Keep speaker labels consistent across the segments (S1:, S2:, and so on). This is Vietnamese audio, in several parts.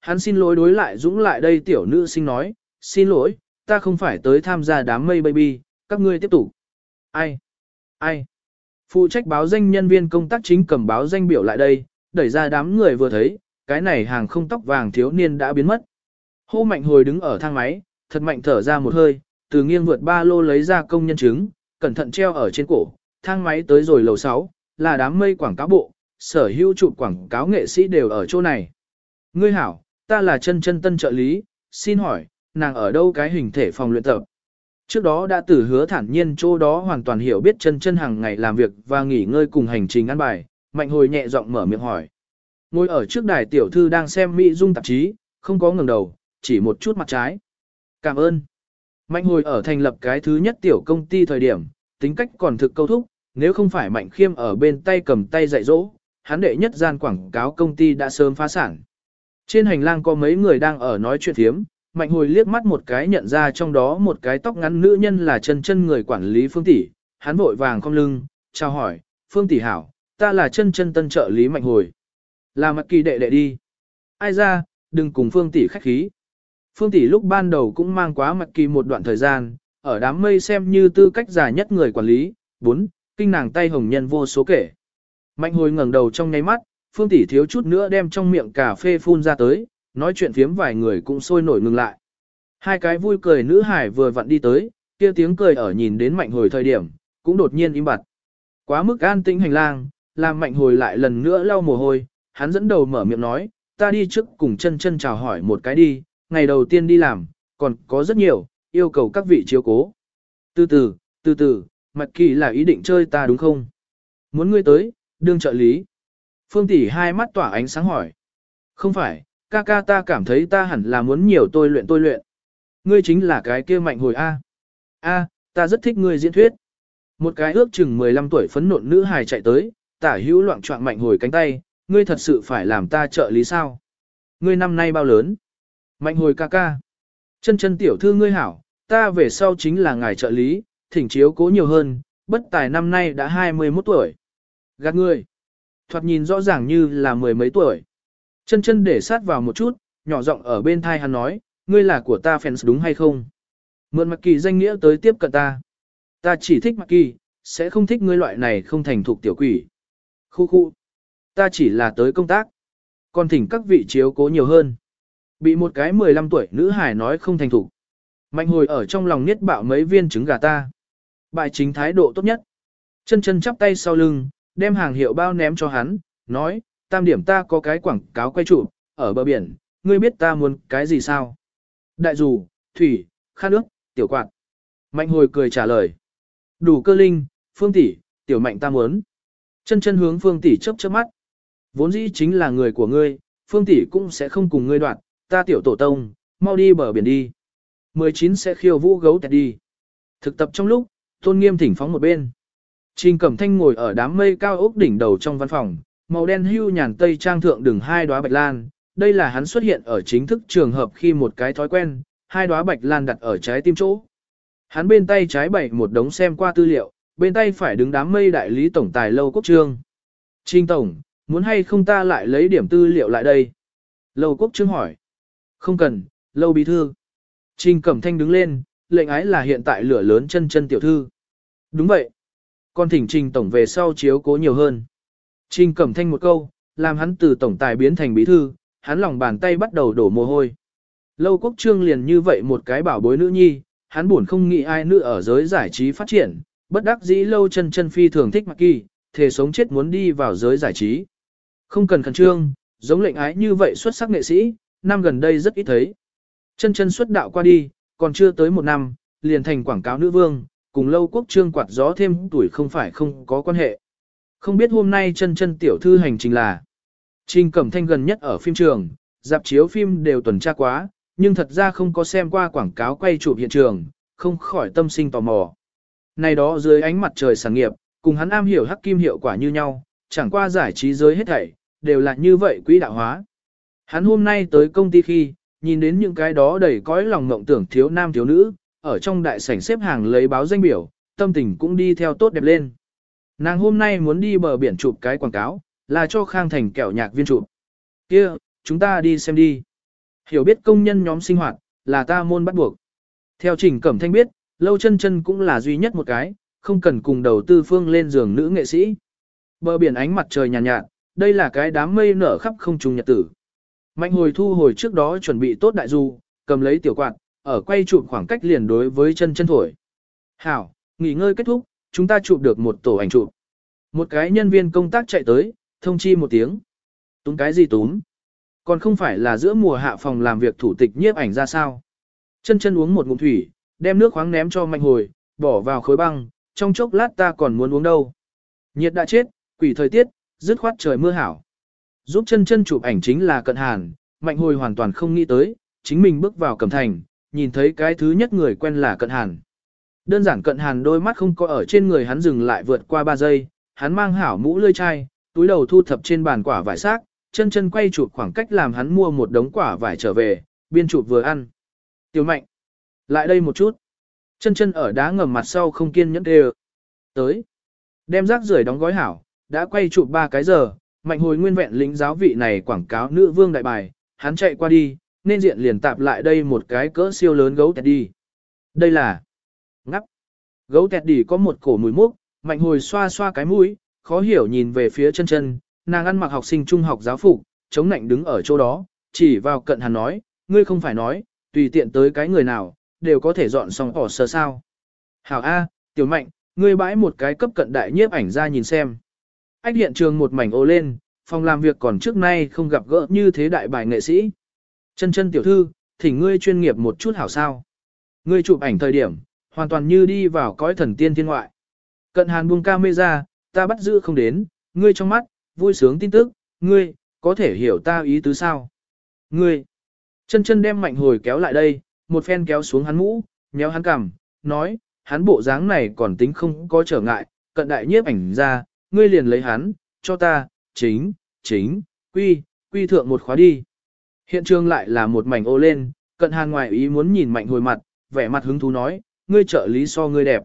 S1: Hắn xin lỗi đối lại dũng lại đây tiểu nữ sinh nói, xin lỗi, ta không phải tới tham gia đám mây baby, các ngươi tiếp tục. Ai? Ai? Phụ trách báo danh nhân viên công tác chính cầm báo danh biểu lại đây, đẩy ra đám người vừa thấy, cái này hàng không tóc vàng thiếu niên đã biến mất. Hô mạnh hồi đứng ở thang máy, thật mạnh thở ra một hơi, từ nghiêng vượt ba lô lấy ra công nhân chứng, cẩn thận treo ở trên cổ, thang máy tới rồi lầu 6, là đám mây quảng cáo bộ, sở hữu chụp quảng cáo nghệ sĩ đều ở chỗ này. Ngươi hảo, ta là chân chân tân trợ lý, xin hỏi, nàng ở đâu cái hình thể phòng luyện tập? Trước đó đã tử hứa thản nhiên chỗ đó hoàn toàn hiểu biết chân chân hàng ngày làm việc và nghỉ ngơi cùng hành trình ăn bài, mạnh hồi nhẹ giọng mở miệng hỏi. Ngồi ở trước đài tiểu thư đang xem Mỹ Dung tạp chí, không có ngừng đầu, chỉ một chút mặt trái. Cảm ơn. Mạnh hồi ở thành lập cái thứ nhất tiểu công ty thời điểm, tính cách còn thực câu thúc, nếu không phải mạnh khiêm ở bên tay cầm tay dạy dỗ, hắn đệ nhất gian quảng cáo công ty đã sớm phá sản. Trên hành lang có mấy người đang ở nói chuyện thiếm, mạnh hồi liếc mắt một cái nhận ra trong đó một cái tóc ngắn nữ nhân là chân chân người quản lý phương tỷ, hắn vội vàng cong lưng, chào hỏi, phương tỷ hảo, ta là chân chân tân trợ lý mạnh hồi. Là mặt kỳ đệ đệ đi. Ai ra, đừng cùng phương tỷ khách khí. Phương tỷ lúc ban đầu cũng mang quá mặt kỳ một đoạn thời gian, ở đám mây xem như tư cách già nhất người quản lý, bốn, kinh nàng tay hồng nhân vô số kể. Mạnh hồi ngẩng đầu trong nháy mắt, phương tỷ thiếu chút nữa đem trong miệng cà phê phun ra tới, nói chuyện phiếm vài người cũng sôi nổi ngừng lại. Hai cái vui cười nữ hải vừa vặn đi tới, kia tiếng cười ở nhìn đến mạnh hồi thời điểm, cũng đột nhiên im bặt. Quá mức an tĩnh hành lang, làm mạnh hồi lại lần nữa lau mồ hôi, hắn dẫn đầu mở miệng nói, ta đi trước cùng chân chân chào hỏi một cái đi, ngày đầu tiên đi làm, còn có rất nhiều, yêu cầu các vị chiếu cố. Từ từ, từ từ, mặt kỳ là ý định chơi ta đúng không? Muốn ngươi tới, đương trợ lý. Phương tỷ hai mắt tỏa ánh sáng hỏi. Không phải, ca ca ta cảm thấy ta hẳn là muốn nhiều tôi luyện tôi luyện. Ngươi chính là cái kia mạnh hồi A. A, ta rất thích ngươi diễn thuyết. Một cái ước chừng 15 tuổi phấn nộn nữ hài chạy tới, tả hữu loạn trọng mạnh hồi cánh tay, ngươi thật sự phải làm ta trợ lý sao? Ngươi năm nay bao lớn? Mạnh hồi ca ca. Chân chân tiểu thư ngươi hảo, ta về sau chính là ngài trợ lý, thỉnh chiếu cố nhiều hơn, bất tài năm nay đã 21 tuổi. Gạt ngươi. Thoạt nhìn rõ ràng như là mười mấy tuổi. Chân chân để sát vào một chút, nhỏ giọng ở bên thai hắn nói, ngươi là của ta fans đúng hay không? Mượn mặc kỳ danh nghĩa tới tiếp cận ta. Ta chỉ thích mặc kỳ, sẽ không thích ngươi loại này không thành thục tiểu quỷ. Khu khu. Ta chỉ là tới công tác. Còn thỉnh các vị chiếu cố nhiều hơn. Bị một cái 15 tuổi nữ hải nói không thành thục. Mạnh hồi ở trong lòng niết bạo mấy viên trứng gà ta. Bài chính thái độ tốt nhất. Chân chân chắp tay sau lưng, đem hàng hiệu bao ném cho hắn, nói, tam điểm ta có cái quảng cáo quay trụ, ở bờ biển, ngươi biết ta muốn cái gì sao? Đại dù, thủy, khát nước, tiểu quạt. Mạnh hồi cười trả lời. Đủ cơ linh, phương tỷ, tiểu mạnh ta muốn. Chân chân hướng phương tỷ chớp chớp mắt. Vốn dĩ chính là người của ngươi, phương tỷ cũng sẽ không cùng ngươi đoạn, ta tiểu tổ tông, mau đi bờ biển đi. 19 sẽ khiêu vũ gấu tẹt đi. Thực tập trong lúc, tôn nghiêm thỉnh phóng một bên. Trình Cẩm Thanh ngồi ở đám mây cao ốc đỉnh đầu trong văn phòng, màu đen hưu nhàn tây trang thượng đường hai đóa bạch lan, đây là hắn xuất hiện ở chính thức trường hợp khi một cái thói quen, hai đóa bạch lan đặt ở trái tim chỗ. Hắn bên tay trái bày một đống xem qua tư liệu, bên tay phải đứng đám mây đại lý tổng tài Lâu Quốc Trương. Trình Tổng, muốn hay không ta lại lấy điểm tư liệu lại đây? Lâu Quốc Trương hỏi. Không cần, Lâu Bí Thư. Trình Cẩm Thanh đứng lên, lệnh ái là hiện tại lửa lớn chân chân tiểu thư. Đúng vậy. Còn thỉnh Trình Tổng về sau chiếu cố nhiều hơn. Trình Cẩm Thanh một câu, làm hắn từ tổng tài biến thành bí thư, hắn lòng bàn tay bắt đầu đổ mồ hôi. Lâu Quốc Trương liền như vậy một cái bảo bối nữ nhi, hắn buồn không nghĩ ai nữa ở giới giải trí phát triển, bất đắc dĩ lâu chân chân phi thường thích mặc kỳ, thề sống chết muốn đi vào giới giải trí. Không cần khẩn trương, giống lệnh ái như vậy xuất sắc nghệ sĩ, năm gần đây rất ít thấy. Chân chân xuất đạo qua đi, còn chưa tới một năm, liền thành quảng cáo nữ vương, cùng lâu quốc trương quạt gió thêm tuổi không phải không có quan hệ. Không biết hôm nay chân chân tiểu thư hành trình là. Trình Cẩm Thanh gần nhất ở phim trường, dạp chiếu phim đều tuần tra quá, nhưng thật ra không có xem qua quảng cáo quay chụp hiện trường, không khỏi tâm sinh tò mò. Này đó dưới ánh mặt trời sáng nghiệp, cùng hắn am hiểu hắc kim hiệu quả như nhau, chẳng qua giải trí giới hết thảy, đều là như vậy quỹ đạo hóa. Hắn hôm nay tới công ty khi, nhìn đến những cái đó đầy cõi lòng mộng tưởng thiếu nam thiếu nữ, ở trong đại sảnh xếp hàng lấy báo danh biểu, tâm tình cũng đi theo tốt đẹp lên. Nàng hôm nay muốn đi bờ biển chụp cái quảng cáo, là cho Khang Thành kẹo nhạc viên chụp. Kia, chúng ta đi xem đi. Hiểu biết công nhân nhóm sinh hoạt, là ta môn bắt buộc. Theo Trình Cẩm Thanh biết, Lâu chân chân cũng là duy nhất một cái, không cần cùng đầu tư phương lên giường nữ nghệ sĩ. Bờ biển ánh mặt trời nhàn nhạt, nhạt, đây là cái đám mây nở khắp không trùng nhật tử. Mạnh hồi thu hồi trước đó chuẩn bị tốt đại du, cầm lấy tiểu quạt, ở quay chụp khoảng cách liền đối với chân chân thổi. Hảo, nghỉ ngơi kết thúc, chúng ta chụp được một tổ ảnh chụp. Một cái nhân viên công tác chạy tới, thông chi một tiếng. Túng cái gì túm? Còn không phải là giữa mùa hạ phòng làm việc thủ tịch nhiếp ảnh ra sao? Chân chân uống một ngụm thủy, đem nước khoáng ném cho mạnh hồi, bỏ vào khối băng, trong chốc lát ta còn muốn uống đâu. Nhiệt đã chết, quỷ thời tiết, dứt khoát trời mưa hảo. Giúp chân chân chụp ảnh chính là cận hàn, mạnh hồi hoàn toàn không nghĩ tới, chính mình bước vào cẩm thành, nhìn thấy cái thứ nhất người quen là cận hàn. Đơn giản cận hàn đôi mắt không có ở trên người hắn dừng lại vượt qua 3 giây, hắn mang hảo mũ lươi chai, túi đầu thu thập trên bàn quả vải xác, chân chân quay chụp khoảng cách làm hắn mua một đống quả vải trở về, biên chụp vừa ăn. Tiểu mạnh, lại đây một chút. Chân chân ở đá ngầm mặt sau không kiên nhẫn đều. Tới. Đem rác rưởi đóng gói hảo, đã quay chụp ba cái giờ, mạnh hồi nguyên vẹn lính giáo vị này quảng cáo nữ vương đại bài, hắn chạy qua đi, nên diện liền tạp lại đây một cái cỡ siêu lớn gấu tẹt đi. Đây là ngắp. Gấu tẹt đi có một cổ mùi mốc, mạnh hồi xoa xoa cái mũi, khó hiểu nhìn về phía chân chân, nàng ăn mặc học sinh trung học giáo phục, chống nạnh đứng ở chỗ đó, chỉ vào cận hắn nói, ngươi không phải nói, tùy tiện tới cái người nào, đều có thể dọn xong ỏ sơ sao. Hảo A, tiểu mạnh, ngươi bãi một cái cấp cận đại nhiếp ảnh ra nhìn xem. Ách hiện trường một mảnh ô lên, phòng làm việc còn trước nay không gặp gỡ như thế đại bài nghệ sĩ. Chân chân tiểu thư, thỉnh ngươi chuyên nghiệp một chút hảo sao. Ngươi chụp ảnh thời điểm, hoàn toàn như đi vào cõi thần tiên thiên ngoại. Cận hàn buông camera, ta bắt giữ không đến, ngươi trong mắt, vui sướng tin tức, ngươi, có thể hiểu ta ý tứ sao. Ngươi, chân chân đem mạnh hồi kéo lại đây, một phen kéo xuống hắn mũ, nhéo hắn cằm, nói, hắn bộ dáng này còn tính không có trở ngại, cận đại nhiếp ảnh ra, ngươi liền lấy hắn, cho ta, chính, chính, quy, quy thượng một khóa đi. Hiện trường lại là một mảnh ô lên, cận hàn ngoài ý muốn nhìn mạnh hồi mặt, vẻ mặt hứng thú nói, ngươi trợ lý so ngươi đẹp.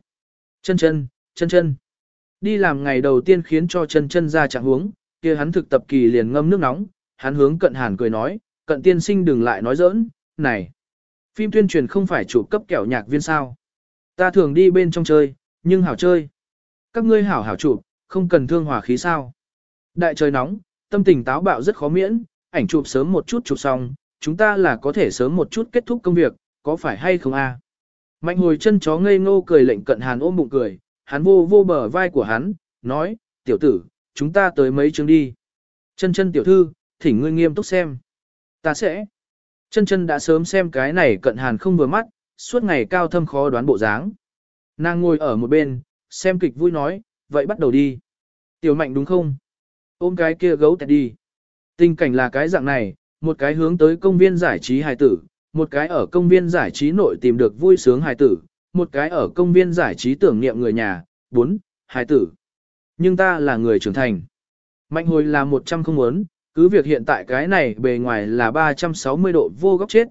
S1: Chân chân, chân chân. Đi làm ngày đầu tiên khiến cho chân chân ra trạng huống, kia hắn thực tập kỳ liền ngâm nước nóng, hắn hướng cận hàn cười nói, cận tiên sinh đừng lại nói giỡn, này. Phim tuyên truyền không phải chủ cấp kẹo nhạc viên sao. Ta thường đi bên trong chơi, nhưng hảo chơi. Các ngươi hảo hảo chụp, không cần thương hòa khí sao. Đại trời nóng, tâm tình táo bạo rất khó miễn, ảnh chụp sớm một chút chụp xong, chúng ta là có thể sớm một chút kết thúc công việc, có phải hay không a? Mạnh hồi chân chó ngây ngô cười lệnh cận hàn ôm bụng cười, hắn vô vô bờ vai của hắn, nói, tiểu tử, chúng ta tới mấy chương đi. Chân chân tiểu thư, thỉnh ngươi nghiêm túc xem. Ta sẽ. Chân chân đã sớm xem cái này cận hàn không vừa mắt, suốt ngày cao thâm khó đoán bộ dáng. Nàng ngồi ở một bên, xem kịch vui nói, vậy bắt đầu đi. Tiểu mạnh đúng không? Ôm cái kia gấu tẹt đi. Tình cảnh là cái dạng này, một cái hướng tới công viên giải trí hài tử, một cái ở công viên giải trí nội tìm được vui sướng hài tử, một cái ở công viên giải trí tưởng niệm người nhà, bốn, hài tử. Nhưng ta là người trưởng thành. Mạnh hồi là một trăm không muốn, cứ việc hiện tại cái này bề ngoài là 360 độ vô góc chết.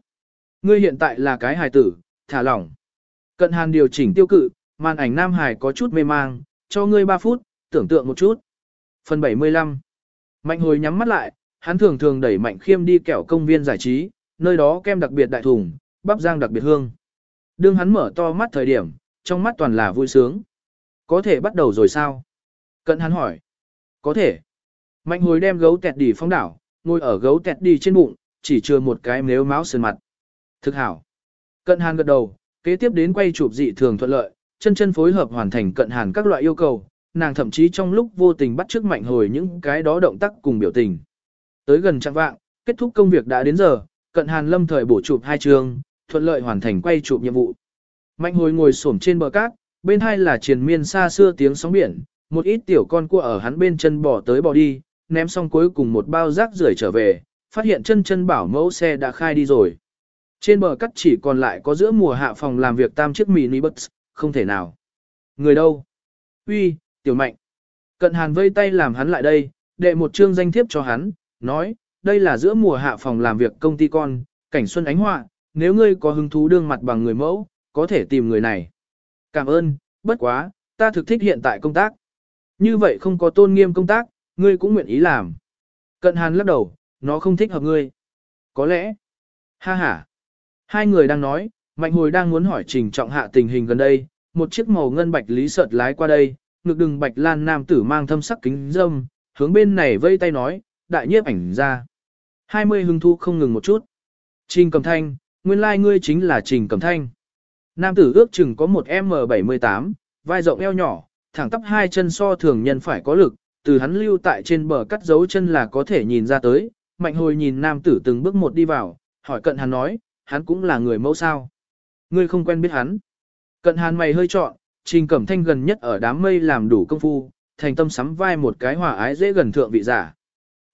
S1: Ngươi hiện tại là cái hài tử, thả lỏng. Cận hàn điều chỉnh tiêu cự, màn ảnh nam hài có chút mê mang, cho ngươi 3 phút, tưởng tượng một chút. Phần 75 Mạnh hồi nhắm mắt lại, hắn thường thường đẩy mạnh khiêm đi kẹo công viên giải trí, nơi đó kem đặc biệt đại thùng, bắp rang đặc biệt hương. Đương hắn mở to mắt thời điểm, trong mắt toàn là vui sướng. Có thể bắt đầu rồi sao? Cận hắn hỏi. Có thể. Mạnh hồi đem gấu tẹt đi phong đảo, ngồi ở gấu tẹt đi trên bụng, chỉ chưa một cái nếu máu sườn mặt. Thực hảo. Cận hàn gật đầu, kế tiếp đến quay chụp dị thường thuận lợi, chân chân phối hợp hoàn thành cận hàn các loại yêu cầu, nàng thậm chí trong lúc vô tình bắt chước mạnh hồi những cái đó động tác cùng biểu tình. Tới gần trạng vạng, kết thúc công việc đã đến giờ, cận hàn lâm thời bổ chụp hai trường, thuận lợi hoàn thành quay chụp nhiệm vụ. Mạnh hồi ngồi xổm trên bờ cát, bên hai là triền miên xa xưa tiếng sóng biển, một ít tiểu con cua ở hắn bên chân bò tới bò đi, ném xong cuối cùng một bao rác rưởi trở về, phát hiện chân chân bảo mẫu xe đã khai đi rồi. Trên bờ cắt chỉ còn lại có giữa mùa hạ phòng làm việc tam chiếc mini bus, không thể nào. Người đâu? Uy, tiểu mạnh. Cận hàn vây tay làm hắn lại đây, đệ một chương danh thiếp cho hắn, nói, đây là giữa mùa hạ phòng làm việc công ty con, cảnh xuân ánh họa, nếu ngươi có hứng thú đương mặt bằng người mẫu, có thể tìm người này. Cảm ơn, bất quá, ta thực thích hiện tại công tác. Như vậy không có tôn nghiêm công tác, ngươi cũng nguyện ý làm. Cận hàn lắc đầu, nó không thích hợp ngươi. Có lẽ, Ha ha. Hai người đang nói, Mạnh Hồi đang muốn hỏi Trình Trọng Hạ tình hình gần đây, một chiếc màu ngân bạch lý sợt lái qua đây, ngực đừng bạch lan nam tử mang thâm sắc kính dâm, hướng bên này vây tay nói, đại nhiếp ảnh ra. Hai mươi hưng thu không ngừng một chút. Trình Cẩm Thanh, nguyên lai like ngươi chính là Trình Cẩm Thanh. Nam tử ước chừng có một M78, vai rộng eo nhỏ, thẳng tắp hai chân so thường nhân phải có lực, từ hắn lưu tại trên bờ cắt dấu chân là có thể nhìn ra tới. Mạnh hồi nhìn nam tử từng bước một đi vào, hỏi cận hắn nói, hắn cũng là người mẫu sao. Ngươi không quen biết hắn. Cận hàn mày hơi trọn, trình cẩm thanh gần nhất ở đám mây làm đủ công phu, thành tâm sắm vai một cái hòa ái dễ gần thượng vị giả.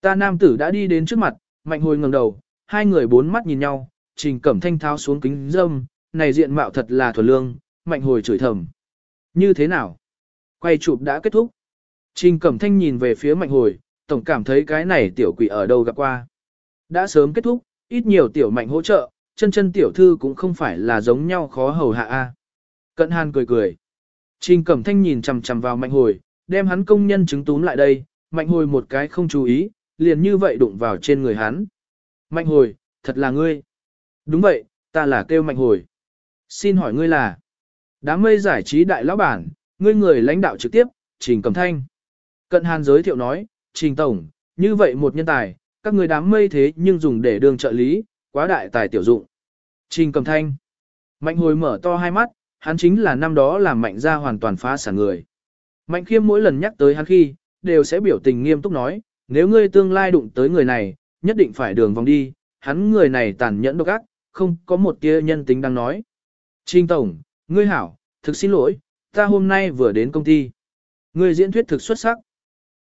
S1: Ta nam tử đã đi đến trước mặt, mạnh hồi ngẩng đầu, hai người bốn mắt nhìn nhau, trình cẩm thanh tháo xuống kính dâm, này diện mạo thật là thuần lương, mạnh hồi chửi thầm. Như thế nào? Quay chụp đã kết thúc. Trình cẩm thanh nhìn về phía mạnh hồi, tổng cảm thấy cái này tiểu quỷ ở đâu gặp qua. Đã sớm kết thúc, ít nhiều tiểu mạnh hỗ trợ, chân chân tiểu thư cũng không phải là giống nhau khó hầu hạ a. Cận hàn cười cười. Trình cẩm thanh nhìn chằm chằm vào mạnh hồi, đem hắn công nhân chứng túm lại đây, mạnh hồi một cái không chú ý, liền như vậy đụng vào trên người hắn. Mạnh hồi, thật là ngươi. Đúng vậy, ta là kêu mạnh hồi. Xin hỏi ngươi là. Đám mây giải trí đại lão bản, ngươi người lãnh đạo trực tiếp, Trình Cẩm Thanh. Cận Hàn giới thiệu nói, Trình Tổng, như vậy một nhân tài, các người đám mây thế nhưng dùng để đường trợ lý, quá đại tài tiểu dụng. Trình Cẩm Thanh. Mạnh hồi mở to hai mắt, hắn chính là năm đó làm mạnh ra hoàn toàn phá sản người. Mạnh khiêm mỗi lần nhắc tới hắn khi, đều sẽ biểu tình nghiêm túc nói, nếu ngươi tương lai đụng tới người này, nhất định phải đường vòng đi, hắn người này tàn nhẫn độc ác, không có một tia nhân tính đang nói. Trình Tổng, ngươi hảo, thực xin lỗi, ta hôm nay vừa đến công ty. Ngươi diễn thuyết thực xuất sắc.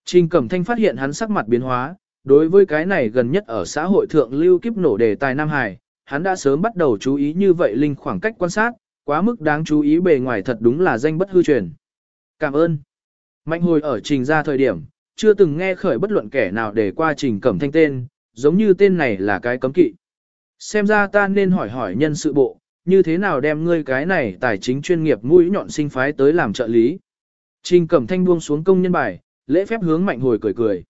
S1: Trình Cẩm Thanh phát hiện hắn sắc mặt biến hóa, đối với cái này gần nhất ở xã hội thượng lưu kiếp nổ đề tài Nam Hải, hắn đã sớm bắt đầu chú ý như vậy linh khoảng cách quan sát, quá mức đáng chú ý bề ngoài thật đúng là danh bất hư truyền. Cảm ơn. Mạnh hồi ở trình ra thời điểm, chưa từng nghe khởi bất luận kẻ nào để qua trình cẩm thanh tên, giống như tên này là cái cấm kỵ. Xem ra ta nên hỏi hỏi nhân sự bộ, như thế nào đem ngươi cái này tài chính chuyên nghiệp mũi nhọn sinh phái tới làm trợ lý. Trình cẩm thanh buông xuống công nhân bài, lễ phép hướng mạnh hồi cười cười.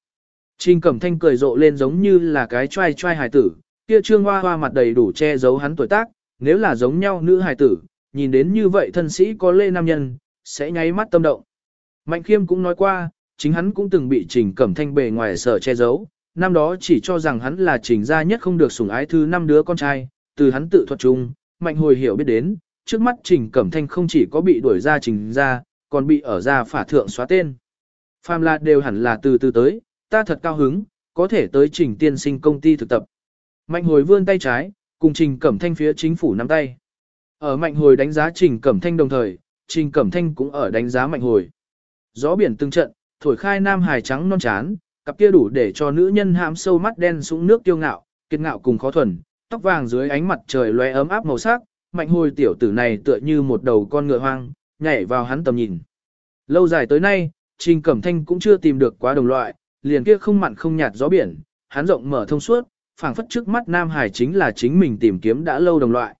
S1: Trình cẩm thanh cười rộ lên giống như là cái trai trai hài tử, kia trương hoa hoa mặt đầy đủ che giấu hắn tuổi tác, nếu là giống nhau nữ hài tử, nhìn đến như vậy thân sĩ có lê nam nhân, sẽ nháy mắt tâm động. Mạnh khiêm cũng nói qua, chính hắn cũng từng bị trình cẩm thanh bề ngoài sở che giấu, năm đó chỉ cho rằng hắn là trình gia nhất không được sủng ái thứ năm đứa con trai, từ hắn tự thuật chung, mạnh hồi hiểu biết đến, trước mắt trình cẩm thanh không chỉ có bị đuổi ra trình gia, còn bị ở gia phả thượng xóa tên. Phàm là đều hẳn là từ từ tới, ta thật cao hứng, có thể tới trình tiên sinh công ty thực tập. Mạnh hồi vươn tay trái, cùng trình cẩm thanh phía chính phủ nắm tay. Ở mạnh hồi đánh giá trình cẩm thanh đồng thời, trình cẩm thanh cũng ở đánh giá mạnh hồi. Gió biển từng trận, thổi khai nam hài trắng non chán, cặp kia đủ để cho nữ nhân hãm sâu mắt đen sũng nước tiêu ngạo, kiệt ngạo cùng khó thuần, tóc vàng dưới ánh mặt trời lóe ấm áp màu sắc, mạnh hồi tiểu tử này tựa như một đầu con ngựa hoang, nhảy vào hắn tầm nhìn. Lâu dài tới nay, Trình Cẩm Thanh cũng chưa tìm được quá đồng loại, liền kia không mặn không nhạt gió biển, hắn rộng mở thông suốt, phảng phất trước mắt Nam Hải chính là chính mình tìm kiếm đã lâu đồng loại.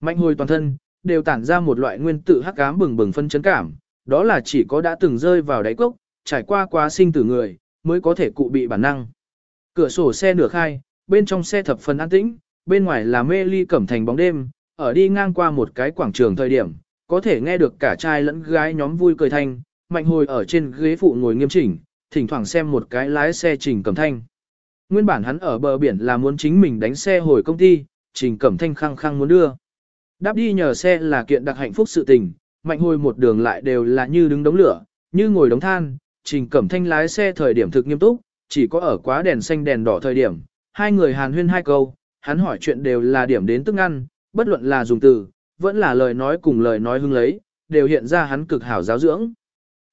S1: Mạnh hồi toàn thân, đều tản ra một loại nguyên tử hắc ám bừng bừng phân chấn cảm, đó là chỉ có đã từng rơi vào đáy cốc, trải qua quá sinh tử người, mới có thể cụ bị bản năng. Cửa sổ xe nửa khai, bên trong xe thập phần an tĩnh, bên ngoài là mê ly cẩm thành bóng đêm, ở đi ngang qua một cái quảng trường thời điểm, có thể nghe được cả trai lẫn gái nhóm vui cười thanh, mạnh hồi ở trên ghế phụ ngồi nghiêm chỉnh, thỉnh thoảng xem một cái lái xe trình cẩm thanh. Nguyên bản hắn ở bờ biển là muốn chính mình đánh xe hồi công ty, trình cẩm thanh khăng khăng muốn đưa. Đáp đi nhờ xe là kiện đặc hạnh phúc sự tình, mạnh hồi một đường lại đều là như đứng đống lửa, như ngồi đống than, trình cẩm thanh lái xe thời điểm thực nghiêm túc, chỉ có ở quá đèn xanh đèn đỏ thời điểm, hai người hàn huyên hai câu, hắn hỏi chuyện đều là điểm đến tức ăn, bất luận là dùng từ, vẫn là lời nói cùng lời nói hưng lấy, đều hiện ra hắn cực hảo giáo dưỡng.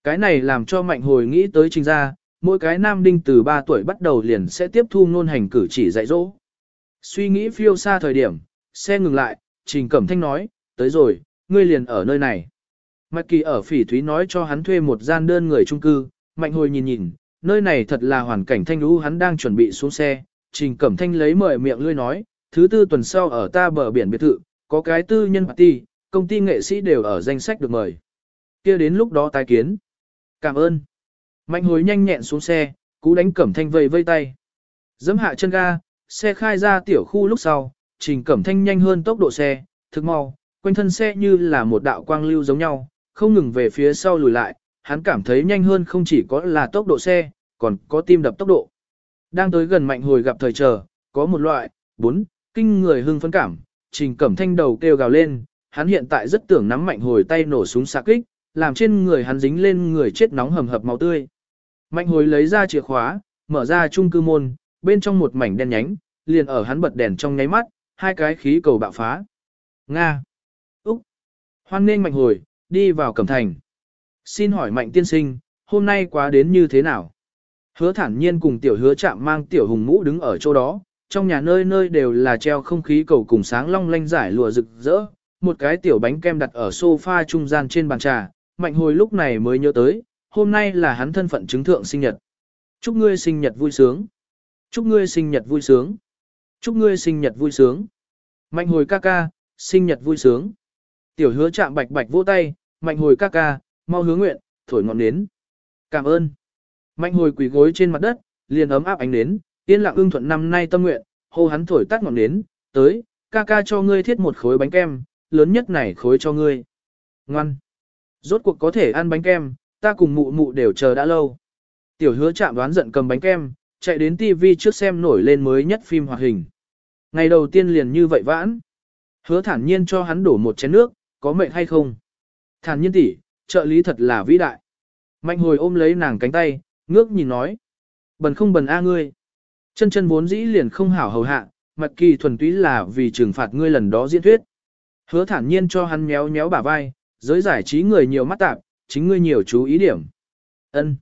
S1: Cái này làm cho mạnh hồi nghĩ tới trình ra, mỗi cái nam đinh từ 3 tuổi bắt đầu liền sẽ tiếp thu ngôn hành cử chỉ dạy dỗ. Suy nghĩ phiêu xa thời điểm, xe ngừng lại, trình cẩm thanh nói, tới rồi, ngươi liền ở nơi này. Mạch kỳ ở phỉ thúy nói cho hắn thuê một gian đơn người trung cư, mạnh hồi nhìn nhìn, nơi này thật là hoàn cảnh thanh lũ hắn đang chuẩn bị xuống xe, trình cẩm thanh lấy mời miệng lươi nói, thứ tư tuần sau ở ta bờ biển biệt thự, có cái tư nhân party, công ty nghệ sĩ đều ở danh sách được mời. kia đến lúc đó tái kiến. Cảm ơn. Mạnh hồi nhanh nhẹn xuống xe, cú đánh cẩm thanh vây vây tay. Dấm hạ chân ga, xe khai ra tiểu khu lúc sau, Trình Cẩm Thanh nhanh hơn tốc độ xe, thực mau, quanh thân xe như là một đạo quang lưu giống nhau, không ngừng về phía sau lùi lại, hắn cảm thấy nhanh hơn không chỉ có là tốc độ xe, còn có tim đập tốc độ. Đang tới gần mạnh hồi gặp thời chờ, có một loại, bốn, kinh người hưng phấn cảm, Trình Cẩm Thanh đầu kêu gào lên, hắn hiện tại rất tưởng nắm mạnh hồi tay nổ súng xạ kích, làm trên người hắn dính lên người chết nóng hầm hập máu tươi. Mạnh hồi lấy ra chìa khóa, mở ra chung cư môn, bên trong một mảnh đen nhánh, liền ở hắn bật đèn trong nháy mắt, hai cái khí cầu bạo phá. Nga. Úc. Hoan nên mạnh hồi, đi vào cẩm thành. Xin hỏi mạnh tiên sinh, hôm nay quá đến như thế nào? Hứa thản nhiên cùng tiểu hứa chạm mang tiểu hùng mũ đứng ở chỗ đó, trong nhà nơi nơi đều là treo không khí cầu cùng sáng long lanh giải lụa rực rỡ, một cái tiểu bánh kem đặt ở sofa trung gian trên bàn trà, mạnh hồi lúc này mới nhớ tới, hôm nay là hắn thân phận chứng thượng sinh nhật. Chúc ngươi sinh nhật vui sướng. Chúc ngươi sinh nhật vui sướng. Chúc ngươi sinh nhật vui sướng. Mạnh hồi ca ca, sinh nhật vui sướng. Tiểu hứa chạm bạch bạch vỗ tay, mạnh hồi ca ca, mau hướng nguyện, thổi ngọn nến. Cảm ơn. Mạnh hồi quỳ gối trên mặt đất, liền ấm áp ánh nến, yên lặng ưng thuận năm nay tâm nguyện, hô hắn thổi tắt ngọn nến, tới, ca ca cho ngươi thiết một khối bánh kem, lớn nhất này khối cho ngươi. Ngoan. Rốt cuộc có thể ăn bánh kem, ta cùng mụ mụ đều chờ đã lâu. Tiểu hứa chạm đoán giận cầm bánh kem, chạy đến TV trước xem nổi lên mới nhất phim hoạt hình. Ngày đầu tiên liền như vậy vãn. Hứa thản nhiên cho hắn đổ một chén nước, có mệnh hay không? Thản nhiên tỷ, trợ lý thật là vĩ đại. Mạnh hồi ôm lấy nàng cánh tay, ngước nhìn nói. Bần không bần a ngươi. Chân chân vốn dĩ liền không hảo hầu hạ, mặt kỳ thuần túy là vì trừng phạt ngươi lần đó diễn thuyết. Hứa thản nhiên cho hắn méo méo bả vai, giới giải trí người nhiều mắt tạp, chính ngươi nhiều chú ý điểm. Ân.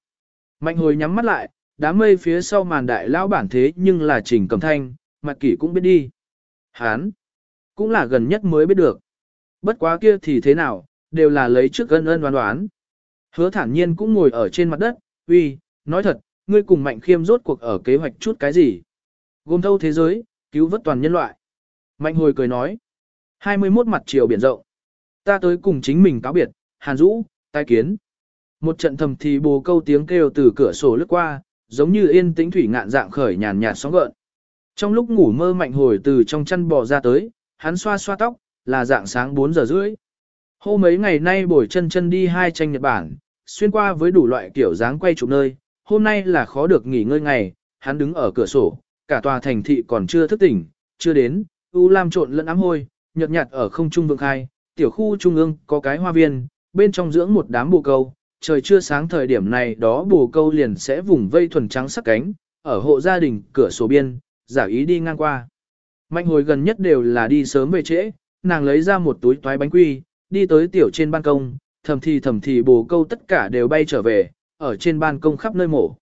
S1: Mạnh hồi nhắm mắt lại, đám mây phía sau màn đại lão bản thế nhưng là trình cầm thanh, mặt kỳ cũng biết đi. Hán. Cũng là gần nhất mới biết được. Bất quá kia thì thế nào, đều là lấy trước gân ân đoán đoán. Hứa thản nhiên cũng ngồi ở trên mặt đất, uy, nói thật, ngươi cùng mạnh khiêm rốt cuộc ở kế hoạch chút cái gì. Gồm thâu thế giới, cứu vớt toàn nhân loại. Mạnh hồi cười nói. 21 mặt chiều biển rộng. Ta tới cùng chính mình cáo biệt, hàn rũ, tai kiến. Một trận thầm thì bồ câu tiếng kêu từ cửa sổ lướt qua, giống như yên tĩnh thủy ngạn dạng khởi nhàn nhạt sóng gợn. Trong lúc ngủ mơ mạnh hồi từ trong chăn bò ra tới, hắn xoa xoa tóc, là dạng sáng 4 giờ rưỡi. Hô mấy ngày nay bồi chân chân đi hai tranh Nhật Bản, xuyên qua với đủ loại kiểu dáng quay chụp nơi, hôm nay là khó được nghỉ ngơi ngày, hắn đứng ở cửa sổ, cả tòa thành thị còn chưa thức tỉnh, chưa đến, u lam trộn lẫn ám hôi, nhợt nhạt ở không trung vương khai, tiểu khu trung ương có cái hoa viên, bên trong dưỡng một đám bồ câu, trời chưa sáng thời điểm này đó bồ câu liền sẽ vùng vây thuần trắng sắc cánh, ở hộ gia đình cửa sổ biên, giả ý đi ngang qua. Mạnh hồi gần nhất đều là đi sớm về trễ, nàng lấy ra một túi toái bánh quy, đi tới tiểu trên ban công, thầm thì thầm thì bồ câu tất cả đều bay trở về, ở trên ban công khắp nơi mổ.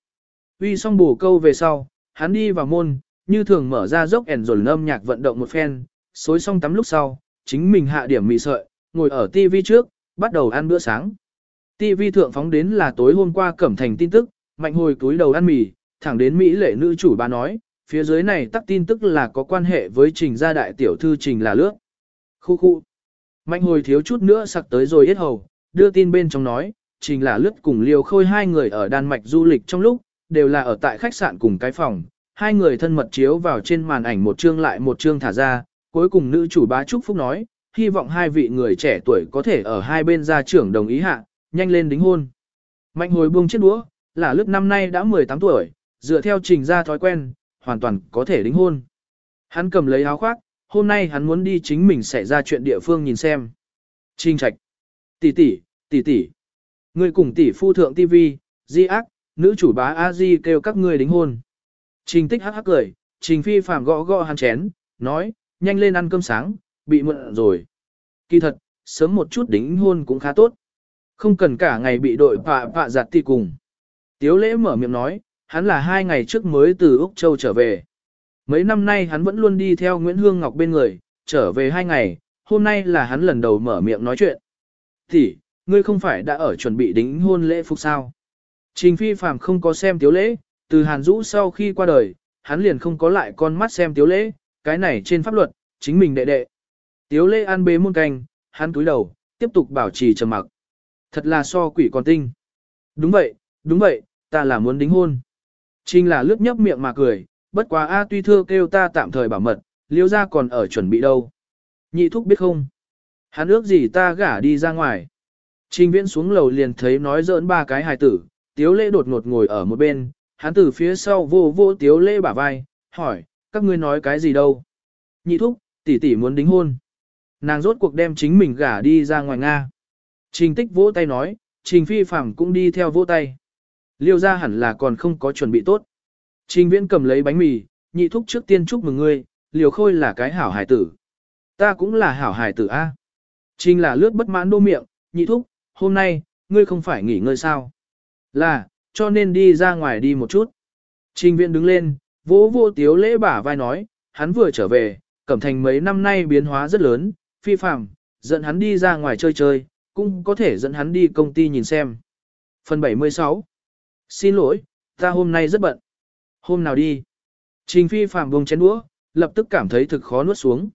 S1: Uy xong bồ câu về sau, hắn đi vào môn, như thường mở ra dốc ẻn rồi âm nhạc vận động một phen, xối xong tắm lúc sau, chính mình hạ điểm mì sợi, ngồi ở TV trước, bắt đầu ăn bữa sáng. TV thượng phóng đến là tối hôm qua cẩm thành tin tức, mạnh hồi túi đầu ăn mì, thẳng đến Mỹ lệ nữ chủ bà nói, phía dưới này tắt tin tức là có quan hệ với trình gia đại tiểu thư trình là lước. Khu khu. Mạnh hồi thiếu chút nữa sặc tới rồi yết hầu, đưa tin bên trong nói, trình là lướt cùng liều khôi hai người ở Đan Mạch du lịch trong lúc, đều là ở tại khách sạn cùng cái phòng. Hai người thân mật chiếu vào trên màn ảnh một chương lại một chương thả ra, cuối cùng nữ chủ bá Trúc Phúc nói, hy vọng hai vị người trẻ tuổi có thể ở hai bên gia trưởng đồng ý hạ, nhanh lên đính hôn. Mạnh hồi buông chiếc đũa, là lướt năm nay đã 18 tuổi, dựa theo trình ra thói quen, hoàn toàn có thể đính hôn. Hắn cầm lấy áo khoác, hôm nay hắn muốn đi chính mình xảy ra chuyện địa phương nhìn xem. Trình trạch. Tỷ tỷ, tỷ tỷ. Người cùng tỷ phu thượng TV, di ác, nữ chủ bá a di kêu các ngươi đính hôn. Trình tích hắc hắc cười, trình phi phàm gõ gõ hắn chén, nói, nhanh lên ăn cơm sáng, bị mượn rồi. Kỳ thật, sớm một chút đính hôn cũng khá tốt. Không cần cả ngày bị đội phạ phạ giặt ti cùng. Tiếu lễ mở miệng nói, hắn là hai ngày trước mới từ Úc Châu trở về. Mấy năm nay hắn vẫn luôn đi theo Nguyễn Hương Ngọc bên người, trở về hai ngày, hôm nay là hắn lần đầu mở miệng nói chuyện. Thì, ngươi không phải đã ở chuẩn bị đính hôn lễ phục sao? Trình phi phàm không có xem tiếu lễ, từ Hàn Dũ sau khi qua đời, hắn liền không có lại con mắt xem tiếu lễ, cái này trên pháp luật, chính mình đệ đệ. Tiếu lễ an bế muôn canh, hắn túi đầu, tiếp tục bảo trì trầm mặc. Thật là so quỷ còn tinh. Đúng vậy, đúng vậy, ta là muốn đính hôn. Trình là lướt nhấp miệng mà cười, bất quá A tuy thưa kêu ta tạm thời bảo mật, liêu ra còn ở chuẩn bị đâu. Nhị thúc biết không? Hắn ước gì ta gả đi ra ngoài. Trình viễn xuống lầu liền thấy nói giỡn ba cái hài tử, tiếu lễ đột ngột ngồi ở một bên, hắn từ phía sau vô vô tiếu lễ bả vai, hỏi, các ngươi nói cái gì đâu? Nhị thúc, tỷ tỷ muốn đính hôn. Nàng rốt cuộc đem chính mình gả đi ra ngoài Nga. Trình tích vỗ tay nói, trình phi phẳng cũng đi theo vỗ tay. Liêu ra hẳn là còn không có chuẩn bị tốt. Trình viễn cầm lấy bánh mì, nhị thúc trước tiên chúc mừng ngươi, liều khôi là cái hảo hài tử. Ta cũng là hảo hài tử A. Trình là lướt bất mãn đô miệng, nhị thúc, hôm nay, ngươi không phải nghỉ ngơi sao? Là, cho nên đi ra ngoài đi một chút. Trình viện đứng lên, vỗ vô tiếu lễ bả vai nói, hắn vừa trở về, cẩm thành mấy năm nay biến hóa rất lớn, phi phạm, dẫn hắn đi ra ngoài chơi chơi, cũng có thể dẫn hắn đi công ty nhìn xem. Phần 76 Xin lỗi, ta hôm nay rất bận. Hôm nào đi? Trình phi phạm vùng chén đũa, lập tức cảm thấy thực khó nuốt xuống.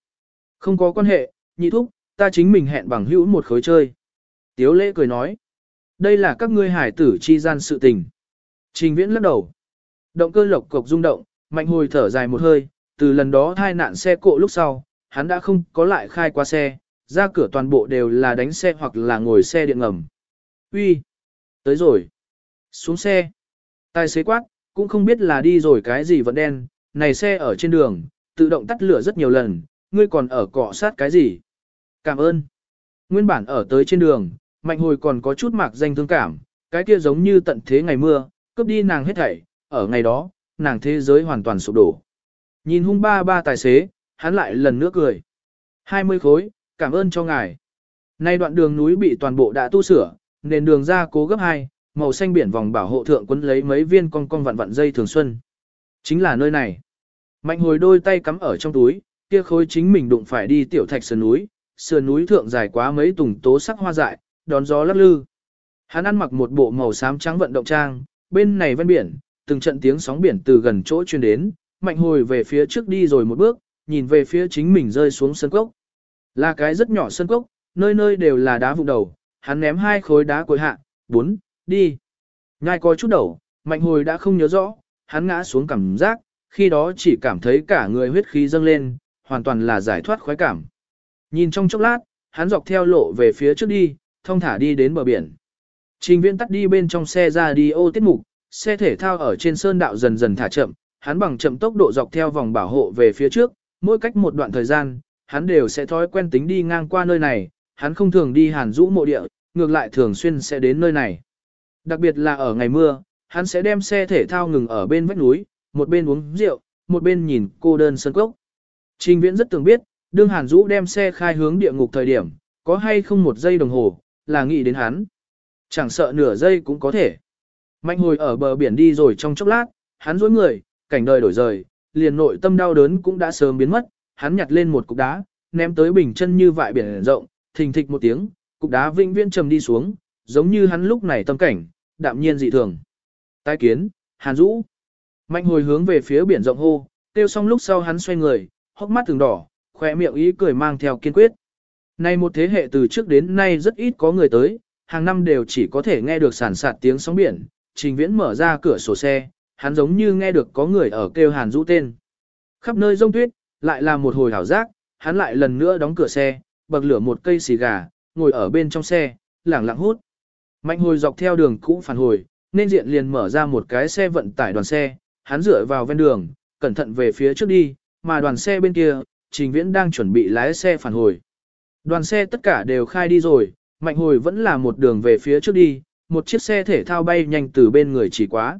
S1: Không có quan hệ, nhị thúc, ta chính mình hẹn bằng hữu một khối chơi. Tiếu lễ cười nói. Đây là các ngươi hải tử chi gian sự tình. Trình viễn lắc đầu. Động cơ lộc cộc rung động, mạnh hồi thở dài một hơi, từ lần đó thai nạn xe cộ lúc sau, hắn đã không có lại khai qua xe, ra cửa toàn bộ đều là đánh xe hoặc là ngồi xe điện ngầm. Uy, Tới rồi! Xuống xe! Tài xế quát, cũng không biết là đi rồi cái gì vẫn đen, này xe ở trên đường, tự động tắt lửa rất nhiều lần, ngươi còn ở cọ sát cái gì? Cảm ơn! Nguyên bản ở tới trên đường, mạnh hồi còn có chút mạc danh thương cảm, cái kia giống như tận thế ngày mưa, cướp đi nàng hết thảy, ở ngày đó, nàng thế giới hoàn toàn sụp đổ. Nhìn hung ba ba tài xế, hắn lại lần nữa cười. 20 khối, cảm ơn cho ngài. Nay đoạn đường núi bị toàn bộ đã tu sửa, nền đường ra cố gấp 2, màu xanh biển vòng bảo hộ thượng quấn lấy mấy viên con con vặn vặn dây thường xuân. Chính là nơi này. Mạnh hồi đôi tay cắm ở trong túi, kia khối chính mình đụng phải đi tiểu thạch sườn núi, sườn núi thượng dài quá mấy tùng tố sắc hoa dại, đón gió lắc lư. Hắn ăn mặc một bộ màu xám trắng vận động trang, bên này ven biển, từng trận tiếng sóng biển từ gần chỗ truyền đến, mạnh hồi về phía trước đi rồi một bước, nhìn về phía chính mình rơi xuống sân cốc. Là cái rất nhỏ sân cốc, nơi nơi đều là đá vụ đầu, hắn ném hai khối đá cuối hạ, bốn, đi. Nhai coi chút đầu, mạnh hồi đã không nhớ rõ, hắn ngã xuống cảm giác, khi đó chỉ cảm thấy cả người huyết khí dâng lên, hoàn toàn là giải thoát khoái cảm. Nhìn trong chốc lát, hắn dọc theo lộ về phía trước đi, thông thả đi đến bờ biển. Trình viễn tắt đi bên trong xe ra đi ô tiết mục, xe thể thao ở trên sơn đạo dần dần thả chậm, hắn bằng chậm tốc độ dọc theo vòng bảo hộ về phía trước, mỗi cách một đoạn thời gian, hắn đều sẽ thói quen tính đi ngang qua nơi này, hắn không thường đi hàn rũ mộ địa, ngược lại thường xuyên sẽ đến nơi này. Đặc biệt là ở ngày mưa, hắn sẽ đem xe thể thao ngừng ở bên vách núi, một bên uống rượu, một bên nhìn cô đơn sân cốc. Trình viễn rất tường biết, đương hàn Dũ đem xe khai hướng địa ngục thời điểm, có hay không một giây đồng hồ, là nghĩ đến hắn. Chẳng sợ nửa giây cũng có thể. Mạnh hồi ở bờ biển đi rồi trong chốc lát, hắn dối người, cảnh đời đổi rời, liền nội tâm đau đớn cũng đã sớm biến mất, hắn nhặt lên một cục đá, ném tới bình chân như vại biển rộng, thình thịch một tiếng, cục đá vĩnh viễn trầm đi xuống, giống như hắn lúc này tâm cảnh, đạm nhiên dị thường. Tái kiến, Hàn Dũ. Mạnh hồi hướng về phía biển rộng hô, tiêu xong lúc sau hắn xoay người, hốc mắt thường đỏ, khỏe miệng ý cười mang theo kiên quyết. Nay một thế hệ từ trước đến nay rất ít có người tới, hàng năm đều chỉ có thể nghe được sản sạt tiếng sóng biển, trình viễn mở ra cửa sổ xe, hắn giống như nghe được có người ở kêu hàn Dũ tên. Khắp nơi rông tuyết, lại là một hồi hảo giác, hắn lại lần nữa đóng cửa xe, bậc lửa một cây xì gà, ngồi ở bên trong xe, lẳng lặng hút. Mạnh hồi dọc theo đường cũ phản hồi, nên diện liền mở ra một cái xe vận tải đoàn xe, hắn dựa vào ven đường, cẩn thận về phía trước đi, mà đoàn xe bên kia, trình viễn đang chuẩn bị lái xe phản hồi. Đoàn xe tất cả đều khai đi rồi, mạnh hồi vẫn là một đường về phía trước đi, một chiếc xe thể thao bay nhanh từ bên người chỉ quá.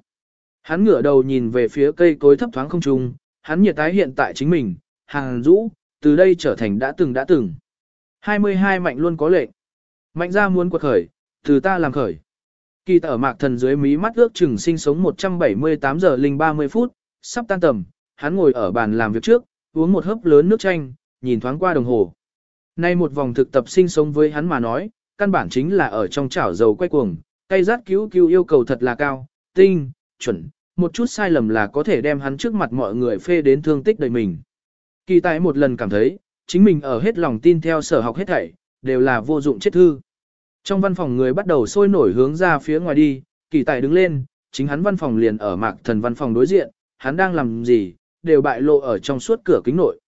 S1: Hắn ngửa đầu nhìn về phía cây cối thấp thoáng không trung, hắn nhiệt tái hiện tại chính mình, hàng rũ, từ đây trở thành đã từng đã từng. 22 mạnh luôn có lệnh. Mạnh ra muốn quật khởi, từ ta làm khởi. Kỳ tở mạc thần dưới mí mắt ước chừng sinh sống 178 giờ linh 30 phút, sắp tan tầm, hắn ngồi ở bàn làm việc trước, uống một hớp lớn nước chanh, nhìn thoáng qua đồng hồ. Nay một vòng thực tập sinh sống với hắn mà nói, căn bản chính là ở trong chảo dầu quay cuồng, cây rát cứu cứu yêu cầu thật là cao, tinh, chuẩn, một chút sai lầm là có thể đem hắn trước mặt mọi người phê đến thương tích đời mình. Kỳ tại một lần cảm thấy, chính mình ở hết lòng tin theo sở học hết thảy, đều là vô dụng chết thư. Trong văn phòng người bắt đầu sôi nổi hướng ra phía ngoài đi, kỳ tài đứng lên, chính hắn văn phòng liền ở mạc thần văn phòng đối diện, hắn đang làm gì, đều bại lộ ở trong suốt cửa kính nội.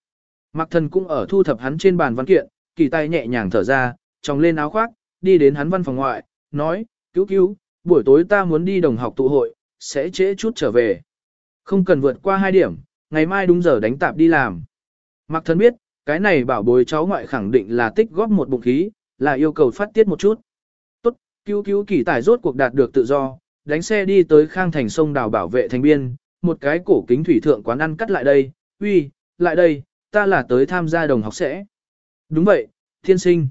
S1: Mạc thần cũng ở thu thập hắn trên bàn văn kiện, kỳ tài nhẹ nhàng thở ra, tròng lên áo khoác, đi đến hắn văn phòng ngoại, nói, cứu cứu, buổi tối ta muốn đi đồng học tụ hội, sẽ trễ chút trở về. Không cần vượt qua hai điểm, ngày mai đúng giờ đánh tạp đi làm. Mạc thần biết, cái này bảo bối cháu ngoại khẳng định là tích góp một bụng khí, là yêu cầu phát tiết một chút. Tốt, cứu cứu kỳ tài rốt cuộc đạt được tự do, đánh xe đi tới khang thành sông đào bảo vệ thành biên, một cái cổ kính thủy thượng quán ăn cắt lại đây, uy, lại đây, ta là tới tham gia đồng học sẽ. Đúng vậy, thiên sinh.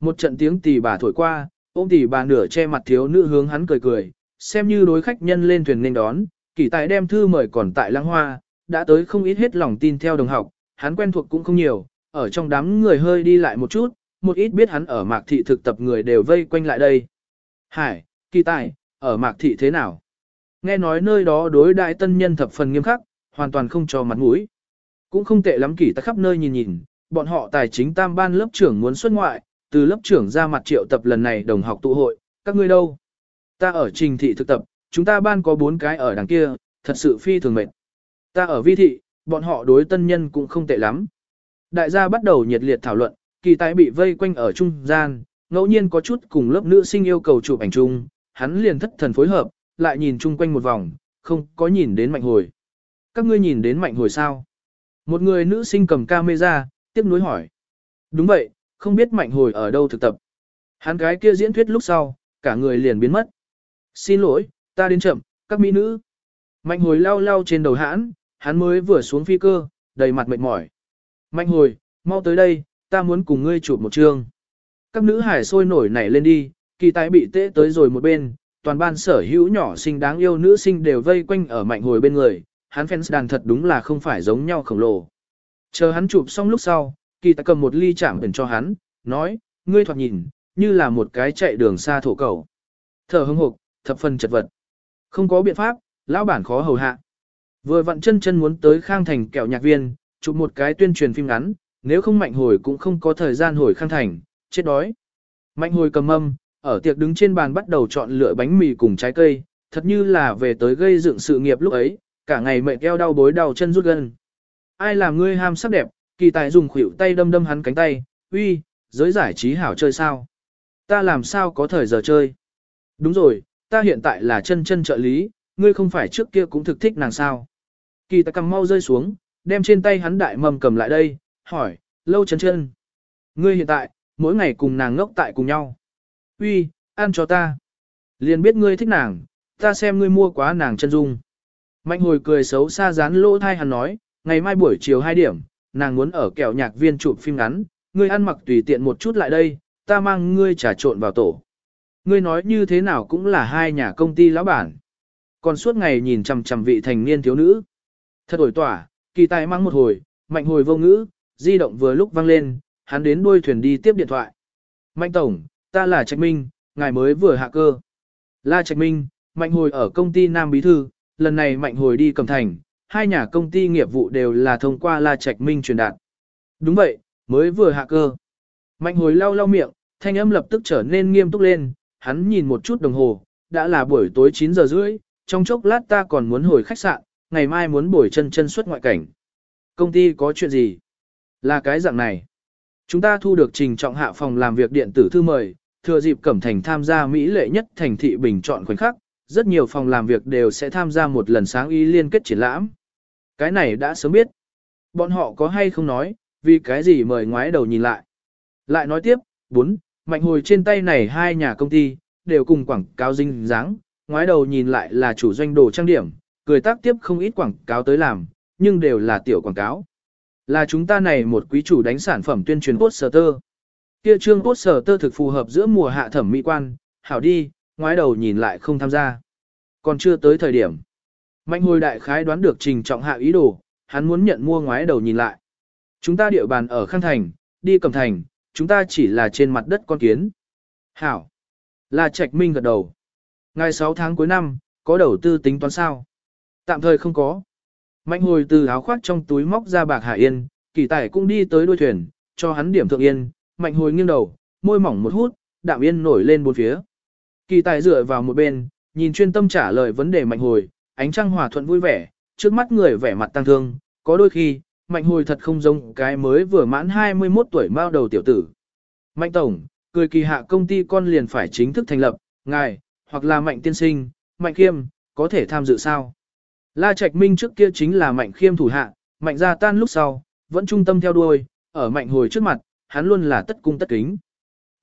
S1: Một trận tiếng tỷ bà thổi qua, ôm tỷ bà nửa che mặt thiếu nữ hướng hắn cười cười, xem như đối khách nhân lên thuyền nên đón, kỳ tài đem thư mời còn tại lăng hoa, đã tới không ít hết lòng tin theo đồng học, hắn quen thuộc cũng không nhiều, ở trong đám người hơi đi lại một chút, một ít biết hắn ở mạc thị thực tập người đều vây quanh lại đây. Hải, kỳ tài, ở mạc thị thế nào? Nghe nói nơi đó đối đại tân nhân thập phần nghiêm khắc, hoàn toàn không cho mặt mũi. Cũng không tệ lắm kỳ ta khắp nơi nhìn nhìn, bọn họ tài chính tam ban lớp trưởng muốn xuất ngoại, từ lớp trưởng ra mặt triệu tập lần này đồng học tụ hội, các ngươi đâu? Ta ở trình thị thực tập, chúng ta ban có bốn cái ở đằng kia, thật sự phi thường mệt. Ta ở vi thị, bọn họ đối tân nhân cũng không tệ lắm. Đại gia bắt đầu nhiệt liệt thảo luận, kỳ tài bị vây quanh ở trung gian, ngẫu nhiên có chút cùng lớp nữ sinh yêu cầu chụp ảnh chung, hắn liền thất thần phối hợp, lại nhìn chung quanh một vòng, không có nhìn đến mạnh hồi. Các ngươi nhìn đến mạnh hồi sao? Một người nữ sinh cầm camera, tiếp nối hỏi. Đúng vậy, không biết mạnh hồi ở đâu thực tập. Hắn gái kia diễn thuyết lúc sau, cả người liền biến mất. Xin lỗi, ta đến chậm, các mỹ nữ. Mạnh hồi lau lau trên đầu hãn, hắn mới vừa xuống phi cơ, đầy mặt mệt mỏi. Mạnh hồi, mau tới đây, ta muốn cùng ngươi chụp một chương. Các nữ hải sôi nổi nảy lên đi, kỳ tài bị tễ tới rồi một bên, toàn ban sở hữu nhỏ xinh đáng yêu nữ sinh đều vây quanh ở mạnh hồi bên người, hắn fans đàn thật đúng là không phải giống nhau khổng lồ. Chờ hắn chụp xong lúc sau, kỳ tài cầm một ly chạm ẩn cho hắn, nói, ngươi thoạt nhìn, như là một cái chạy đường xa thổ cầu. Thở hững hộp, thập phần chật vật. Không có biện pháp, lão bản khó hầu hạ. Vừa vặn chân chân muốn tới khang thành kẹo nhạc viên, chụp một cái tuyên truyền phim ngắn, nếu không mạnh hồi cũng không có thời gian hồi khang thành, chết đói. Mạnh hồi cầm âm, ở tiệc đứng trên bàn bắt đầu chọn lựa bánh mì cùng trái cây, thật như là về tới gây dựng sự nghiệp lúc ấy, cả ngày mệt eo đau bối đau chân rút gân. Ai làm ngươi ham sắc đẹp, kỳ tài dùng khuỷu tay đâm đâm hắn cánh tay, uy, giới giải trí hảo chơi sao? Ta làm sao có thời giờ chơi? Đúng rồi, ta hiện tại là chân chân trợ lý, ngươi không phải trước kia cũng thực thích nàng sao? Kỳ tài cầm mau rơi xuống, đem trên tay hắn đại mầm cầm lại đây, hỏi, lâu chấn chân. Ngươi hiện tại, mỗi ngày cùng nàng ngốc tại cùng nhau. Uy, ăn cho ta. Liền biết ngươi thích nàng, ta xem ngươi mua quá nàng chân dung. Mạnh hồi cười xấu xa dán lỗ thai hắn nói, ngày mai buổi chiều 2 điểm, nàng muốn ở kẹo nhạc viên chụp phim ngắn, ngươi ăn mặc tùy tiện một chút lại đây, ta mang ngươi trà trộn vào tổ. Ngươi nói như thế nào cũng là hai nhà công ty lão bản. Còn suốt ngày nhìn chằm chằm vị thành niên thiếu nữ. Thật ổi tỏa, kỳ tài mang một hồi, mạnh hồi vô ngữ, di động vừa lúc vang lên, hắn đến đuôi thuyền đi tiếp điện thoại. Mạnh tổng, ta là Trạch Minh, ngài mới vừa hạ cơ. La Trạch Minh, mạnh hồi ở công ty Nam Bí Thư, lần này mạnh hồi đi cầm thành, hai nhà công ty nghiệp vụ đều là thông qua La Trạch Minh truyền đạt. Đúng vậy, mới vừa hạ cơ. Mạnh hồi lau lau miệng, thanh âm lập tức trở nên nghiêm túc lên, hắn nhìn một chút đồng hồ, đã là buổi tối 9 giờ rưỡi, trong chốc lát ta còn muốn hồi khách sạn, ngày mai muốn buổi chân chân xuất ngoại cảnh. Công ty có chuyện gì? Là cái dạng này. Chúng ta thu được trình trọng hạ phòng làm việc điện tử thư mời, thừa dịp Cẩm Thành tham gia Mỹ lệ nhất thành thị bình chọn khoảnh khắc, rất nhiều phòng làm việc đều sẽ tham gia một lần sáng ý liên kết triển lãm. Cái này đã sớm biết. Bọn họ có hay không nói, vì cái gì mời ngoái đầu nhìn lại. Lại nói tiếp, 4. Mạnh hồi trên tay này hai nhà công ty, đều cùng quảng cáo dinh dáng, ngoái đầu nhìn lại là chủ doanh đồ trang điểm, cười tác tiếp không ít quảng cáo tới làm, nhưng đều là tiểu quảng cáo. Là chúng ta này một quý chủ đánh sản phẩm tuyên truyền poster. Kia trương poster thực phù hợp giữa mùa hạ thẩm mỹ quan, hảo đi, ngoái đầu nhìn lại không tham gia. Còn chưa tới thời điểm. Mạnh hồi đại khái đoán được trình trọng hạ ý đồ, hắn muốn nhận mua ngoái đầu nhìn lại. Chúng ta địa bàn ở Khang Thành, đi cầm thành, chúng ta chỉ là trên mặt đất con kiến. Hảo. Là Trạch Minh gật đầu. Ngày 6 tháng cuối năm, có đầu tư tính toán sao? Tạm thời không có. Mạnh hồi từ áo khoác trong túi móc ra bạc hạ yên, kỳ tài cũng đi tới đuôi thuyền, cho hắn điểm thượng yên. Mạnh hồi nghiêng đầu, môi mỏng một hút, đạm yên nổi lên bốn phía. Kỳ tài dựa vào một bên, nhìn chuyên tâm trả lời vấn đề mạnh hồi, ánh trăng hòa thuận vui vẻ, trước mắt người vẻ mặt tăng thương, có đôi khi, mạnh hồi thật không giống cái mới vừa mãn 21 tuổi mao đầu tiểu tử. Mạnh tổng, cười kỳ hạ công ty con liền phải chính thức thành lập, ngài, hoặc là mạnh tiên sinh, mạnh Kiêm có thể tham dự sao? La Trạch Minh trước kia chính là mạnh khiêm thủ hạ, mạnh gia tan lúc sau, vẫn trung tâm theo đuôi, ở mạnh hồi trước mặt, hắn luôn là tất cung tất kính.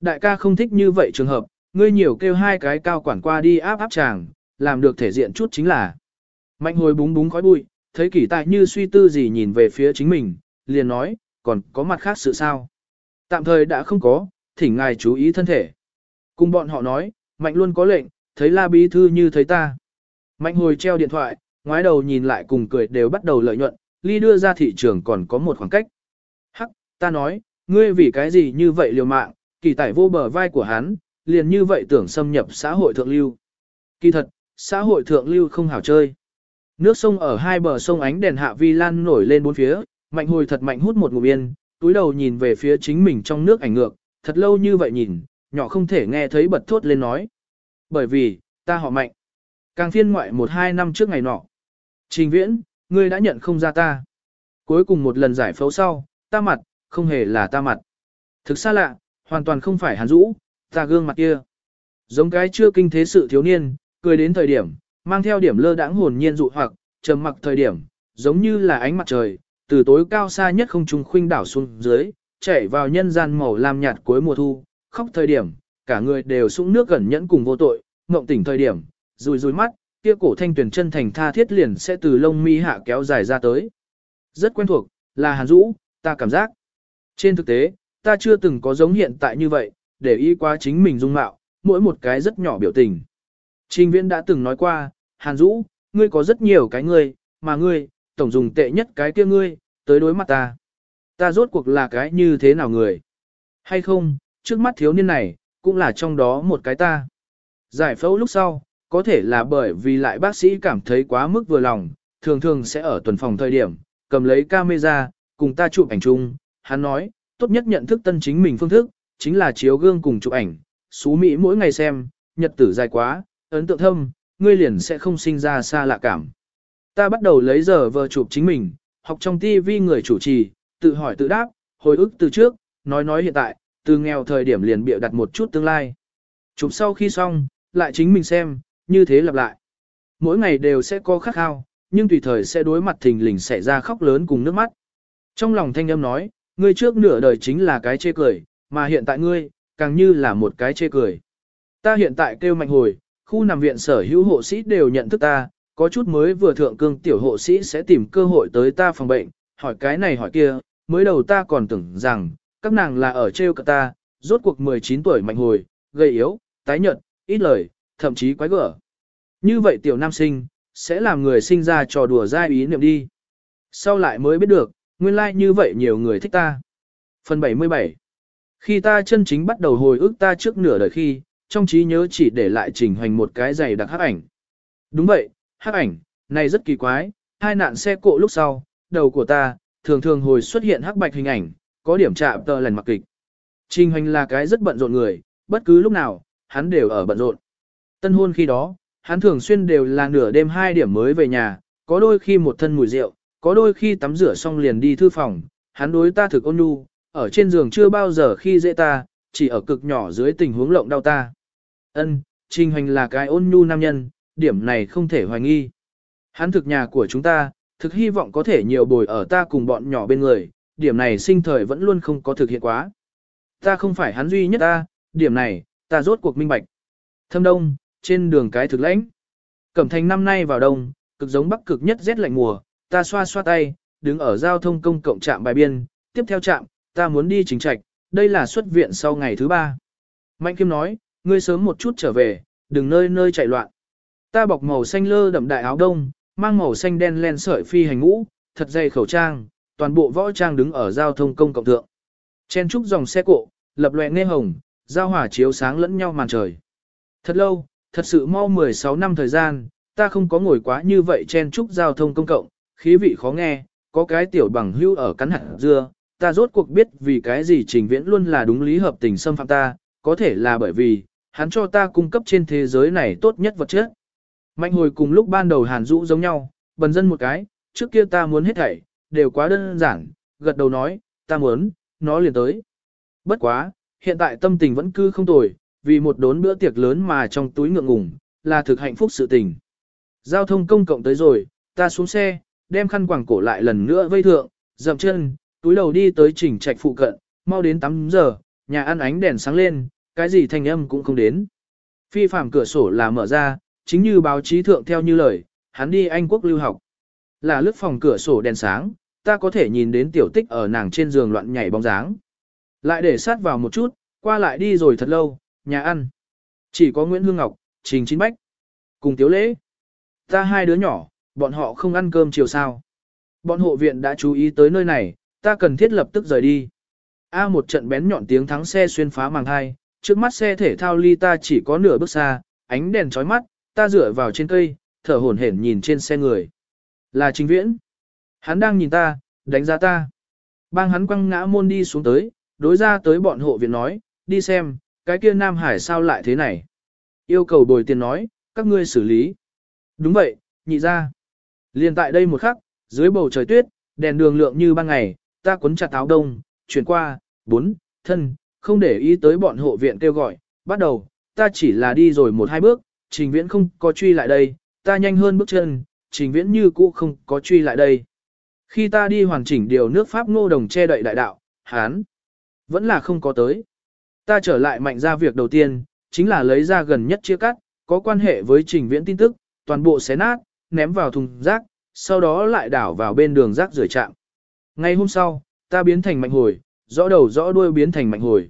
S1: Đại ca không thích như vậy trường hợp, ngươi nhiều kêu hai cái cao quản qua đi áp áp chàng, làm được thể diện chút chính là. Mạnh hồi búng búng khói bụi, thấy kỷ tại như suy tư gì nhìn về phía chính mình, liền nói, còn có mặt khác sự sao. Tạm thời đã không có, thỉnh ngài chú ý thân thể. Cùng bọn họ nói, mạnh luôn có lệnh, thấy la bí thư như thấy ta. Mạnh hồi treo điện thoại, ngoái đầu nhìn lại cùng cười đều bắt đầu lợi nhuận, ly đưa ra thị trường còn có một khoảng cách. Hắc, ta nói, ngươi vì cái gì như vậy liều mạng, kỳ tải vô bờ vai của hắn, liền như vậy tưởng xâm nhập xã hội thượng lưu. Kỳ thật, xã hội thượng lưu không hảo chơi. Nước sông ở hai bờ sông ánh đèn hạ vi lan nổi lên bốn phía, mạnh hồi thật mạnh hút một ngụm yên, túi đầu nhìn về phía chính mình trong nước ảnh ngược, thật lâu như vậy nhìn, nhỏ không thể nghe thấy bật thốt lên nói. Bởi vì, ta họ mạnh. Càng phiên ngoại một hai năm trước ngày nọ. Trình viễn, ngươi đã nhận không ra ta. Cuối cùng một lần giải phẫu sau, ta mặt, không hề là ta mặt. Thực xa lạ, hoàn toàn không phải hàn rũ, ta gương mặt kia. Giống cái chưa kinh thế sự thiếu niên, cười đến thời điểm, mang theo điểm lơ đãng hồn nhiên dụ hoặc, trầm mặc thời điểm, giống như là ánh mặt trời, từ tối cao xa nhất không trung khuynh đảo xuống dưới, chảy vào nhân gian màu lam nhạt cuối mùa thu, khóc thời điểm, cả người đều sũng nước gần nhẫn cùng vô tội, ngộng tỉnh thời điểm, rùi rùi mắt, kia cổ thanh tuyển chân thành tha thiết liền sẽ từ lông mi hạ kéo dài ra tới. Rất quen thuộc, là Hàn Dũ, ta cảm giác. Trên thực tế, ta chưa từng có giống hiện tại như vậy, để ý qua chính mình dung mạo, mỗi một cái rất nhỏ biểu tình. Trình viễn đã từng nói qua, Hàn Dũ, ngươi có rất nhiều cái ngươi, mà ngươi, tổng dùng tệ nhất cái kia ngươi, tới đối mặt ta. Ta rốt cuộc là cái như thế nào người? Hay không, trước mắt thiếu niên này, cũng là trong đó một cái ta. Giải phẫu lúc sau, có thể là bởi vì lại bác sĩ cảm thấy quá mức vừa lòng, thường thường sẽ ở tuần phòng thời điểm, cầm lấy camera, cùng ta chụp ảnh chung. Hắn nói, tốt nhất nhận thức tân chính mình phương thức, chính là chiếu gương cùng chụp ảnh. Xú Mỹ mỗi ngày xem, nhật tử dài quá, ấn tượng thâm, ngươi liền sẽ không sinh ra xa lạ cảm. Ta bắt đầu lấy giờ vờ chụp chính mình, học trong TV người chủ trì, tự hỏi tự đáp, hồi ức từ trước, nói nói hiện tại, từ nghèo thời điểm liền bịa đặt một chút tương lai. Chụp sau khi xong, lại chính mình xem, như thế lặp lại. Mỗi ngày đều sẽ có khắc khao, nhưng tùy thời sẽ đối mặt thình lình xảy ra khóc lớn cùng nước mắt. Trong lòng thanh âm nói, ngươi trước nửa đời chính là cái chê cười, mà hiện tại ngươi, càng như là một cái chê cười. Ta hiện tại kêu mạnh hồi, khu nằm viện sở hữu hộ sĩ đều nhận thức ta, có chút mới vừa thượng cương tiểu hộ sĩ sẽ tìm cơ hội tới ta phòng bệnh, hỏi cái này hỏi kia, mới đầu ta còn tưởng rằng, các nàng là ở treo cả ta, rốt cuộc 19 tuổi mạnh hồi, gầy yếu, tái nhợt, ít lời, thậm chí quái gở. Như vậy tiểu nam sinh, sẽ làm người sinh ra trò đùa dai ý niệm đi. Sau lại mới biết được, nguyên lai like như vậy nhiều người thích ta. Phần 77 Khi ta chân chính bắt đầu hồi ức ta trước nửa đời khi, trong trí nhớ chỉ để lại chỉnh hoành một cái giày đặc hắc ảnh. Đúng vậy, hắc ảnh, này rất kỳ quái, hai nạn xe cộ lúc sau, đầu của ta, thường thường hồi xuất hiện hắc bạch hình ảnh, có điểm chạm tờ lần mặc kịch. Trình hoành là cái rất bận rộn người, bất cứ lúc nào, hắn đều ở bận rộn. Tân hôn khi đó, hắn thường xuyên đều là nửa đêm hai điểm mới về nhà, có đôi khi một thân mùi rượu, có đôi khi tắm rửa xong liền đi thư phòng, hắn đối ta thực ôn nhu, ở trên giường chưa bao giờ khi dễ ta, chỉ ở cực nhỏ dưới tình huống lộng đau ta. Ân, Trình Hoành là cái ôn nhu nam nhân, điểm này không thể hoài nghi. Hắn thực nhà của chúng ta, thực hy vọng có thể nhiều bồi ở ta cùng bọn nhỏ bên người, điểm này sinh thời vẫn luôn không có thực hiện quá. Ta không phải hắn duy nhất ta, điểm này, ta rốt cuộc minh bạch. Thâm đông, trên đường cái thực lãnh. Cẩm thành năm nay vào đông, cực giống bắc cực nhất rét lạnh mùa, ta xoa xoa tay, đứng ở giao thông công cộng trạm bài biên, tiếp theo trạm, ta muốn đi chính trạch, đây là xuất viện sau ngày thứ ba. Mạnh Kim nói, ngươi sớm một chút trở về, đừng nơi nơi chạy loạn. Ta bọc màu xanh lơ đậm đại áo đông, mang màu xanh đen len sợi phi hành ngũ, thật dày khẩu trang, toàn bộ võ trang đứng ở giao thông công cộng thượng. Chen trúc dòng xe cộ, lập loè nghe hồng, giao hỏa chiếu sáng lẫn nhau màn trời. Thật lâu, thật sự mau 16 năm thời gian, ta không có ngồi quá như vậy chen chúc giao thông công cộng, khí vị khó nghe, có cái tiểu bằng hưu ở cắn hạt dưa, ta rốt cuộc biết vì cái gì trình viễn luôn là đúng lý hợp tình xâm phạm ta, có thể là bởi vì, hắn cho ta cung cấp trên thế giới này tốt nhất vật chất. Mạnh hồi cùng lúc ban đầu hàn rũ giống nhau, bần dân một cái, trước kia ta muốn hết thảy, đều quá đơn giản, gật đầu nói, ta muốn, nó liền tới. Bất quá, hiện tại tâm tình vẫn cứ không tồi, vì một đốn bữa tiệc lớn mà trong túi ngượng ngùng, là thực hạnh phúc sự tình. Giao thông công cộng tới rồi, ta xuống xe, đem khăn quàng cổ lại lần nữa vây thượng, dậm chân, túi đầu đi tới chỉnh trạch phụ cận, mau đến 8 giờ, nhà ăn ánh đèn sáng lên, cái gì thanh âm cũng không đến. Phi phạm cửa sổ là mở ra, chính như báo chí thượng theo như lời, hắn đi Anh quốc lưu học. Là lướt phòng cửa sổ đèn sáng, ta có thể nhìn đến tiểu tích ở nàng trên giường loạn nhảy bóng dáng. Lại để sát vào một chút, qua lại đi rồi thật lâu, nhà ăn. Chỉ có Nguyễn Hương Ngọc, Trình Chín Bách, cùng Tiếu Lễ. Ta hai đứa nhỏ, bọn họ không ăn cơm chiều sao. Bọn hộ viện đã chú ý tới nơi này, ta cần thiết lập tức rời đi. A một trận bén nhọn tiếng thắng xe xuyên phá màng hai, trước mắt xe thể thao ly ta chỉ có nửa bước xa, ánh đèn chói mắt, ta dựa vào trên cây, thở hổn hển nhìn trên xe người. Là Trình Viễn. Hắn đang nhìn ta, đánh giá ta. Bang hắn quăng ngã môn đi xuống tới, đối ra tới bọn hộ viện nói, đi xem, cái kia Nam Hải sao lại thế này. Yêu cầu bồi tiền nói, các ngươi xử lý. Đúng vậy, nhị ra. Liên tại đây một khắc, dưới bầu trời tuyết, đèn đường lượng như ban ngày, ta quấn chặt áo đông, chuyển qua, bốn, thân, không để ý tới bọn hộ viện kêu gọi, bắt đầu, ta chỉ là đi rồi một hai bước, trình viễn không có truy lại đây, ta nhanh hơn bước chân, trình viễn như cũ không có truy lại đây. Khi ta đi hoàn chỉnh điều nước Pháp ngô đồng che đậy đại đạo, hán, vẫn là không có tới. Ta trở lại mạnh ra việc đầu tiên, chính là lấy ra gần nhất chia cắt, có quan hệ với trình viễn tin tức, toàn bộ xé nát, ném vào thùng rác, sau đó lại đảo vào bên đường rác rửa chạm. Ngày hôm sau, ta biến thành mạnh hồi, rõ đầu rõ đuôi biến thành mạnh hồi.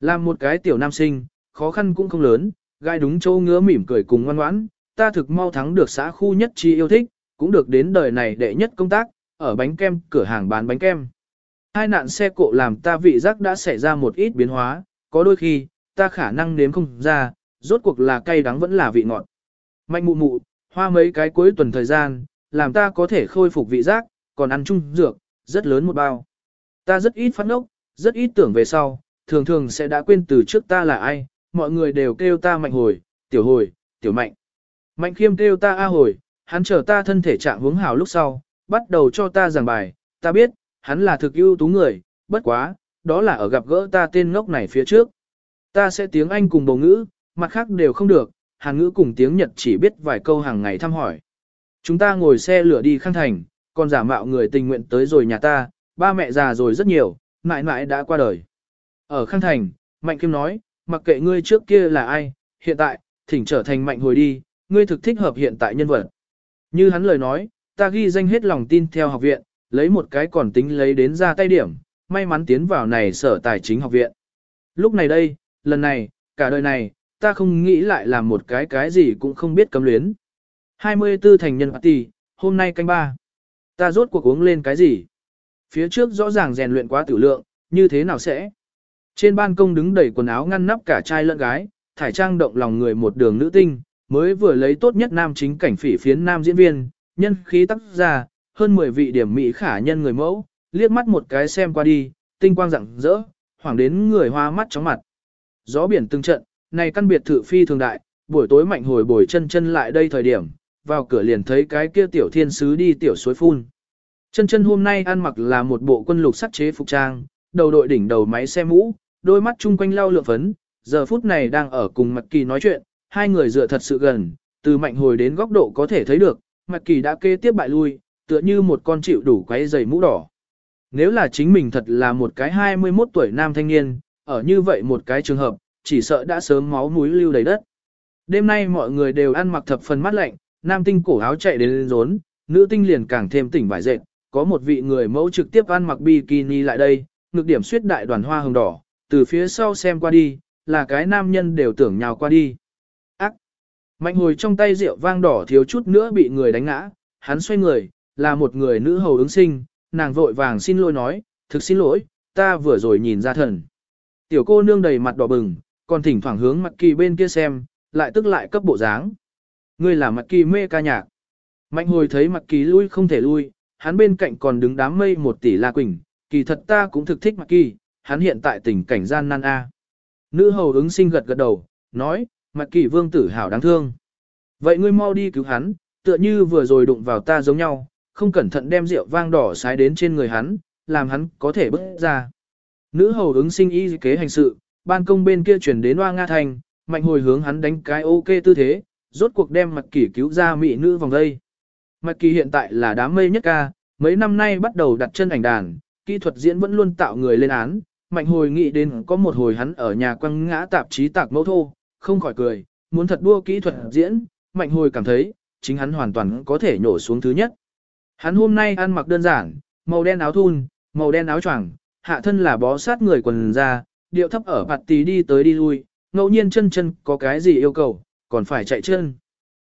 S1: Làm một cái tiểu nam sinh, khó khăn cũng không lớn, gai đúng châu ngứa mỉm cười cùng ngoan ngoãn, ta thực mau thắng được xã khu nhất chi yêu thích, cũng được đến đời này đệ nhất công tác, ở bánh kem, cửa hàng bán bánh kem. Hai nạn xe cộ làm ta vị giác đã xảy ra một ít biến hóa, có đôi khi, ta khả năng nếm không ra, rốt cuộc là cay đắng vẫn là vị ngọt. Mạnh mụ mụ, hoa mấy cái cuối tuần thời gian, làm ta có thể khôi phục vị giác, còn ăn chung dược, rất lớn một bao. Ta rất ít phát ngốc, rất ít tưởng về sau, thường thường sẽ đã quên từ trước ta là ai, mọi người đều kêu ta mạnh hồi, tiểu hồi, tiểu mạnh. Mạnh khiêm kêu ta a hồi, hắn chờ ta thân thể trạng hướng hào lúc sau, bắt đầu cho ta giảng bài, ta biết, hắn là thực ưu tú người, bất quá, đó là ở gặp gỡ ta tên ngốc này phía trước. Ta sẽ tiếng Anh cùng bầu ngữ, mặt khác đều không được, hàng ngữ cùng tiếng Nhật chỉ biết vài câu hàng ngày thăm hỏi. Chúng ta ngồi xe lửa đi khang thành, còn giả mạo người tình nguyện tới rồi nhà ta, ba mẹ già rồi rất nhiều, mãi mãi đã qua đời. Ở khang thành, Mạnh Kim nói, mặc kệ ngươi trước kia là ai, hiện tại, thỉnh trở thành Mạnh hồi đi, ngươi thực thích hợp hiện tại nhân vật. Như hắn lời nói, ta ghi danh hết lòng tin theo học viện, lấy một cái còn tính lấy đến ra tay điểm, may mắn tiến vào này sở tài chính học viện. Lúc này đây, lần này, cả đời này, ta không nghĩ lại làm một cái cái gì cũng không biết cấm luyến. 24 thành nhân party, hôm nay canh ba. Ta rốt cuộc uống lên cái gì? Phía trước rõ ràng rèn luyện quá tử lượng, như thế nào sẽ? Trên ban công đứng đầy quần áo ngăn nắp cả trai lẫn gái, thải trang động lòng người một đường nữ tinh, mới vừa lấy tốt nhất nam chính cảnh phỉ phiến nam diễn viên, nhân khí tác ra, hơn 10 vị điểm mỹ khả nhân người mẫu, liếc mắt một cái xem qua đi, tinh quang rạng rỡ, hoảng đến người hoa mắt chóng mặt. Gió biển từng trận, này căn biệt thự phi thường đại, buổi tối mạnh hồi bồi chân chân lại đây thời điểm, vào cửa liền thấy cái kia tiểu thiên sứ đi tiểu suối phun. Chân chân hôm nay ăn mặc là một bộ quân lục sắt chế phục trang, đầu đội đỉnh đầu máy xe mũ, đôi mắt chung quanh lau lượng phấn, giờ phút này đang ở cùng Mạc Kỳ nói chuyện, hai người dựa thật sự gần, từ mạnh hồi đến góc độ có thể thấy được, Mạc Kỳ đã kê tiếp bại lui, tựa như một con chịu đủ quấy giày mũ đỏ. Nếu là chính mình thật là một cái 21 tuổi nam thanh niên, ở như vậy một cái trường hợp, chỉ sợ đã sớm máu núi lưu đầy đất. Đêm nay mọi người đều ăn mặc thập phần mát lạnh, nam tinh cổ áo chạy đến lên rốn, nữ tinh liền càng thêm tỉnh vải dệt, có một vị người mẫu trực tiếp ăn mặc bikini lại đây, ngực điểm suyết đại đoàn hoa hồng đỏ, từ phía sau xem qua đi, là cái nam nhân đều tưởng nhào qua đi. Ác! Mạnh hồi trong tay rượu vang đỏ thiếu chút nữa bị người đánh ngã, hắn xoay người, là một người nữ hầu ứng sinh, nàng vội vàng xin lỗi nói, thực xin lỗi, ta vừa rồi nhìn ra thần. Tiểu cô nương đầy mặt đỏ bừng, còn thỉnh thoảng hướng mặt kỳ bên kia xem, lại tức lại cấp bộ dáng. Ngươi là mặt kỳ mê ca nhạc. Mạnh hồi thấy mặt kỳ lui không thể lui, hắn bên cạnh còn đứng đám mây một tỷ la quỳnh, kỳ thật ta cũng thực thích mặt kỳ, hắn hiện tại tình cảnh gian nan a. Nữ hầu ứng sinh gật gật đầu, nói, mặt kỳ vương tử hảo đáng thương. Vậy ngươi mau đi cứu hắn, tựa như vừa rồi đụng vào ta giống nhau, không cẩn thận đem rượu vang đỏ sái đến trên người hắn, làm hắn có thể bước ra. Nữ hầu ứng sinh y kế hành sự, ban công bên kia chuyển đến Hoa Nga Thành, mạnh hồi hướng hắn đánh cái ok tư thế, rốt cuộc đem mặt kỳ cứu ra mỹ nữ vòng đây. Mặt kỳ hiện tại là đám mây nhất ca, mấy năm nay bắt đầu đặt chân ảnh đàn, kỹ thuật diễn vẫn luôn tạo người lên án, mạnh hồi nghĩ đến có một hồi hắn ở nhà quăng ngã tạp chí tạc mẫu thô, không khỏi cười, muốn thật đua kỹ thuật diễn, mạnh hồi cảm thấy, chính hắn hoàn toàn có thể nhổ xuống thứ nhất. Hắn hôm nay ăn mặc đơn giản, màu đen áo thun, màu đen áo choàng, hạ thân là bó sát người quần ra, điệu thấp ở bạt tí đi tới đi lui, ngẫu nhiên chân chân có cái gì yêu cầu, còn phải chạy chân.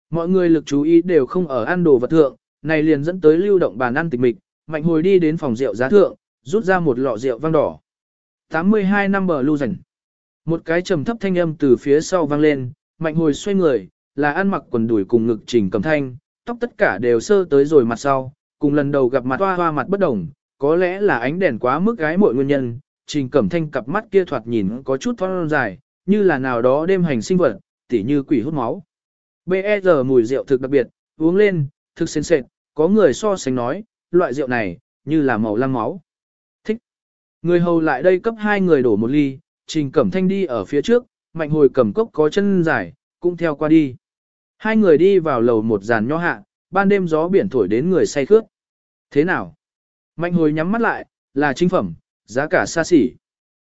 S1: Mọi người lực chú ý đều không ở ăn đồ vật thượng, này liền dẫn tới lưu động bàn ăn tịch mịch, mạnh hồi đi đến phòng rượu giá thượng, rút ra một lọ rượu vang đỏ. 82 năm bờ lưu rảnh. Một cái trầm thấp thanh âm từ phía sau vang lên, mạnh hồi xoay người, là ăn mặc quần đùi cùng ngực trình cầm thanh, tóc tất cả đều sơ tới rồi mặt sau, cùng lần đầu gặp mặt hoa hoa mặt bất đồng, có lẽ là ánh đèn quá mức gái mọi nguyên nhân, trình cẩm thanh cặp mắt kia thoạt nhìn có chút thoát dài, như là nào đó đêm hành sinh vật, tỉ như quỷ hút máu. B.E.G. mùi rượu thực đặc biệt, uống lên, thực sến sệt, có người so sánh nói, loại rượu này, như là màu lăng máu. Thích. Người hầu lại đây cấp hai người đổ một ly, trình cẩm thanh đi ở phía trước, mạnh hồi cầm cốc có chân dài, cũng theo qua đi. Hai người đi vào lầu một giàn nho hạ, ban đêm gió biển thổi đến người say khướt. Thế nào? Mạnh hồi nhắm mắt lại, là chính phẩm, giá cả xa xỉ.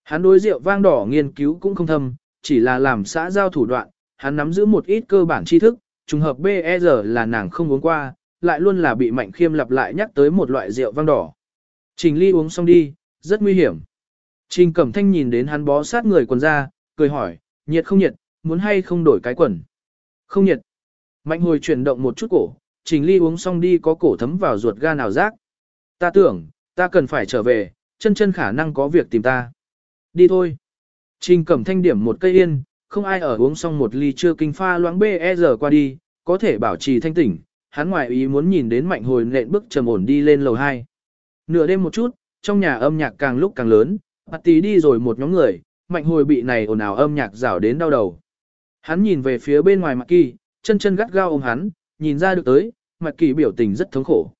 S1: Hắn đối rượu vang đỏ nghiên cứu cũng không thâm, chỉ là làm xã giao thủ đoạn, hắn nắm giữ một ít cơ bản tri thức, trùng hợp BER là nàng không uống qua, lại luôn là bị Mạnh Khiêm lặp lại nhắc tới một loại rượu vang đỏ. Trình Ly uống xong đi, rất nguy hiểm. Trình Cẩm Thanh nhìn đến hắn bó sát người quần ra, cười hỏi, nhiệt không nhiệt, muốn hay không đổi cái quần. Không nhiệt. Mạnh hồi chuyển động một chút cổ, Trình Ly uống xong đi có cổ thấm vào ruột ga nào rác. Ta tưởng, ta cần phải trở về, chân chân khả năng có việc tìm ta. Đi thôi. Trình Cẩm Thanh điểm một cây yên, không ai ở uống xong một ly chưa kinh pha loãng bê giờ qua đi, có thể bảo trì thanh tỉnh, hắn ngoại ý muốn nhìn đến mạnh hồi nện bước trầm ổn đi lên lầu 2. Nửa đêm một chút, trong nhà âm nhạc càng lúc càng lớn, mặt tí đi rồi một nhóm người, mạnh hồi bị này ồn ào âm nhạc rảo đến đau đầu. Hắn nhìn về phía bên ngoài mặt kỳ, chân chân gắt gao ôm hắn, nhìn ra được tới, mặt kỳ biểu tình rất thống khổ.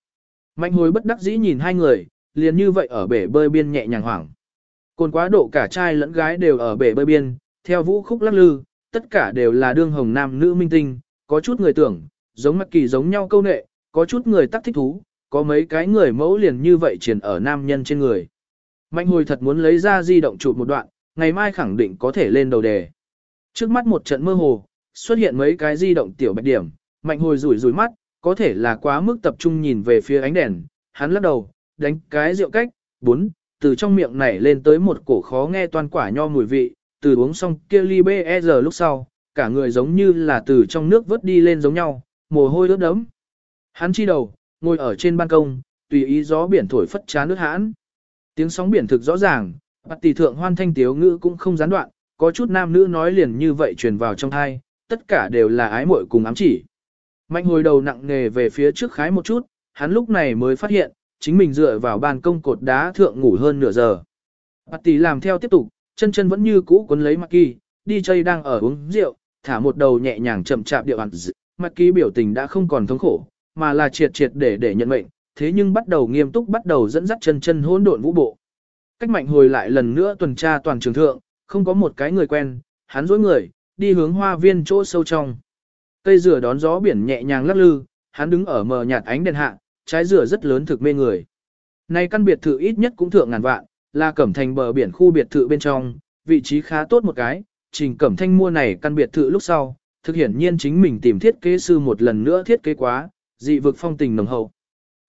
S1: Mạnh hồi bất đắc dĩ nhìn hai người, liền như vậy ở bể bơi biên nhẹ nhàng hoảng. Cồn quá độ cả trai lẫn gái đều ở bể bơi biên, theo vũ khúc lắc lư, tất cả đều là đương hồng nam nữ minh tinh, có chút người tưởng, giống mặt kỳ giống nhau câu nệ, có chút người tắc thích thú, có mấy cái người mẫu liền như vậy triển ở nam nhân trên người. Mạnh hồi thật muốn lấy ra di động chụp một đoạn, ngày mai khẳng định có thể lên đầu đề. Trước mắt một trận mơ hồ, xuất hiện mấy cái di động tiểu bạch điểm, mạnh hồi rủi rủi mắt, có thể là quá mức tập trung nhìn về phía ánh đèn, hắn lắc đầu, đánh cái rượu cách, bốn, từ trong miệng nảy lên tới một cổ khó nghe toàn quả nho mùi vị, từ uống xong kia ly bê e giờ lúc sau, cả người giống như là từ trong nước vớt đi lên giống nhau, mồ hôi ướt đẫm. Hắn chi đầu, ngồi ở trên ban công, tùy ý gió biển thổi phất chán nước hãn. Tiếng sóng biển thực rõ ràng, bạc tỷ thượng hoan thanh tiếu ngữ cũng không gián đoạn, có chút nam nữ nói liền như vậy truyền vào trong thai, tất cả đều là ái muội cùng ám chỉ. Mạnh hồi đầu nặng nề về phía trước khái một chút, hắn lúc này mới phát hiện, chính mình dựa vào ban công cột đá thượng ngủ hơn nửa giờ. Bạt tỷ làm theo tiếp tục, chân chân vẫn như cũ cuốn lấy Mạc Kỳ, đi chơi đang ở uống rượu, thả một đầu nhẹ nhàng chậm chạp điệu ăn Mạc Kỳ biểu tình đã không còn thống khổ, mà là triệt triệt để để nhận mệnh, thế nhưng bắt đầu nghiêm túc bắt đầu dẫn dắt chân chân hỗn độn vũ bộ. Cách mạnh hồi lại lần nữa tuần tra toàn trường thượng, không có một cái người quen, hắn dối người, đi hướng hoa viên chỗ sâu trong. Cây dừa đón gió biển nhẹ nhàng lắc lư, hắn đứng ở mờ nhạt ánh đèn hạ, trái dừa rất lớn thực mê người. Này căn biệt thự ít nhất cũng thượng ngàn vạn, là cẩm thành bờ biển khu biệt thự bên trong, vị trí khá tốt một cái, trình cẩm thanh mua này căn biệt thự lúc sau, thực hiện nhiên chính mình tìm thiết kế sư một lần nữa thiết kế quá, dị vực phong tình nồng hậu.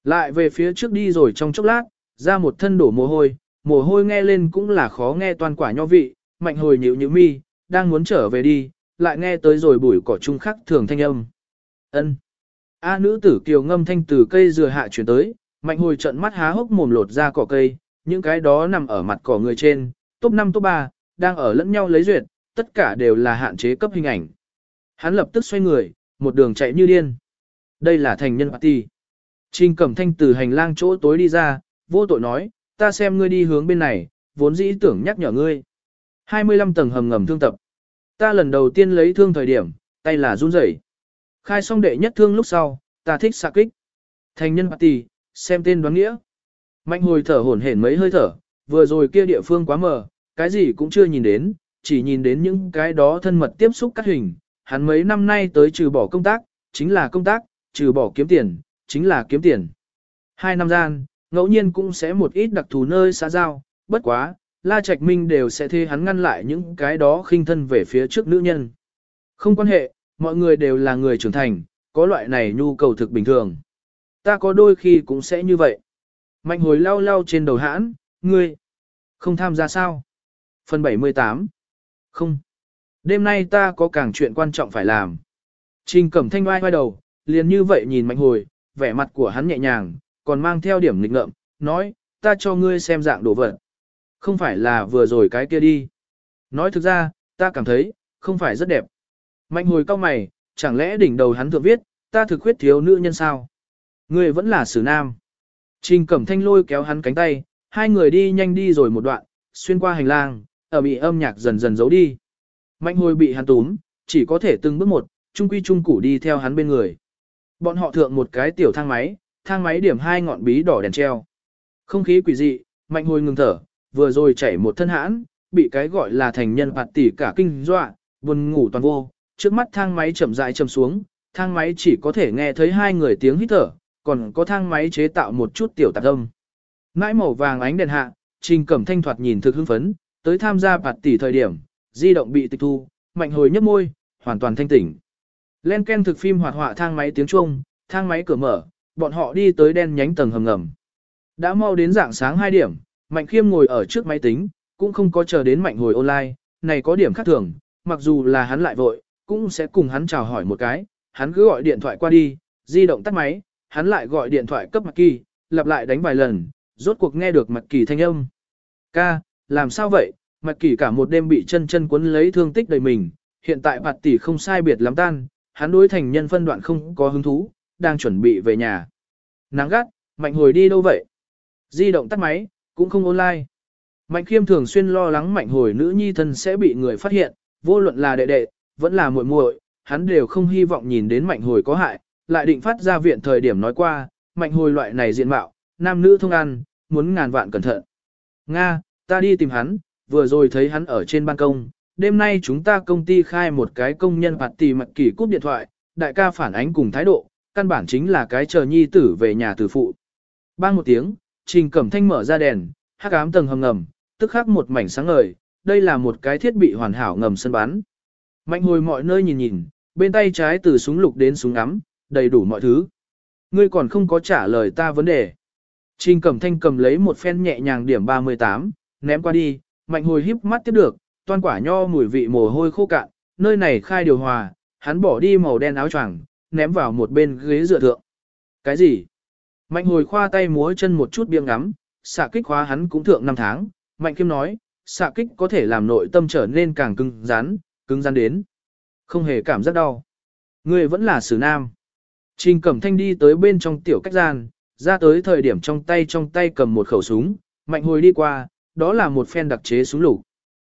S1: Lại về phía trước đi rồi trong chốc lát, ra một thân đổ mồ hôi, mồ hôi nghe lên cũng là khó nghe toàn quả nho vị, mạnh hồi nhịu nhịu mi, đang muốn trở về đi, lại nghe tới rồi bụi cỏ trung khắc thường thanh âm. ân A nữ tử kiều ngâm thanh từ cây dừa hạ chuyển tới, mạnh hồi trận mắt há hốc mồm lột ra cỏ cây, những cái đó nằm ở mặt cỏ người trên, top 5 top 3, đang ở lẫn nhau lấy duyệt, tất cả đều là hạn chế cấp hình ảnh. Hắn lập tức xoay người, một đường chạy như điên. Đây là thành nhân party. Trình cẩm thanh từ hành lang chỗ tối đi ra, vô tội nói, ta xem ngươi đi hướng bên này, vốn dĩ tưởng nhắc nhở ngươi. 25 tầng hầm ngầm thương tập. Ta lần đầu tiên lấy thương thời điểm, tay là run rẩy. Khai xong đệ nhất thương lúc sau, ta thích xạ kích. Thành nhân party, xem tên đoán nghĩa. Mạnh hồi thở hổn hển mấy hơi thở, vừa rồi kia địa phương quá mờ, cái gì cũng chưa nhìn đến, chỉ nhìn đến những cái đó thân mật tiếp xúc cắt hình. Hắn mấy năm nay tới trừ bỏ công tác, chính là công tác, trừ bỏ kiếm tiền, chính là kiếm tiền. Hai năm gian, ngẫu nhiên cũng sẽ một ít đặc thù nơi xã giao, bất quá, La Trạch Minh đều sẽ thê hắn ngăn lại những cái đó khinh thân về phía trước nữ nhân. Không quan hệ, mọi người đều là người trưởng thành, có loại này nhu cầu thực bình thường. Ta có đôi khi cũng sẽ như vậy. Mạnh hồi lau lau trên đầu hãn, ngươi, không tham gia sao? Phần 78 Không. Đêm nay ta có càng chuyện quan trọng phải làm. Trình cẩm thanh oai oai đầu, liền như vậy nhìn mạnh hồi, vẻ mặt của hắn nhẹ nhàng, còn mang theo điểm nghịch ngợm, nói, ta cho ngươi xem dạng đồ vật. Không phải là vừa rồi cái kia đi. Nói thực ra, ta cảm thấy, không phải rất đẹp. Mạnh hồi cao mày, chẳng lẽ đỉnh đầu hắn thượng viết, ta thực khuyết thiếu nữ nhân sao? Ngươi vẫn là sử nam. Trình cẩm thanh lôi kéo hắn cánh tay, hai người đi nhanh đi rồi một đoạn, xuyên qua hành lang, ở bị âm nhạc dần dần giấu đi. Mạnh hồi bị hắn túm, chỉ có thể từng bước một, trung quy trung củ đi theo hắn bên người. Bọn họ thượng một cái tiểu thang máy, thang máy điểm hai ngọn bí đỏ đèn treo. Không khí quỷ dị, mạnh hồi ngừng thở, vừa rồi chảy một thân hãn, bị cái gọi là thành nhân phạt tỷ cả kinh dọa, buồn ngủ toàn vô, trước mắt thang máy chậm rãi chậm xuống, thang máy chỉ có thể nghe thấy hai người tiếng hít thở, còn có thang máy chế tạo một chút tiểu tạp âm. Ngãi màu vàng ánh đèn hạ, Trình Cẩm Thanh thoạt nhìn thực hưng phấn, tới tham gia phạt tỷ thời điểm, di động bị tịch thu, mạnh hồi nhấp môi, hoàn toàn thanh tỉnh. Len ken thực phim hoạt họa thang máy tiếng chuông, thang máy cửa mở, bọn họ đi tới đen nhánh tầng hầm ngầm. Đã mau đến dạng sáng 2 điểm, Mạnh Khiêm ngồi ở trước máy tính, cũng không có chờ đến Mạnh hồi online, này có điểm khác thường, mặc dù là hắn lại vội, cũng sẽ cùng hắn chào hỏi một cái, hắn cứ gọi điện thoại qua đi, di động tắt máy, hắn lại gọi điện thoại cấp Mạc Kỳ, lặp lại đánh vài lần, rốt cuộc nghe được Mạc Kỳ thanh âm. Ca, làm sao vậy? Mạc Kỳ cả một đêm bị chân chân cuốn lấy thương tích đầy mình, hiện tại bạt tỷ không sai biệt lắm tan, hắn đối thành nhân phân đoạn không có hứng thú, đang chuẩn bị về nhà. Nắng gắt, mạnh hồi đi đâu vậy? Di động tắt máy, cũng không online. Mạnh khiêm thường xuyên lo lắng mạnh hồi nữ nhi thân sẽ bị người phát hiện, vô luận là đệ đệ, vẫn là muội muội, hắn đều không hy vọng nhìn đến mạnh hồi có hại, lại định phát ra viện thời điểm nói qua, mạnh hồi loại này diện mạo, nam nữ thông ăn, muốn ngàn vạn cẩn thận. Nga, ta đi tìm hắn, vừa rồi thấy hắn ở trên ban công, đêm nay chúng ta công ty khai một cái công nhân phạt tỷ mặt kỳ cúp điện thoại, đại ca phản ánh cùng thái độ, căn bản chính là cái chờ nhi tử về nhà tử phụ. Bang một tiếng, Trình Cẩm Thanh mở ra đèn, hắc ám tầng hầm ngầm, tức khắc một mảnh sáng ngời, đây là một cái thiết bị hoàn hảo ngầm sân bắn. Mạnh hồi mọi nơi nhìn nhìn, bên tay trái từ súng lục đến súng ngắm, đầy đủ mọi thứ. Ngươi còn không có trả lời ta vấn đề. Trình Cẩm Thanh cầm lấy một phen nhẹ nhàng điểm 38, ném qua đi, mạnh hồi híp mắt tiếp được, toàn quả nho mùi vị mồ hôi khô cạn, nơi này khai điều hòa, hắn bỏ đi màu đen áo choàng, ném vào một bên ghế dựa thượng. Cái gì? Mạnh hồi khoa tay múa chân một chút biêng ngắm, xạ kích khóa hắn cũng thượng năm tháng, mạnh kim nói, xạ kích có thể làm nội tâm trở nên càng cứng rắn, cứng rắn đến. Không hề cảm giác đau. Người vẫn là sử nam. Trình cẩm thanh đi tới bên trong tiểu cách gian, ra tới thời điểm trong tay trong tay cầm một khẩu súng, mạnh hồi đi qua, đó là một phen đặc chế súng lục.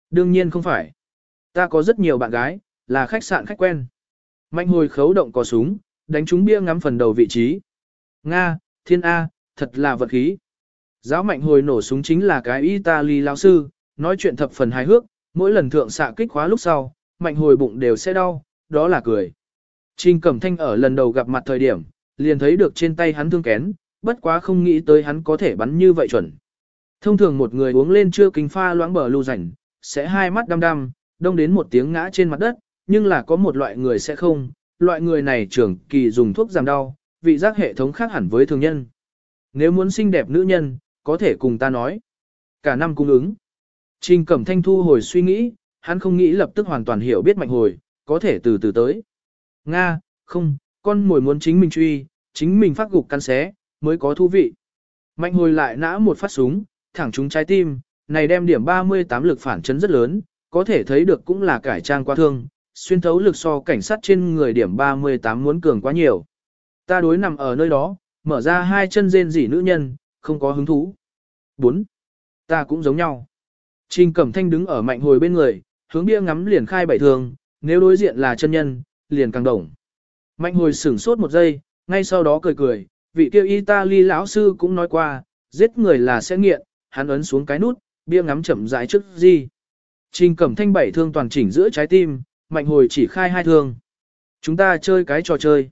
S1: Đương nhiên không phải. Ta có rất nhiều bạn gái, là khách sạn khách quen. Mạnh hồi khấu động có súng, đánh trúng bia ngắm phần đầu vị trí. Nga, thiên A, thật là vật khí. Giáo mạnh hồi nổ súng chính là cái Italy lao sư, nói chuyện thập phần hài hước, mỗi lần thượng xạ kích khóa lúc sau, mạnh hồi bụng đều sẽ đau, đó là cười. Trình Cẩm Thanh ở lần đầu gặp mặt thời điểm, liền thấy được trên tay hắn thương kén, bất quá không nghĩ tới hắn có thể bắn như vậy chuẩn. Thông thường một người uống lên chưa kinh pha loãng bờ lưu rảnh, sẽ hai mắt đăm đăm, đông đến một tiếng ngã trên mặt đất, nhưng là có một loại người sẽ không, loại người này trưởng kỳ dùng thuốc giảm đau, vị giác hệ thống khác hẳn với thường nhân. Nếu muốn xinh đẹp nữ nhân, có thể cùng ta nói. Cả năm cung ứng. Trình Cẩm Thanh thu hồi suy nghĩ, hắn không nghĩ lập tức hoàn toàn hiểu biết mạnh hồi, có thể từ từ tới. Nga, không, con mồi muốn chính mình truy, chính mình phát gục căn xé, mới có thú vị. Mạnh hồi lại nã một phát súng, thẳng trúng trái tim, này đem điểm 38 lực phản chấn rất lớn, có thể thấy được cũng là cải trang qua thương, xuyên thấu lực so cảnh sát trên người điểm 38 muốn cường quá nhiều. Ta đối nằm ở nơi đó, mở ra hai chân rên rỉ nữ nhân, không có hứng thú. 4. Ta cũng giống nhau. Trình Cẩm Thanh đứng ở mạnh hồi bên người, hướng bia ngắm liền khai bảy thường, nếu đối diện là chân nhân, liền càng đồng. Mạnh hồi sửng sốt một giây, ngay sau đó cười cười, vị kêu Italy lão sư cũng nói qua, giết người là sẽ nghiện, hắn ấn xuống cái nút, bia ngắm chậm rãi trước gì. Trình cẩm thanh bảy thương toàn chỉnh giữa trái tim, mạnh hồi chỉ khai hai thương. Chúng ta chơi cái trò chơi.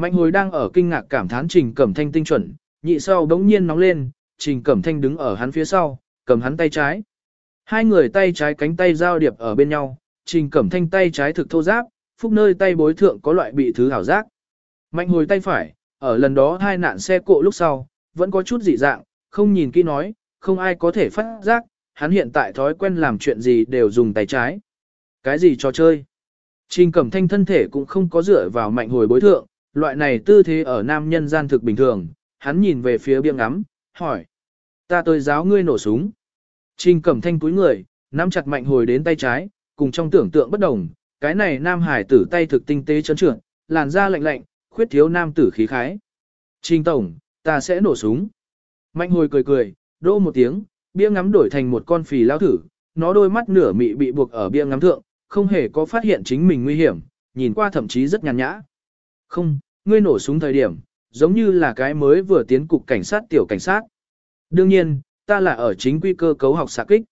S1: Mạnh hồi đang ở kinh ngạc cảm thán trình cẩm thanh tinh chuẩn, nhị sau đống nhiên nóng lên, trình cẩm thanh đứng ở hắn phía sau, cầm hắn tay trái. Hai người tay trái cánh tay giao điệp ở bên nhau, trình cẩm thanh tay trái thực thô giáp, phúc nơi tay bối thượng có loại bị thứ hảo giác. Mạnh hồi tay phải, ở lần đó hai nạn xe cộ lúc sau, vẫn có chút dị dạng, không nhìn kỹ nói, không ai có thể phát giác, hắn hiện tại thói quen làm chuyện gì đều dùng tay trái. Cái gì trò chơi? Trình cẩm thanh thân thể cũng không có dựa vào mạnh hồi bối thượng, loại này tư thế ở nam nhân gian thực bình thường, hắn nhìn về phía bia ngắm, hỏi. Ta tôi giáo ngươi nổ súng. Trình cẩm thanh cúi người, nắm chặt mạnh hồi đến tay trái, cùng trong tưởng tượng bất đồng, cái này nam hải tử tay thực tinh tế chấn trưởng, làn da lạnh lạnh, khuyết thiếu nam tử khí khái. Trình tổng, ta sẽ nổ súng. Mạnh hồi cười cười, đô một tiếng, bia ngắm đổi thành một con phì lao thử, nó đôi mắt nửa mị bị buộc ở bia ngắm thượng, không hề có phát hiện chính mình nguy hiểm, nhìn qua thậm chí rất nhàn nhã. Không, ngươi nổ súng thời điểm, giống như là cái mới vừa tiến cục cảnh sát tiểu cảnh sát. Đương nhiên, ta là ở chính quy cơ cấu học xạ kích.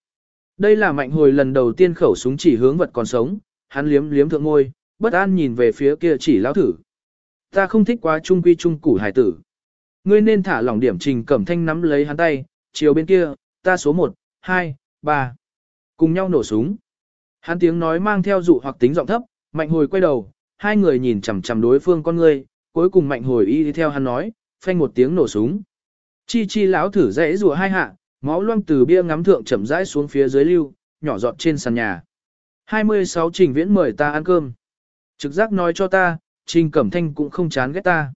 S1: Đây là mạnh hồi lần đầu tiên khẩu súng chỉ hướng vật còn sống, hắn liếm liếm thượng ngôi, bất an nhìn về phía kia chỉ lão thử. Ta không thích quá trung quy trung củ hải tử. Ngươi nên thả lỏng điểm trình cẩm thanh nắm lấy hắn tay, chiều bên kia, ta số 1, 2, 3. Cùng nhau nổ súng. Hắn tiếng nói mang theo dụ hoặc tính giọng thấp, mạnh hồi quay đầu, hai người nhìn chằm chằm đối phương con ngươi, cuối cùng mạnh hồi y đi theo hắn nói, phanh một tiếng nổ súng. Chi chi lão thử dễ rùa hai hạ, máu loang từ bia ngắm thượng chậm rãi xuống phía dưới lưu, nhỏ giọt trên sàn nhà. 26 trình viễn mời ta ăn cơm. Trực giác nói cho ta, trình cẩm thanh cũng không chán ghét ta.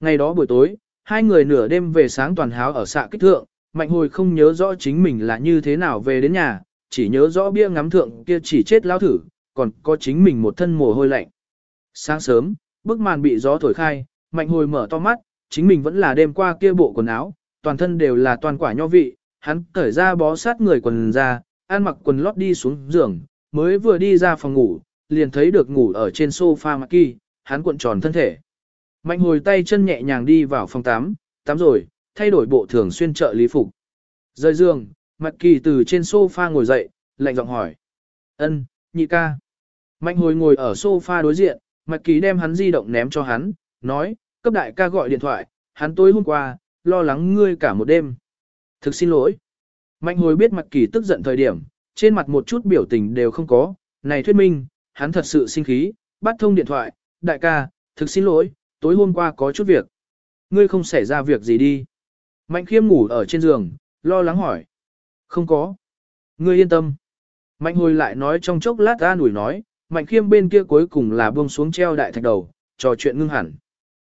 S1: Ngày đó buổi tối, hai người nửa đêm về sáng toàn háo ở xạ kích thượng, mạnh hồi không nhớ rõ chính mình là như thế nào về đến nhà, chỉ nhớ rõ bia ngắm thượng kia chỉ chết lao thử, còn có chính mình một thân mồ hôi lạnh. Sáng sớm, bức màn bị gió thổi khai, mạnh hồi mở to mắt, chính mình vẫn là đêm qua kia bộ quần áo, toàn thân đều là toàn quả nho vị, hắn cởi ra bó sát người quần ra, ăn mặc quần lót đi xuống giường, mới vừa đi ra phòng ngủ, liền thấy được ngủ ở trên sofa mặc kỳ, hắn cuộn tròn thân thể. Mạnh hồi tay chân nhẹ nhàng đi vào phòng tắm, tắm rồi, thay đổi bộ thường xuyên trợ lý phục. Rời giường, Mạch Kỳ từ trên sofa ngồi dậy, lạnh giọng hỏi. Ân, nhị ca. Mạnh hồi ngồi ở sofa đối diện, Mạch Kỳ đem hắn di động ném cho hắn, nói, cấp đại ca gọi điện thoại, hắn tối hôm qua, lo lắng ngươi cả một đêm. Thực xin lỗi. Mạnh hồi biết Mạch Kỳ tức giận thời điểm, trên mặt một chút biểu tình đều không có, này thuyết minh, hắn thật sự sinh khí, bắt thông điện thoại, đại ca, thực xin lỗi, tối hôm qua có chút việc. Ngươi không xảy ra việc gì đi. Mạnh khiêm ngủ ở trên giường, lo lắng hỏi. Không có. Ngươi yên tâm. Mạnh hồi lại nói trong chốc lát ra nủi nói, mạnh khiêm bên kia cuối cùng là buông xuống treo đại thạch đầu, trò chuyện ngưng hẳn.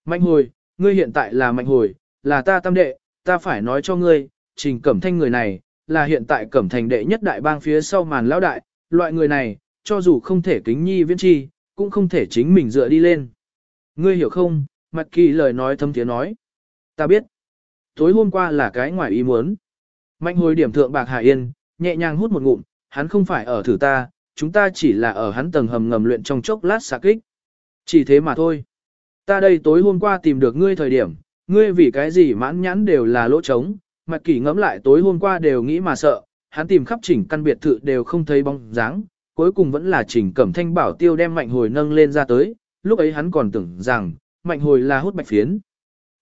S1: Mạnh hồi, ngươi hiện tại là mạnh hồi, là ta tam đệ, ta phải nói cho ngươi, trình cẩm thanh người này, là hiện tại cẩm thành đệ nhất đại bang phía sau màn lão đại, loại người này, cho dù không thể kính nhi viễn chi, cũng không thể chính mình dựa đi lên. Ngươi hiểu không, mặt kỳ lời nói thâm tiếng nói. Ta biết. Tối hôm qua là cái ngoài ý muốn. Mạnh hồi điểm thượng bạc Hà yên, nhẹ nhàng hút một ngụm, hắn không phải ở thử ta, chúng ta chỉ là ở hắn tầng hầm ngầm luyện trong chốc lát xạ kích. Chỉ thế mà thôi. Ta đây tối hôm qua tìm được ngươi thời điểm, ngươi vì cái gì mãn nhãn đều là lỗ trống, mặt kỷ ngẫm lại tối hôm qua đều nghĩ mà sợ, hắn tìm khắp chỉnh căn biệt thự đều không thấy bóng dáng, cuối cùng vẫn là chỉnh cẩm thanh bảo tiêu đem mạnh hồi nâng lên ra tới, lúc ấy hắn còn tưởng rằng, mạnh hồi là hút bạch phiến.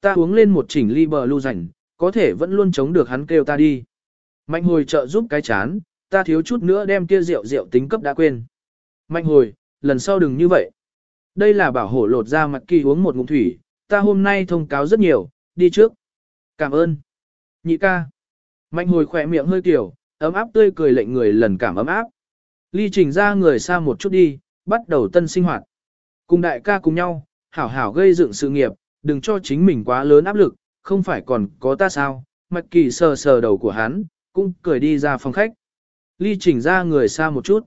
S1: Ta uống lên một chỉnh ly bờ lưu rảnh, có thể vẫn luôn chống được hắn kêu ta đi. Mạnh hồi trợ giúp cái chán, ta thiếu chút nữa đem kia rượu rượu tính cấp đã quên. Mạnh hồi, lần sau đừng như vậy. Đây là bảo hổ lột ra mặt kỳ uống một ngụm thủy, ta hôm nay thông cáo rất nhiều, đi trước. Cảm ơn. Nhị ca. Mạnh hồi khỏe miệng hơi tiểu ấm áp tươi cười lệnh người lần cảm ấm áp. Ly trình ra người xa một chút đi, bắt đầu tân sinh hoạt. Cùng đại ca cùng nhau, hảo hảo gây dựng sự nghiệp, đừng cho chính mình quá lớn áp lực, không phải còn có ta sao, mạch kỳ sờ sờ đầu của hắn, cũng cười đi ra phòng khách. Ly chỉnh ra người xa một chút.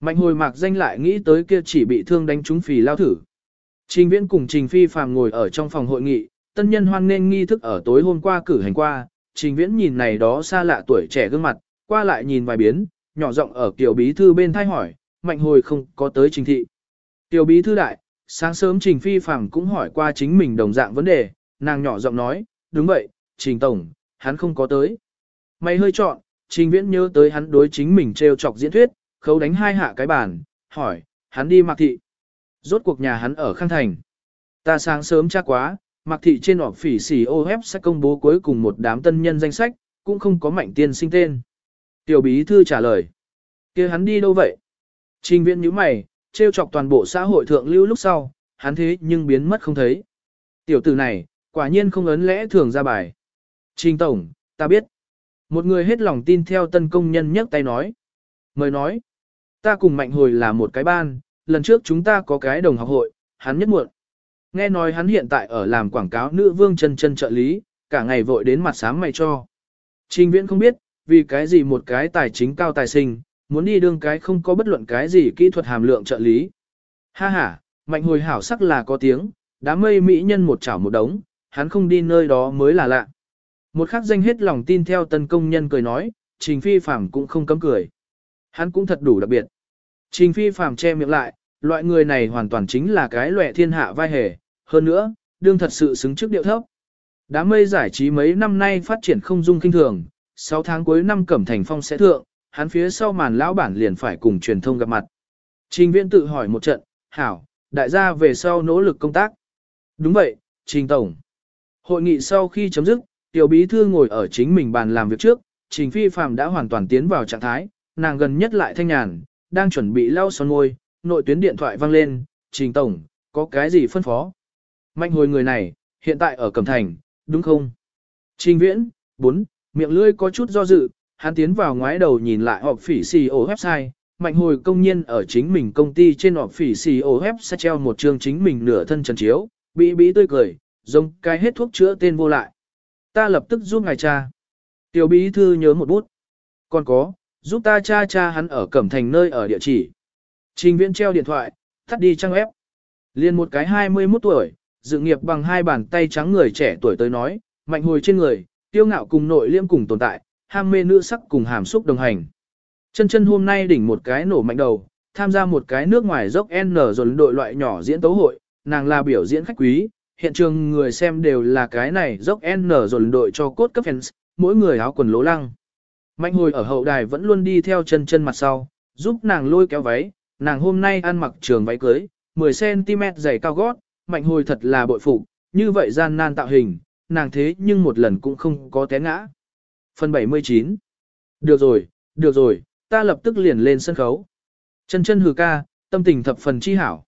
S1: Mạnh hồi mạc danh lại nghĩ tới kia chỉ bị thương đánh trúng phì lao thử. Trình viễn cùng trình phi phàm ngồi ở trong phòng hội nghị, tân nhân hoan nên nghi thức ở tối hôm qua cử hành qua, trình viễn nhìn này đó xa lạ tuổi trẻ gương mặt, qua lại nhìn vài biến, nhỏ giọng ở kiểu bí thư bên thay hỏi, mạnh hồi không có tới trình thị. Tiểu bí thư đại, sáng sớm trình phi phàm cũng hỏi qua chính mình đồng dạng vấn đề, nàng nhỏ giọng nói, đúng vậy, Trình Tổng, hắn không có tới. Mày hơi chọn, Trình Viễn nhớ tới hắn đối chính mình trêu chọc diễn thuyết, khấu đánh hai hạ cái bàn, hỏi, hắn đi Mạc Thị. Rốt cuộc nhà hắn ở Khang Thành. Ta sáng sớm chắc quá, Mạc Thị trên họp phỉ xỉ OF sẽ công bố cuối cùng một đám tân nhân danh sách, cũng không có mạnh tiên sinh tên. Tiểu bí thư trả lời. kia hắn đi đâu vậy? Trình Viễn nhíu mày, trêu chọc toàn bộ xã hội thượng lưu lúc sau, hắn thế nhưng biến mất không thấy. Tiểu tử này, quả nhiên không ấn lẽ thường ra bài. Trình Tổng, ta biết. Một người hết lòng tin theo tân công nhân nhấc tay nói. Mời nói. Ta cùng mạnh hồi là một cái ban, lần trước chúng ta có cái đồng học hội, hắn nhất muộn. Nghe nói hắn hiện tại ở làm quảng cáo nữ vương chân chân trợ lý, cả ngày vội đến mặt sáng mày cho. Trình viễn không biết, vì cái gì một cái tài chính cao tài sinh, muốn đi đương cái không có bất luận cái gì kỹ thuật hàm lượng trợ lý. Ha ha, mạnh hồi hảo sắc là có tiếng, đám mây mỹ nhân một chảo một đống, hắn không đi nơi đó mới là lạ. Một khắc danh hết lòng tin theo tân công nhân cười nói, trình phi phàm cũng không cấm cười. Hắn cũng thật đủ đặc biệt. Trình phi phàm che miệng lại, loại người này hoàn toàn chính là cái lệ thiên hạ vai hề, hơn nữa, đương thật sự xứng trước điệu thấp. Đám mây giải trí mấy năm nay phát triển không dung kinh thường, 6 tháng cuối năm Cẩm Thành Phong sẽ thượng, hắn phía sau màn lão bản liền phải cùng truyền thông gặp mặt. Trình Viễn tự hỏi một trận, hảo, đại gia về sau nỗ lực công tác. Đúng vậy, Trình Tổng. Hội nghị sau khi chấm dứt, tiểu bí thư ngồi ở chính mình bàn làm việc trước, Trình Phi Phạm đã hoàn toàn tiến vào trạng thái, nàng gần nhất lại thanh nhàn, đang chuẩn bị lau son môi, nội tuyến điện thoại vang lên, Trình Tổng, có cái gì phân phó? Mạnh hồi người này, hiện tại ở Cẩm Thành, đúng không? Trình Viễn, 4, miệng lưỡi có chút do dự, hắn tiến vào ngoái đầu nhìn lại họp phỉ CEO website, mạnh hồi công nhân ở chính mình công ty trên họp phỉ CEO website treo một chương chính mình nửa thân trần chiếu, bị bí tươi cười, giống cái hết thuốc chữa tên vô lại. Ta lập tức giúp ngài cha. Tiểu bí thư nhớ một bút. Còn có, giúp ta cha cha hắn ở Cẩm Thành nơi ở địa chỉ. Trình viễn treo điện thoại, tắt đi trang ép. Liên một cái 21 tuổi, dự nghiệp bằng hai bàn tay trắng người trẻ tuổi tới nói, mạnh hồi trên người, tiêu ngạo cùng nội liêm cùng tồn tại, ham mê nữ sắc cùng hàm xúc đồng hành. Chân chân hôm nay đỉnh một cái nổ mạnh đầu, tham gia một cái nước ngoài dốc N rồi đội loại nhỏ diễn tấu hội, nàng là biểu diễn khách quý, hiện trường người xem đều là cái này dốc N dồn đội cho cốt cấp fans, mỗi người áo quần lố lăng. Mạnh hồi ở hậu đài vẫn luôn đi theo chân chân mặt sau, giúp nàng lôi kéo váy, nàng hôm nay ăn mặc trường váy cưới, 10cm dày cao gót, mạnh hồi thật là bội phục, như vậy gian nan tạo hình, nàng thế nhưng một lần cũng không có té ngã. Phần 79 Được rồi, được rồi, ta lập tức liền lên sân khấu. Chân chân hừ ca, tâm tình thập phần chi hảo.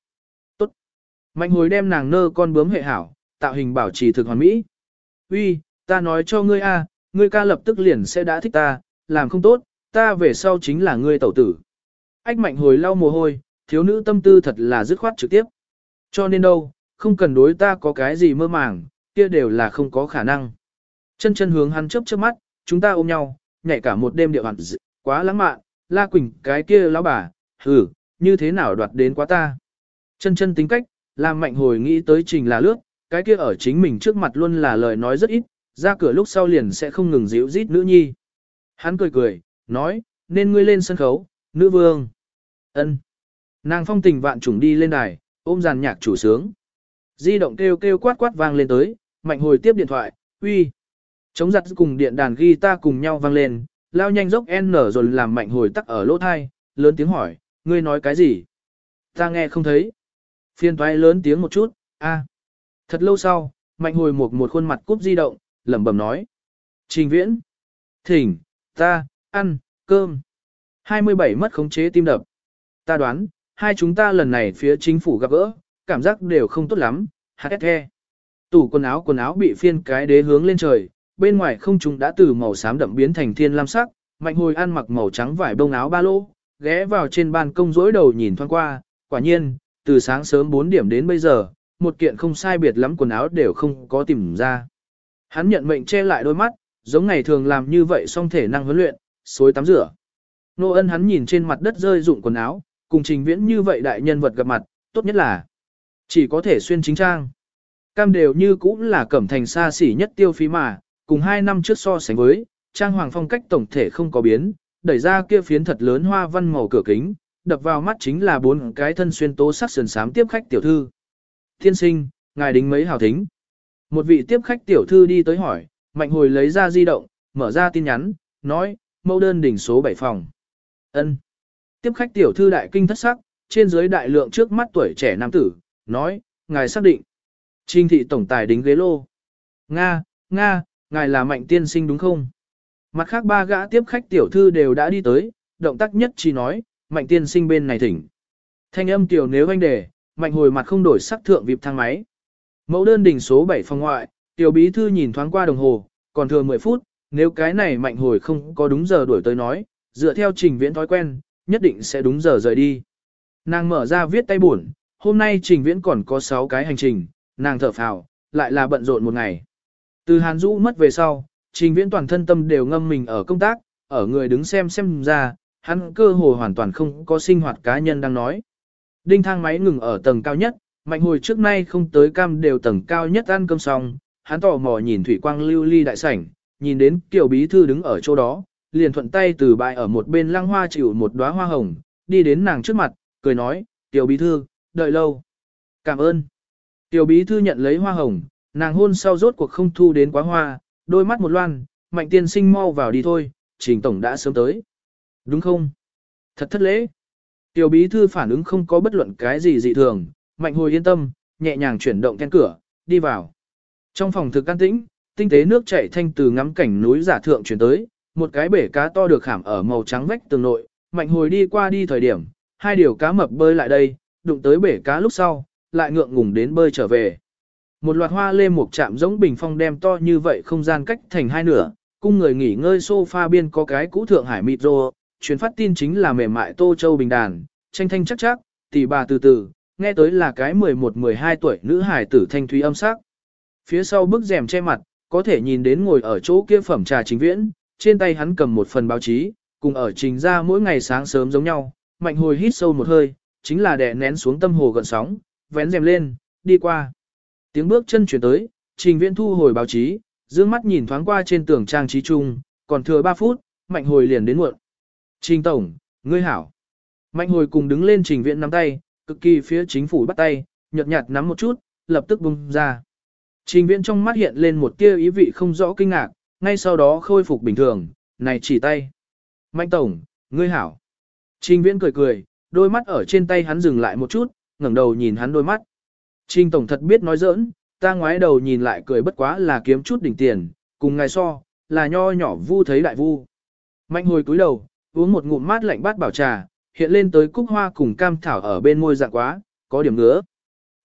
S1: Mạnh hồi đem nàng nơ con bướm hệ hảo, tạo hình bảo trì thực hoàn mỹ. Uy, ta nói cho ngươi a, ngươi ca lập tức liền sẽ đã thích ta, làm không tốt, ta về sau chính là ngươi tẩu tử. Ách mạnh hồi lau mồ hôi, thiếu nữ tâm tư thật là dứt khoát trực tiếp. Cho nên đâu, không cần đối ta có cái gì mơ màng, kia đều là không có khả năng. Chân chân hướng hắn chớp chớp mắt, chúng ta ôm nhau, nhảy cả một đêm điệu hẳn quá lãng mạn, La Quỳnh cái kia lão bà, ừ, như thế nào đoạt đến quá ta. Chân chân tính cách, làm mạnh hồi nghĩ tới trình là lướt, cái kia ở chính mình trước mặt luôn là lời nói rất ít, ra cửa lúc sau liền sẽ không ngừng dịu rít nữ nhi. Hắn cười cười, nói, nên ngươi lên sân khấu, nữ vương. ân Nàng phong tình vạn trùng đi lên đài, ôm giàn nhạc chủ sướng. Di động kêu kêu quát quát vang lên tới, mạnh hồi tiếp điện thoại, uy. Chống giặt cùng điện đàn guitar cùng nhau vang lên, lao nhanh dốc N rồi làm mạnh hồi tắc ở lỗ thai, lớn tiếng hỏi, ngươi nói cái gì? Ta nghe không thấy. Phiên toái lớn tiếng một chút, a. Thật lâu sau, mạnh hồi một một khuôn mặt cúp di động, lẩm bẩm nói. Trình viễn. Thỉnh, ta, ăn, cơm. 27 mất khống chế tim đập. Ta đoán, hai chúng ta lần này phía chính phủ gặp gỡ, cảm giác đều không tốt lắm, hát the. Tủ quần áo quần áo bị phiên cái đế hướng lên trời, bên ngoài không trung đã từ màu xám đậm biến thành thiên lam sắc, mạnh hồi ăn mặc màu trắng vải bông áo ba lô, ghé vào trên ban công rỗi đầu nhìn thoáng qua, quả nhiên, từ sáng sớm 4 điểm đến bây giờ, một kiện không sai biệt lắm quần áo đều không có tìm ra. Hắn nhận mệnh che lại đôi mắt, giống ngày thường làm như vậy song thể năng huấn luyện, xối tắm rửa. Nô ân hắn nhìn trên mặt đất rơi dụng quần áo, cùng trình viễn như vậy đại nhân vật gặp mặt, tốt nhất là chỉ có thể xuyên chính trang. Cam đều như cũng là cẩm thành xa xỉ nhất tiêu phí mà, cùng hai năm trước so sánh với, trang hoàng phong cách tổng thể không có biến, đẩy ra kia phiến thật lớn hoa văn màu cửa kính, đập vào mắt chính là bốn cái thân xuyên tố sắc sườn sám tiếp khách tiểu thư. Thiên sinh, ngài đính mấy hào thính. Một vị tiếp khách tiểu thư đi tới hỏi, mạnh hồi lấy ra di động, mở ra tin nhắn, nói, mẫu đơn đỉnh số 7 phòng. ân Tiếp khách tiểu thư đại kinh thất sắc, trên dưới đại lượng trước mắt tuổi trẻ nam tử, nói, ngài xác định. Trinh thị tổng tài đính ghế lô. Nga, Nga, ngài là mạnh tiên sinh đúng không? Mặt khác ba gã tiếp khách tiểu thư đều đã đi tới, động tác nhất chỉ nói, mạnh tiên sinh bên này thỉnh. Thanh âm tiểu nếu anh đề, mạnh hồi mặt không đổi sắc thượng vịp thang máy. Mẫu đơn đỉnh số 7 phòng ngoại, tiểu bí thư nhìn thoáng qua đồng hồ, còn thừa 10 phút, nếu cái này mạnh hồi không có đúng giờ đuổi tới nói, dựa theo trình viễn thói quen, nhất định sẽ đúng giờ rời đi. Nàng mở ra viết tay buồn, hôm nay trình viễn còn có 6 cái hành trình, nàng thở phào, lại là bận rộn một ngày. Từ Hàn Dũ mất về sau, trình viễn toàn thân tâm đều ngâm mình ở công tác, ở người đứng xem xem ra, hắn cơ hồ hoàn toàn không có sinh hoạt cá nhân đang nói. Đinh thang máy ngừng ở tầng cao nhất, mạnh hồi trước nay không tới cam đều tầng cao nhất ăn cơm xong, hắn tò mò nhìn thủy quang lưu ly đại sảnh, nhìn đến kiểu bí thư đứng ở chỗ đó, liền thuận tay từ bãi ở một bên lăng hoa chịu một đóa hoa hồng, đi đến nàng trước mặt, cười nói, tiểu bí thư, đợi lâu. Cảm ơn. Tiểu bí thư nhận lấy hoa hồng, nàng hôn sau rốt cuộc không thu đến quá hoa, đôi mắt một loan, mạnh tiên sinh mau vào đi thôi, trình tổng đã sớm tới. Đúng không? Thật thất lễ. Tiểu bí thư phản ứng không có bất luận cái gì dị thường, mạnh hồi yên tâm, nhẹ nhàng chuyển động then cửa, đi vào. Trong phòng thực an tĩnh, tinh tế nước chảy thanh từ ngắm cảnh núi giả thượng chuyển tới, một cái bể cá to được khảm ở màu trắng vách tường nội, mạnh hồi đi qua đi thời điểm, hai điều cá mập bơi lại đây, đụng tới bể cá lúc sau, lại ngượng ngùng đến bơi trở về. Một loạt hoa lê một chạm giống bình phong đem to như vậy không gian cách thành hai nửa, cung người nghỉ ngơi sofa biên có cái cũ thượng hải mịt rô, chuyến phát tin chính là mềm mại tô châu bình đàn, tranh thanh chắc chắc, tỷ bà từ từ, nghe tới là cái 11-12 tuổi nữ hải tử thanh thúy âm sắc. Phía sau bức rèm che mặt, có thể nhìn đến ngồi ở chỗ kia phẩm trà chính viễn, trên tay hắn cầm một phần báo chí, cùng ở trình ra mỗi ngày sáng sớm giống nhau, mạnh hồi hít sâu một hơi, chính là đè nén xuống tâm hồ gần sóng, vén rèm lên, đi qua. Tiếng bước chân chuyển tới, trình viễn thu hồi báo chí, dương mắt nhìn thoáng qua trên tường trang trí chung, còn thừa 3 phút, mạnh hồi liền đến muộn. Trình tổng, ngươi hảo. Mạnh hồi cùng đứng lên trình viện nắm tay, cực kỳ phía chính phủ bắt tay, nhợt nhạt nắm một chút, lập tức bung ra. Trình viện trong mắt hiện lên một tia ý vị không rõ kinh ngạc, ngay sau đó khôi phục bình thường, này chỉ tay. Mạnh tổng, ngươi hảo. Trình viễn cười cười, đôi mắt ở trên tay hắn dừng lại một chút, ngẩng đầu nhìn hắn đôi mắt. Trình tổng thật biết nói giỡn, ta ngoái đầu nhìn lại cười bất quá là kiếm chút đỉnh tiền, cùng ngài so, là nho nhỏ vu thấy đại vu. Mạnh hồi cúi đầu, uống một ngụm mát lạnh bát bảo trà, hiện lên tới cúc hoa cùng cam thảo ở bên môi dạng quá, có điểm ngứa.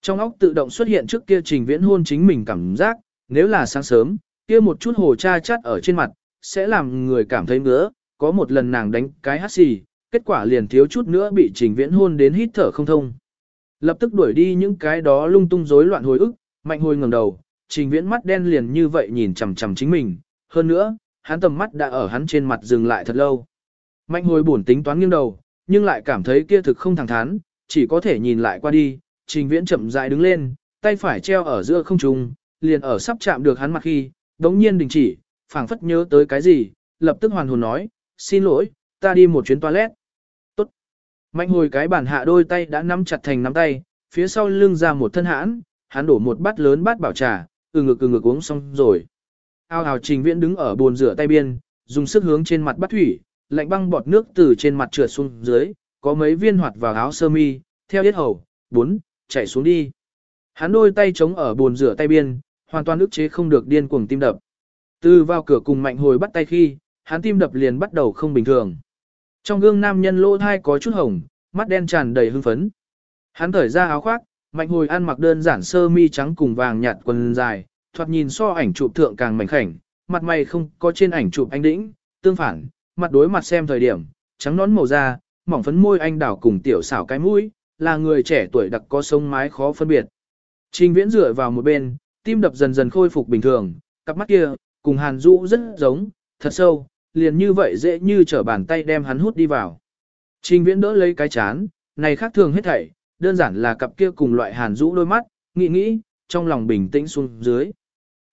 S1: Trong óc tự động xuất hiện trước kia trình viễn hôn chính mình cảm giác, nếu là sáng sớm, kia một chút hồ cha chắt ở trên mặt, sẽ làm người cảm thấy ngứa, có một lần nàng đánh cái hát xì, kết quả liền thiếu chút nữa bị trình viễn hôn đến hít thở không thông. Lập tức đuổi đi những cái đó lung tung rối loạn hồi ức, mạnh hồi ngẩng đầu, trình viễn mắt đen liền như vậy nhìn chằm chằm chính mình, hơn nữa, hắn tầm mắt đã ở hắn trên mặt dừng lại thật lâu. Mạnh hồi buồn tính toán nghiêng đầu, nhưng lại cảm thấy kia thực không thẳng thắn, chỉ có thể nhìn lại qua đi, trình viễn chậm rãi đứng lên, tay phải treo ở giữa không trung, liền ở sắp chạm được hắn mặt khi, đống nhiên đình chỉ, phảng phất nhớ tới cái gì, lập tức hoàn hồn nói, xin lỗi, ta đi một chuyến toilet. Tốt. Mạnh hồi cái bản hạ đôi tay đã nắm chặt thành nắm tay, phía sau lưng ra một thân hãn, hắn đổ một bát lớn bát bảo trà, ừ ngực ừ ngực uống xong rồi. Ao ào trình viễn đứng ở bồn rửa tay biên, dùng sức hướng trên mặt bắt thủy, lạnh băng bọt nước từ trên mặt trượt xuống dưới, có mấy viên hoạt vào áo sơ mi, theo yết hầu, bốn, chảy xuống đi. Hắn đôi tay chống ở bồn rửa tay biên, hoàn toàn ức chế không được điên cuồng tim đập. Từ vào cửa cùng mạnh hồi bắt tay khi, hắn tim đập liền bắt đầu không bình thường. Trong gương nam nhân lỗ thai có chút hồng, mắt đen tràn đầy hưng phấn. Hắn thở ra áo khoác, mạnh hồi ăn mặc đơn giản sơ mi trắng cùng vàng nhạt quần dài, thoạt nhìn so ảnh chụp thượng càng mảnh khảnh, mặt mày không có trên ảnh chụp anh đĩnh, tương phản, mặt đối mặt xem thời điểm, trắng nón màu da, mỏng phấn môi anh đảo cùng tiểu xảo cái mũi, là người trẻ tuổi đặc có sông mái khó phân biệt. Trình viễn dựa vào một bên, tim đập dần dần khôi phục bình thường, cặp mắt kia, cùng hàn Dũ rất giống, thật sâu, liền như vậy dễ như trở bàn tay đem hắn hút đi vào. Trình viễn đỡ lấy cái chán, này khác thường hết thảy, đơn giản là cặp kia cùng loại hàn Dũ đôi mắt, nghĩ nghĩ, trong lòng bình tĩnh xuống dưới.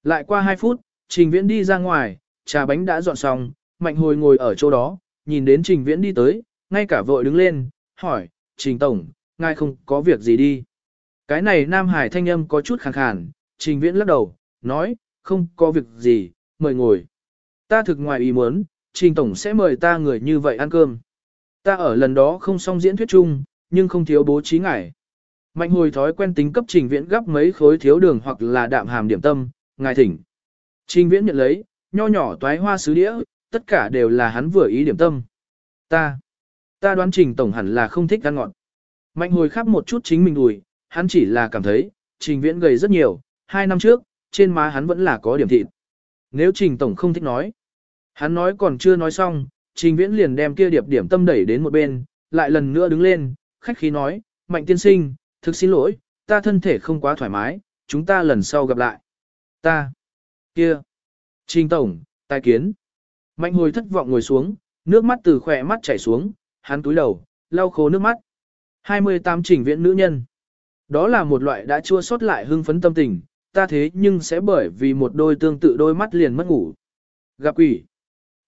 S1: Lại qua 2 phút, trình viễn đi ra ngoài, trà bánh đã dọn xong, mạnh hồi ngồi ở chỗ đó, nhìn đến trình viễn đi tới, ngay cả vội đứng lên, hỏi, trình tổng, ngài không có việc gì đi. Cái này Nam Hải thanh âm có chút khàn khàn, trình viễn lắc đầu, nói, không có việc gì, mời ngồi. Ta thực ngoài ý muốn, Trình Tổng sẽ mời ta người như vậy ăn cơm. Ta ở lần đó không xong diễn thuyết chung, nhưng không thiếu bố trí ngải. Mạnh hồi thói quen tính cấp trình viễn gấp mấy khối thiếu đường hoặc là đạm hàm điểm tâm, ngài thỉnh. Trình viễn nhận lấy, nho nhỏ toái hoa sứ đĩa, tất cả đều là hắn vừa ý điểm tâm. Ta, ta đoán trình tổng hẳn là không thích ăn ngọt. Mạnh hồi khắp một chút chính mình đùi, hắn chỉ là cảm thấy, trình viễn gầy rất nhiều, hai năm trước, trên má hắn vẫn là có điểm thịt. Nếu trình tổng không thích nói, hắn nói còn chưa nói xong, trình viễn liền đem kia điệp điểm tâm đẩy đến một bên, lại lần nữa đứng lên, khách khí nói, mạnh tiên sinh, thực xin lỗi, ta thân thể không quá thoải mái, chúng ta lần sau gặp lại. Ta, kia, trình tổng, tài kiến. Mạnh hồi thất vọng ngồi xuống, nước mắt từ khỏe mắt chảy xuống, hắn túi đầu, lau khô nước mắt. 28 trình viễn nữ nhân. Đó là một loại đã chua sót lại hưng phấn tâm tình, ta thế nhưng sẽ bởi vì một đôi tương tự đôi mắt liền mất ngủ. Gặp quỷ.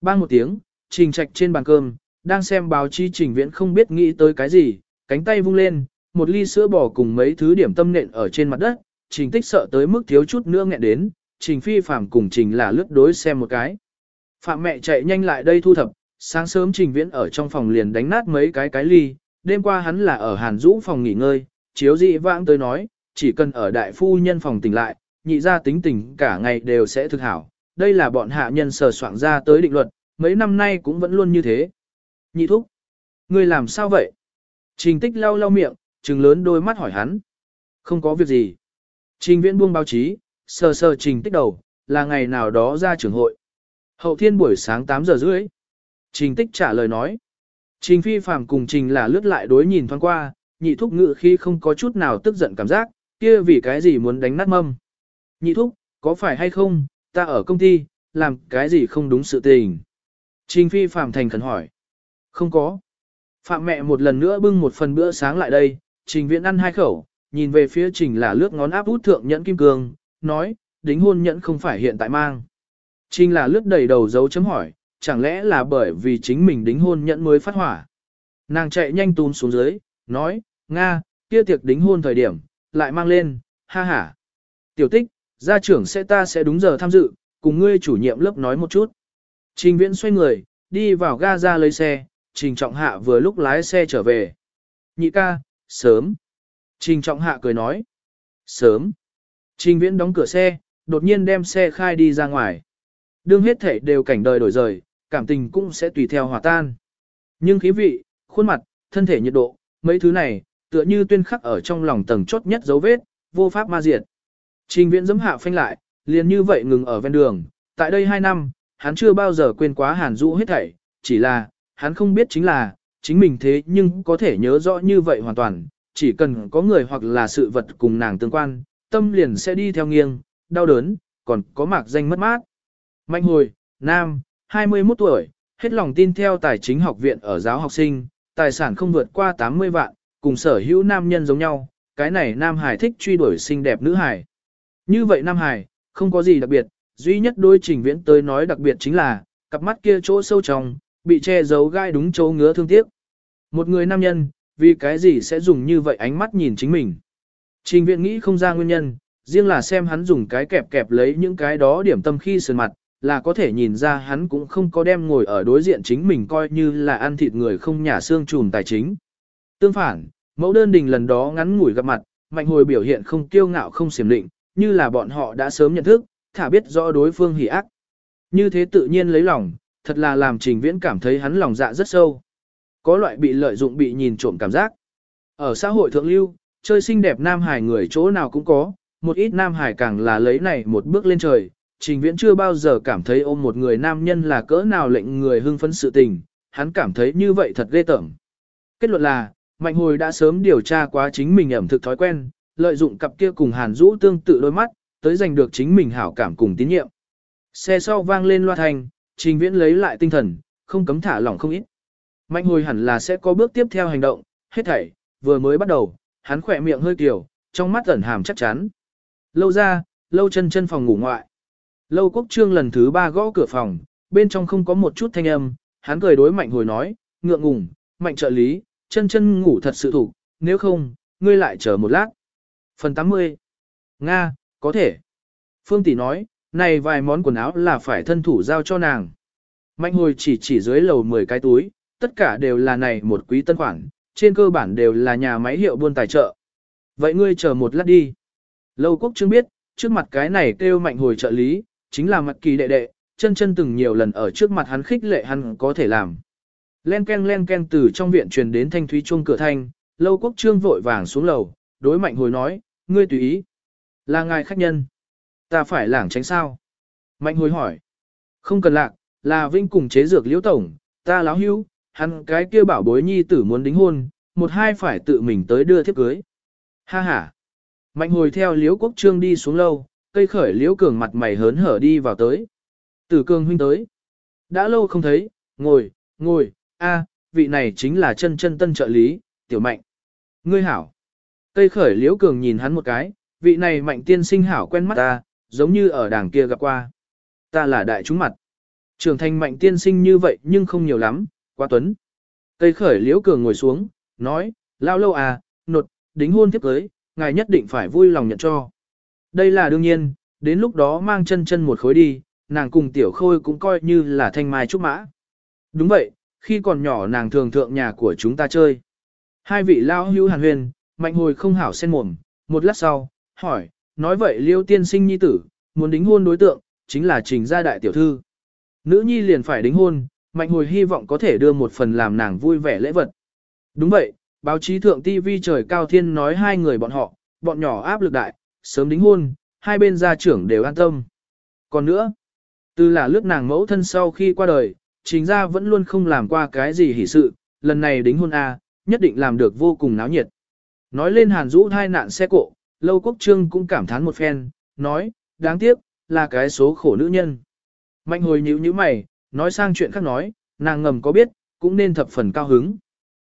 S1: Bang một tiếng, trình trạch trên bàn cơm, đang xem báo chi trình viễn không biết nghĩ tới cái gì, cánh tay vung lên, một ly sữa bò cùng mấy thứ điểm tâm nện ở trên mặt đất, trình tích sợ tới mức thiếu chút nữa nghẹn đến, trình phi phạm cùng trình là lướt đối xem một cái. Phạm mẹ chạy nhanh lại đây thu thập, sáng sớm trình viễn ở trong phòng liền đánh nát mấy cái cái ly, đêm qua hắn là ở hàn Dũ phòng nghỉ ngơi, chiếu dị vãng tới nói, chỉ cần ở đại phu nhân phòng tỉnh lại, nhị ra tính tình cả ngày đều sẽ thực hảo. Đây là bọn hạ nhân sờ soạn ra tới định luật, mấy năm nay cũng vẫn luôn như thế. Nhị thúc, ngươi làm sao vậy? Trình tích lau lau miệng, trừng lớn đôi mắt hỏi hắn. Không có việc gì. Trình viễn buông báo chí, sờ sờ trình tích đầu, là ngày nào đó ra trường hội. Hậu thiên buổi sáng 8 giờ rưỡi. Trình tích trả lời nói. Trình phi phàm cùng trình là lướt lại đối nhìn thoáng qua, nhị thúc ngự khi không có chút nào tức giận cảm giác, kia vì cái gì muốn đánh nát mâm. Nhị thúc, có phải hay không, ta ở công ty, làm cái gì không đúng sự tình. Trình phi phàm thành khẩn hỏi. Không có. Phạm mẹ một lần nữa bưng một phần bữa sáng lại đây, trình viễn ăn hai khẩu, nhìn về phía trình là lướt ngón áp út thượng nhẫn kim cương, nói, đính hôn nhẫn không phải hiện tại mang. Trình là lướt đầy đầu dấu chấm hỏi, chẳng lẽ là bởi vì chính mình đính hôn nhẫn mới phát hỏa. Nàng chạy nhanh tún xuống dưới, nói, Nga, kia tiệc đính hôn thời điểm, lại mang lên, ha ha. Tiểu tích, gia trưởng sẽ ta sẽ đúng giờ tham dự, cùng ngươi chủ nhiệm lớp nói một chút. Trình viễn xoay người, đi vào ga ra lấy xe, trình trọng hạ vừa lúc lái xe trở về. Nhị ca, sớm. Trình trọng hạ cười nói. Sớm. Trình viễn đóng cửa xe, đột nhiên đem xe khai đi ra ngoài. Đương hết thể đều cảnh đời đổi rời, cảm tình cũng sẽ tùy theo hòa tan. Nhưng khí vị, khuôn mặt, thân thể nhiệt độ, mấy thứ này, tựa như tuyên khắc ở trong lòng tầng chốt nhất dấu vết, vô pháp ma diệt. Trình viễn dẫm hạ phanh lại, liền như vậy ngừng ở ven đường, tại đây 2 năm, hắn chưa bao giờ quên quá hàn dụ hết thảy, chỉ là, hắn không biết chính là, chính mình thế nhưng có thể nhớ rõ như vậy hoàn toàn, chỉ cần có người hoặc là sự vật cùng nàng tương quan, tâm liền sẽ đi theo nghiêng, đau đớn, còn có mạc danh mất mát. Mạnh hồi, nam, 21 tuổi, hết lòng tin theo tài chính học viện ở giáo học sinh, tài sản không vượt qua 80 vạn, cùng sở hữu nam nhân giống nhau, cái này nam hải thích truy đuổi xinh đẹp nữ hải. Như vậy nam hải, không có gì đặc biệt, duy nhất đôi trình viễn tới nói đặc biệt chính là, cặp mắt kia chỗ sâu trong, bị che giấu gai đúng chỗ ngứa thương tiếc. Một người nam nhân, vì cái gì sẽ dùng như vậy ánh mắt nhìn chính mình. Trình viện nghĩ không ra nguyên nhân, riêng là xem hắn dùng cái kẹp kẹp lấy những cái đó điểm tâm khi sườn mặt, là có thể nhìn ra hắn cũng không có đem ngồi ở đối diện chính mình coi như là ăn thịt người không nhà xương trùm tài chính. Tương phản, mẫu đơn đình lần đó ngắn ngủi gặp mặt, mạnh hồi biểu hiện không kiêu ngạo không xiểm định, như là bọn họ đã sớm nhận thức, thả biết rõ đối phương hỉ ác. Như thế tự nhiên lấy lòng, thật là làm trình viễn cảm thấy hắn lòng dạ rất sâu. Có loại bị lợi dụng bị nhìn trộm cảm giác. Ở xã hội thượng lưu, chơi xinh đẹp nam hải người chỗ nào cũng có, một ít nam hải càng là lấy này một bước lên trời. Trình viễn chưa bao giờ cảm thấy ôm một người nam nhân là cỡ nào lệnh người hưng phấn sự tình, hắn cảm thấy như vậy thật ghê tởm. Kết luận là, Mạnh Hồi đã sớm điều tra quá chính mình ẩm thực thói quen, lợi dụng cặp kia cùng Hàn Dũ tương tự đôi mắt, tới giành được chính mình hảo cảm cùng tín nhiệm. Xe sau vang lên loa thành, Trình Viễn lấy lại tinh thần, không cấm thả lỏng không ít. Mạnh hồi hẳn là sẽ có bước tiếp theo hành động, hết thảy, vừa mới bắt đầu, hắn khỏe miệng hơi kiểu, trong mắt ẩn hàm chắc chắn. Lâu ra, lâu chân chân phòng ngủ ngoại. Lâu quốc trương lần thứ ba gõ cửa phòng, bên trong không có một chút thanh âm, hắn cười đối mạnh hồi nói, ngượng ngùng, mạnh trợ lý, chân chân ngủ thật sự thủ, nếu không, ngươi lại chờ một lát. Phần 80. Nga, có thể. Phương Tỷ nói, này vài món quần áo là phải thân thủ giao cho nàng. Mạnh hồi chỉ chỉ dưới lầu 10 cái túi, tất cả đều là này một quý tân khoản, trên cơ bản đều là nhà máy hiệu buôn tài trợ. Vậy ngươi chờ một lát đi. Lâu quốc trương biết, trước mặt cái này kêu mạnh hồi trợ lý, chính là mặt kỳ đệ đệ, chân chân từng nhiều lần ở trước mặt hắn khích lệ hắn có thể làm. Len ken len ken từ trong viện truyền đến thanh thúy chuông cửa thanh, lâu quốc trương vội vàng xuống lầu, đối mạnh hồi nói, ngươi tùy ý. Là ngài khách nhân. Ta phải lảng tránh sao? Mạnh hồi hỏi. Không cần lạc, là vinh cùng chế dược liễu tổng, ta láo hưu, hắn cái kia bảo bối nhi tử muốn đính hôn, một hai phải tự mình tới đưa thiếp cưới. Ha ha. Mạnh hồi theo liễu quốc trương đi xuống lâu, cây khởi liễu cường mặt mày hớn hở đi vào tới. Tử cường huynh tới. Đã lâu không thấy, ngồi, ngồi, a, vị này chính là chân chân tân trợ lý, tiểu mạnh. Ngươi hảo. Cây khởi liễu cường nhìn hắn một cái, vị này mạnh tiên sinh hảo quen mắt ta, giống như ở đàng kia gặp qua. Ta là đại chúng mặt. Trưởng thành mạnh tiên sinh như vậy nhưng không nhiều lắm, quá tuấn. Cây khởi liễu cường ngồi xuống, nói, lao lâu à, nột, đính hôn tiếp cưới, ngài nhất định phải vui lòng nhận cho. Đây là đương nhiên, đến lúc đó mang chân chân một khối đi, nàng cùng tiểu khôi cũng coi như là thanh mai trúc mã. Đúng vậy, khi còn nhỏ nàng thường thượng nhà của chúng ta chơi. Hai vị lao hưu hàn huyền, mạnh hồi không hảo sen mồm, một lát sau, hỏi, nói vậy liêu tiên sinh nhi tử, muốn đính hôn đối tượng, chính là trình gia đại tiểu thư. Nữ nhi liền phải đính hôn, mạnh hồi hy vọng có thể đưa một phần làm nàng vui vẻ lễ vật. Đúng vậy, báo chí thượng TV trời cao thiên nói hai người bọn họ, bọn nhỏ áp lực đại, sớm đính hôn, hai bên gia trưởng đều an tâm. Còn nữa, từ là lướt nàng mẫu thân sau khi qua đời, chính gia vẫn luôn không làm qua cái gì hỷ sự, lần này đính hôn A, nhất định làm được vô cùng náo nhiệt. Nói lên hàn rũ hai nạn xe cộ, lâu quốc trương cũng cảm thán một phen, nói, đáng tiếc, là cái số khổ nữ nhân. Mạnh hồi nhíu nhíu mày, nói sang chuyện khác nói, nàng ngầm có biết, cũng nên thập phần cao hứng.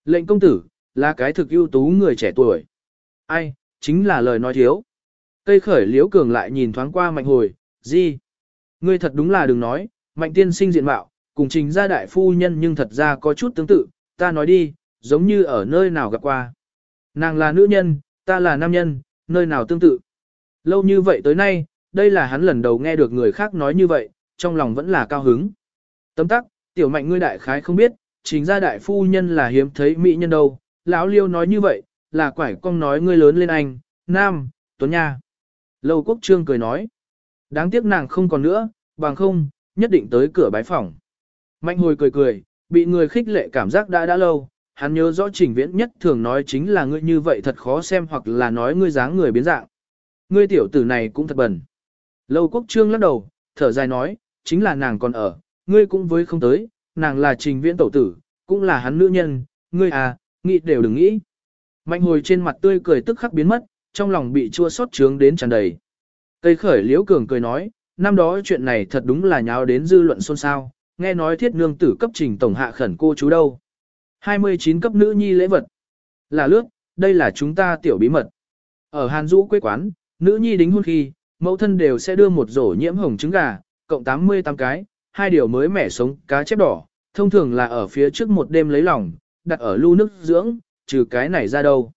S1: Lệnh công tử, là cái thực ưu tú người trẻ tuổi. Ai, chính là lời nói thiếu. Cây khởi liễu cường lại nhìn thoáng qua mạnh hồi, gì? Ngươi thật đúng là đừng nói, mạnh tiên sinh diện mạo, cùng trình gia đại phu nhân nhưng thật ra có chút tương tự, ta nói đi, giống như ở nơi nào gặp qua. Nàng là nữ nhân, ta là nam nhân, nơi nào tương tự. Lâu như vậy tới nay, đây là hắn lần đầu nghe được người khác nói như vậy, trong lòng vẫn là cao hứng. Tấm tắc, tiểu mạnh ngươi đại khái không biết, chính gia đại phu nhân là hiếm thấy mỹ nhân đâu, lão liêu nói như vậy, là quải cong nói ngươi lớn lên anh, nam, tuấn nha. Lâu quốc trương cười nói, đáng tiếc nàng không còn nữa, bằng không, nhất định tới cửa bái phòng. Mạnh hồi cười cười, bị người khích lệ cảm giác đã đã lâu, hắn nhớ rõ trình viễn nhất thường nói chính là ngươi như vậy thật khó xem hoặc là nói ngươi dáng người biến dạng. Ngươi tiểu tử này cũng thật bẩn. Lâu quốc trương lắc đầu, thở dài nói, chính là nàng còn ở, ngươi cũng với không tới, nàng là trình viễn tẩu tử, cũng là hắn nữ nhân, ngươi à, nghĩ đều đừng nghĩ. Mạnh hồi trên mặt tươi cười tức khắc biến mất, trong lòng bị chua xót trướng đến tràn đầy. Tây khởi liễu cường cười nói, năm đó chuyện này thật đúng là nháo đến dư luận xôn xao, nghe nói thiết nương tử cấp trình tổng hạ khẩn cô chú đâu. 29 cấp nữ nhi lễ vật. Là lướt, đây là chúng ta tiểu bí mật. Ở Hàn Dũ quê quán, nữ nhi đính hôn khi, mẫu thân đều sẽ đưa một rổ nhiễm hồng trứng gà, cộng 88 cái, hai điều mới mẻ sống cá chép đỏ, thông thường là ở phía trước một đêm lấy lòng, đặt ở lu nước dưỡng, trừ cái này ra đâu.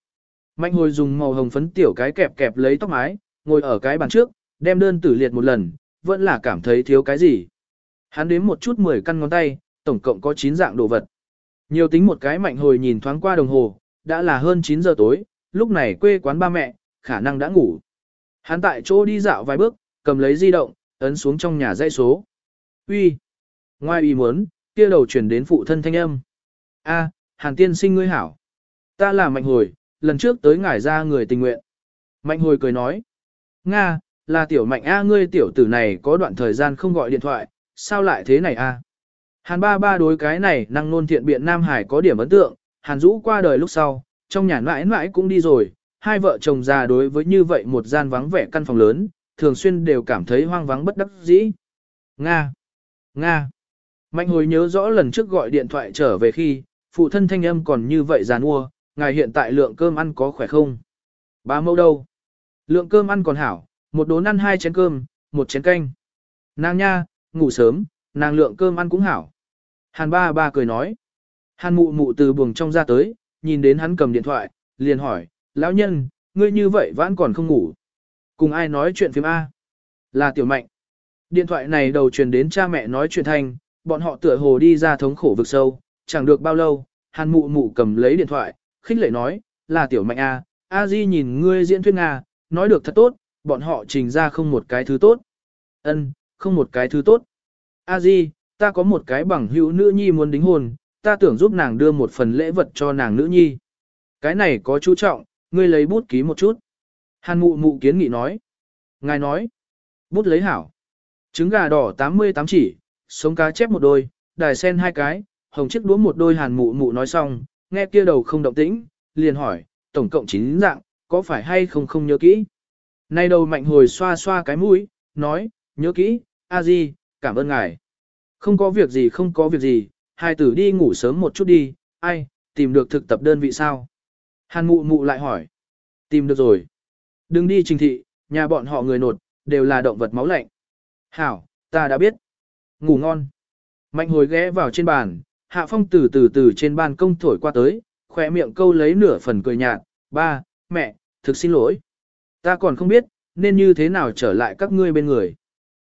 S1: Mạnh hồi dùng màu hồng phấn tiểu cái kẹp kẹp lấy tóc mái, ngồi ở cái bàn trước, đem đơn tử liệt một lần, vẫn là cảm thấy thiếu cái gì. Hắn đếm một chút 10 căn ngón tay, tổng cộng có 9 dạng đồ vật. Nhiều tính một cái mạnh hồi nhìn thoáng qua đồng hồ, đã là hơn 9 giờ tối, lúc này quê quán ba mẹ, khả năng đã ngủ. Hắn tại chỗ đi dạo vài bước, cầm lấy di động, ấn xuống trong nhà dây số. Uy, Ngoài ý muốn, kia đầu chuyển đến phụ thân thanh âm. A, Hàn tiên sinh ngươi hảo. Ta là Mạnh Hồi, lần trước tới ngải ra người tình nguyện. Mạnh Hồi cười nói. Nga, là tiểu Mạnh A ngươi tiểu tử này có đoạn thời gian không gọi điện thoại, sao lại thế này A? Hàn ba ba đối cái này năng nôn thiện biện Nam Hải có điểm ấn tượng, Hàn Dũ qua đời lúc sau, trong nhà mãi mãi cũng đi rồi, hai vợ chồng già đối với như vậy một gian vắng vẻ căn phòng lớn, thường xuyên đều cảm thấy hoang vắng bất đắc dĩ. Nga! Nga! Mạnh hồi nhớ rõ lần trước gọi điện thoại trở về khi, phụ thân thanh âm còn như vậy giàn ua, ngài hiện tại lượng cơm ăn có khỏe không? Ba mẫu đâu? Lượng cơm ăn còn hảo, một đốn ăn hai chén cơm, một chén canh. Nàng nha, ngủ sớm, nàng lượng cơm ăn cũng hảo. Hàn ba ba cười nói. Hàn mụ mụ từ buồng trong ra tới, nhìn đến hắn cầm điện thoại, liền hỏi, lão nhân, ngươi như vậy vẫn còn không ngủ. Cùng ai nói chuyện phim A? Là tiểu mạnh. Điện thoại này đầu truyền đến cha mẹ nói chuyện thành, bọn họ tựa hồ đi ra thống khổ vực sâu, chẳng được bao lâu, hàn mụ mụ cầm lấy điện thoại, khích lệ nói, là tiểu mạnh A, A Di nhìn ngươi diễn thuyết Nga, nói được thật tốt, bọn họ trình ra không một cái thứ tốt. Ân, không một cái thứ tốt. A Di, ta có một cái bằng hữu nữ nhi muốn đính hôn, ta tưởng giúp nàng đưa một phần lễ vật cho nàng nữ nhi. Cái này có chú trọng, ngươi lấy bút ký một chút. Hàn mụ mụ kiến nghị nói. Ngài nói. Bút lấy hảo. Trứng gà đỏ 88 chỉ, sống cá chép một đôi, đài sen hai cái, hồng chiếc đũa một đôi hàn mụ mụ nói xong, nghe kia đầu không động tĩnh, liền hỏi, tổng cộng 9 dạng, có phải hay không không nhớ kỹ. Nay đầu mạnh hồi xoa xoa cái mũi, nói, nhớ kỹ, a di, cảm ơn ngài. Không có việc gì không có việc gì, hai tử đi ngủ sớm một chút đi, ai, tìm được thực tập đơn vị sao? Hàn mụ mụ lại hỏi. Tìm được rồi. Đừng đi trình thị, nhà bọn họ người nột, đều là động vật máu lạnh. Hảo, ta đã biết. Ngủ ngon. Mạnh hồi ghé vào trên bàn, hạ phong từ từ từ trên ban công thổi qua tới, khỏe miệng câu lấy nửa phần cười nhạt. Ba, mẹ, thực xin lỗi. Ta còn không biết, nên như thế nào trở lại các ngươi bên người.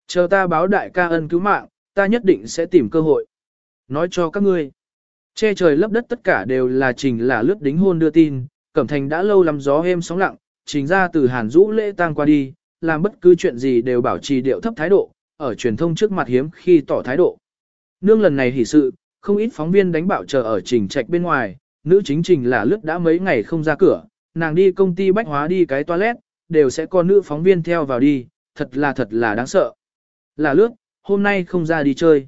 S1: Chờ ta báo đại ca ân cứu mạng, ta nhất định sẽ tìm cơ hội. Nói cho các ngươi. Che trời lấp đất tất cả đều là trình là lướt đính hôn đưa tin, Cẩm Thành đã lâu lắm gió êm sóng lặng, trình ra từ Hàn Dũ lễ tang qua đi, làm bất cứ chuyện gì đều bảo trì điệu thấp thái độ, ở truyền thông trước mặt hiếm khi tỏ thái độ. Nương lần này hỉ sự, không ít phóng viên đánh bạo chờ ở trình trạch bên ngoài, nữ chính trình là lướt đã mấy ngày không ra cửa, nàng đi công ty bách hóa đi cái toilet, đều sẽ có nữ phóng viên theo vào đi, thật là thật là đáng sợ. Là lướt, hôm nay không ra đi chơi.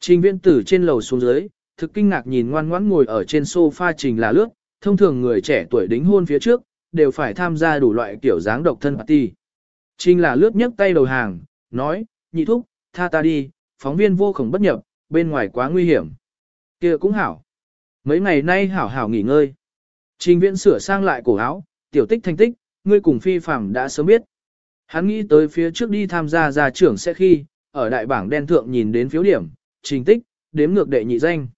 S1: Trình viễn tử trên lầu xuống dưới, thực kinh ngạc nhìn ngoan ngoãn ngồi ở trên sofa trình là lướt, thông thường người trẻ tuổi đính hôn phía trước, đều phải tham gia đủ loại kiểu dáng độc thân party. Trình là lướt nhấc tay đầu hàng, nói, nhị thúc, tha ta đi, phóng viên vô khổng bất nhập, bên ngoài quá nguy hiểm. kia cũng hảo. Mấy ngày nay hảo hảo nghỉ ngơi. Trình viễn sửa sang lại cổ áo, tiểu tích thanh tích, ngươi cùng phi phạm đã sớm biết. Hắn nghĩ tới phía trước đi tham gia gia trưởng sẽ khi, ở đại bảng đen thượng nhìn đến phiếu điểm, trình tích, đếm ngược đệ nhị danh.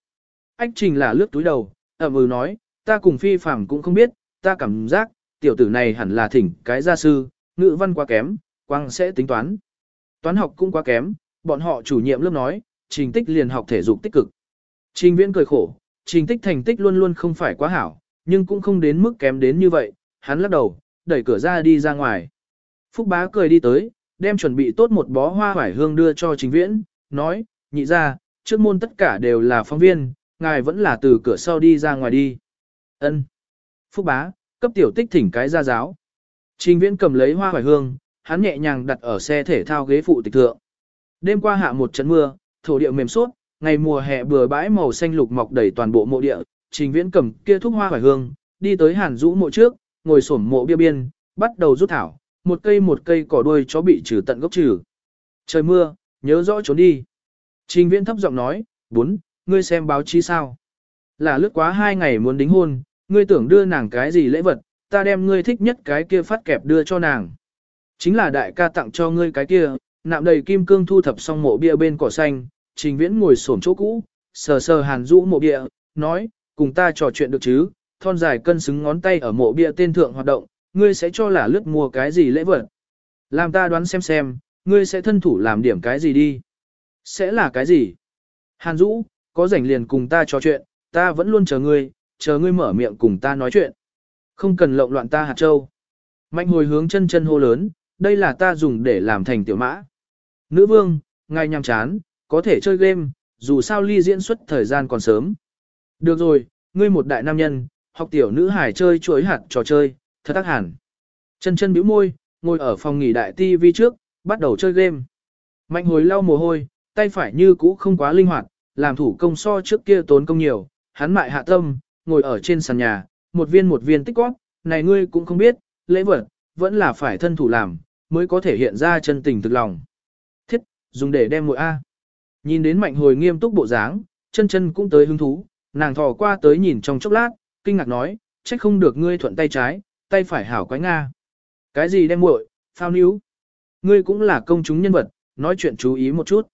S1: Ách trình là lướt túi đầu, ẩm ừ nói, ta cùng phi phạm cũng không biết, ta cảm giác, tiểu tử này hẳn là thỉnh cái gia sư, ngữ văn quá kém, quang sẽ tính toán. Toán học cũng quá kém, bọn họ chủ nhiệm lớp nói, trình tích liền học thể dục tích cực. Trình viễn cười khổ, trình tích thành tích luôn luôn không phải quá hảo, nhưng cũng không đến mức kém đến như vậy, hắn lắc đầu, đẩy cửa ra đi ra ngoài. Phúc bá cười đi tới, đem chuẩn bị tốt một bó hoa hoải hương đưa cho trình viễn, nói, nhị ra, trước môn tất cả đều là phóng viên, ngài vẫn là từ cửa sau đi ra ngoài đi. ân Phúc bá, cấp tiểu tích thỉnh cái ra giáo. Trình viễn cầm lấy hoa hoải hương, hắn nhẹ nhàng đặt ở xe thể thao ghế phụ tịch thượng. Đêm qua hạ một trận mưa, thổ địa mềm suốt, ngày mùa hè bừa bãi màu xanh lục mọc đầy toàn bộ mộ địa, Trình Viễn cầm kia thuốc hoa hoài hương, đi tới Hàn Dũ mộ trước, ngồi xổm mộ bia biên, bắt đầu rút thảo, một cây một cây cỏ đuôi chó bị trừ tận gốc trừ. Trời mưa, nhớ rõ trốn đi. Trình Viễn thấp giọng nói, bốn, ngươi xem báo chí sao? Là lướt quá hai ngày muốn đính hôn, ngươi tưởng đưa nàng cái gì lễ vật, ta đem ngươi thích nhất cái kia phát kẹp đưa cho nàng. Chính là đại ca tặng cho ngươi cái kia, nạm đầy kim cương thu thập xong mộ bia bên cỏ xanh, trình viễn ngồi xổm chỗ cũ, sờ sờ hàn rũ mộ bia, nói, cùng ta trò chuyện được chứ, thon dài cân xứng ngón tay ở mộ bia tên thượng hoạt động, ngươi sẽ cho là lướt mua cái gì lễ vật. Làm ta đoán xem xem, ngươi sẽ thân thủ làm điểm cái gì đi. Sẽ là cái gì? Hàn Dũ, có rảnh liền cùng ta trò chuyện, ta vẫn luôn chờ ngươi, chờ ngươi mở miệng cùng ta nói chuyện. Không cần lộn loạn ta hạt châu. Mạnh hồi hướng chân chân hô lớn, đây là ta dùng để làm thành tiểu mã. Nữ vương, ngài nhằm chán, có thể chơi game, dù sao ly diễn xuất thời gian còn sớm. Được rồi, ngươi một đại nam nhân, học tiểu nữ hải chơi chuối hạt trò chơi, thật tác hẳn. Chân chân bĩu môi, ngồi ở phòng nghỉ đại TV trước, bắt đầu chơi game. Mạnh hồi lau mồ hôi, tay phải như cũ không quá linh hoạt, làm thủ công so trước kia tốn công nhiều, hắn mại hạ tâm, ngồi ở trên sàn nhà, một viên một viên tích quát, này ngươi cũng không biết, lễ vật, vẫn là phải thân thủ làm, mới có thể hiện ra chân tình thực lòng. Thiết, dùng để đem muội A. Nhìn đến mạnh hồi nghiêm túc bộ dáng, chân chân cũng tới hứng thú, nàng thò qua tới nhìn trong chốc lát, kinh ngạc nói, trách không được ngươi thuận tay trái, tay phải hảo quái Nga. Cái gì đem muội, phao níu. Ngươi cũng là công chúng nhân vật, nói chuyện chú ý một chút.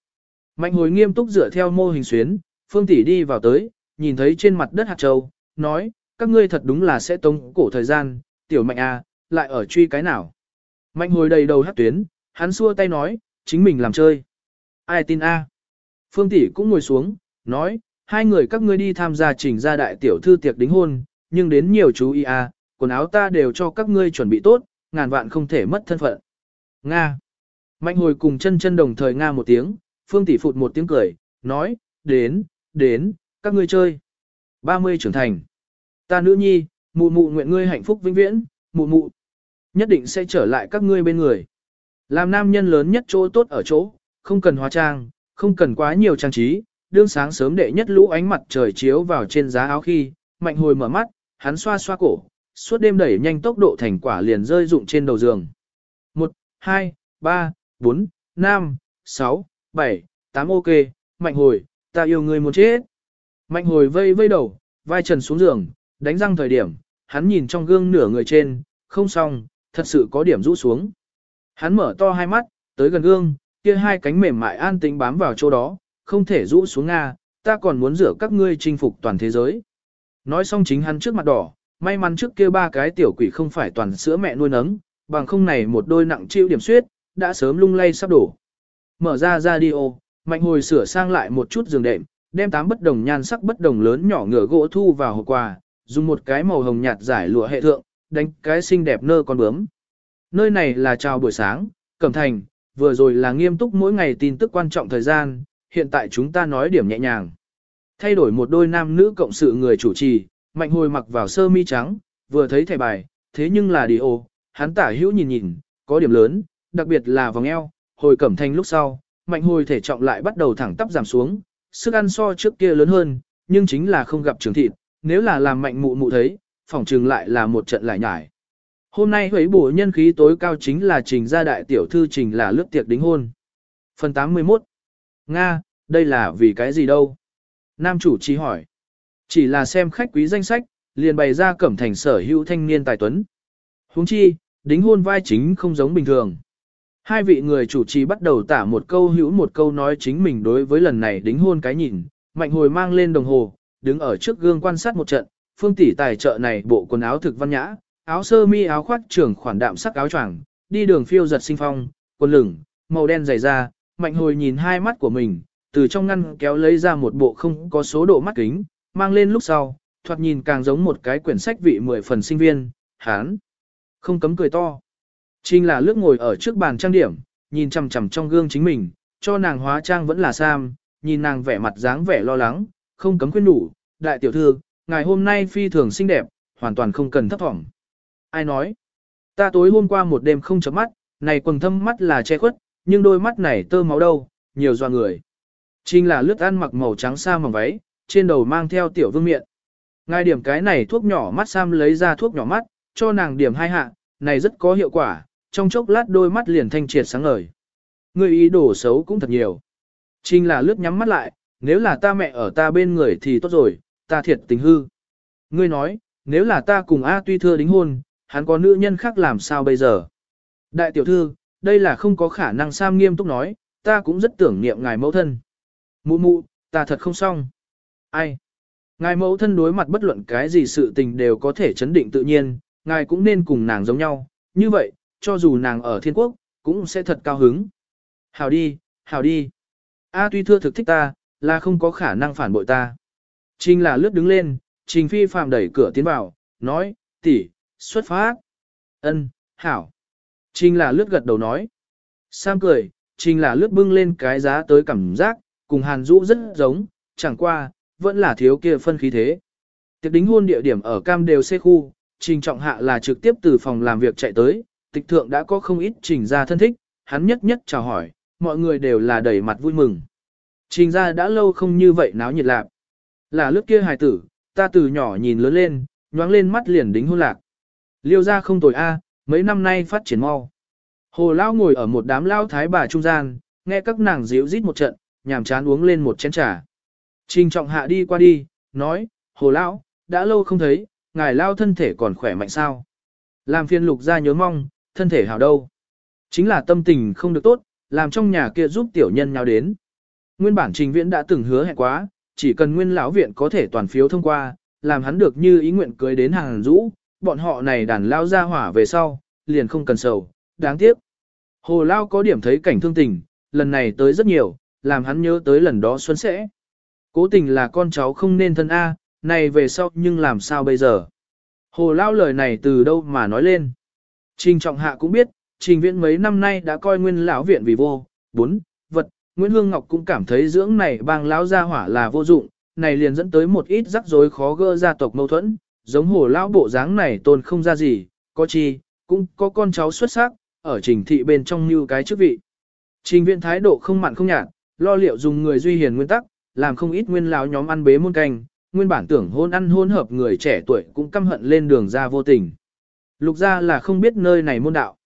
S1: Mạnh hồi nghiêm túc dựa theo mô hình xuyến, phương tỷ đi vào tới, nhìn thấy trên mặt đất hạt châu, nói, các ngươi thật đúng là sẽ tống cổ thời gian, tiểu mạnh A, lại ở truy cái nào. Mạnh hồi đầy đầu hát tuyến, hắn xua tay nói, chính mình làm chơi. Ai tin a? Phương tỷ cũng ngồi xuống, nói, hai người các ngươi đi tham gia trình gia đại tiểu thư tiệc đính hôn, nhưng đến nhiều chú ý à, quần áo ta đều cho các ngươi chuẩn bị tốt, ngàn vạn không thể mất thân phận. Nga. Mạnh hồi cùng chân chân đồng thời Nga một tiếng, Phương tỷ phụt một tiếng cười, nói, đến, đến, các ngươi chơi. 30 trưởng thành. Ta nữ nhi, mụ mụ nguyện ngươi hạnh phúc vĩnh viễn, mụ mụ. Nhất định sẽ trở lại các ngươi bên người. Làm nam nhân lớn nhất chỗ tốt ở chỗ, không cần hóa trang, không cần quá nhiều trang trí, đương sáng sớm đệ nhất lũ ánh mặt trời chiếu vào trên giá áo khi, mạnh hồi mở mắt, hắn xoa xoa cổ, suốt đêm đẩy nhanh tốc độ thành quả liền rơi rụng trên đầu giường. 1, 2, 3, 4, 5, 6, 7, 8 ok, mạnh hồi, ta yêu người một chết. Mạnh hồi vây vây đầu, vai trần xuống giường, đánh răng thời điểm, hắn nhìn trong gương nửa người trên, không xong, thật sự có điểm rũ xuống. Hắn mở to hai mắt, tới gần gương, kia hai cánh mềm mại an tĩnh bám vào chỗ đó, không thể rũ xuống Nga, ta còn muốn rửa các ngươi chinh phục toàn thế giới. Nói xong chính hắn trước mặt đỏ, may mắn trước kia ba cái tiểu quỷ không phải toàn sữa mẹ nuôi nấng, bằng không này một đôi nặng chịu điểm suyết, đã sớm lung lay sắp đổ. Mở ra radio, mạnh hồi sửa sang lại một chút giường đệm, đem tám bất đồng nhan sắc bất đồng lớn nhỏ ngửa gỗ thu vào hộp quà, dùng một cái màu hồng nhạt giải lụa hệ thượng, đánh cái xinh đẹp nơ con bướm. Nơi này là chào buổi sáng, Cẩm Thành, vừa rồi là nghiêm túc mỗi ngày tin tức quan trọng thời gian, hiện tại chúng ta nói điểm nhẹ nhàng. Thay đổi một đôi nam nữ cộng sự người chủ trì, mạnh hồi mặc vào sơ mi trắng, vừa thấy thẻ bài, thế nhưng là đi ô, hắn tả hữu nhìn nhìn, có điểm lớn, đặc biệt là vòng eo, hồi cẩm thanh lúc sau, mạnh hồi thể trọng lại bắt đầu thẳng tắp giảm xuống, sức ăn so trước kia lớn hơn, nhưng chính là không gặp trường thịt, nếu là làm mạnh mụ mụ thấy, phòng trường lại là một trận lại nhải. Hôm nay huế bổ nhân khí tối cao chính là trình gia đại tiểu thư trình là lướt tiệc đính hôn. Phần 81 Nga, đây là vì cái gì đâu? Nam chủ chỉ hỏi. Chỉ là xem khách quý danh sách, liền bày ra cẩm thành sở hữu thanh niên tài tuấn. huống chi, đính hôn vai chính không giống bình thường. Hai vị người chủ trì bắt đầu tả một câu hữu một câu nói chính mình đối với lần này đính hôn cái nhìn, mạnh hồi mang lên đồng hồ, đứng ở trước gương quan sát một trận, phương tỷ tài trợ này bộ quần áo thực văn nhã, áo sơ mi áo khoác trưởng khoản đạm sắc áo choàng, đi đường phiêu giật sinh phong, quần lửng, màu đen dày da, mạnh hồi nhìn hai mắt của mình, từ trong ngăn kéo lấy ra một bộ không có số độ mắt kính, mang lên lúc sau, thoạt nhìn càng giống một cái quyển sách vị mười phần sinh viên, hán. Không cấm cười to. Trinh là lướt ngồi ở trước bàn trang điểm, nhìn chằm chằm trong gương chính mình, cho nàng hóa trang vẫn là Sam, nhìn nàng vẻ mặt dáng vẻ lo lắng, không cấm khuyên đủ, đại tiểu thư, ngày hôm nay phi thường xinh đẹp, hoàn toàn không cần thấp thỏm. Ai nói? Ta tối hôm qua một đêm không chấm mắt, này quần thâm mắt là che khuất, nhưng đôi mắt này tơ máu đâu, nhiều doa người. Trinh là lướt ăn mặc màu trắng sa mỏng váy, trên đầu mang theo tiểu vương miện. Ngài điểm cái này thuốc nhỏ mắt Sam lấy ra thuốc nhỏ mắt, cho nàng điểm hai hạ, này rất có hiệu quả, trong chốc lát đôi mắt liền thanh triệt sáng ngời. Người ý đồ xấu cũng thật nhiều. Trinh là lướt nhắm mắt lại, nếu là ta mẹ ở ta bên người thì tốt rồi, ta thiệt tình hư. Ngươi nói, nếu là ta cùng A tuy thưa đính hôn, hắn có nữ nhân khác làm sao bây giờ? Đại tiểu thư, đây là không có khả năng Sam nghiêm túc nói, ta cũng rất tưởng niệm ngài mẫu thân. Mụ mụ, ta thật không xong. Ai? Ngài mẫu thân đối mặt bất luận cái gì sự tình đều có thể chấn định tự nhiên, ngài cũng nên cùng nàng giống nhau, như vậy, cho dù nàng ở thiên quốc, cũng sẽ thật cao hứng. Hào đi, hào đi. A tuy thưa thực thích ta, là không có khả năng phản bội ta. Trình là lướt đứng lên, Trình Phi Phạm đẩy cửa tiến vào, nói, tỷ, xuất phát. Ân, hảo. Trình là lướt gật đầu nói. Sam cười, Trình là lướt bưng lên cái giá tới cảm giác, cùng Hàn Dũ rất giống, chẳng qua, vẫn là thiếu kia phân khí thế. Tiệc đính hôn địa điểm ở Cam đều xe khu, Trình Trọng Hạ là trực tiếp từ phòng làm việc chạy tới, tịch thượng đã có không ít trình ra thân thích, hắn nhất nhất chào hỏi, mọi người đều là đầy mặt vui mừng. Trình ra đã lâu không như vậy náo nhiệt lạc. Là lướt kia hài tử, ta từ nhỏ nhìn lớn lên, nhoáng lên mắt liền đính hôn lạc. Liêu ra không tồi a, mấy năm nay phát triển mau. Hồ Lao ngồi ở một đám lao thái bà trung gian, nghe các nàng díu rít một trận, nhàm chán uống lên một chén trà. Trình trọng hạ đi qua đi, nói, Hồ Lão, đã lâu không thấy, ngài lao thân thể còn khỏe mạnh sao. Làm phiên lục ra nhớ mong, thân thể hảo đâu. Chính là tâm tình không được tốt, làm trong nhà kia giúp tiểu nhân nhau đến. Nguyên bản trình viễn đã từng hứa hẹn quá, chỉ cần nguyên lão viện có thể toàn phiếu thông qua, làm hắn được như ý nguyện cưới đến hàng rũ, bọn họ này đàn lao ra hỏa về sau, liền không cần sầu, đáng tiếc. Hồ Lao có điểm thấy cảnh thương tình, lần này tới rất nhiều, làm hắn nhớ tới lần đó xuân sẽ. Cố tình là con cháu không nên thân A, này về sau nhưng làm sao bây giờ? Hồ Lao lời này từ đâu mà nói lên? Trình Trọng Hạ cũng biết, Trình Viễn mấy năm nay đã coi nguyên lão viện vì vô, bốn, vật, Nguyễn Hương Ngọc cũng cảm thấy dưỡng này bang lão gia hỏa là vô dụng, này liền dẫn tới một ít rắc rối khó gỡ gia tộc mâu thuẫn, giống hồ lão bộ dáng này tôn không ra gì, có chi, cũng có con cháu xuất sắc, ở trình thị bên trong như cái chức vị. Trình viện thái độ không mặn không nhạt, lo liệu dùng người duy hiền nguyên tắc, làm không ít nguyên lão nhóm ăn bế muôn canh, nguyên bản tưởng hôn ăn hôn hợp người trẻ tuổi cũng căm hận lên đường ra vô tình. Lục ra là không biết nơi này môn đạo.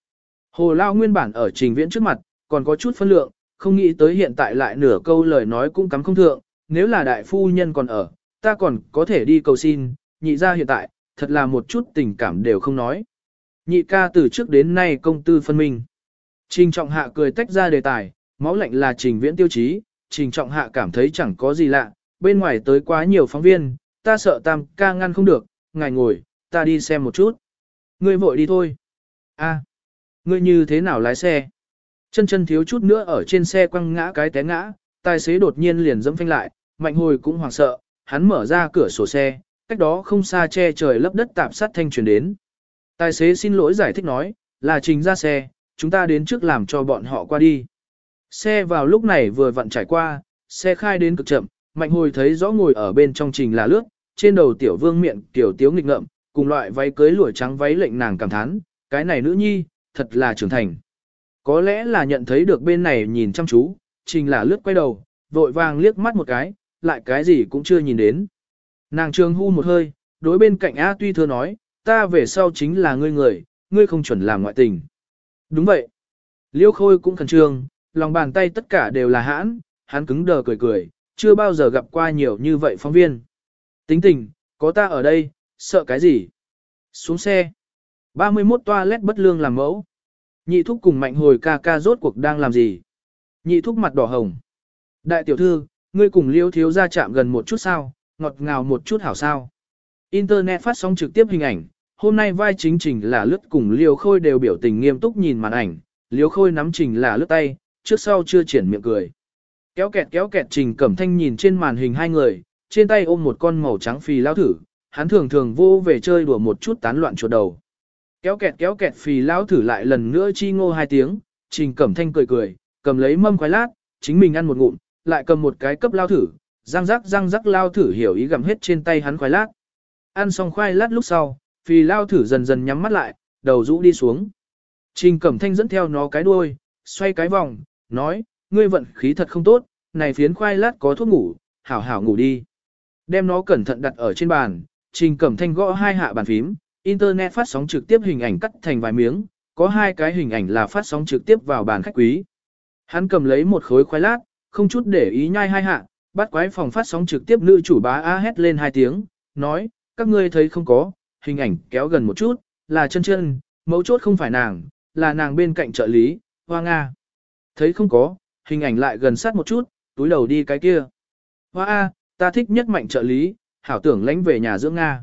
S1: Hồ Lao nguyên bản ở trình viễn trước mặt, còn có chút phân lượng, không nghĩ tới hiện tại lại nửa câu lời nói cũng cắm không thượng, nếu là đại phu nhân còn ở, ta còn có thể đi cầu xin, nhị ra hiện tại, thật là một chút tình cảm đều không nói. Nhị ca từ trước đến nay công tư phân minh. Trình trọng hạ cười tách ra đề tài, máu lạnh là trình viễn tiêu chí, trình trọng hạ cảm thấy chẳng có gì lạ, bên ngoài tới quá nhiều phóng viên, ta sợ tam ca ngăn không được, ngài ngồi, ta đi xem một chút. Ngươi vội đi thôi. A, ngươi như thế nào lái xe? Chân chân thiếu chút nữa ở trên xe quăng ngã cái té ngã, tài xế đột nhiên liền dẫm phanh lại, mạnh hồi cũng hoảng sợ, hắn mở ra cửa sổ xe, cách đó không xa che trời lấp đất tạp sát thanh truyền đến. Tài xế xin lỗi giải thích nói, là trình ra xe, chúng ta đến trước làm cho bọn họ qua đi. Xe vào lúc này vừa vặn trải qua, xe khai đến cực chậm, mạnh hồi thấy rõ ngồi ở bên trong trình là lướt, trên đầu tiểu vương miệng tiểu tiếu nghịch ngợm, cùng loại váy cưới lụa trắng váy lệnh nàng cảm thán, cái này nữ nhi, thật là trưởng thành. Có lẽ là nhận thấy được bên này nhìn chăm chú, trình là lướt quay đầu, vội vàng liếc mắt một cái, lại cái gì cũng chưa nhìn đến. Nàng trường hưu một hơi, đối bên cạnh A tuy thưa nói, ta về sau chính là ngươi người, ngươi không chuẩn làm ngoại tình. Đúng vậy. Liêu khôi cũng khẩn trương, lòng bàn tay tất cả đều là hãn, hắn cứng đờ cười cười, chưa bao giờ gặp qua nhiều như vậy phóng viên. Tính tình, có ta ở đây, sợ cái gì? Xuống xe. 31 toilet bất lương làm mẫu. Nhị thúc cùng mạnh hồi ca ca rốt cuộc đang làm gì? Nhị thúc mặt đỏ hồng. Đại tiểu thư, ngươi cùng liêu thiếu ra chạm gần một chút sao, ngọt ngào một chút hảo sao. Internet phát sóng trực tiếp hình ảnh, hôm nay vai chính trình là lướt cùng liêu khôi đều biểu tình nghiêm túc nhìn màn ảnh, liêu khôi nắm trình là lướt tay, trước sau chưa triển miệng cười. Kéo kẹt kéo kẹt trình cẩm thanh nhìn trên màn hình hai người, trên tay ôm một con màu trắng phì lao thử, hắn thường thường vô về chơi đùa một chút tán loạn chuột đầu. Kéo kẹt kéo kẹt phì lao thử lại lần nữa chi ngô hai tiếng, trình cẩm thanh cười cười, cầm lấy mâm khoai lát, chính mình ăn một ngụm, lại cầm một cái cấp lao thử, răng rắc răng rắc lao thử hiểu ý gặm hết trên tay hắn khoai lát. Ăn xong khoai lát lúc sau, phì lao thử dần dần nhắm mắt lại, đầu rũ đi xuống. Trình cẩm thanh dẫn theo nó cái đuôi, xoay cái vòng, nói, ngươi vận khí thật không tốt, này phiến khoai lát có thuốc ngủ, hảo hảo ngủ đi. Đem nó cẩn thận đặt ở trên bàn, trình cẩm thanh gõ hai hạ bàn phím, internet phát sóng trực tiếp hình ảnh cắt thành vài miếng, có hai cái hình ảnh là phát sóng trực tiếp vào bàn khách quý. Hắn cầm lấy một khối khoai lát, không chút để ý nhai hai hạ, bắt quái phòng phát sóng trực tiếp nữ chủ bá A hét lên hai tiếng, nói, các ngươi thấy không có, hình ảnh kéo gần một chút, là chân chân, mấu chốt không phải nàng, là nàng bên cạnh trợ lý, hoa Nga. Thấy không có, hình ảnh lại gần sát một chút, túi đầu đi cái kia. Hoa A, ta thích nhất mạnh trợ lý, hảo tưởng lánh về nhà dưỡng Nga.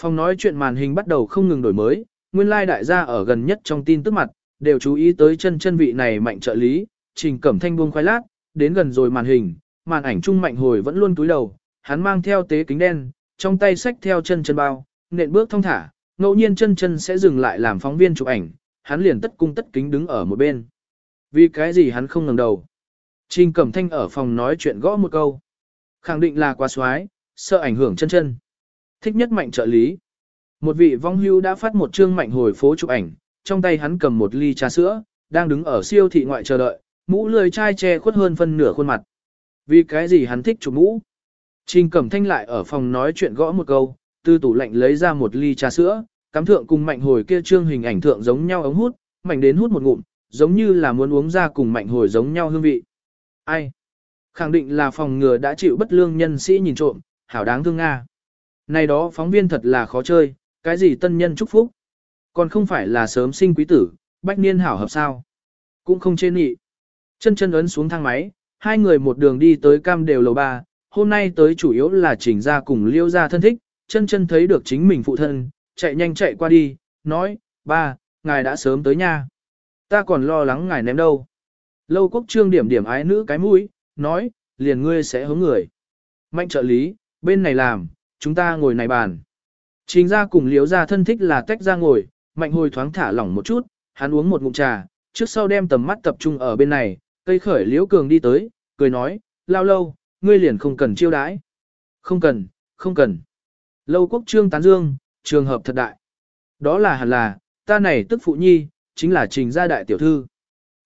S1: Phòng nói chuyện màn hình bắt đầu không ngừng đổi mới, nguyên lai like đại gia ở gần nhất trong tin tức mặt, đều chú ý tới chân chân vị này mạnh trợ lý, trình cẩm thanh buông khoai lát, đến gần rồi màn hình, màn ảnh trung mạnh hồi vẫn luôn túi đầu, hắn mang theo tế kính đen, trong tay xách theo chân chân bao, nện bước thong thả, ngẫu nhiên chân chân sẽ dừng lại làm phóng viên chụp ảnh, hắn liền tất cung tất kính đứng ở một bên. Vì cái gì hắn không ngẩng đầu? Trình Cẩm Thanh ở phòng nói chuyện gõ một câu. Khẳng định là quá xoái, sợ ảnh hưởng chân chân. Thích nhất mạnh trợ lý. Một vị vong hưu đã phát một chương mạnh hồi phố chụp ảnh, trong tay hắn cầm một ly trà sữa, đang đứng ở siêu thị ngoại chờ đợi, mũ lười chai che khuất hơn phân nửa khuôn mặt. Vì cái gì hắn thích chụp mũ? Trình Cẩm Thanh lại ở phòng nói chuyện gõ một câu, từ tủ lạnh lấy ra một ly trà sữa, cắm thượng cùng mạnh hồi kia trương hình ảnh thượng giống nhau ống hút, mạnh đến hút một ngụm, giống như là muốn uống ra cùng mạnh hồi giống nhau hương vị. Ai? Khẳng định là phòng ngừa đã chịu bất lương nhân sĩ nhìn trộm, hảo đáng thương Nga. Này đó phóng viên thật là khó chơi, cái gì tân nhân chúc phúc. Còn không phải là sớm sinh quý tử, bách niên hảo hợp sao. Cũng không chê nhị. Chân chân ấn xuống thang máy, hai người một đường đi tới cam đều lầu ba. hôm nay tới chủ yếu là chỉnh ra cùng liêu ra thân thích, chân chân thấy được chính mình phụ thân, chạy nhanh chạy qua đi, nói, ba, ngài đã sớm tới nha. Ta còn lo lắng ngài ném đâu. Lâu quốc trương điểm điểm ái nữ cái mũi, nói, liền ngươi sẽ hướng người. Mạnh trợ lý, bên này làm, chúng ta ngồi này bàn. Trình ra cùng liếu ra thân thích là tách ra ngồi, mạnh hồi thoáng thả lỏng một chút, hắn uống một ngụm trà, trước sau đem tầm mắt tập trung ở bên này, cây khởi liễu cường đi tới, cười nói, lao lâu, ngươi liền không cần chiêu đãi. Không cần, không cần. Lâu quốc trương tán dương, trường hợp thật đại. Đó là hẳn là, ta này tức phụ nhi, chính là trình gia đại tiểu thư.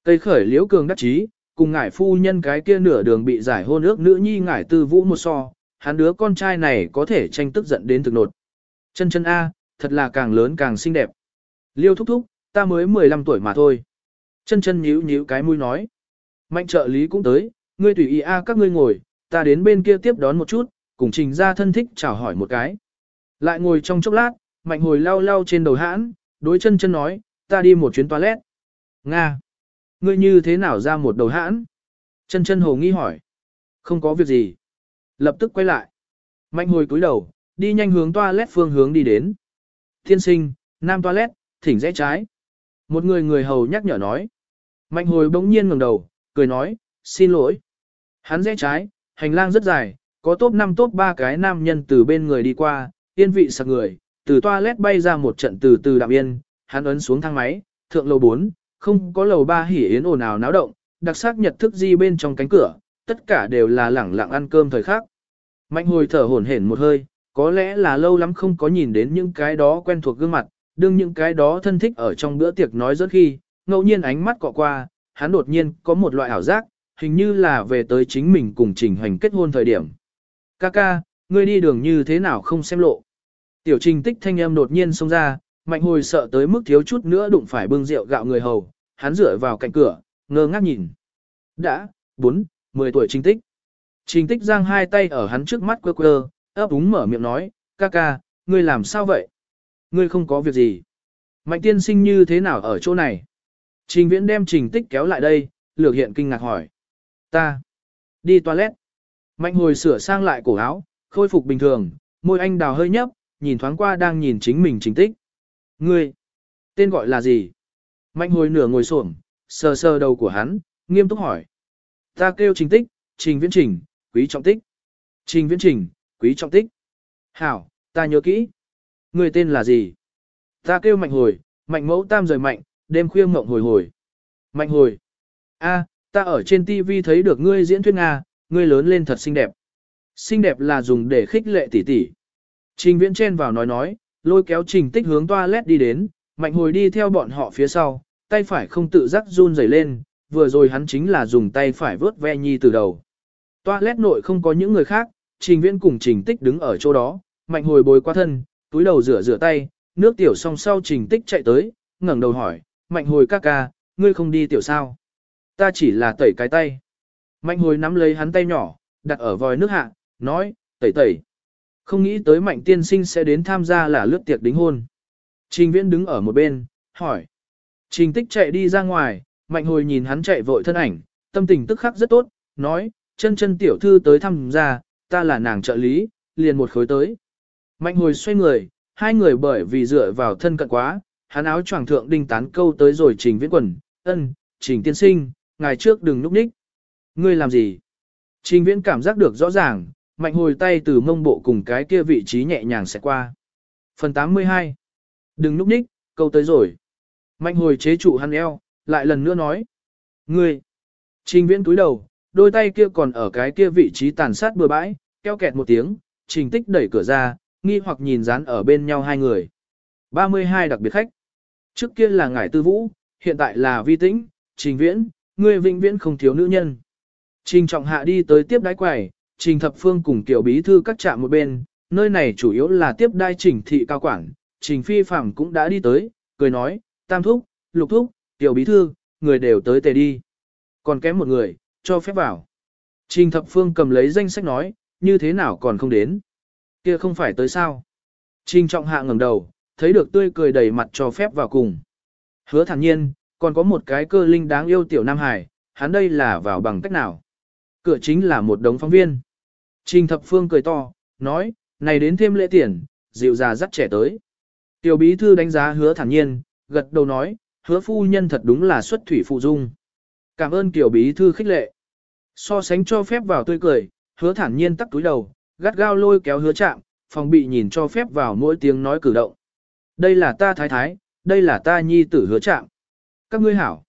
S1: Cây khởi liễu cường đắc chí, cùng ngải phu nhân cái kia nửa đường bị giải hôn ước nữ nhi ngải tư vũ một so, hắn đứa con trai này có thể tranh tức giận đến thực nột. Chân chân A, thật là càng lớn càng xinh đẹp. Liêu thúc thúc, ta mới 15 tuổi mà thôi. Chân chân nhíu nhíu cái mũi nói. Mạnh trợ lý cũng tới, ngươi tùy ý A các ngươi ngồi, ta đến bên kia tiếp đón một chút, cùng trình ra thân thích chào hỏi một cái. Lại ngồi trong chốc lát, mạnh hồi lau lau trên đầu hãn, đối chân chân nói, ta đi một chuyến toilet. Nga! Ngươi như thế nào ra một đầu hãn? Chân chân hồ nghi hỏi. Không có việc gì. Lập tức quay lại. Mạnh hồi cúi đầu, đi nhanh hướng toilet phương hướng đi đến. Thiên sinh, nam toilet, thỉnh rẽ trái. Một người người hầu nhắc nhở nói. Mạnh hồi bỗng nhiên ngẩng đầu, cười nói, xin lỗi. Hắn rẽ trái, hành lang rất dài, có top 5 top 3 cái nam nhân từ bên người đi qua, yên vị sặc người, từ toilet bay ra một trận từ từ đạm yên, hắn ấn xuống thang máy, thượng lầu 4, không có lầu 3 hỉ yến ồn ào náo động, đặc sắc nhật thức di bên trong cánh cửa, tất cả đều là lẳng lặng ăn cơm thời khắc. Mạnh hồi thở hổn hển một hơi, có lẽ là lâu lắm không có nhìn đến những cái đó quen thuộc gương mặt, đương những cái đó thân thích ở trong bữa tiệc nói rất khi, ngẫu nhiên ánh mắt cọ qua, hắn đột nhiên có một loại ảo giác, hình như là về tới chính mình cùng trình hành kết hôn thời điểm. Kaka, ngươi đi đường như thế nào không xem lộ. Tiểu trình tích thanh âm đột nhiên xông ra, mạnh hồi sợ tới mức thiếu chút nữa đụng phải bưng rượu gạo người hầu, hắn dựa vào cạnh cửa, ngơ ngác nhìn. Đã, 4, 10 tuổi trình tích. Trình tích giang hai tay ở hắn trước mắt quơ quơ, ấp úng mở miệng nói, ca ca, ngươi làm sao vậy? Ngươi không có việc gì. Mạnh tiên sinh như thế nào ở chỗ này? Trình viễn đem trình tích kéo lại đây, lược hiện kinh ngạc hỏi. Ta. Đi toilet. Mạnh hồi sửa sang lại cổ áo, khôi phục bình thường, môi anh đào hơi nhấp, nhìn thoáng qua đang nhìn chính mình trình tích. Ngươi. Tên gọi là gì? Mạnh hồi nửa ngồi xổm, sờ sờ đầu của hắn, nghiêm túc hỏi. Ta kêu trình tích, trình viễn trình, quý trọng tích. Trình viễn trình, quý trọng tích. Hảo, ta nhớ kỹ. Người tên là gì? Ta kêu mạnh hồi, mạnh mẫu tam rời mạnh, đêm khuya mộng hồi hồi. Mạnh hồi. a, ta ở trên TV thấy được ngươi diễn thuyết Nga, ngươi lớn lên thật xinh đẹp. Xinh đẹp là dùng để khích lệ tỷ tỷ. Trình viễn chen vào nói nói, lôi kéo trình tích hướng toilet đi đến, mạnh hồi đi theo bọn họ phía sau, tay phải không tự giác run rẩy lên, vừa rồi hắn chính là dùng tay phải vớt ve nhi từ đầu. Toilet nội không có những người khác, trình viễn cùng trình tích đứng ở chỗ đó, mạnh hồi bồi qua thân, túi đầu rửa rửa tay, nước tiểu xong sau trình tích chạy tới, ngẩng đầu hỏi, mạnh hồi ca ca, ngươi không đi tiểu sao? Ta chỉ là tẩy cái tay. Mạnh hồi nắm lấy hắn tay nhỏ, đặt ở vòi nước hạ, nói, tẩy tẩy. Không nghĩ tới mạnh tiên sinh sẽ đến tham gia là lướt tiệc đính hôn. Trình viễn đứng ở một bên, hỏi. Trình tích chạy đi ra ngoài, mạnh hồi nhìn hắn chạy vội thân ảnh, tâm tình tức khắc rất tốt, nói, chân chân tiểu thư tới thăm gia, ta là nàng trợ lý, liền một khối tới. Mạnh hồi xoay người, hai người bởi vì dựa vào thân cận quá, hắn áo choàng thượng đinh tán câu tới rồi trình viễn quần, ân, trình tiên sinh, ngày trước đừng núp ních. Ngươi làm gì? Trình viễn cảm giác được rõ ràng, mạnh hồi tay từ mông bộ cùng cái kia vị trí nhẹ nhàng sẽ qua. Phần 82 Đừng núp ních, câu tới rồi. Mạnh hồi chế trụ hắn eo, lại lần nữa nói. Ngươi! Trình viễn túi đầu, đôi tay kia còn ở cái kia vị trí tàn sát bừa bãi, keo kẹt một tiếng, trình tích đẩy cửa ra, nghi hoặc nhìn dán ở bên nhau hai người. 32 đặc biệt khách. Trước kia là ngải tư vũ, hiện tại là vi tĩnh, trình viễn, ngươi vĩnh viễn không thiếu nữ nhân. Trình trọng hạ đi tới tiếp đái quầy, trình thập phương cùng tiểu bí thư các trạm một bên, nơi này chủ yếu là tiếp đai trình thị cao quản, trình phi phạm cũng đã đi tới, cười nói, tam thúc, lục thúc, tiểu bí thư, người đều tới tề đi. Còn kém một người, cho phép vào. Trình thập phương cầm lấy danh sách nói, như thế nào còn không đến. Kia không phải tới sao. Trình trọng hạ ngẩng đầu, thấy được tươi cười đầy mặt cho phép vào cùng. Hứa thản nhiên, còn có một cái cơ linh đáng yêu tiểu Nam Hải, hắn đây là vào bằng cách nào. Cửa chính là một đống phóng viên. Trình thập phương cười to, nói, này đến thêm lễ tiền, dịu già dắt trẻ tới. Tiểu bí thư đánh giá hứa thản nhiên, gật đầu nói, hứa phu nhân thật đúng là xuất thủy phụ dung. Cảm ơn tiểu bí thư khích lệ. So sánh cho phép vào tươi cười, hứa thản nhiên tắt túi đầu, gắt gao lôi kéo hứa chạm, phòng bị nhìn cho phép vào mỗi tiếng nói cử động. Đây là ta thái thái, đây là ta nhi tử hứa chạm. Các ngươi hảo.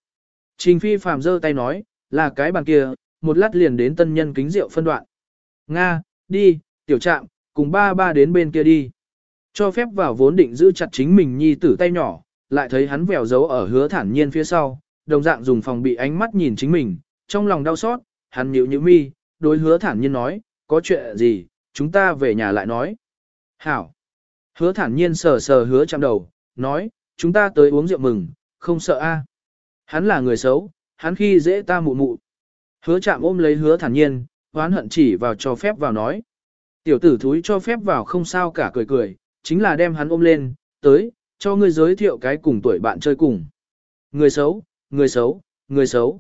S1: Trình phi phàm giơ tay nói, là cái bàn kia, một lát liền đến tân nhân kính rượu phân đoạn. Nga, đi, tiểu trạm, cùng ba ba đến bên kia đi. Cho phép vào vốn định giữ chặt chính mình nhi tử tay nhỏ, lại thấy hắn vèo giấu ở hứa thản nhiên phía sau, đồng dạng dùng phòng bị ánh mắt nhìn chính mình, trong lòng đau xót, hắn nhíu nhíu mi, đối hứa thản nhiên nói, có chuyện gì, chúng ta về nhà lại nói. Hảo. Hứa thản nhiên sờ sờ hứa chạm đầu, nói, chúng ta tới uống rượu mừng, không sợ a. Hắn là người xấu, hắn khi dễ ta mụ mụ. Hứa chạm ôm lấy hứa thản nhiên, hoán hận chỉ vào cho phép vào nói. Tiểu tử thúi cho phép vào không sao cả cười cười, chính là đem hắn ôm lên, tới, cho ngươi giới thiệu cái cùng tuổi bạn chơi cùng. Người xấu, người xấu, người xấu.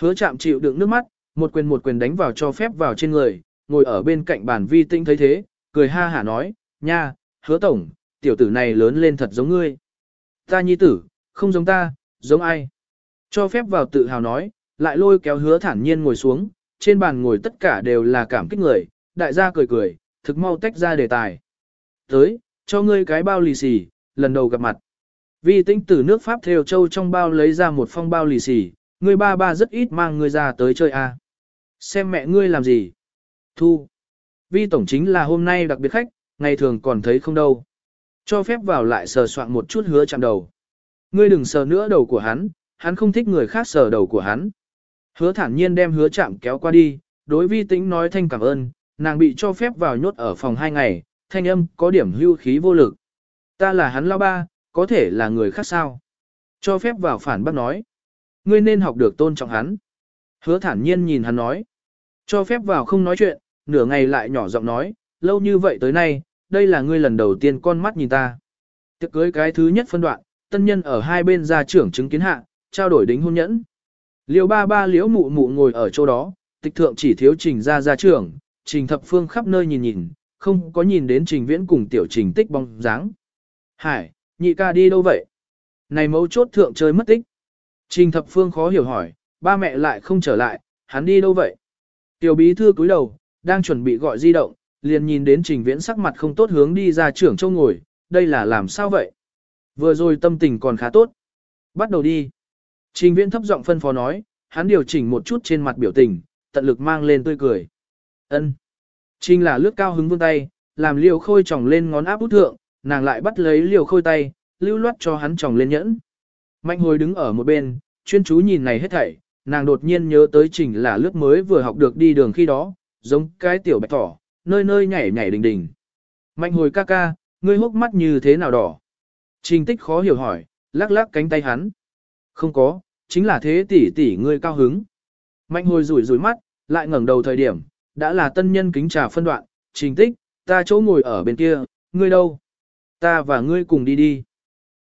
S1: Hứa chạm chịu đựng nước mắt, một quyền một quyền đánh vào cho phép vào trên người, ngồi ở bên cạnh bàn vi tinh thấy thế, cười ha hả nói, nha, hứa tổng, tiểu tử này lớn lên thật giống ngươi. Ta nhi tử, không giống ta, giống ai. Cho phép vào tự hào nói, lại lôi kéo hứa thản nhiên ngồi xuống, trên bàn ngồi tất cả đều là cảm kích người, đại gia cười cười, thực mau tách ra đề tài. Tới, cho ngươi cái bao lì xì, lần đầu gặp mặt. Vi tinh từ nước Pháp theo châu trong bao lấy ra một phong bao lì xì, ngươi ba ba rất ít mang ngươi ra tới chơi a. À. Xem mẹ ngươi làm gì? Thu. Vi tổng chính là hôm nay đặc biệt khách, ngày thường còn thấy không đâu. Cho phép vào lại sờ soạn một chút hứa chạm đầu. Ngươi đừng sờ nữa đầu của hắn, hắn không thích người khác sờ đầu của hắn. Hứa thản nhiên đem hứa chạm kéo qua đi, đối vi tĩnh nói thanh cảm ơn, nàng bị cho phép vào nhốt ở phòng hai ngày, thanh âm có điểm hưu khí vô lực. Ta là hắn lao ba, có thể là người khác sao? Cho phép vào phản bác nói. Ngươi nên học được tôn trọng hắn. Hứa thản nhiên nhìn hắn nói. Cho phép vào không nói chuyện, nửa ngày lại nhỏ giọng nói, lâu như vậy tới nay, đây là ngươi lần đầu tiên con mắt nhìn ta. Tiệc cưới cái thứ nhất phân đoạn, tân nhân ở hai bên gia trưởng chứng kiến hạ, trao đổi đính hôn nhẫn. Liêu ba ba liễu mụ mụ ngồi ở chỗ đó, tịch thượng chỉ thiếu trình ra gia trưởng, trình thập phương khắp nơi nhìn nhìn, không có nhìn đến trình viễn cùng tiểu trình tích bóng dáng. Hải, nhị ca đi đâu vậy? Này mấu chốt thượng chơi mất tích. Trình thập phương khó hiểu hỏi, ba mẹ lại không trở lại, hắn đi đâu vậy? Tiểu bí thư cúi đầu, đang chuẩn bị gọi di động, liền nhìn đến trình viễn sắc mặt không tốt hướng đi ra trưởng châu ngồi, đây là làm sao vậy? Vừa rồi tâm tình còn khá tốt. Bắt đầu đi. Trình viễn thấp giọng phân phó nói, hắn điều chỉnh một chút trên mặt biểu tình, tận lực mang lên tươi cười. Ân. Trình là lướt cao hứng vươn tay, làm liều khôi tròng lên ngón áp út thượng, nàng lại bắt lấy liều khôi tay, lưu loát cho hắn tròng lên nhẫn. Mạnh hồi đứng ở một bên, chuyên chú nhìn này hết thảy, nàng đột nhiên nhớ tới trình là lướt mới vừa học được đi đường khi đó, giống cái tiểu bạch thỏ, nơi nơi nhảy nhảy đình đình. Mạnh hồi ca ca, ngươi hốc mắt như thế nào đỏ? Trình tích khó hiểu hỏi, lắc lắc cánh tay hắn. Không có, chính là thế tỷ tỷ ngươi cao hứng. Mạnh hồi rủi rủi mắt, lại ngẩng đầu thời điểm, đã là tân nhân kính trà phân đoạn, trình tích, ta chỗ ngồi ở bên kia, ngươi đâu? Ta và ngươi cùng đi đi.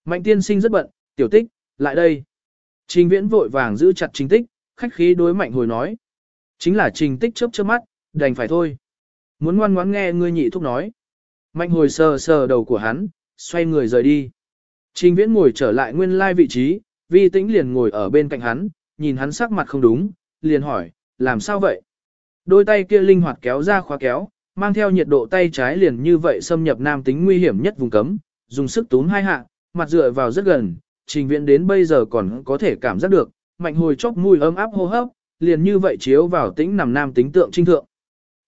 S1: Mạnh tiên sinh rất bận, tiểu tích, lại đây. Trình viễn vội vàng giữ chặt trình tích, khách khí đối mạnh hồi nói. Chính là trình tích chớp chớp mắt, đành phải thôi. Muốn ngoan ngoãn nghe ngươi nhị thúc nói. Mạnh hồi sờ sờ đầu của hắn, xoay người rời đi. Trình viễn ngồi trở lại nguyên lai vị trí, vi tĩnh liền ngồi ở bên cạnh hắn, nhìn hắn sắc mặt không đúng, liền hỏi, làm sao vậy? Đôi tay kia linh hoạt kéo ra khóa kéo, mang theo nhiệt độ tay trái liền như vậy xâm nhập nam tính nguy hiểm nhất vùng cấm, dùng sức túm hai hạ, mặt dựa vào rất gần, trình viễn đến bây giờ còn có thể cảm giác được, mạnh hồi chốc mùi ấm áp hô hấp, liền như vậy chiếu vào tĩnh nằm nam tính tượng trinh thượng.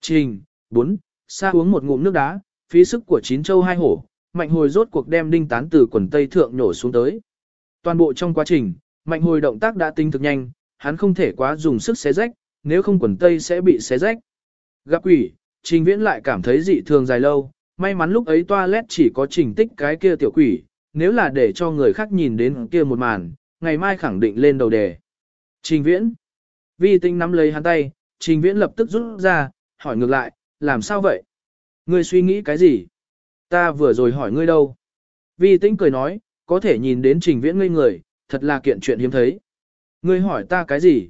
S1: Trình, 4, xa uống một ngụm nước đá, phí sức của chín châu hai hổ, mạnh hồi rốt cuộc đem đinh tán từ quần tây thượng nhổ xuống tới. Toàn bộ trong quá trình, mạnh hồi động tác đã tinh thực nhanh, hắn không thể quá dùng sức xé rách, nếu không quần tây sẽ bị xé rách. Gặp quỷ, trình viễn lại cảm thấy dị thường dài lâu, may mắn lúc ấy toilet chỉ có trình tích cái kia tiểu quỷ, nếu là để cho người khác nhìn đến kia một màn, ngày mai khẳng định lên đầu đề. Trình viễn, vi tinh nắm lấy hắn tay, trình viễn lập tức rút ra, hỏi ngược lại, làm sao vậy? Ngươi suy nghĩ cái gì? Ta vừa rồi hỏi ngươi đâu? Vi tĩnh cười nói, có thể nhìn đến trình viễn ngây người, thật là kiện chuyện hiếm thấy. Ngươi hỏi ta cái gì?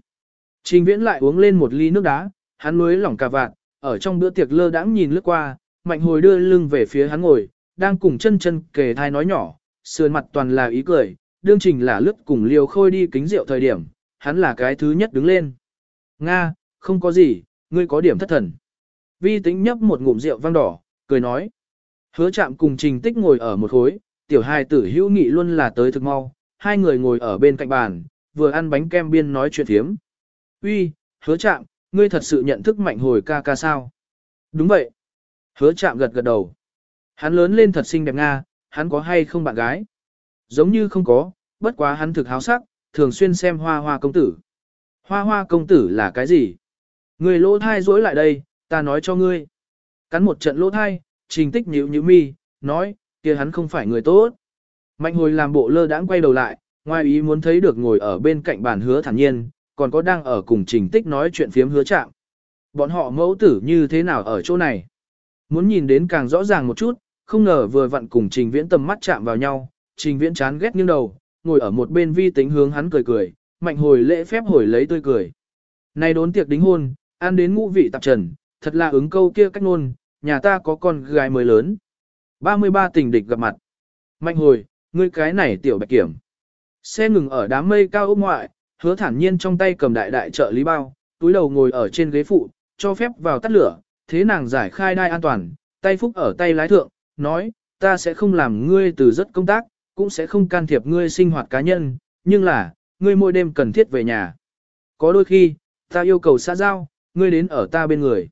S1: Trình viễn lại uống lên một ly nước đá, hắn nuối lỏng cà vạt, ở trong bữa tiệc lơ đãng nhìn lướt qua, mạnh hồi đưa lưng về phía hắn ngồi, đang cùng chân chân kề thai nói nhỏ, sườn mặt toàn là ý cười, đương trình là lướt cùng liều khôi đi kính rượu thời điểm, hắn là cái thứ nhất đứng lên. Nga, không có gì, ngươi có điểm thất thần. Vi tính nhấp một ngụm rượu vang đỏ, cười nói. Hứa chạm cùng trình tích ngồi ở một khối, tiểu hài tử hữu nghị luôn là tới thực mau, hai người ngồi ở bên cạnh bàn, vừa ăn bánh kem biên nói chuyện thiếm. Uy, hứa chạm, ngươi thật sự nhận thức mạnh hồi ca ca sao? Đúng vậy. Hứa chạm gật gật đầu. Hắn lớn lên thật xinh đẹp Nga, hắn có hay không bạn gái? Giống như không có, bất quá hắn thực háo sắc, thường xuyên xem hoa hoa công tử. Hoa hoa công tử là cái gì? Người lỗ thai dối lại đây, ta nói cho ngươi. Cắn một trận lỗ thai, trình tích nhíu nhíu mi, nói, kia hắn không phải người tốt. Mạnh hồi làm bộ lơ đãng quay đầu lại, ngoài ý muốn thấy được ngồi ở bên cạnh bàn hứa thản nhiên, còn có đang ở cùng trình tích nói chuyện phiếm hứa chạm. Bọn họ mẫu tử như thế nào ở chỗ này? Muốn nhìn đến càng rõ ràng một chút, không ngờ vừa vặn cùng trình viễn tầm mắt chạm vào nhau, trình viễn chán ghét nghiêng đầu, ngồi ở một bên vi tính hướng hắn cười cười, mạnh hồi lễ phép hồi lấy tươi cười. Này đốn tiệc đính hôn, ăn đến ngũ vị tạp trần, thật là ứng câu kia cách ngôn, nhà ta có con gái mới lớn. 33 tình địch gặp mặt. Mạnh hồi, ngươi cái này tiểu bạch kiểm. Xe ngừng ở đám mây cao ốc ngoại, hứa thản nhiên trong tay cầm đại đại trợ lý bao, túi đầu ngồi ở trên ghế phụ, cho phép vào tắt lửa, thế nàng giải khai đai an toàn, tay phúc ở tay lái thượng, nói, ta sẽ không làm ngươi từ rất công tác, cũng sẽ không can thiệp ngươi sinh hoạt cá nhân, nhưng là, ngươi mỗi đêm cần thiết về nhà. Có đôi khi, ta yêu cầu xã giao, ngươi đến ở ta bên người.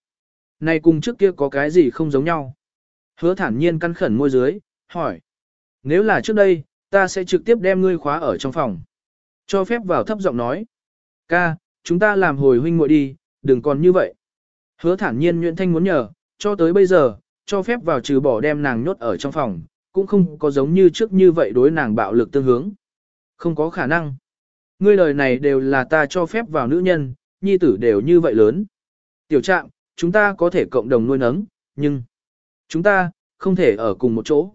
S1: Này cùng trước kia có cái gì không giống nhau? Hứa thản nhiên căn khẩn môi dưới, hỏi. Nếu là trước đây, ta sẽ trực tiếp đem ngươi khóa ở trong phòng. Cho phép vào thấp giọng nói. Ca, chúng ta làm hồi huynh muội đi, đừng còn như vậy. Hứa thản nhiên nhuyễn Thanh muốn nhờ, cho tới bây giờ, cho phép vào trừ bỏ đem nàng nhốt ở trong phòng, cũng không có giống như trước như vậy đối nàng bạo lực tương hướng. Không có khả năng. Ngươi lời này đều là ta cho phép vào nữ nhân, nhi tử đều như vậy lớn. Tiểu trạng, chúng ta có thể cộng đồng nuôi nấng, nhưng chúng ta không thể ở cùng một chỗ.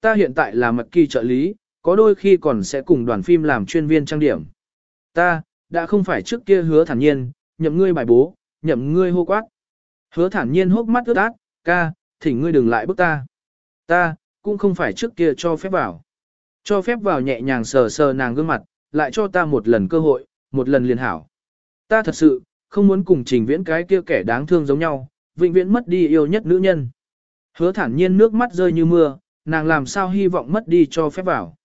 S1: Ta hiện tại là mật kỳ trợ lý, có đôi khi còn sẽ cùng đoàn phim làm chuyên viên trang điểm. Ta, đã không phải trước kia hứa thản nhiên, nhậm ngươi bài bố, nhậm ngươi hô quát. Hứa thản nhiên hốc mắt ướt át, ca, thỉnh ngươi đừng lại bức ta. Ta, cũng không phải trước kia cho phép vào. Cho phép vào nhẹ nhàng sờ sờ nàng gương mặt, lại cho ta một lần cơ hội, một lần liền hảo. Ta thật sự, không muốn cùng trình viễn cái kia kẻ đáng thương giống nhau, vĩnh viễn mất đi yêu nhất nữ nhân. Hứa thản nhiên nước mắt rơi như mưa, nàng làm sao hy vọng mất đi cho phép vào.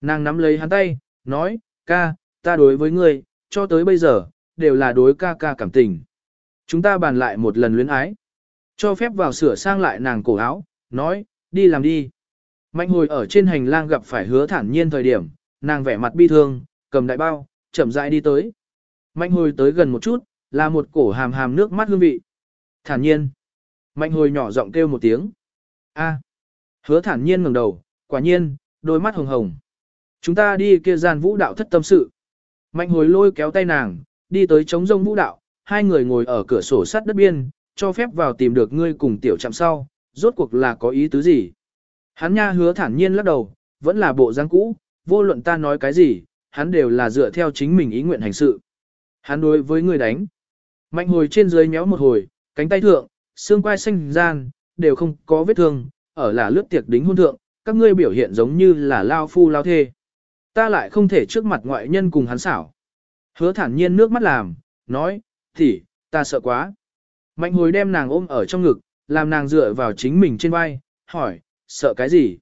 S1: Nàng nắm lấy hắn tay, nói, ca, ta đối với ngươi, cho tới bây giờ, đều là đối ca ca cảm tình. Chúng ta bàn lại một lần luyến ái. Cho phép vào sửa sang lại nàng cổ áo, nói, đi làm đi. Mạnh hồi ở trên hành lang gặp phải hứa thản nhiên thời điểm, nàng vẻ mặt bi thương, cầm đại bao, chậm rãi đi tới. Mạnh hồi tới gần một chút, là một cổ hàm hàm nước mắt hương vị. Thản nhiên. Mạnh hồi nhỏ giọng kêu một tiếng. A. Hứa thản nhiên ngẩng đầu, quả nhiên, đôi mắt hồng hồng. Chúng ta đi kia gian vũ đạo thất tâm sự. Mạnh hồi lôi kéo tay nàng, đi tới trống rông vũ đạo, hai người ngồi ở cửa sổ sắt đất biên, cho phép vào tìm được ngươi cùng tiểu chạm sau, rốt cuộc là có ý tứ gì. Hắn nha hứa thản nhiên lắc đầu, vẫn là bộ dáng cũ, vô luận ta nói cái gì, hắn đều là dựa theo chính mình ý nguyện hành sự. Hắn đối với ngươi đánh. Mạnh hồi trên dưới méo một hồi, cánh tay thượng, xương quai xanh gian, đều không có vết thương, ở là lướt tiệc đính hôn thượng, các ngươi biểu hiện giống như là lao phu lao thê. Ta lại không thể trước mặt ngoại nhân cùng hắn xảo. Hứa thản nhiên nước mắt làm, nói, thì, ta sợ quá. Mạnh hồi đem nàng ôm ở trong ngực, làm nàng dựa vào chính mình trên vai, hỏi, sợ cái gì?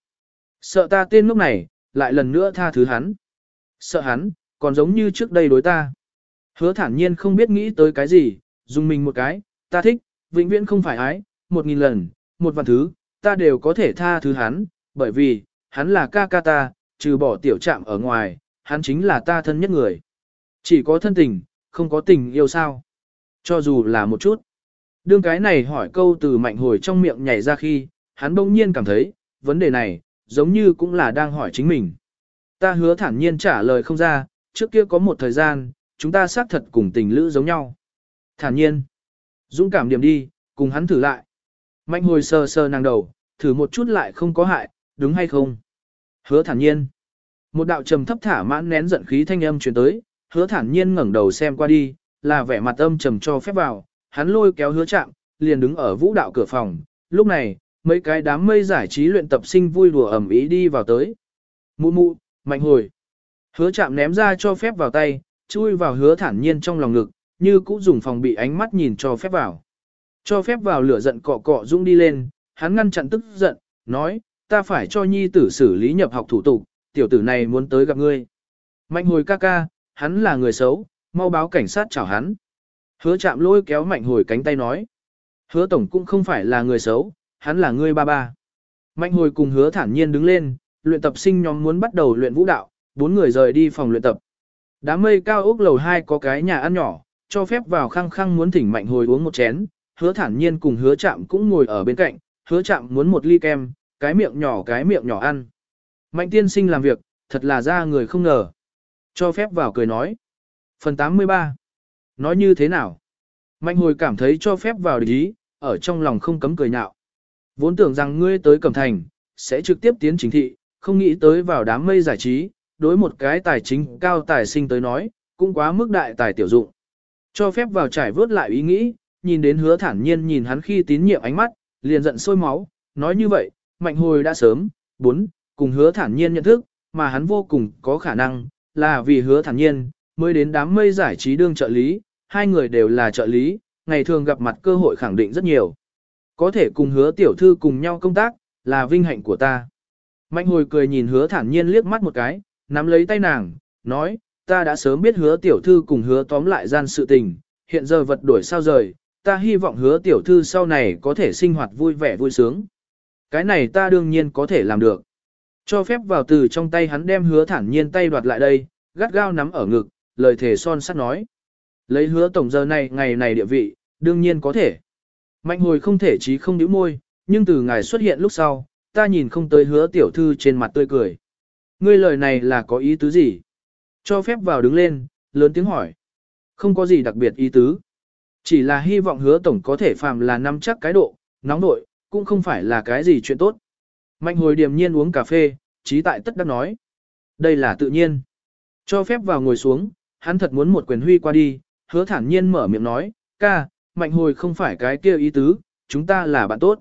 S1: Sợ ta tên lúc này, lại lần nữa tha thứ hắn. Sợ hắn, còn giống như trước đây đối ta. Hứa thản nhiên không biết nghĩ tới cái gì, dùng mình một cái, ta thích, vĩnh viễn không phải ái, một nghìn lần, một vạn thứ, ta đều có thể tha thứ hắn, bởi vì, hắn là ca ca ta, trừ bỏ tiểu trạm ở ngoài, hắn chính là ta thân nhất người. Chỉ có thân tình, không có tình yêu sao. Cho dù là một chút. Đương cái này hỏi câu từ mạnh hồi trong miệng nhảy ra khi, hắn bỗng nhiên cảm thấy, vấn đề này, giống như cũng là đang hỏi chính mình. Ta hứa thản nhiên trả lời không ra, trước kia có một thời gian, chúng ta xác thật cùng tình lữ giống nhau. Thản nhiên. Dũng cảm điểm đi, cùng hắn thử lại. Mạnh hồi sờ sờ nàng đầu, thử một chút lại không có hại, đúng hay không? Hứa thản nhiên. Một đạo trầm thấp thả mãn nén giận khí thanh âm truyền tới, hứa thản nhiên ngẩng đầu xem qua đi, là vẻ mặt âm trầm cho phép vào, hắn lôi kéo hứa chạm, liền đứng ở vũ đạo cửa phòng. Lúc này, mấy cái đám mây giải trí luyện tập sinh vui đùa ẩm ý đi vào tới. Mụ mụ, mạnh hồi. Hứa chạm ném ra cho phép vào tay, chui vào hứa thản nhiên trong lòng ngực, như cũ dùng phòng bị ánh mắt nhìn cho phép vào. Cho phép vào lửa giận cọ cọ dũng đi lên, hắn ngăn chặn tức giận, nói, ta phải cho nhi tử xử lý nhập học thủ tục, tiểu tử này muốn tới gặp ngươi. Mạnh hồi ca ca, hắn là người xấu, mau báo cảnh sát chào hắn. Hứa chạm lôi kéo mạnh hồi cánh tay nói. Hứa tổng cũng không phải là người xấu, hắn là ngươi ba ba. Mạnh hồi cùng hứa thản nhiên đứng lên, luyện tập sinh nhóm muốn bắt đầu luyện vũ đạo, bốn người rời đi phòng luyện tập. Đám mây cao ốc lầu 2 có cái nhà ăn nhỏ, cho phép vào khăng khăng muốn thỉnh mạnh hồi uống một chén, hứa thản nhiên cùng hứa chạm cũng ngồi ở bên cạnh, hứa chạm muốn một ly kem, cái miệng nhỏ cái miệng nhỏ ăn. Mạnh tiên sinh làm việc, thật là ra người không ngờ. Cho phép vào cười nói. Phần 83. Nói như thế nào? Mạnh hồi cảm thấy cho phép vào ý, ở trong lòng không cấm cười nhạo. Vốn tưởng rằng ngươi tới Cẩm Thành, sẽ trực tiếp tiến chính thị, không nghĩ tới vào đám mây giải trí, đối một cái tài chính cao tài sinh tới nói, cũng quá mức đại tài tiểu dụng. Cho phép vào trải vớt lại ý nghĩ, nhìn đến hứa thản nhiên nhìn hắn khi tín nhiệm ánh mắt, liền giận sôi máu, nói như vậy, mạnh hồi đã sớm, bốn, cùng hứa thản nhiên nhận thức, mà hắn vô cùng có khả năng, là vì hứa thản nhiên, mới đến đám mây giải trí đương trợ lý, hai người đều là trợ lý, ngày thường gặp mặt cơ hội khẳng định rất nhiều. Có thể cùng hứa tiểu thư cùng nhau công tác, là vinh hạnh của ta. Mạnh hồi cười nhìn hứa thản nhiên liếc mắt một cái, nắm lấy tay nàng, nói, ta đã sớm biết hứa tiểu thư cùng hứa tóm lại gian sự tình, hiện giờ vật đổi sao rời, ta hy vọng hứa tiểu thư sau này có thể sinh hoạt vui vẻ vui sướng. Cái này ta đương nhiên có thể làm được. Cho phép vào từ trong tay hắn đem hứa thản nhiên tay đoạt lại đây, gắt gao nắm ở ngực, lời thể son sắt nói. Lấy hứa tổng giờ này ngày này địa vị, đương nhiên có thể. Mạnh hồi không thể chí không nhíu môi, nhưng từ ngày xuất hiện lúc sau, ta nhìn không tới hứa tiểu thư trên mặt tươi cười. Ngươi lời này là có ý tứ gì? Cho phép vào đứng lên, lớn tiếng hỏi. Không có gì đặc biệt ý tứ. Chỉ là hy vọng hứa tổng có thể phàm là nắm chắc cái độ, nóng nội, cũng không phải là cái gì chuyện tốt. Mạnh hồi điềm nhiên uống cà phê, trí tại tất đắc nói. Đây là tự nhiên. Cho phép vào ngồi xuống, hắn thật muốn một quyền huy qua đi, hứa thản nhiên mở miệng nói, ca, mạnh hồi không phải cái kia ý tứ, chúng ta là bạn tốt.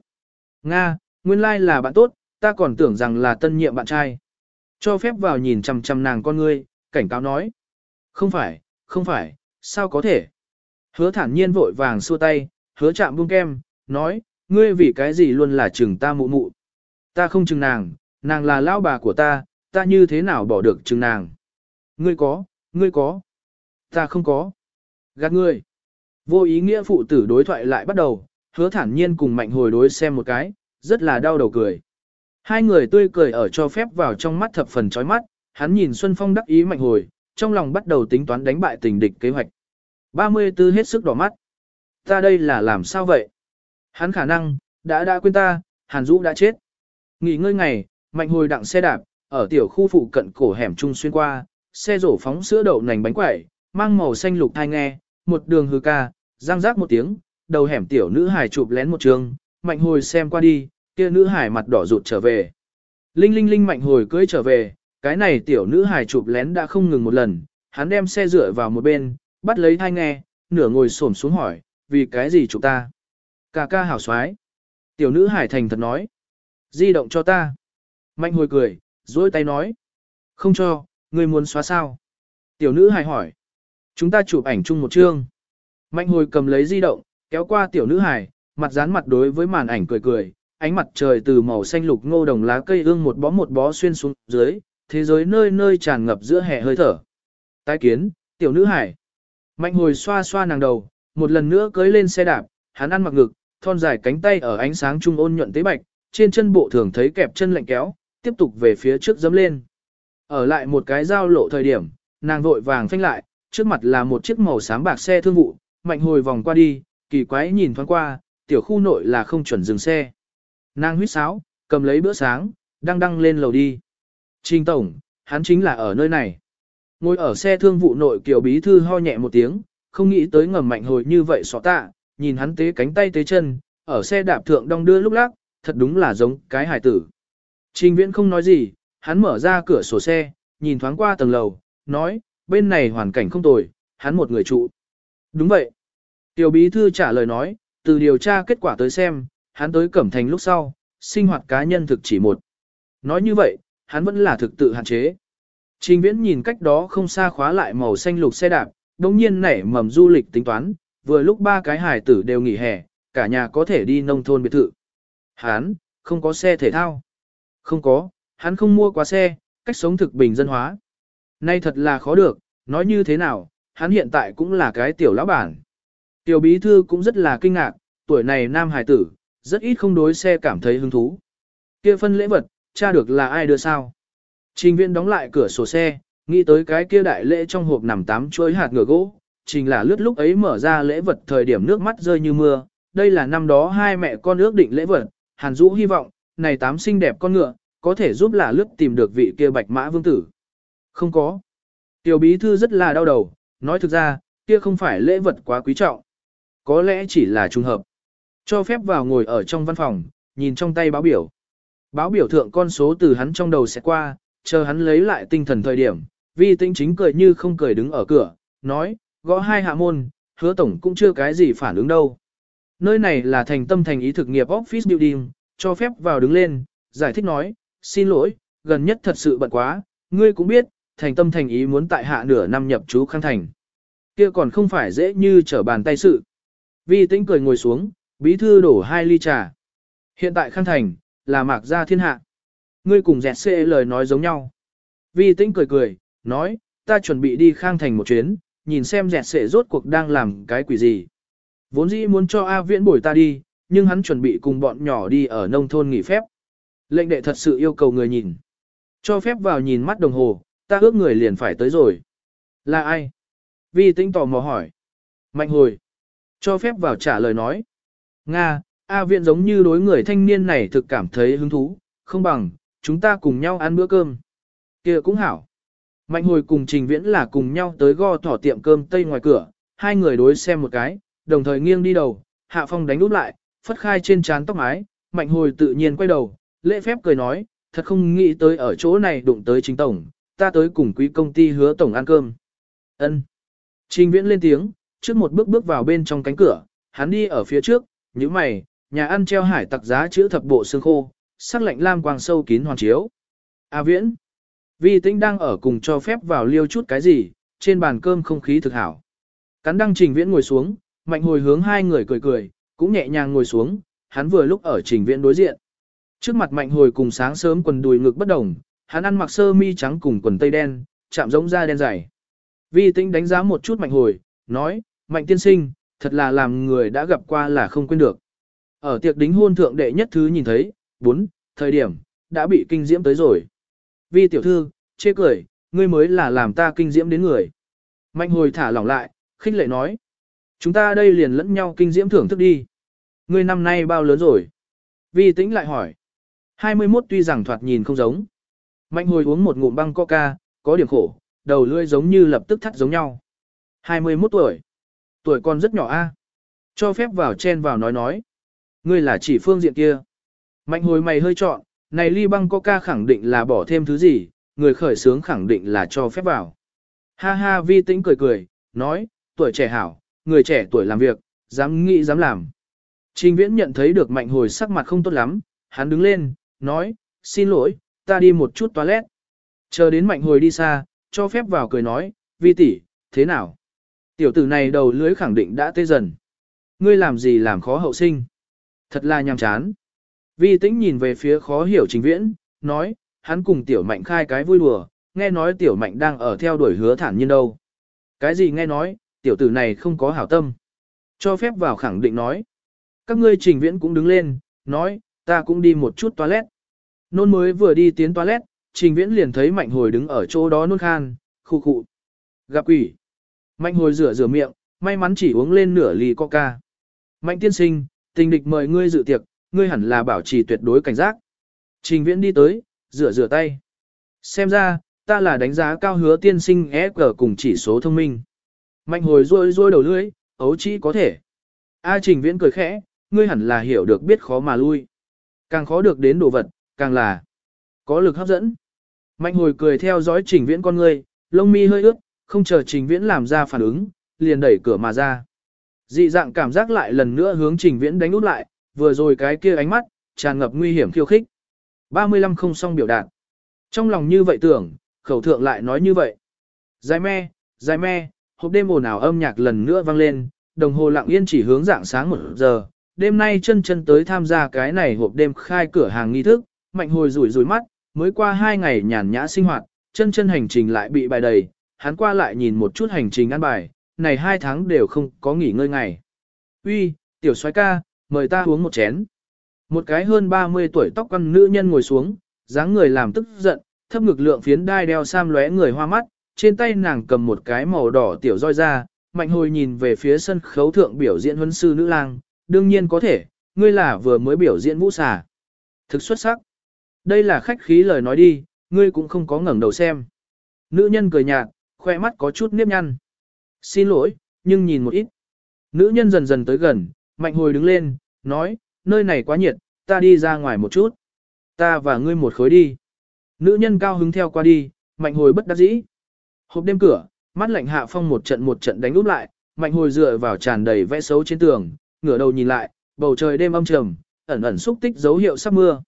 S1: Nga, nguyên lai là bạn tốt, ta còn tưởng rằng là tân nhiệm bạn trai. Cho phép vào nhìn chằm chằm nàng con ngươi, cảnh cáo nói. Không phải, không phải, sao có thể? Hứa thản nhiên vội vàng xua tay, hứa chạm buông kem, nói, ngươi vì cái gì luôn là chừng ta mụ mụ. Ta không chừng nàng, nàng là lão bà của ta, ta như thế nào bỏ được chừng nàng. Ngươi có, ngươi có. Ta không có. Gạt ngươi. Vô ý nghĩa phụ tử đối thoại lại bắt đầu, hứa thản nhiên cùng mạnh hồi đối xem một cái, rất là đau đầu cười. Hai người tươi cười ở cho phép vào trong mắt thập phần chói mắt, hắn nhìn Xuân Phong đắc ý mạnh hồi, trong lòng bắt đầu tính toán đánh bại tình địch kế hoạch. 34 hết sức đỏ mắt. Ta đây là làm sao vậy? Hắn khả năng, đã đã quên ta, Hàn Dũ đã chết. Nghỉ ngơi ngày, mạnh hồi đặng xe đạp, ở tiểu khu phụ cận cổ hẻm trung xuyên qua, xe rổ phóng sữa đậu nành bánh quẩy, mang màu xanh lục thai nghe, một đường hư ca, răng rác một tiếng, đầu hẻm tiểu nữ hải chụp lén một trường, mạnh hồi xem qua đi, kia nữ hải mặt đỏ rụt trở về. Linh linh linh mạnh hồi cưỡi trở về, cái này tiểu nữ hải chụp lén đã không ngừng một lần, hắn đem xe rửa vào một bên, bắt lấy thai nghe, nửa ngồi xổm xuống hỏi, vì cái gì chụp ta? Cà ca hảo xoái. Tiểu nữ hải thành thật nói. Di động cho ta. Mạnh hồi cười, dối tay nói. Không cho, người muốn xóa sao? Tiểu nữ hải hỏi. Chúng ta chụp ảnh chung một chương. Mạnh hồi cầm lấy di động, kéo qua tiểu nữ hải, mặt dán mặt đối với màn ảnh cười cười, ánh mặt trời từ màu xanh lục ngô đồng lá cây ương một bó một bó xuyên xuống dưới, thế giới nơi nơi tràn ngập giữa hè hơi thở. Tái kiến, tiểu nữ hải. Mạnh hồi xoa xoa nàng đầu, một lần nữa cưới lên xe đạp, hắn ăn mặc ngực, thon dài cánh tay ở ánh sáng trung ôn nhuận tế bạch, trên chân bộ thường thấy kẹp chân lạnh kéo, tiếp tục về phía trước dấm lên. Ở lại một cái giao lộ thời điểm, nàng vội vàng phanh lại, trước mặt là một chiếc màu xám bạc xe thương vụ, mạnh hồi vòng qua đi, kỳ quái nhìn thoáng qua, tiểu khu nội là không chuẩn dừng xe. Nàng huyết sáo, cầm lấy bữa sáng, đang đăng lên lầu đi. Trình tổng, hắn chính là ở nơi này. Ngồi ở xe thương vụ nội kiểu bí thư ho nhẹ một tiếng, không nghĩ tới ngầm mạnh hồi như vậy xỏ tạ, nhìn hắn tế cánh tay tế chân, ở xe đạp thượng đong đưa lúc lắc, thật đúng là giống cái hải tử. Trình viễn không nói gì, hắn mở ra cửa sổ xe, nhìn thoáng qua tầng lầu, nói, bên này hoàn cảnh không tồi, hắn một người trụ. Đúng vậy. Tiểu bí thư trả lời nói, từ điều tra kết quả tới xem, hắn tới Cẩm Thành lúc sau, sinh hoạt cá nhân thực chỉ một. Nói như vậy, hắn vẫn là thực tự hạn chế. Trình viễn nhìn cách đó không xa khóa lại màu xanh lục xe đạp, đồng nhiên nảy mầm du lịch tính toán, vừa lúc ba cái hải tử đều nghỉ hè, cả nhà có thể đi nông thôn biệt thự. hắn không có xe thể thao. Không có, hắn không mua quá xe, cách sống thực bình dân hóa. Nay thật là khó được, nói như thế nào, hắn hiện tại cũng là cái tiểu lão bản. Tiểu bí thư cũng rất là kinh ngạc, tuổi này nam hải tử, rất ít không đối xe cảm thấy hứng thú. Kia phân lễ vật, cha được là ai đưa sao? Trình viên đóng lại cửa sổ xe, nghĩ tới cái kia đại lễ trong hộp nằm tám chuối hạt ngựa gỗ. Trình là lướt lúc ấy mở ra lễ vật thời điểm nước mắt rơi như mưa. Đây là năm đó hai mẹ con ước định lễ vật, Hàn Dũ hy vọng, này tám xinh đẹp con ngựa, có thể giúp là lướt tìm được vị kia bạch mã vương tử. Không có. Tiểu bí thư rất là đau đầu, nói thực ra, kia không phải lễ vật quá quý trọng. Có lẽ chỉ là trùng hợp. Cho phép vào ngồi ở trong văn phòng, nhìn trong tay báo biểu. Báo biểu thượng con số từ hắn trong đầu sẽ qua, chờ hắn lấy lại tinh thần thời điểm, vi tinh chính cười như không cười đứng ở cửa, nói, gõ hai hạ môn, hứa tổng cũng chưa cái gì phản ứng đâu. Nơi này là thành tâm thành ý thực nghiệp office building, cho phép vào đứng lên, giải thích nói, xin lỗi, gần nhất thật sự bận quá, ngươi cũng biết, thành tâm thành ý muốn tại hạ nửa năm nhập chú khang thành. Kia còn không phải dễ như trở bàn tay sự. Vi tĩnh cười ngồi xuống, bí thư đổ hai ly trà. Hiện tại khang thành, là mạc gia thiên hạ. Ngươi cùng dẹt xê lời nói giống nhau. Vi tĩnh cười cười, nói, ta chuẩn bị đi khang thành một chuyến, nhìn xem dẹt xệ rốt cuộc đang làm cái quỷ gì. Vốn dĩ muốn cho A viễn bồi ta đi, nhưng hắn chuẩn bị cùng bọn nhỏ đi ở nông thôn nghỉ phép. Lệnh đệ thật sự yêu cầu người nhìn. Cho phép vào nhìn mắt đồng hồ, ta ước người liền phải tới rồi. Là ai? Vi tĩnh tò mò hỏi. Mạnh hồi. Cho phép vào trả lời nói. Nga, A viện giống như đối người thanh niên này thực cảm thấy hứng thú, không bằng, chúng ta cùng nhau ăn bữa cơm. kia cũng hảo. Mạnh hồi cùng trình viễn là cùng nhau tới go thỏ tiệm cơm tây ngoài cửa, hai người đối xem một cái, đồng thời nghiêng đi đầu, hạ phong đánh úp lại, phất khai trên trán tóc mái, mạnh hồi tự nhiên quay đầu, lễ phép cười nói, thật không nghĩ tới ở chỗ này đụng tới chính tổng, ta tới cùng quý công ty hứa tổng ăn cơm. ân Trình viễn lên tiếng, trước một bước bước vào bên trong cánh cửa, hắn đi ở phía trước, như mày, nhà ăn treo hải tặc giá chữ thập bộ xương khô, sắc lạnh lam quang sâu kín hoàn chiếu. A viễn, vi tĩnh đang ở cùng cho phép vào liêu chút cái gì, trên bàn cơm không khí thực hảo. Cắn đăng trình viễn ngồi xuống, mạnh hồi hướng hai người cười cười, cũng nhẹ nhàng ngồi xuống, hắn vừa lúc ở trình viễn đối diện. Trước mặt mạnh hồi cùng sáng sớm quần đùi ngực bất đồng, hắn ăn mặc sơ mi trắng cùng quần tây đen, chạm giống da đen dày. Vi tĩnh đánh giá một chút mạnh hồi, nói, mạnh tiên sinh, thật là làm người đã gặp qua là không quên được. Ở tiệc đính hôn thượng đệ nhất thứ nhìn thấy, bốn, thời điểm, đã bị kinh diễm tới rồi. Vi tiểu thư, chê cười, ngươi mới là làm ta kinh diễm đến người. Mạnh hồi thả lỏng lại, khích lệ nói. Chúng ta đây liền lẫn nhau kinh diễm thưởng thức đi. Ngươi năm nay bao lớn rồi? Vi tĩnh lại hỏi. 21 tuy rằng thoạt nhìn không giống. Mạnh hồi uống một ngụm băng coca, có điểm khổ, đầu lưỡi giống như lập tức thắt giống nhau. 21 tuổi. Tuổi còn rất nhỏ a. Cho phép vào chen vào nói nói. Ngươi là chỉ phương diện kia. Mạnh hồi mày hơi trọn, này ly băng coca khẳng định là bỏ thêm thứ gì, người khởi sướng khẳng định là cho phép vào. Ha ha vi tĩnh cười cười, nói, tuổi trẻ hảo, người trẻ tuổi làm việc, dám nghĩ dám làm. Trình viễn nhận thấy được mạnh hồi sắc mặt không tốt lắm, hắn đứng lên, nói, xin lỗi, ta đi một chút toilet. Chờ đến mạnh hồi đi xa, cho phép vào cười nói, vi tỷ, thế nào? Tiểu tử này đầu lưới khẳng định đã tê dần. Ngươi làm gì làm khó hậu sinh? Thật là nhàm chán. Vi tĩnh nhìn về phía khó hiểu trình viễn, nói, hắn cùng tiểu mạnh khai cái vui đùa, nghe nói tiểu mạnh đang ở theo đuổi hứa thản nhiên đâu. Cái gì nghe nói, tiểu tử này không có hảo tâm. Cho phép vào khẳng định nói. Các ngươi trình viễn cũng đứng lên, nói, ta cũng đi một chút toilet. Nôn mới vừa đi tiến toilet, trình viễn liền thấy mạnh hồi đứng ở chỗ đó nôn khan, khu khụ. Gặp quỷ. Mạnh hồi rửa rửa miệng, may mắn chỉ uống lên nửa ly coca. Mạnh tiên sinh, tình địch mời ngươi dự tiệc, ngươi hẳn là bảo trì tuyệt đối cảnh giác. Trình viễn đi tới, rửa rửa tay. Xem ra, ta là đánh giá cao hứa tiên sinh EG cùng chỉ số thông minh. Mạnh hồi rôi rôi đầu lưỡi, ấu chỉ có thể. A trình viễn cười khẽ, ngươi hẳn là hiểu được biết khó mà lui. Càng khó được đến đồ vật, càng là có lực hấp dẫn. Mạnh hồi cười theo dõi trình viễn con ngươi, lông mi hơi ướt, không chờ trình viễn làm ra phản ứng, liền đẩy cửa mà ra. Dị dạng cảm giác lại lần nữa hướng trình viễn đánh út lại, vừa rồi cái kia ánh mắt, tràn ngập nguy hiểm khiêu khích. 35 không xong biểu đạt. Trong lòng như vậy tưởng, khẩu thượng lại nói như vậy. Dài me, dài me, hộp đêm ồn ào âm nhạc lần nữa vang lên, đồng hồ lặng yên chỉ hướng dạng sáng một giờ. Đêm nay chân chân tới tham gia cái này hộp đêm khai cửa hàng nghi thức, mạnh hồi rủi rủi mắt, mới qua hai ngày nhàn nhã sinh hoạt, chân chân hành trình lại bị bài đầy, hắn qua lại nhìn một chút hành trình ăn bài, này hai tháng đều không có nghỉ ngơi ngày. Uy, tiểu soái ca, mời ta uống một chén. Một cái hơn 30 tuổi tóc quăn nữ nhân ngồi xuống, dáng người làm tức giận, thấp ngực lượng phiến đai đeo sam lóe người hoa mắt, trên tay nàng cầm một cái màu đỏ tiểu roi ra, mạnh hồi nhìn về phía sân khấu thượng biểu diễn huấn sư nữ lang, đương nhiên có thể, ngươi là vừa mới biểu diễn vũ xà. Thực xuất sắc. Đây là khách khí lời nói đi, ngươi cũng không có ngẩng đầu xem. Nữ nhân cười nhạt, khoe mắt có chút nếp nhăn. Xin lỗi, nhưng nhìn một ít. Nữ nhân dần dần tới gần, mạnh hồi đứng lên, nói, nơi này quá nhiệt, ta đi ra ngoài một chút. Ta và ngươi một khối đi. Nữ nhân cao hứng theo qua đi, mạnh hồi bất đắc dĩ. Hộp đêm cửa, mắt lạnh hạ phong một trận một trận đánh úp lại, mạnh hồi dựa vào tràn đầy vẽ xấu trên tường, ngửa đầu nhìn lại, bầu trời đêm âm trầm, ẩn ẩn xúc tích dấu hiệu sắp mưa.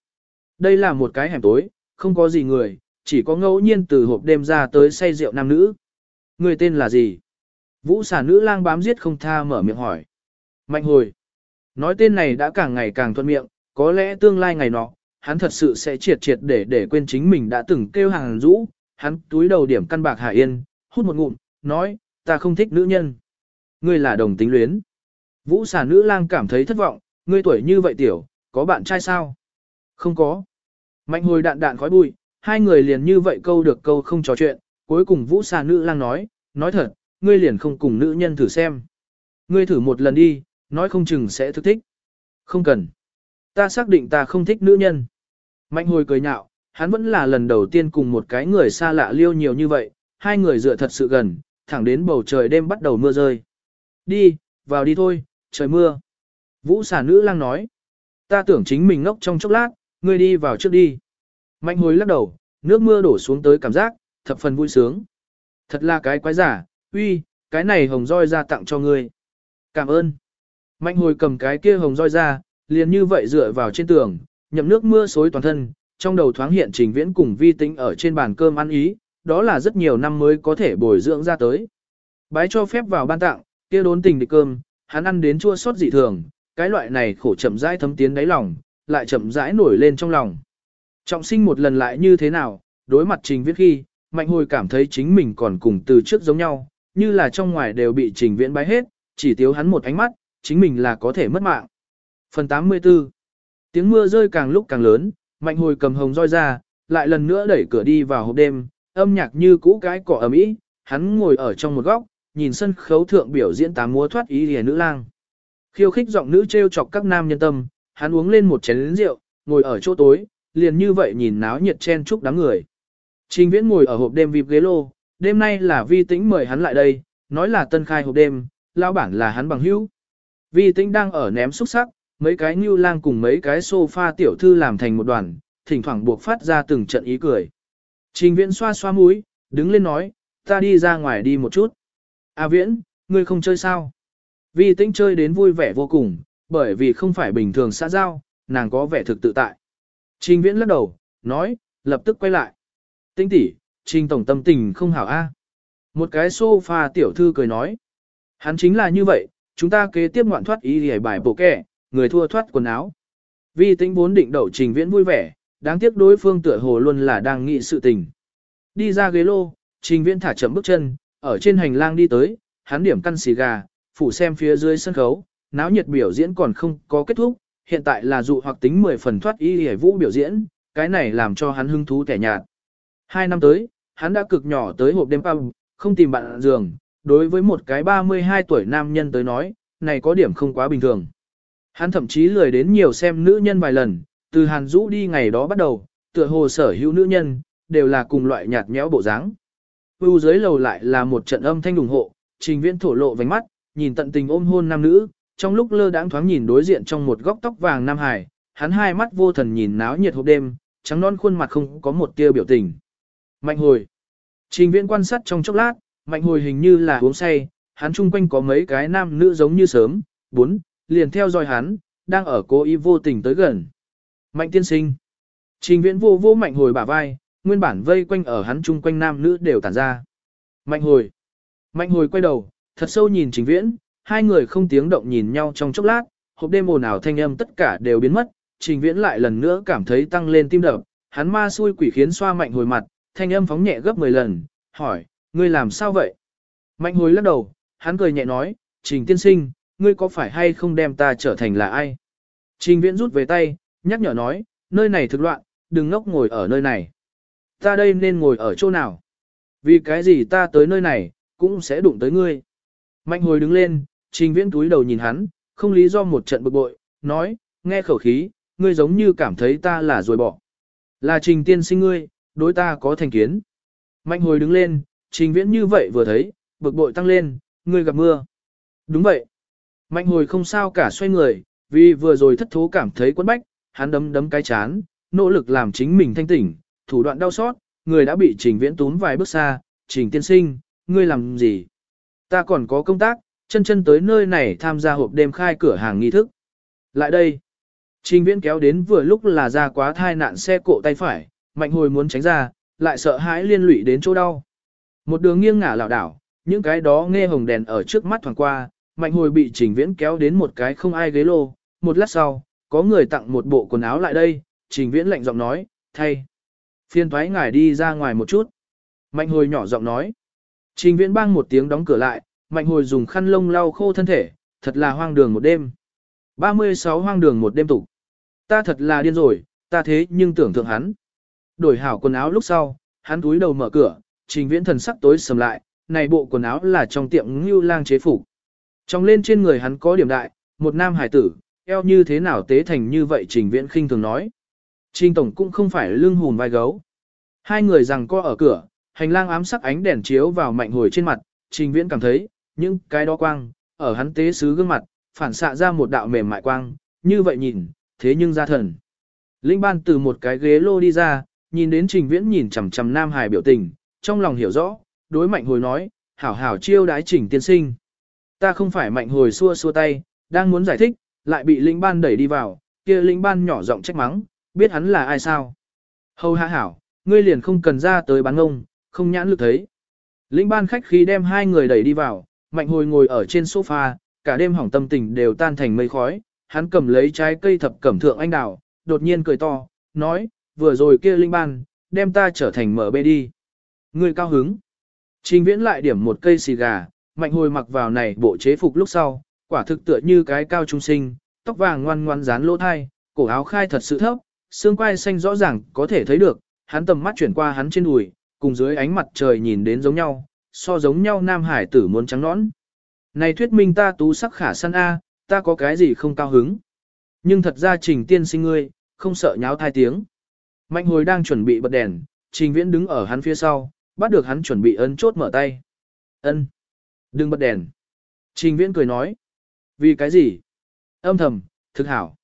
S1: Đây là một cái hẻm tối, không có gì người, chỉ có ngẫu nhiên từ hộp đêm ra tới say rượu nam nữ. Người tên là gì? Vũ xà nữ lang bám giết không tha mở miệng hỏi. Mạnh hồi. Nói tên này đã càng ngày càng thuận miệng, có lẽ tương lai ngày nọ, hắn thật sự sẽ triệt triệt để để quên chính mình đã từng kêu hàng rũ, hắn túi đầu điểm căn bạc hà yên, hút một ngụm, nói, ta không thích nữ nhân. Ngươi là đồng tính luyến. Vũ xà nữ lang cảm thấy thất vọng, ngươi tuổi như vậy tiểu, có bạn trai sao? Không có. Mạnh hồi đạn đạn khói bụi, hai người liền như vậy câu được câu không trò chuyện, cuối cùng vũ xà nữ lang nói, nói thật, ngươi liền không cùng nữ nhân thử xem. Ngươi thử một lần đi, nói không chừng sẽ thức thích. Không cần. Ta xác định ta không thích nữ nhân. Mạnh hồi cười nhạo, hắn vẫn là lần đầu tiên cùng một cái người xa lạ liêu nhiều như vậy, hai người dựa thật sự gần, thẳng đến bầu trời đêm bắt đầu mưa rơi. Đi, vào đi thôi, trời mưa. Vũ xà nữ lang nói. Ta tưởng chính mình ngốc trong chốc lát, ngươi đi vào trước đi. Mạnh hồi lắc đầu, nước mưa đổ xuống tới cảm giác, thập phần vui sướng. Thật là cái quái giả, uy, cái này hồng roi ra tặng cho ngươi. Cảm ơn. Mạnh hồi cầm cái kia hồng roi ra, liền như vậy dựa vào trên tường, nhậm nước mưa xối toàn thân, trong đầu thoáng hiện trình viễn cùng vi tính ở trên bàn cơm ăn ý, đó là rất nhiều năm mới có thể bồi dưỡng ra tới. Bái cho phép vào ban tặng, kia đốn tình địch cơm, hắn ăn đến chua xót dị thường, cái loại này khổ chậm rãi thấm tiến đáy lòng, lại chậm rãi nổi lên trong lòng. Trọng sinh một lần lại như thế nào, đối mặt trình viễn khi, mạnh hồi cảm thấy chính mình còn cùng từ trước giống nhau, như là trong ngoài đều bị trình viễn bái hết, chỉ thiếu hắn một ánh mắt, chính mình là có thể mất mạng. Phần 84 Tiếng mưa rơi càng lúc càng lớn, mạnh hồi cầm hồng roi ra, lại lần nữa đẩy cửa đi vào hộp đêm, âm nhạc như cũ cái cỏ ấm ý, hắn ngồi ở trong một góc, nhìn sân khấu thượng biểu diễn tám múa thoát ý lìa nữ lang. Khiêu khích giọng nữ trêu chọc các nam nhân tâm, hắn uống lên một chén rượu, ngồi ở chỗ tối, liền như vậy nhìn náo nhiệt chen chúc đám người. Trình viễn ngồi ở hộp đêm vip ghế lô, đêm nay là vi tĩnh mời hắn lại đây, nói là tân khai hộp đêm, lao bản là hắn bằng hữu. Vi tĩnh đang ở ném xúc sắc, mấy cái như lang cùng mấy cái sofa tiểu thư làm thành một đoàn, thỉnh thoảng buộc phát ra từng trận ý cười. Trình viễn xoa xoa mũi, đứng lên nói, ta đi ra ngoài đi một chút. À viễn, ngươi không chơi sao? Vi tĩnh chơi đến vui vẻ vô cùng, bởi vì không phải bình thường xã giao, nàng có vẻ thực tự tại. Trình viễn lắc đầu, nói, lập tức quay lại. Tinh tỷ, trình tổng tâm tình không hảo a. Một cái sofa tiểu thư cười nói. Hắn chính là như vậy, chúng ta kế tiếp ngoạn thoát ý hề bài bộ kẻ, người thua thoát quần áo. Vi tính vốn định đậu trình viễn vui vẻ, đáng tiếc đối phương tựa hồ luôn là đang nghĩ sự tình. Đi ra ghế lô, trình viễn thả chậm bước chân, ở trên hành lang đi tới, hắn điểm căn xì gà, phủ xem phía dưới sân khấu, náo nhiệt biểu diễn còn không có kết thúc, hiện tại là dụ hoặc tính 10 phần thoát y hề vũ biểu diễn, cái này làm cho hắn hứng thú tẻ nhạt. Hai năm tới, hắn đã cực nhỏ tới hộp đêm pub, không tìm bạn giường, đối với một cái 32 tuổi nam nhân tới nói, này có điểm không quá bình thường. Hắn thậm chí lười đến nhiều xem nữ nhân vài lần, từ Hàn Dũ đi ngày đó bắt đầu, tựa hồ sở hữu nữ nhân, đều là cùng loại nhạt nhẽo bộ dáng. Vưu dưới lầu lại là một trận âm thanh ủng hộ, trình viễn thổ lộ vành mắt, nhìn tận tình ôm hôn nam nữ, trong lúc lơ đãng thoáng nhìn đối diện trong một góc tóc vàng nam hải, hắn hai mắt vô thần nhìn náo nhiệt hộp đêm, trắng non khuôn mặt không có một tia biểu tình. Mạnh hồi. Trình viễn quan sát trong chốc lát, mạnh hồi hình như là uống say, hắn chung quanh có mấy cái nam nữ giống như sớm, bốn, liền theo dõi hắn, đang ở cố ý vô tình tới gần. Mạnh tiên sinh. Trình viễn vô vô mạnh hồi bả vai, nguyên bản vây quanh ở hắn chung quanh nam nữ đều tản ra. Mạnh hồi. Mạnh hồi quay đầu, thật sâu nhìn trình viễn, hai người không tiếng động nhìn nhau trong chốc lát, hộp đêm ồn ào thanh âm tất cả đều biến mất, trình viễn lại lần nữa cảm thấy tăng lên tim đập, hắn ma xui quỷ khiến xoa mạnh hồi mặt, thanh âm phóng nhẹ gấp 10 lần, hỏi, ngươi làm sao vậy? Mạnh hồi lắc đầu, hắn cười nhẹ nói, trình tiên sinh, ngươi có phải hay không đem ta trở thành là ai? Trình viễn rút về tay, nhắc nhở nói, nơi này thực loạn, đừng ngốc ngồi ở nơi này. Ta đây nên ngồi ở chỗ nào? Vì cái gì ta tới nơi này, cũng sẽ đụng tới ngươi. Mạnh hồi đứng lên, trình viễn túi đầu nhìn hắn, không lý do một trận bực bội, nói, nghe khẩu khí, ngươi giống như cảm thấy ta là rồi bỏ. Là trình tiên sinh ngươi, đối ta có thành kiến. Mạnh hồi đứng lên, trình viễn như vậy vừa thấy, bực bội tăng lên, ngươi gặp mưa. Đúng vậy. Mạnh hồi không sao cả xoay người, vì vừa rồi thất thố cảm thấy quấn bách, hắn đấm đấm cái chán, nỗ lực làm chính mình thanh tỉnh, thủ đoạn đau xót, người đã bị trình viễn tún vài bước xa, trình tiên sinh, ngươi làm gì? Ta còn có công tác, chân chân tới nơi này tham gia hộp đêm khai cửa hàng nghi thức. Lại đây, trình viễn kéo đến vừa lúc là ra quá thai nạn xe cộ tay phải, mạnh hồi muốn tránh ra, lại sợ hãi liên lụy đến chỗ đau. Một đường nghiêng ngả lảo đảo, những cái đó nghe hồng đèn ở trước mắt thoáng qua, mạnh hồi bị trình viễn kéo đến một cái không ai ghế lô, một lát sau, có người tặng một bộ quần áo lại đây, trình viễn lạnh giọng nói, thay. Phiên thoái ngài đi ra ngoài một chút. Mạnh hồi nhỏ giọng nói. Trình viễn bang một tiếng đóng cửa lại, mạnh hồi dùng khăn lông lau khô thân thể, thật là hoang đường một đêm. 36 hoang đường một đêm tục. Ta thật là điên rồi, ta thế nhưng tưởng tượng hắn. Đổi hảo quần áo lúc sau, hắn túi đầu mở cửa, trình viễn thần sắc tối sầm lại, này bộ quần áo là trong tiệm ngưu lang chế phục. Trong lên trên người hắn có điểm đại, một nam hải tử, eo như thế nào tế thành như vậy trình viễn khinh thường nói. Trình tổng cũng không phải lưng hùn vai gấu. Hai người rằng co ở cửa, hành lang ám sắc ánh đèn chiếu vào mạnh hồi trên mặt, trình viễn cảm thấy, những cái đó quang, ở hắn tế sứ gương mặt, phản xạ ra một đạo mềm mại quang, như vậy nhìn, thế nhưng ra thần. Linh ban từ một cái ghế lô đi ra, nhìn đến trình viễn nhìn chằm chằm nam hải biểu tình, trong lòng hiểu rõ, đối mạnh hồi nói, hảo hảo chiêu đái trình tiên sinh. Ta không phải mạnh hồi xua xua tay, đang muốn giải thích, lại bị linh ban đẩy đi vào, kia linh ban nhỏ giọng trách mắng, biết hắn là ai sao. Hầu hạ hảo, ngươi liền không cần ra tới bán ngông, không nhãn lực thấy. Linh ban khách khí đem hai người đẩy đi vào, mạnh hồi ngồi ở trên sofa, cả đêm hỏng tâm tình đều tan thành mây khói, hắn cầm lấy trái cây thập cẩm thượng anh đào, đột nhiên cười to, nói, vừa rồi kia linh ban, đem ta trở thành mở bê đi. người cao hứng. Trình viễn lại điểm một cây xì gà, mạnh hồi mặc vào này bộ chế phục lúc sau, quả thực tựa như cái cao trung sinh, tóc vàng ngoan ngoan dán lỗ thai, cổ áo khai thật sự thấp, xương quai xanh rõ ràng có thể thấy được, hắn tầm mắt chuyển qua hắn trên đùi, cùng dưới ánh mặt trời nhìn đến giống nhau, so giống nhau nam hải tử muốn trắng nõn. Này thuyết minh ta tú sắc khả săn A, ta có cái gì không cao hứng. Nhưng thật ra trình tiên sinh ngươi, không sợ nháo thai tiếng. Mạnh hồi đang chuẩn bị bật đèn, trình viễn đứng ở hắn phía sau, bắt được hắn chuẩn bị ấn chốt mở tay. ân Đừng bật đèn. Trình viễn cười nói. Vì cái gì? Âm thầm, thực hảo.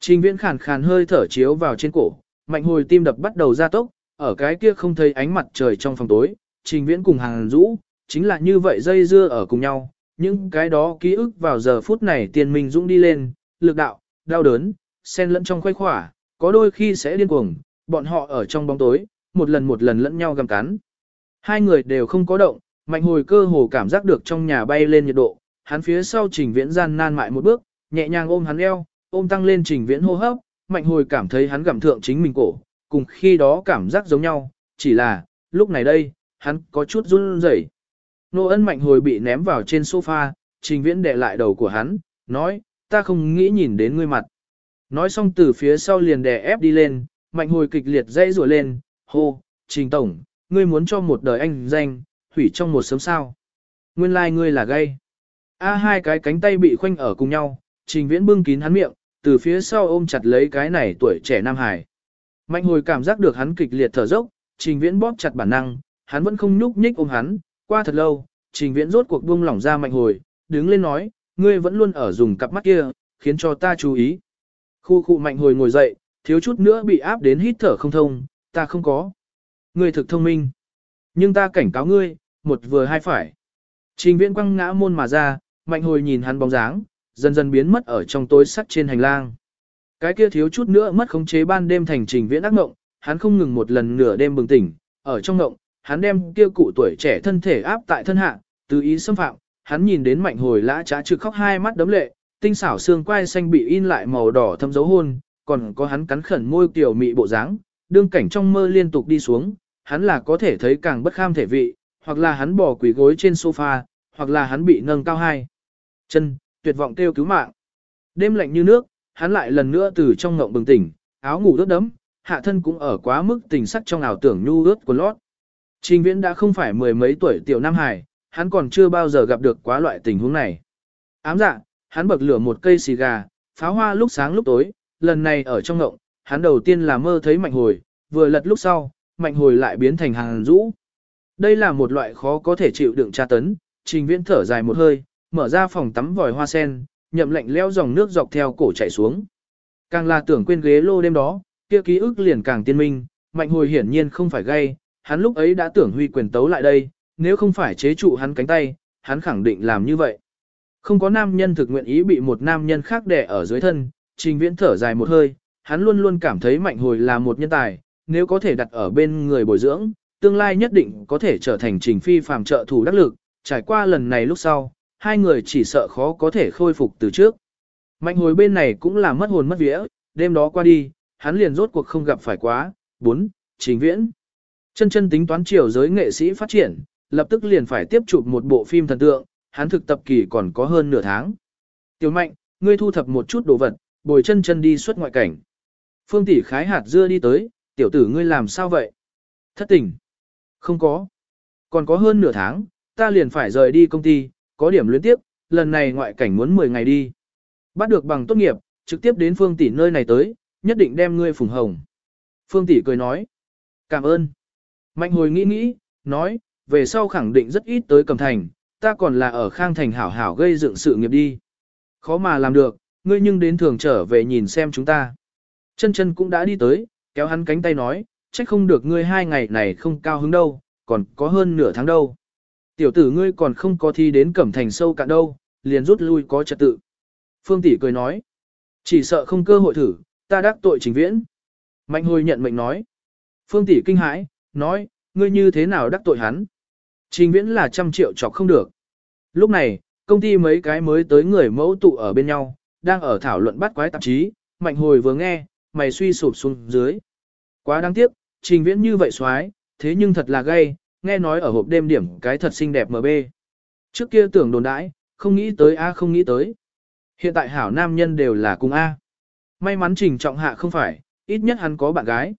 S1: Trình viễn khàn khàn hơi thở chiếu vào trên cổ, mạnh hồi tim đập bắt đầu ra tốc, ở cái kia không thấy ánh mặt trời trong phòng tối, trình viễn cùng hàng rũ, chính là như vậy dây dưa ở cùng nhau, những cái đó ký ức vào giờ phút này tiền mình dũng đi lên, lực đạo, đau đớn, xen lẫn trong khoái khỏa, có đôi khi sẽ điên cuồng, bọn họ ở trong bóng tối, một lần một lần lẫn nhau găm cắn. Hai người đều không có động, mạnh hồi cơ hồ cảm giác được trong nhà bay lên nhiệt độ, hắn phía sau trình viễn gian nan mại một bước, nhẹ nhàng ôm hắn eo, ôm tăng lên trình viễn hô hấp, mạnh hồi cảm thấy hắn gặm thượng chính mình cổ, cùng khi đó cảm giác giống nhau, chỉ là, lúc này đây, hắn có chút run rẩy. Nô ân mạnh hồi bị ném vào trên sofa, trình viễn đè lại đầu của hắn, nói, ta không nghĩ nhìn đến ngươi mặt. Nói xong từ phía sau liền đè ép đi lên, mạnh hồi kịch liệt dây rủa lên, hô, trình tổng, ngươi muốn cho một đời anh danh, hủy trong một sớm sao. Nguyên lai like ngươi là gay. A hai cái cánh tay bị khoanh ở cùng nhau, trình viễn bưng kín hắn miệng, từ phía sau ôm chặt lấy cái này tuổi trẻ Nam Hải. Mạnh hồi cảm giác được hắn kịch liệt thở dốc, trình viễn bóp chặt bản năng, hắn vẫn không nhúc nhích ôm hắn, qua thật lâu, trình viễn rốt cuộc buông lỏng ra mạnh hồi, đứng lên nói, ngươi vẫn luôn ở dùng cặp mắt kia, khiến cho ta chú ý. Khu khu mạnh hồi ngồi dậy, thiếu chút nữa bị áp đến hít thở không thông, ta không có. Ngươi thực thông minh. Nhưng ta cảnh cáo ngươi, một vừa hai phải. Trình viễn quăng ngã môn mà ra, mạnh hồi nhìn hắn bóng dáng, dần dần biến mất ở trong tối sắt trên hành lang. Cái kia thiếu chút nữa mất khống chế ban đêm thành trình viễn ác ngộng, hắn không ngừng một lần nửa đêm bừng tỉnh, ở trong ngộng, hắn đem kia cụ tuổi trẻ thân thể áp tại thân hạ, tứ ý xâm phạm, hắn nhìn đến mạnh hồi lã trá trực khóc hai mắt đấm lệ, tinh xảo xương quai xanh bị in lại màu đỏ thâm dấu hôn, còn có hắn cắn khẩn môi tiểu mị bộ dáng, đương cảnh trong mơ liên tục đi xuống, hắn là có thể thấy càng bất kham thể vị, hoặc là hắn bỏ quỷ gối trên sofa, hoặc là hắn bị nâng cao hai chân, tuyệt vọng kêu cứu mạng. Đêm lạnh như nước, hắn lại lần nữa từ trong ngộng bừng tỉnh, áo ngủ ướt đẫm, hạ thân cũng ở quá mức tình sắc trong ảo tưởng nhu ướt của lót. Trình Viễn đã không phải mười mấy tuổi tiểu Nam Hải, hắn còn chưa bao giờ gặp được quá loại tình huống này. Ám dạ, hắn bậc lửa một cây xì gà, pháo hoa lúc sáng lúc tối, lần này ở trong ngộng, hắn đầu tiên là mơ thấy mạnh hồi, vừa lật lúc sau, mạnh hồi lại biến thành hàng rũ. Đây là một loại khó có thể chịu đựng tra tấn, trình viễn thở dài một hơi, mở ra phòng tắm vòi hoa sen, nhậm lệnh leo dòng nước dọc theo cổ chảy xuống. Càng là tưởng quên ghế lô đêm đó, kia ký ức liền càng tiên minh, mạnh hồi hiển nhiên không phải gây, hắn lúc ấy đã tưởng huy quyền tấu lại đây, nếu không phải chế trụ hắn cánh tay, hắn khẳng định làm như vậy. Không có nam nhân thực nguyện ý bị một nam nhân khác đè ở dưới thân, trình viễn thở dài một hơi, hắn luôn luôn cảm thấy mạnh hồi là một nhân tài, nếu có thể đặt ở bên người bồi dưỡng, tương lai nhất định có thể trở thành trình phi phàm trợ thủ đắc lực, trải qua lần này lúc sau, hai người chỉ sợ khó có thể khôi phục từ trước. Mạnh hồi bên này cũng là mất hồn mất vía, đêm đó qua đi, hắn liền rốt cuộc không gặp phải quá. 4. Trình viễn Chân chân tính toán chiều giới nghệ sĩ phát triển, lập tức liền phải tiếp chụp một bộ phim thần tượng, hắn thực tập kỳ còn có hơn nửa tháng. Tiểu mạnh, ngươi thu thập một chút đồ vật, bồi chân chân đi xuất ngoại cảnh. Phương tỷ khái hạt dưa đi tới, tiểu tử ngươi làm sao vậy? Thất tình. Không có. Còn có hơn nửa tháng, ta liền phải rời đi công ty, có điểm luyến tiếp, lần này ngoại cảnh muốn 10 ngày đi. Bắt được bằng tốt nghiệp, trực tiếp đến Phương tỷ nơi này tới, nhất định đem ngươi phùng hồng. Phương tỷ cười nói. Cảm ơn. Mạnh hồi nghĩ nghĩ, nói, về sau khẳng định rất ít tới cầm thành, ta còn là ở khang thành hảo hảo gây dựng sự nghiệp đi. Khó mà làm được, ngươi nhưng đến thường trở về nhìn xem chúng ta. Chân chân cũng đã đi tới, kéo hắn cánh tay nói, trách không được ngươi hai ngày này không cao hứng đâu, còn có hơn nửa tháng đâu. Tiểu tử ngươi còn không có thi đến cẩm thành sâu cạn đâu, liền rút lui có trật tự. Phương tỷ cười nói, chỉ sợ không cơ hội thử, ta đắc tội trình viễn. Mạnh hồi nhận mệnh nói. Phương tỷ kinh hãi, nói, ngươi như thế nào đắc tội hắn? Trình viễn là trăm triệu chọc không được. Lúc này, công ty mấy cái mới tới người mẫu tụ ở bên nhau, đang ở thảo luận bắt quái tạp chí, mạnh hồi vừa nghe, mày suy sụp xuống dưới. Quá đáng tiếc, trình viễn như vậy xoái, thế nhưng thật là gay, nghe nói ở hộp đêm điểm cái thật xinh đẹp MB. Trước kia tưởng đồn đãi, không nghĩ tới A không nghĩ tới. Hiện tại hảo nam nhân đều là cùng A. May mắn trình trọng hạ không phải, ít nhất hắn có bạn gái.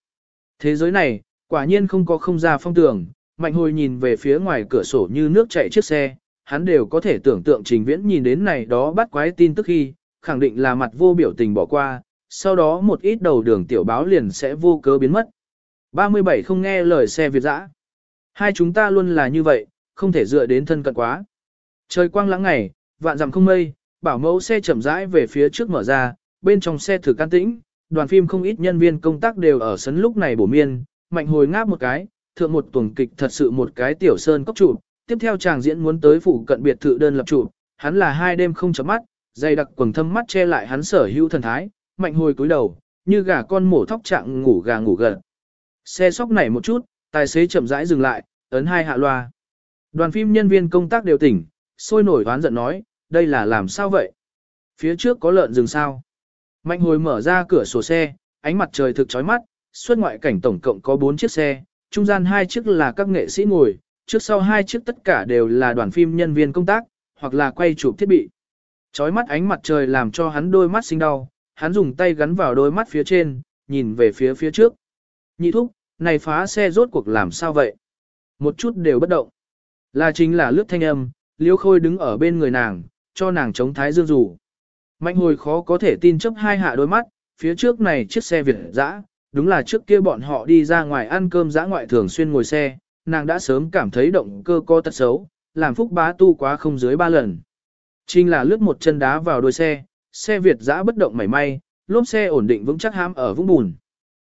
S1: Thế giới này, quả nhiên không có không ra phong tường, mạnh hồi nhìn về phía ngoài cửa sổ như nước chảy chiếc xe, hắn đều có thể tưởng tượng trình viễn nhìn đến này đó bắt quái tin tức khi, khẳng định là mặt vô biểu tình bỏ qua, sau đó một ít đầu đường tiểu báo liền sẽ vô cớ biến mất. 37 không nghe lời xe Việt dã. Hai chúng ta luôn là như vậy, không thể dựa đến thân cận quá. Trời quang lãng ngày, vạn dặm không mây, bảo mẫu xe chậm rãi về phía trước mở ra, bên trong xe thử can tĩnh, đoàn phim không ít nhân viên công tác đều ở sấn lúc này bổ miên, mạnh hồi ngáp một cái, thượng một tuần kịch thật sự một cái tiểu sơn cốc trụ, tiếp theo chàng diễn muốn tới phủ cận biệt thự đơn lập trụ, hắn là hai đêm không chấm mắt, dày đặc quầng thâm mắt che lại hắn sở hữu thần thái, mạnh hồi cúi đầu, như gà con mổ thóc trạng ngủ gà ngủ gật. Xe sóc nảy một chút, tài xế chậm rãi dừng lại, ấn hai hạ loa. Đoàn phim nhân viên công tác đều tỉnh, sôi nổi oán giận nói, đây là làm sao vậy? Phía trước có lợn rừng sao? Mạnh hồi mở ra cửa sổ xe, ánh mặt trời thực chói mắt, xuất ngoại cảnh tổng cộng có 4 chiếc xe, trung gian hai chiếc là các nghệ sĩ ngồi, trước sau hai chiếc tất cả đều là đoàn phim nhân viên công tác, hoặc là quay chụp thiết bị. Chói mắt ánh mặt trời làm cho hắn đôi mắt sinh đau, hắn dùng tay gắn vào đôi mắt phía trên, nhìn về phía phía trước. Nhị thúc, này phá xe rốt cuộc làm sao vậy? Một chút đều bất động. Là chính là lướt thanh âm, liễu khôi đứng ở bên người nàng, cho nàng chống thái dương rủ. Mạnh hồi khó có thể tin chấp hai hạ đôi mắt, phía trước này chiếc xe Việt dã, đúng là trước kia bọn họ đi ra ngoài ăn cơm dã ngoại thường xuyên ngồi xe, nàng đã sớm cảm thấy động cơ co tật xấu, làm phúc bá tu quá không dưới ba lần. Trình là lướt một chân đá vào đuôi xe, xe Việt dã bất động mảy may, lốp xe ổn định vững chắc hãm ở vũng bùn.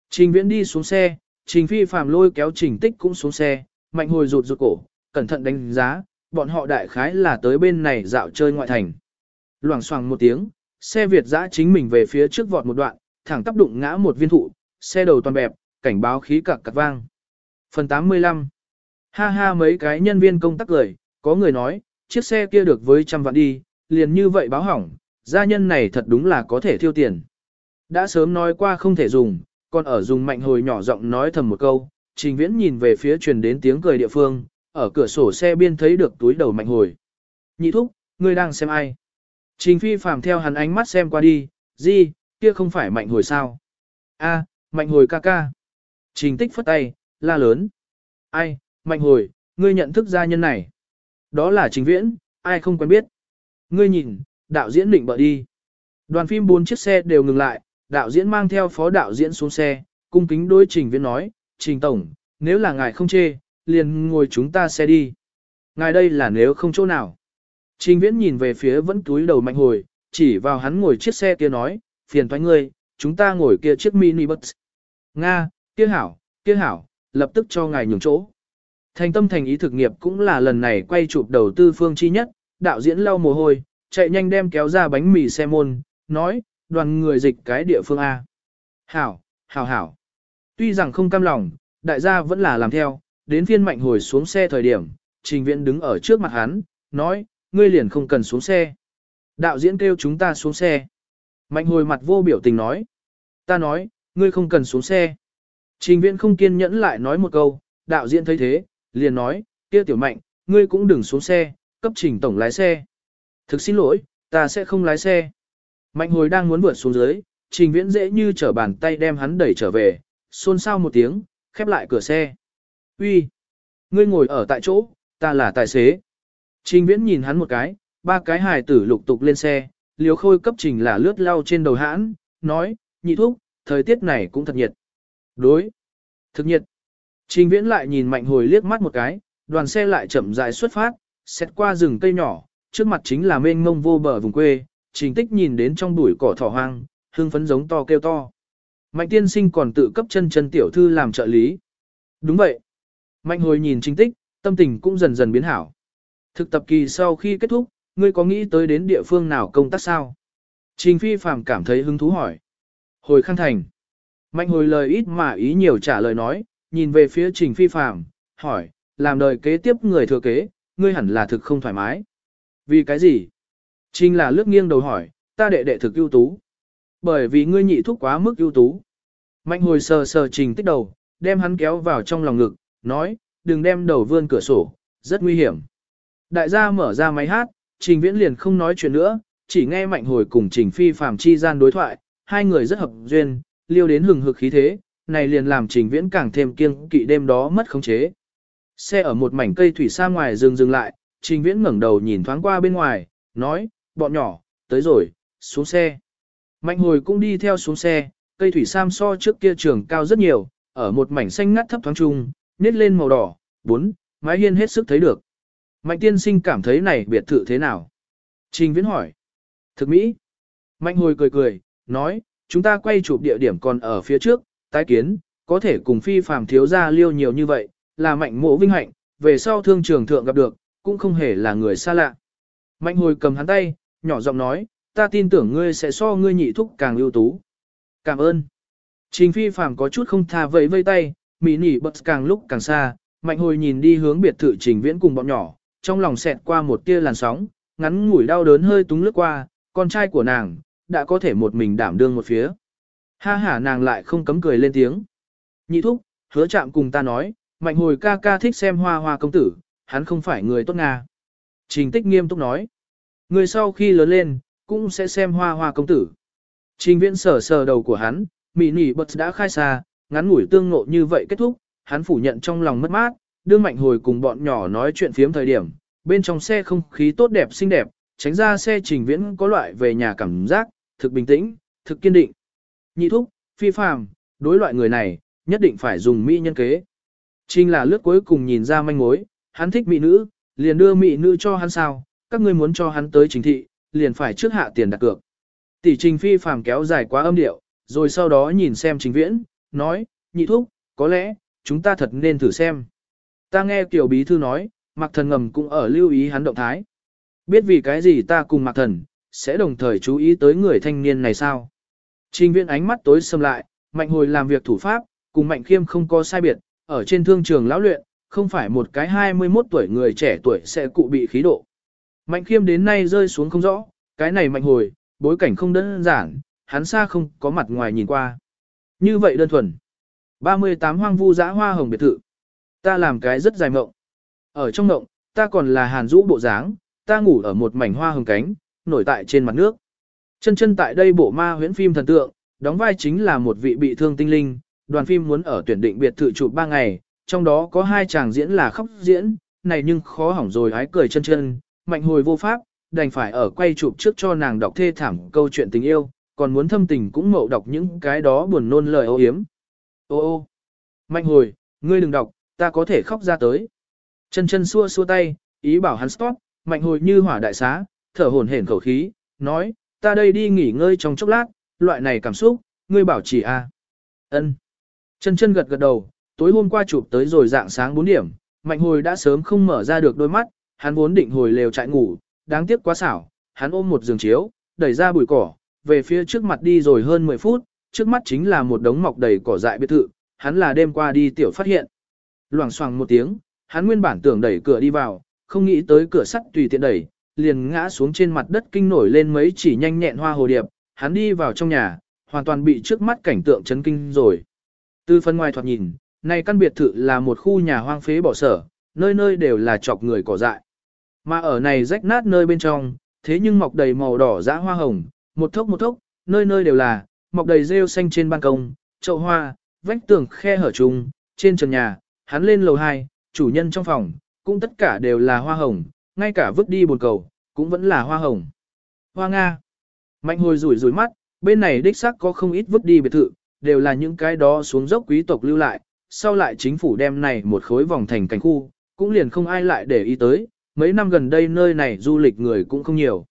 S1: Trình viễn đi xuống xe, trình phi phàm lôi kéo trình tích cũng xuống xe, mạnh hồi rụt rụt cổ, cẩn thận đánh giá, bọn họ đại khái là tới bên này dạo chơi ngoại thành. Loảng xoảng một tiếng, xe Việt dã chính mình về phía trước vọt một đoạn, thẳng tắp đụng ngã một viên thụ, xe đầu toàn bẹp, cảnh báo khí cặc cặc vang. Phần 85 Ha ha mấy cái nhân viên công tác cười, có người nói, chiếc xe kia được với trăm vạn đi, liền như vậy báo hỏng, gia nhân này thật đúng là có thể thiêu tiền. Đã sớm nói qua không thể dùng, còn ở dùng mạnh hồi nhỏ giọng nói thầm một câu, trình viễn nhìn về phía truyền đến tiếng cười địa phương, ở cửa sổ xe biên thấy được túi đầu mạnh hồi. Nhị thúc, ngươi đang xem ai? Trình phi phàm theo hắn ánh mắt xem qua đi, gì, kia không phải mạnh hồi sao? A, mạnh hồi ca ca. Trình tích phất tay, la lớn. Ai, mạnh hồi, ngươi nhận thức gia nhân này. Đó là trình viễn, ai không quen biết. Ngươi nhìn, đạo diễn định bợ đi. Đoàn phim bốn chiếc xe đều ngừng lại, đạo diễn mang theo phó đạo diễn xuống xe, cung kính đối trình viễn nói, trình tổng, nếu là ngài không chê, liền ngồi chúng ta xe đi. Ngài đây là nếu không chỗ nào. Trình viễn nhìn về phía vẫn túi đầu mạnh hồi, chỉ vào hắn ngồi chiếc xe kia nói, phiền thoái ngươi, chúng ta ngồi kia chiếc mini bus. Nga, kia hảo, kia hảo, lập tức cho ngài nhường chỗ. Thành tâm thành ý thực nghiệp cũng là lần này quay chụp đầu tư phương chi nhất, đạo diễn lau mồ hôi, chạy nhanh đem kéo ra bánh mì xe môn, nói, đoàn người dịch cái địa phương A. Hảo, hảo hảo. Tuy rằng không cam lòng, đại gia vẫn là làm theo, đến phiên mạnh hồi xuống xe thời điểm, trình viện đứng ở trước mặt hắn, nói, ngươi liền không cần xuống xe. Đạo diễn kêu chúng ta xuống xe. Mạnh hồi mặt vô biểu tình nói. Ta nói, ngươi không cần xuống xe. Trình viện không kiên nhẫn lại nói một câu, đạo diễn thấy thế, liền nói, kia tiểu mạnh, ngươi cũng đừng xuống xe, cấp trình tổng lái xe. Thực xin lỗi, ta sẽ không lái xe. Mạnh hồi đang muốn vượt xuống dưới, trình viễn dễ như trở bàn tay đem hắn đẩy trở về, xôn xao một tiếng, khép lại cửa xe. Uy, ngươi ngồi ở tại chỗ, ta là tài xế. Trình viễn nhìn hắn một cái, ba cái hài tử lục tục lên xe, liều khôi cấp trình là lướt lau trên đầu hãn, nói, nhị thúc, thời tiết này cũng thật nhiệt. Đối, thực nhiệt. Trình viễn lại nhìn mạnh hồi liếc mắt một cái, đoàn xe lại chậm rãi xuất phát, xét qua rừng cây nhỏ, trước mặt chính là mênh mông vô bờ vùng quê, trình tích nhìn đến trong bụi cỏ thỏ hoang, hương phấn giống to kêu to. Mạnh tiên sinh còn tự cấp chân chân tiểu thư làm trợ lý. Đúng vậy. Mạnh hồi nhìn trình tích, tâm tình cũng dần dần biến hảo. Thực tập kỳ sau khi kết thúc, ngươi có nghĩ tới đến địa phương nào công tác sao? Trình phi phàm cảm thấy hứng thú hỏi. Hồi khang thành. Mạnh hồi lời ít mà ý nhiều trả lời nói, nhìn về phía trình phi phàm, hỏi, làm đời kế tiếp người thừa kế, ngươi hẳn là thực không thoải mái. Vì cái gì? Trình là lướt nghiêng đầu hỏi, ta đệ đệ thực ưu tú. Bởi vì ngươi nhị thúc quá mức ưu tú. Mạnh hồi sờ sờ trình tích đầu, đem hắn kéo vào trong lòng ngực, nói, đừng đem đầu vươn cửa sổ, rất nguy hiểm. Đại gia mở ra máy hát, trình viễn liền không nói chuyện nữa, chỉ nghe mạnh hồi cùng trình phi phàm chi gian đối thoại, hai người rất hợp duyên, liêu đến hừng hực khí thế, này liền làm trình viễn càng thêm kiêng kỵ đêm đó mất khống chế. Xe ở một mảnh cây thủy xa ngoài dừng dừng lại, trình viễn ngẩng đầu nhìn thoáng qua bên ngoài, nói, bọn nhỏ, tới rồi, xuống xe. Mạnh hồi cũng đi theo xuống xe, cây thủy sam so trước kia trường cao rất nhiều, ở một mảnh xanh ngắt thấp thoáng trung, nết lên màu đỏ, bốn, mái hiên hết sức thấy được. Mạnh tiên sinh cảm thấy này biệt thự thế nào? Trình viễn hỏi. Thực mỹ. Mạnh hồi cười cười, nói, chúng ta quay chụp địa điểm còn ở phía trước, tái kiến, có thể cùng phi phàm thiếu gia liêu nhiều như vậy, là mạnh mộ vinh hạnh, về sau thương trường thượng gặp được, cũng không hề là người xa lạ. Mạnh hồi cầm hắn tay, nhỏ giọng nói, ta tin tưởng ngươi sẽ so ngươi nhị thúc càng ưu tú. Cảm ơn. Trình phi phàm có chút không tha vẫy vây tay, mỹ nỉ bật càng lúc càng xa, mạnh hồi nhìn đi hướng biệt thự trình viễn cùng bọn nhỏ, trong lòng xẹt qua một tia làn sóng, ngắn ngủi đau đớn hơi túng lướt qua, con trai của nàng, đã có thể một mình đảm đương một phía. Ha hả nàng lại không cấm cười lên tiếng. Nhị thúc, hứa chạm cùng ta nói, mạnh hồi ca ca thích xem hoa hoa công tử, hắn không phải người tốt Nga. Trình tích nghiêm túc nói. Người sau khi lớn lên, cũng sẽ xem hoa hoa công tử. Trình viễn sờ sờ đầu của hắn, mị nỉ bật đã khai xa, ngắn ngủi tương ngộ như vậy kết thúc, hắn phủ nhận trong lòng mất mát, đưa mạnh hồi cùng bọn nhỏ nói chuyện phiếm thời điểm, bên trong xe không khí tốt đẹp xinh đẹp, tránh ra xe trình viễn có loại về nhà cảm giác, thực bình tĩnh, thực kiên định. Nhị thúc, phi phàm, đối loại người này, nhất định phải dùng mỹ nhân kế. Trình là lướt cuối cùng nhìn ra manh mối, hắn thích mỹ nữ, liền đưa mỹ nữ cho hắn sao, các ngươi muốn cho hắn tới chính thị, liền phải trước hạ tiền đặt cược. Tỷ trình phi phàm kéo dài quá âm điệu, rồi sau đó nhìn xem trình viễn, nói, nhị thúc, có lẽ, chúng ta thật nên thử xem. Ta nghe tiểu bí thư nói, Mặc Thần ngầm cũng ở lưu ý hắn động thái. Biết vì cái gì ta cùng Mặc Thần, sẽ đồng thời chú ý tới người thanh niên này sao? Trình viễn ánh mắt tối sầm lại, mạnh hồi làm việc thủ pháp, cùng Mạnh Khiêm không có sai biệt, ở trên thương trường lão luyện, không phải một cái 21 tuổi người trẻ tuổi sẽ cụ bị khí độ. Mạnh Khiêm đến nay rơi xuống không rõ, cái này mạnh hồi, bối cảnh không đơn giản, hắn xa không có mặt ngoài nhìn qua. Như vậy đơn thuần. 38 hoang vu dã hoa hồng biệt thự. Ta làm cái rất dài mộng. Ở trong mộng, ta còn là hàn rũ bộ dáng, ta ngủ ở một mảnh hoa hồng cánh, nổi tại trên mặt nước. Chân chân tại đây bộ ma huyễn phim thần tượng, đóng vai chính là một vị bị thương tinh linh, đoàn phim muốn ở tuyển định biệt thự chụp 3 ngày, trong đó có hai chàng diễn là khóc diễn, này nhưng khó hỏng rồi hái cười chân chân, mạnh hồi vô pháp, đành phải ở quay chụp trước cho nàng đọc thê thảm câu chuyện tình yêu, còn muốn thâm tình cũng mậu đọc những cái đó buồn nôn lời ô hiếm. Ô ô, mạnh hồi, ngươi đừng đọc, ta có thể khóc ra tới. Chân chân xua xua tay, ý bảo hắn stop, mạnh hồi như hỏa đại xá, thở hổn hển khẩu khí, nói, ta đây đi nghỉ ngơi trong chốc lát, loại này cảm xúc, ngươi bảo chỉ a. À. Ân. Chân chân gật gật đầu, tối hôm qua chụp tới rồi dạng sáng 4 điểm, mạnh hồi đã sớm không mở ra được đôi mắt, hắn vốn định hồi lều trại ngủ, đáng tiếc quá xảo, hắn ôm một giường chiếu, đẩy ra bụi cỏ, về phía trước mặt đi rồi hơn 10 phút, trước mắt chính là một đống mọc đầy cỏ dại biệt thự, hắn là đêm qua đi tiểu phát hiện. Loảng xoảng một tiếng, hắn nguyên bản tưởng đẩy cửa đi vào, không nghĩ tới cửa sắt tùy tiện đẩy, liền ngã xuống trên mặt đất kinh nổi lên mấy chỉ nhanh nhẹn hoa hồ điệp, hắn đi vào trong nhà, hoàn toàn bị trước mắt cảnh tượng chấn kinh rồi. Từ phần ngoài thoạt nhìn, này căn biệt thự là một khu nhà hoang phế bỏ sở, nơi nơi đều là chọc người cỏ dại. Mà ở này rách nát nơi bên trong, thế nhưng mọc đầy màu đỏ dã hoa hồng, một thốc một thốc, nơi nơi đều là, mọc đầy rêu xanh trên ban công, chậu hoa, vách tường khe hở trùng, trên trần nhà, hắn lên lầu 2, chủ nhân trong phòng, cũng tất cả đều là hoa hồng, ngay cả vứt đi bồn cầu, cũng vẫn là hoa hồng. Hoa Nga. Mạnh hồi rủi rủi mắt, bên này đích xác có không ít vứt đi biệt thự, đều là những cái đó xuống dốc quý tộc lưu lại, sau lại chính phủ đem này một khối vòng thành cảnh khu, cũng liền không ai lại để ý tới, mấy năm gần đây nơi này du lịch người cũng không nhiều.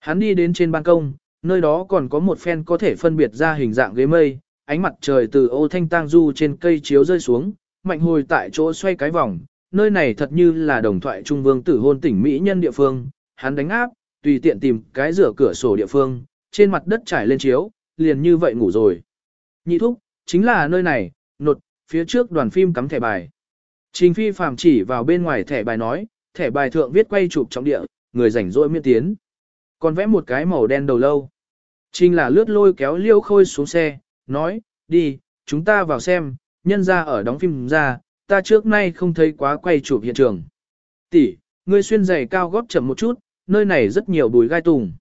S1: Hắn đi đến trên ban công, nơi đó còn có một phen có thể phân biệt ra hình dạng ghế mây, ánh mặt trời từ ô thanh tang du trên cây chiếu rơi xuống, mạnh hồi tại chỗ xoay cái vòng, nơi này thật như là đồng thoại trung vương tử hôn tỉnh Mỹ nhân địa phương, hắn đánh áp, tùy tiện tìm cái rửa cửa sổ địa phương, trên mặt đất trải lên chiếu, liền như vậy ngủ rồi. Nhị thúc, chính là nơi này, nột, phía trước đoàn phim cắm thẻ bài. Trình phi phàm chỉ vào bên ngoài thẻ bài nói, thẻ bài thượng viết quay chụp trong địa, người rảnh rỗi miễn tiến. Còn vẽ một cái màu đen đầu lâu. Trình là lướt lôi kéo liêu khôi xuống xe, nói, đi, chúng ta vào xem, nhân ra ở đóng phim ra, ta trước nay không thấy quá quay chụp hiện trường. Tỷ, ngươi xuyên giày cao gót chậm một chút, nơi này rất nhiều bùi gai tùng.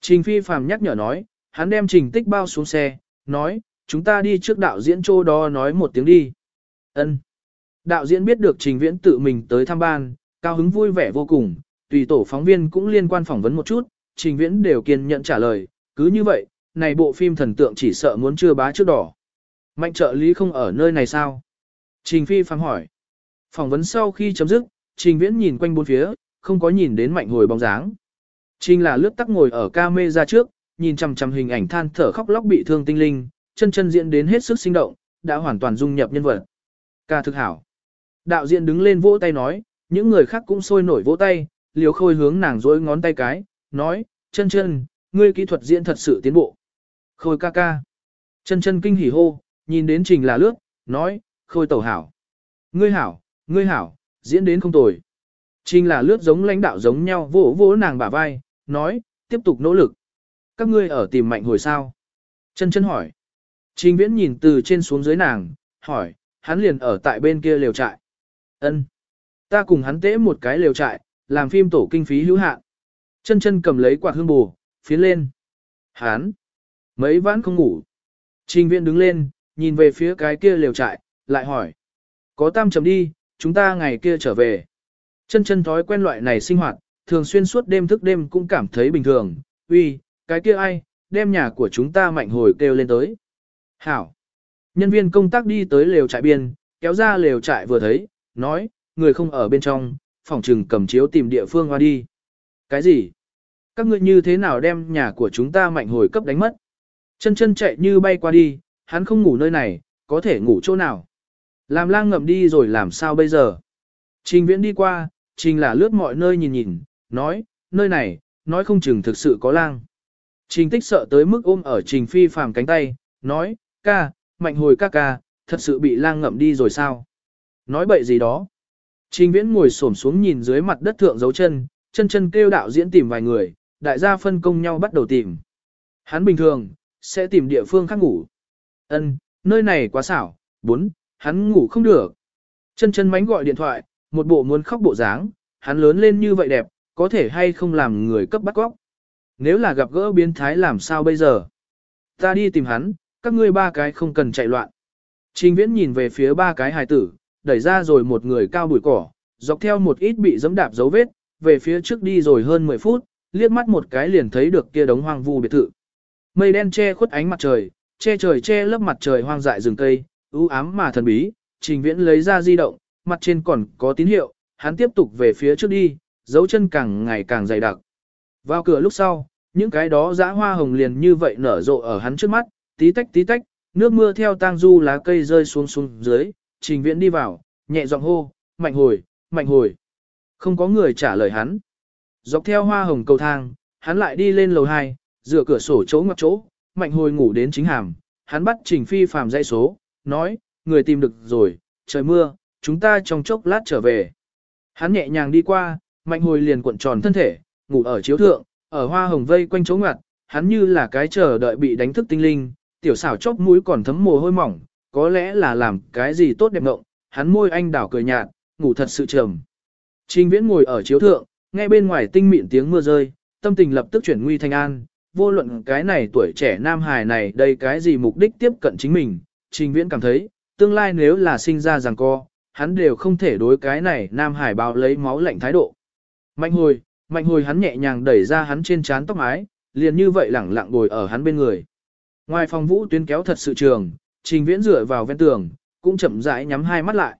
S1: Trình phi phàm nhắc nhở nói, hắn đem trình tích bao xuống xe, nói, chúng ta đi trước đạo diễn chỗ đó nói một tiếng đi. Ân. Đạo diễn biết được trình viễn tự mình tới thăm ban, cao hứng vui vẻ vô cùng, tùy tổ phóng viên cũng liên quan phỏng vấn một chút, trình viễn đều kiên nhận trả lời, cứ như vậy, này bộ phim thần tượng chỉ sợ muốn chưa bá trước đỏ. Mạnh trợ lý không ở nơi này sao? Trình phi phàm hỏi. Phỏng vấn sau khi chấm dứt, trình viễn nhìn quanh bốn phía, không có nhìn đến mạnh hồi bóng dáng. Trình là lướt tắc ngồi ở ca mê ra trước, nhìn chằm chằm hình ảnh than thở khóc lóc bị thương tinh linh, chân chân diễn đến hết sức sinh động, đã hoàn toàn dung nhập nhân vật. Ca thực hảo. Đạo diễn đứng lên vỗ tay nói, những người khác cũng sôi nổi vỗ tay, liều khôi hướng nàng dối ngón tay cái, nói, chân chân, ngươi kỹ thuật diễn thật sự tiến bộ. Khôi ca ca. Chân chân kinh hỉ hô, nhìn đến trình là lướt, nói, khôi tẩu hảo. Ngươi hảo, ngươi hảo, diễn đến không tồi. Trình là lướt giống lãnh đạo giống nhau vỗ vỗ nàng bả vai, nói, tiếp tục nỗ lực. Các ngươi ở tìm mạnh hồi sao? Chân chân hỏi. Trình viễn nhìn từ trên xuống dưới nàng, hỏi, hắn liền ở tại bên kia lều trại. Ân, Ta cùng hắn tễ một cái lều trại, làm phim tổ kinh phí hữu hạn. Chân chân cầm lấy quạt hương bù, phiến lên. Hắn. Mấy vãn không ngủ. Trình viễn đứng lên, nhìn về phía cái kia lều trại, lại hỏi. Có tam chấm đi, chúng ta ngày kia trở về. Chân chân thói quen loại này sinh hoạt, thường xuyên suốt đêm thức đêm cũng cảm thấy bình thường. Uy, cái kia ai, đem nhà của chúng ta mạnh hồi kêu lên tới. Hảo. Nhân viên công tác đi tới lều trại biên, kéo ra lều trại vừa thấy, nói, người không ở bên trong, phòng trừng cầm chiếu tìm địa phương qua đi. Cái gì? Các ngươi như thế nào đem nhà của chúng ta mạnh hồi cấp đánh mất? Chân chân chạy như bay qua đi, hắn không ngủ nơi này, có thể ngủ chỗ nào? Làm lang ngậm đi rồi làm sao bây giờ? Trình viễn đi qua, trình là lướt mọi nơi nhìn nhìn, nói, nơi này, nói không chừng thực sự có lang. Trình tích sợ tới mức ôm ở trình phi phàm cánh tay, nói, ca, mạnh hồi ca ca, thật sự bị lang ngậm đi rồi sao? Nói bậy gì đó. Trình viễn ngồi xổm xuống nhìn dưới mặt đất thượng dấu chân, chân chân kêu đạo diễn tìm vài người, đại gia phân công nhau bắt đầu tìm. Hắn bình thường, sẽ tìm địa phương khác ngủ. Ân, nơi này quá xảo, bốn, hắn ngủ không được. Chân chân mánh gọi điện thoại, một bộ muốn khóc bộ dáng, hắn lớn lên như vậy đẹp, có thể hay không làm người cấp bắt góc. Nếu là gặp gỡ biến thái làm sao bây giờ? Ta đi tìm hắn, các ngươi ba cái không cần chạy loạn. Trình viễn nhìn về phía ba cái hài tử, đẩy ra rồi một người cao bụi cỏ, dọc theo một ít bị dẫm đạp dấu vết, về phía trước đi rồi hơn 10 phút, liếc mắt một cái liền thấy được kia đống hoang vu biệt thự. Mây đen che khuất ánh mặt trời, che trời che lớp mặt trời hoang dại rừng cây, u ám mà thần bí, Trình Viễn lấy ra di động, mặt trên còn có tín hiệu, hắn tiếp tục về phía trước đi, dấu chân càng ngày càng dày đặc. Vào cửa lúc sau, những cái đó dã hoa hồng liền như vậy nở rộ ở hắn trước mắt, tí tách tí tách, nước mưa theo tang du lá cây rơi xuống xuống dưới, Trình Viễn đi vào, nhẹ giọng hô, mạnh hồi, mạnh hồi. Không có người trả lời hắn. Dọc theo hoa hồng cầu thang, hắn lại đi lên lầu 2, dựa cửa sổ chỗ ngoặc chỗ, mạnh hồi ngủ đến chính hàm, hắn bắt Trình Phi phàm dây số, nói, người tìm được rồi, trời mưa, chúng ta trong chốc lát trở về. Hắn nhẹ nhàng đi qua, mạnh hồi liền cuộn tròn thân thể, ngủ ở chiếu thượng, ở hoa hồng vây quanh chỗ ngoặt, hắn như là cái chờ đợi bị đánh thức tinh linh, tiểu xảo chốc mũi còn thấm mồ hôi mỏng, có lẽ là làm cái gì tốt đẹp ngộng, hắn môi anh đảo cười nhạt, ngủ thật sự trầm. Trình viễn ngồi ở chiếu thượng, nghe bên ngoài tinh mịn tiếng mưa rơi, tâm tình lập tức chuyển nguy thành an, vô luận cái này tuổi trẻ nam hài này đây cái gì mục đích tiếp cận chính mình, trình viễn cảm thấy, tương lai nếu là sinh ra rằng co, hắn đều không thể đối cái này nam hải báo lấy máu lạnh thái độ. Mạnh hồi, mạnh hồi hắn nhẹ nhàng đẩy ra hắn trên trán tóc mái, liền như vậy lẳng lặng ngồi ở hắn bên người. Ngoài phòng vũ tuyến kéo thật sự trường, trình viễn dựa vào ven tường, cũng chậm rãi nhắm hai mắt lại.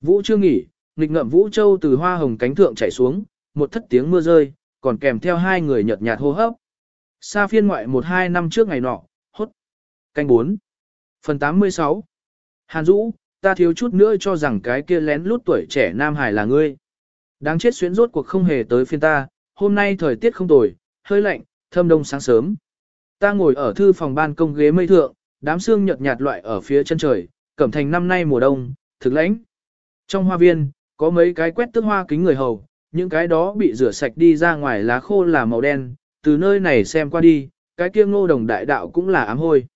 S1: Vũ chưa nghỉ, nghịch ngậm vũ châu từ hoa hồng cánh thượng chảy xuống, một thất tiếng mưa rơi, còn kèm theo hai người nhợt nhạt hô hấp. Sa phiên ngoại một hai năm trước ngày nọ, hốt. Canh 4. Phần 86. Hàn Dũ, ta thiếu chút nữa cho rằng cái kia lén lút tuổi trẻ Nam Hải là ngươi. Đáng chết xuyến rốt cuộc không hề tới phiên ta, hôm nay thời tiết không tồi, hơi lạnh, thâm đông sáng sớm. Ta ngồi ở thư phòng ban công ghế mây thượng, đám xương nhợt nhạt loại ở phía chân trời, cẩm thành năm nay mùa đông, thực lãnh. Trong hoa viên, có mấy cái quét tước hoa kính người hầu, những cái đó bị rửa sạch đi ra ngoài lá khô là màu đen, từ nơi này xem qua đi, cái kia ngô đồng đại đạo cũng là ám hôi.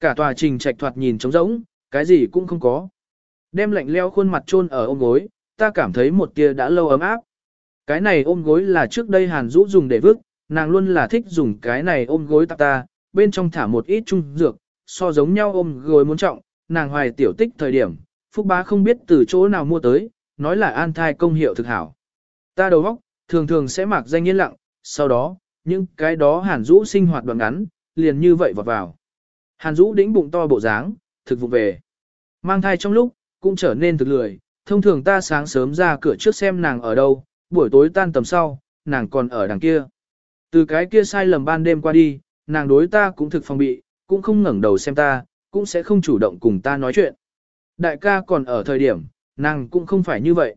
S1: Cả tòa trình trạch thoạt nhìn trống rỗng, cái gì cũng không có. Đem lạnh leo khuôn mặt chôn ở ôm gối, ta cảm thấy một tia đã lâu ấm áp. Cái này ôm gối là trước đây Hàn Dũ dùng để vứt, nàng luôn là thích dùng cái này ôm gối tạp ta, bên trong thả một ít trung dược, so giống nhau ôm gối muốn trọng, nàng hoài tiểu tích thời điểm, Phúc Bá không biết từ chỗ nào mua tới, nói là an thai công hiệu thực hảo. Ta đầu óc, thường thường sẽ mặc danh yên lặng, sau đó, những cái đó Hàn Dũ sinh hoạt đoạn ngắn, liền như vậy vọt vào. Hàn Dũ đĩnh bụng to bộ dáng, thực vụ về. Mang thai trong lúc, cũng trở nên thực lười, thông thường ta sáng sớm ra cửa trước xem nàng ở đâu, buổi tối tan tầm sau, nàng còn ở đằng kia. Từ cái kia sai lầm ban đêm qua đi, nàng đối ta cũng thực phòng bị, cũng không ngẩng đầu xem ta, cũng sẽ không chủ động cùng ta nói chuyện. Đại ca còn ở thời điểm, nàng cũng không phải như vậy.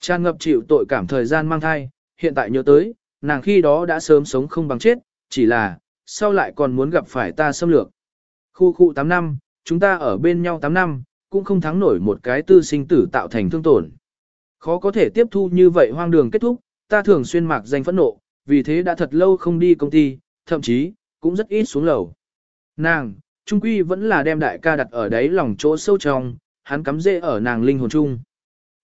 S1: Tràn ngập chịu tội cảm thời gian mang thai, hiện tại nhớ tới, nàng khi đó đã sớm sống không bằng chết, chỉ là, sau lại còn muốn gặp phải ta xâm lược. Khu khu 8 năm, chúng ta ở bên nhau 8 năm, cũng không thắng nổi một cái tư sinh tử tạo thành thương tổn. Khó có thể tiếp thu như vậy hoang đường kết thúc, ta thường xuyên mạc danh phẫn nộ, vì thế đã thật lâu không đi công ty, thậm chí, cũng rất ít xuống lầu. Nàng, trung quy vẫn là đem đại ca đặt ở đấy lòng chỗ sâu trong, hắn cắm rễ ở nàng linh hồn chung.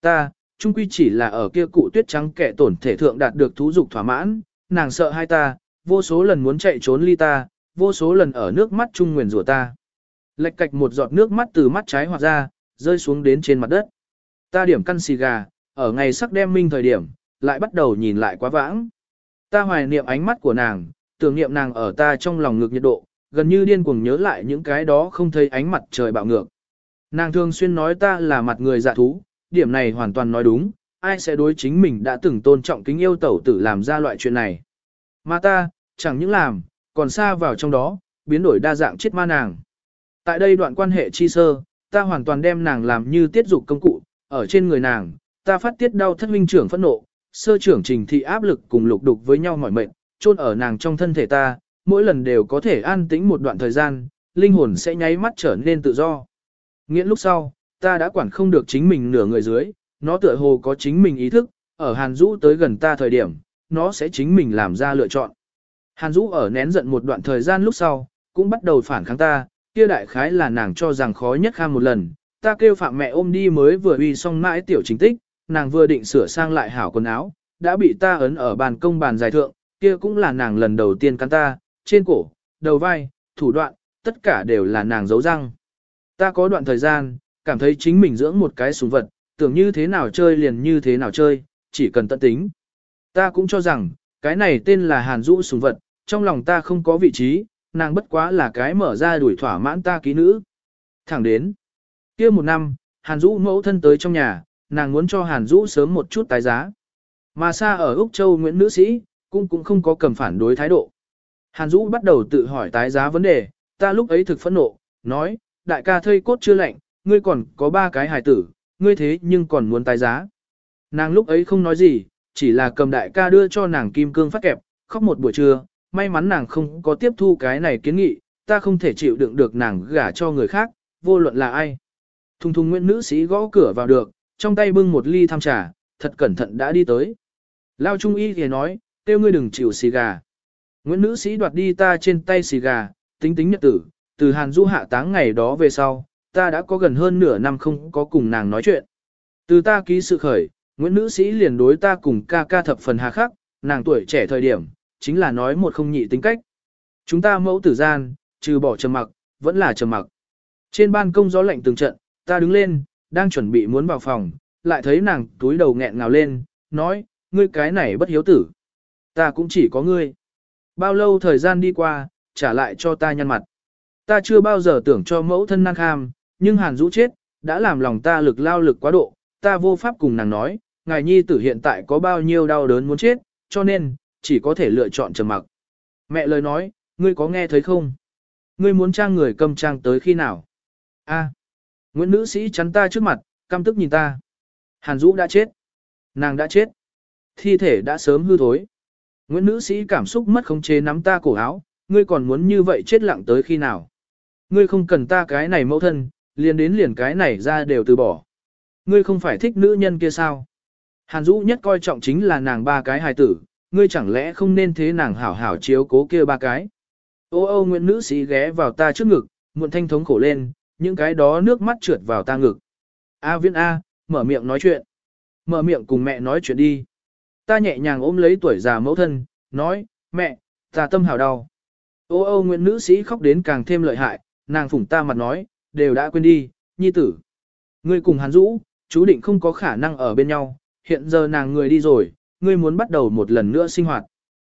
S1: Ta, trung quy chỉ là ở kia cụ tuyết trắng kẻ tổn thể thượng đạt được thú dục thỏa mãn, nàng sợ hai ta, vô số lần muốn chạy trốn ly ta, vô số lần ở nước mắt chung nguyền rủa ta. Lệch cạch một giọt nước mắt từ mắt trái hoặc ra, rơi xuống đến trên mặt đất. Ta điểm căn xì gà, ở ngày sắc đem minh thời điểm, lại bắt đầu nhìn lại quá vãng. Ta hoài niệm ánh mắt của nàng, tưởng niệm nàng ở ta trong lòng ngược nhiệt độ, gần như điên cuồng nhớ lại những cái đó không thấy ánh mặt trời bạo ngược. Nàng thường xuyên nói ta là mặt người dạ thú, điểm này hoàn toàn nói đúng, ai sẽ đối chính mình đã từng tôn trọng kính yêu tẩu tử làm ra loại chuyện này. Mà ta, chẳng những làm, còn xa vào trong đó, biến đổi đa dạng chết ma nàng. Tại đây đoạn quan hệ chi sơ, ta hoàn toàn đem nàng làm như tiết dục công cụ, ở trên người nàng, ta phát tiết đau thất huynh trưởng phẫn nộ, sơ trưởng trình thị áp lực cùng lục đục với nhau mỏi mệt, chôn ở nàng trong thân thể ta, mỗi lần đều có thể an tĩnh một đoạn thời gian, linh hồn sẽ nháy mắt trở nên tự do. Nghĩa lúc sau, ta đã quản không được chính mình nửa người dưới, nó tựa hồ có chính mình ý thức, ở Hàn Dũ tới gần ta thời điểm, nó sẽ chính mình làm ra lựa chọn. Hàn Dũ ở nén giận một đoạn thời gian lúc sau, cũng bắt đầu phản kháng ta, kia đại khái là nàng cho rằng khó nhất kham một lần, ta kêu phạm mẹ ôm đi mới vừa uy xong mãi tiểu chính tích, nàng vừa định sửa sang lại hảo quần áo, đã bị ta ấn ở bàn công bàn dài thượng, kia cũng là nàng lần đầu tiên cắn ta, trên cổ, đầu vai, thủ đoạn, tất cả đều là nàng giấu răng. Ta có đoạn thời gian, cảm thấy chính mình dưỡng một cái súng vật, tưởng như thế nào chơi liền như thế nào chơi, chỉ cần tận tính. Ta cũng cho rằng, cái này tên là Hàn Dũ súng vật, trong lòng ta không có vị trí, nàng bất quá là cái mở ra đuổi thỏa mãn ta ký nữ. Thẳng đến, kia một năm, Hàn Dũ mẫu thân tới trong nhà, nàng muốn cho Hàn Dũ sớm một chút tái giá. Mà xa ở Úc Châu Nguyễn Nữ Sĩ, cũng cũng không có cầm phản đối thái độ. Hàn Dũ bắt đầu tự hỏi tái giá vấn đề, ta lúc ấy thực phẫn nộ, nói, đại ca thây cốt chưa lạnh, ngươi còn có ba cái hài tử, ngươi thế nhưng còn muốn tái giá. Nàng lúc ấy không nói gì, chỉ là cầm đại ca đưa cho nàng kim cương phát kẹp, khóc một buổi trưa, may mắn nàng không có tiếp thu cái này kiến nghị, ta không thể chịu đựng được nàng gả cho người khác, vô luận là ai. Thùng thùng nguyễn nữ sĩ gõ cửa vào được, trong tay bưng một ly tham trà, thật cẩn thận đã đi tới. Lao Trung Y thì nói, tiêu ngươi đừng chịu xì gà. Nguyễn nữ sĩ đoạt đi ta trên tay xì gà, tính tính nhật tử, từ Hàn Du hạ táng ngày đó về sau, ta đã có gần hơn nửa năm không có cùng nàng nói chuyện. Từ ta ký sự khởi, Nguyễn nữ sĩ liền đối ta cùng ca ca thập phần hà khắc, nàng tuổi trẻ thời điểm, chính là nói một không nhị tính cách. Chúng ta mẫu tử gian, trừ bỏ trầm mặc, vẫn là trầm mặc. Trên ban công gió lạnh từng trận, ta đứng lên, đang chuẩn bị muốn vào phòng, lại thấy nàng túi đầu nghẹn ngào lên, nói, ngươi cái này bất hiếu tử. Ta cũng chỉ có ngươi. Bao lâu thời gian đi qua, trả lại cho ta nhăn mặt. Ta chưa bao giờ tưởng cho mẫu thân năng kham, nhưng hàn rũ chết, đã làm lòng ta lực lao lực quá độ, ta vô pháp cùng nàng nói, ngài nhi tử hiện tại có bao nhiêu đau đớn muốn chết, cho nên, chỉ có thể lựa chọn trầm mặc. Mẹ lời nói, ngươi có nghe thấy không? Ngươi muốn trang người cầm trang tới khi nào? A. Nguyễn nữ sĩ chắn ta trước mặt, căm tức nhìn ta. Hàn Dũ đã chết. Nàng đã chết. Thi thể đã sớm hư thối. Nguyễn nữ sĩ cảm xúc mất khống chế nắm ta cổ áo, ngươi còn muốn như vậy chết lặng tới khi nào? Ngươi không cần ta cái này mẫu thân, liền đến liền cái này ra đều từ bỏ. Ngươi không phải thích nữ nhân kia sao? Hàn Dũ nhất coi trọng chính là nàng ba cái hài tử, ngươi chẳng lẽ không nên thế nàng hảo hảo chiếu cố kia ba cái? Ô ô Nguyễn nữ sĩ ghé vào ta trước ngực, muộn thanh thống khổ lên, những cái đó nước mắt trượt vào ta ngực. A viễn A, mở miệng nói chuyện. Mở miệng cùng mẹ nói chuyện đi. Ta nhẹ nhàng ôm lấy tuổi già mẫu thân, nói, mẹ, ta tâm hào đau. Ô ô Nguyễn nữ sĩ khóc đến càng thêm lợi hại, nàng phủng ta mặt nói, đều đã quên đi, nhi tử. Ngươi cùng hắn rũ, chú định không có khả năng ở bên nhau, hiện giờ nàng người đi rồi, ngươi muốn bắt đầu một lần nữa sinh hoạt.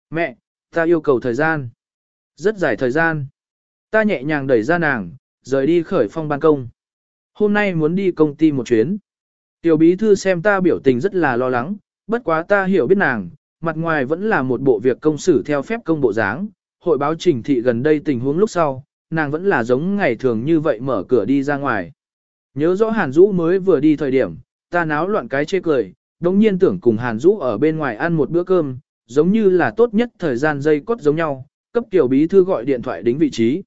S1: Mẹ, ta yêu cầu thời gian. Rất dài thời gian. Ta nhẹ nhàng đẩy ra nàng, rời đi khởi phong ban công. Hôm nay muốn đi công ty một chuyến. Tiểu bí thư xem ta biểu tình rất là lo lắng, bất quá ta hiểu biết nàng, mặt ngoài vẫn là một bộ việc công xử theo phép công bộ dáng. Hội báo trình thị gần đây tình huống lúc sau, nàng vẫn là giống ngày thường như vậy mở cửa đi ra ngoài. Nhớ rõ Hàn Dũ mới vừa đi thời điểm, ta náo loạn cái chê cười, đống nhiên tưởng cùng Hàn Dũ ở bên ngoài ăn một bữa cơm, giống như là tốt nhất thời gian dây cốt giống nhau, cấp tiểu bí thư gọi điện thoại đính vị trí.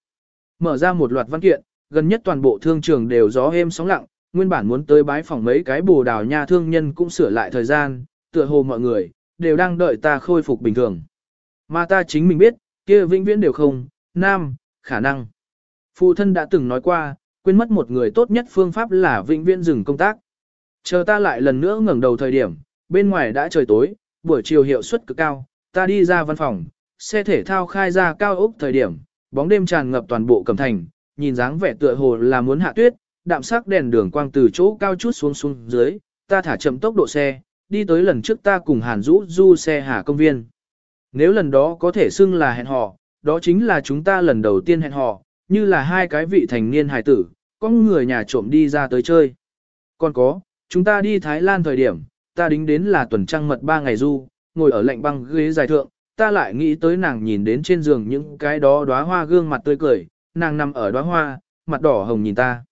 S1: Mở ra một loạt văn kiện, gần nhất toàn bộ thương trường đều gió êm sóng lặng, nguyên bản muốn tới bái phòng mấy cái bồ đào nha thương nhân cũng sửa lại thời gian, tựa hồ mọi người, đều đang đợi ta khôi phục bình thường. Mà ta chính mình biết, kia vĩnh viễn đều không, nam, khả năng. Phụ thân đã từng nói qua, quên mất một người tốt nhất phương pháp là vĩnh viễn dừng công tác. Chờ ta lại lần nữa ngẩng đầu thời điểm, bên ngoài đã trời tối, buổi chiều hiệu suất cực cao, ta đi ra văn phòng, xe thể thao khai ra cao ốc thời điểm, bóng đêm tràn ngập toàn bộ cẩm thành, nhìn dáng vẻ tựa hồ là muốn hạ tuyết, đạm sắc đèn đường quang từ chỗ cao chút xuống xuống dưới, ta thả chậm tốc độ xe, đi tới lần trước ta cùng Hàn Dũ du xe hà công viên. Nếu lần đó có thể xưng là hẹn hò, đó chính là chúng ta lần đầu tiên hẹn hò, như là hai cái vị thành niên hài tử, có người nhà trộm đi ra tới chơi. Còn có, chúng ta đi Thái Lan thời điểm, ta đính đến là tuần trăng mật ba ngày du, ngồi ở lạnh băng ghế dài thượng, ta lại nghĩ tới nàng nhìn đến trên giường những cái đó đóa hoa gương mặt tươi cười, nàng nằm ở đóa hoa, mặt đỏ hồng nhìn ta.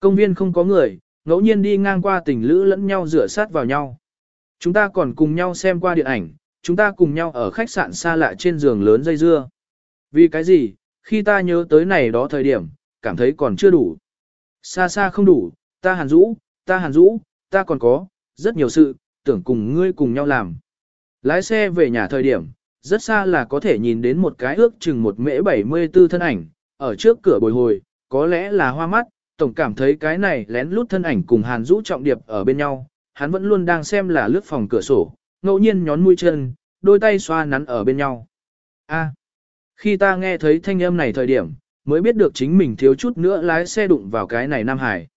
S1: Công viên không có người, ngẫu nhiên đi ngang qua tình lữ lẫn nhau rửa sát vào nhau. Chúng ta còn cùng nhau xem qua điện ảnh, chúng ta cùng nhau ở khách sạn xa lạ trên giường lớn dây dưa. Vì cái gì, khi ta nhớ tới này đó thời điểm, cảm thấy còn chưa đủ. Xa xa không đủ, ta hàn rũ, ta hàn rũ, ta còn có, rất nhiều sự, tưởng cùng ngươi cùng nhau làm. Lái xe về nhà thời điểm, rất xa là có thể nhìn đến một cái ước chừng một mễ 74 thân ảnh, ở trước cửa bồi hồi, có lẽ là hoa mắt, tổng cảm thấy cái này lén lút thân ảnh cùng hàn rũ trọng điệp ở bên nhau, hắn vẫn luôn đang xem là lướt phòng cửa sổ, ngẫu nhiên nhón mũi chân, đôi tay xoa nắn ở bên nhau. A. khi ta nghe thấy thanh âm này thời điểm, mới biết được chính mình thiếu chút nữa lái xe đụng vào cái này Nam Hải.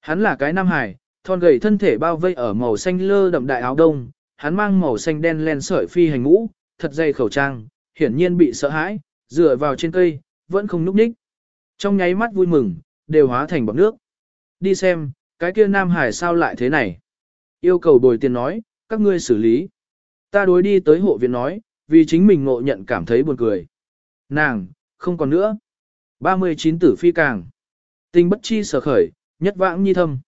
S1: Hắn là cái Nam Hải, thon gầy thân thể bao vây ở màu xanh lơ đậm đại áo đông, hắn mang màu xanh đen len sợi phi hành ngũ, thật dày khẩu trang, hiển nhiên bị sợ hãi, dựa vào trên cây, vẫn không núp ních. Trong nháy mắt vui mừng, đều hóa thành bọt nước. Đi xem, cái kia Nam Hải sao lại thế này? Yêu cầu bồi tiền nói, các ngươi xử lý. Ta đối đi tới hộ viện nói, vì chính mình ngộ nhận cảm thấy buồn cười. Nàng, không còn nữa. 39 tử phi càng. Tình bất chi sở khởi, nhất vãng nhi thâm.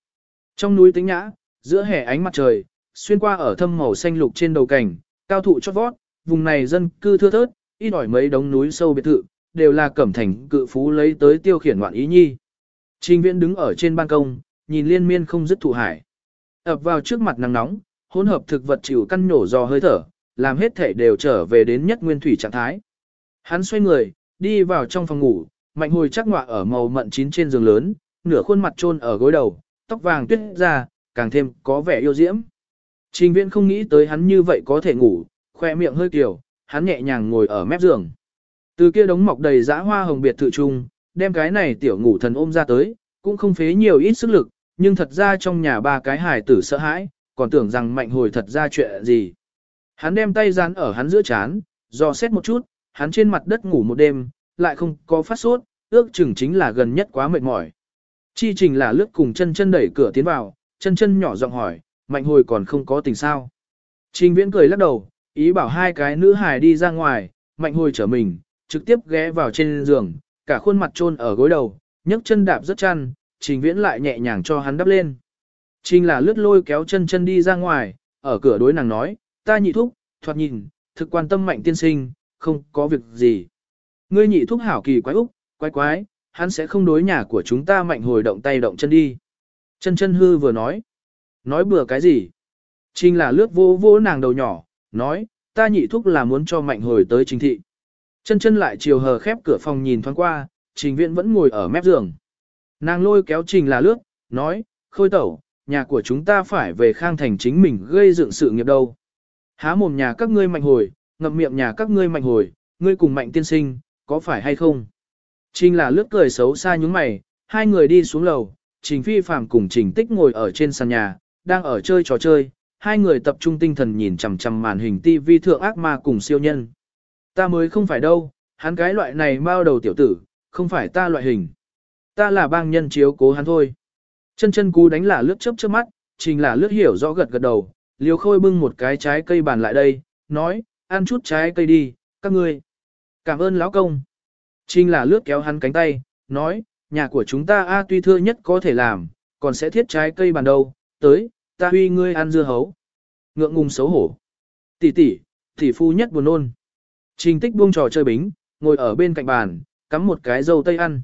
S1: Trong núi tĩnh nhã, giữa hè ánh mặt trời, xuyên qua ở thâm màu xanh lục trên đầu cảnh, cao thụ chót vót, vùng này dân cư thưa thớt, ít ỏi mấy đống núi sâu biệt thự, đều là cẩm thành cự phú lấy tới tiêu khiển ngoạn ý nhi. Trình viễn đứng ở trên ban công, nhìn liên miên không dứt thụ hải. ập vào trước mặt nắng nóng, hỗn hợp thực vật chịu căn nhổ do hơi thở, làm hết thể đều trở về đến nhất nguyên thủy trạng thái. Hắn xoay người, đi vào trong phòng ngủ, mạnh hồi chắc ngọa ở màu mận chín trên giường lớn, nửa khuôn mặt trôn ở gối đầu, tóc vàng tuyết ra, càng thêm có vẻ yêu diễm. Trình viễn không nghĩ tới hắn như vậy có thể ngủ, khoe miệng hơi kiểu, hắn nhẹ nhàng ngồi ở mép giường. Từ kia đống mọc đầy dã hoa hồng biệt thự trung, đem cái này tiểu ngủ thần ôm ra tới, cũng không phế nhiều ít sức lực, nhưng thật ra trong nhà ba cái hài tử sợ hãi, còn tưởng rằng mạnh hồi thật ra chuyện gì. Hắn đem tay dán ở hắn giữa chán, dò xét một chút, hắn trên mặt đất ngủ một đêm, lại không có phát sốt, ước chừng chính là gần nhất quá mệt mỏi. Chi trình là lướt cùng chân chân đẩy cửa tiến vào, chân chân nhỏ giọng hỏi, mạnh hồi còn không có tình sao. Trình viễn cười lắc đầu, ý bảo hai cái nữ hài đi ra ngoài, mạnh hồi trở mình, trực tiếp ghé vào trên giường, cả khuôn mặt trôn ở gối đầu, nhấc chân đạp rất chăn, trình viễn lại nhẹ nhàng cho hắn đắp lên. Trình là lướt lôi kéo chân chân đi ra ngoài, ở cửa đối nàng nói, ta nhị thúc, thoạt nhìn, thực quan tâm mạnh tiên sinh, không có việc gì. Ngươi nhị thúc hảo kỳ quái úc, quái quái, hắn sẽ không đối nhà của chúng ta mạnh hồi động tay động chân đi. Chân chân hư vừa nói. Nói bừa cái gì? Trình là lướt vô vô nàng đầu nhỏ, nói, ta nhị thúc là muốn cho mạnh hồi tới trình thị. Chân chân lại chiều hờ khép cửa phòng nhìn thoáng qua, trình viện vẫn ngồi ở mép giường. Nàng lôi kéo trình là lướt, nói, khôi tẩu, nhà của chúng ta phải về khang thành chính mình gây dựng sự nghiệp đâu. Há mồm nhà các ngươi mạnh hồi, ngậm miệng nhà các ngươi mạnh hồi, ngươi cùng mạnh tiên sinh, có phải hay không? Trình là lướt cười xấu xa nhúng mày, hai người đi xuống lầu, trình phi Phạm cùng trình tích ngồi ở trên sàn nhà, đang ở chơi trò chơi, hai người tập trung tinh thần nhìn chằm chằm màn hình TV thượng ác ma cùng siêu nhân. Ta mới không phải đâu, hắn cái loại này bao đầu tiểu tử, không phải ta loại hình. Ta là bang nhân chiếu cố hắn thôi. Chân chân cú đánh là lướt chớp chớp mắt, trình là lướt hiểu rõ gật gật đầu, liều khôi bưng một cái trái cây bàn lại đây, nói, ăn chút trái cây đi, các ngươi. Cảm ơn lão công. Trinh là lướt kéo hắn cánh tay, nói, nhà của chúng ta a tuy thưa nhất có thể làm, còn sẽ thiết trái cây bàn đầu. tới, ta huy ngươi ăn dưa hấu. Ngượng ngùng xấu hổ. Tỷ tỷ, tỷ phu nhất buồn nôn. Trình tích buông trò chơi bính, ngồi ở bên cạnh bàn, cắm một cái dâu tây ăn.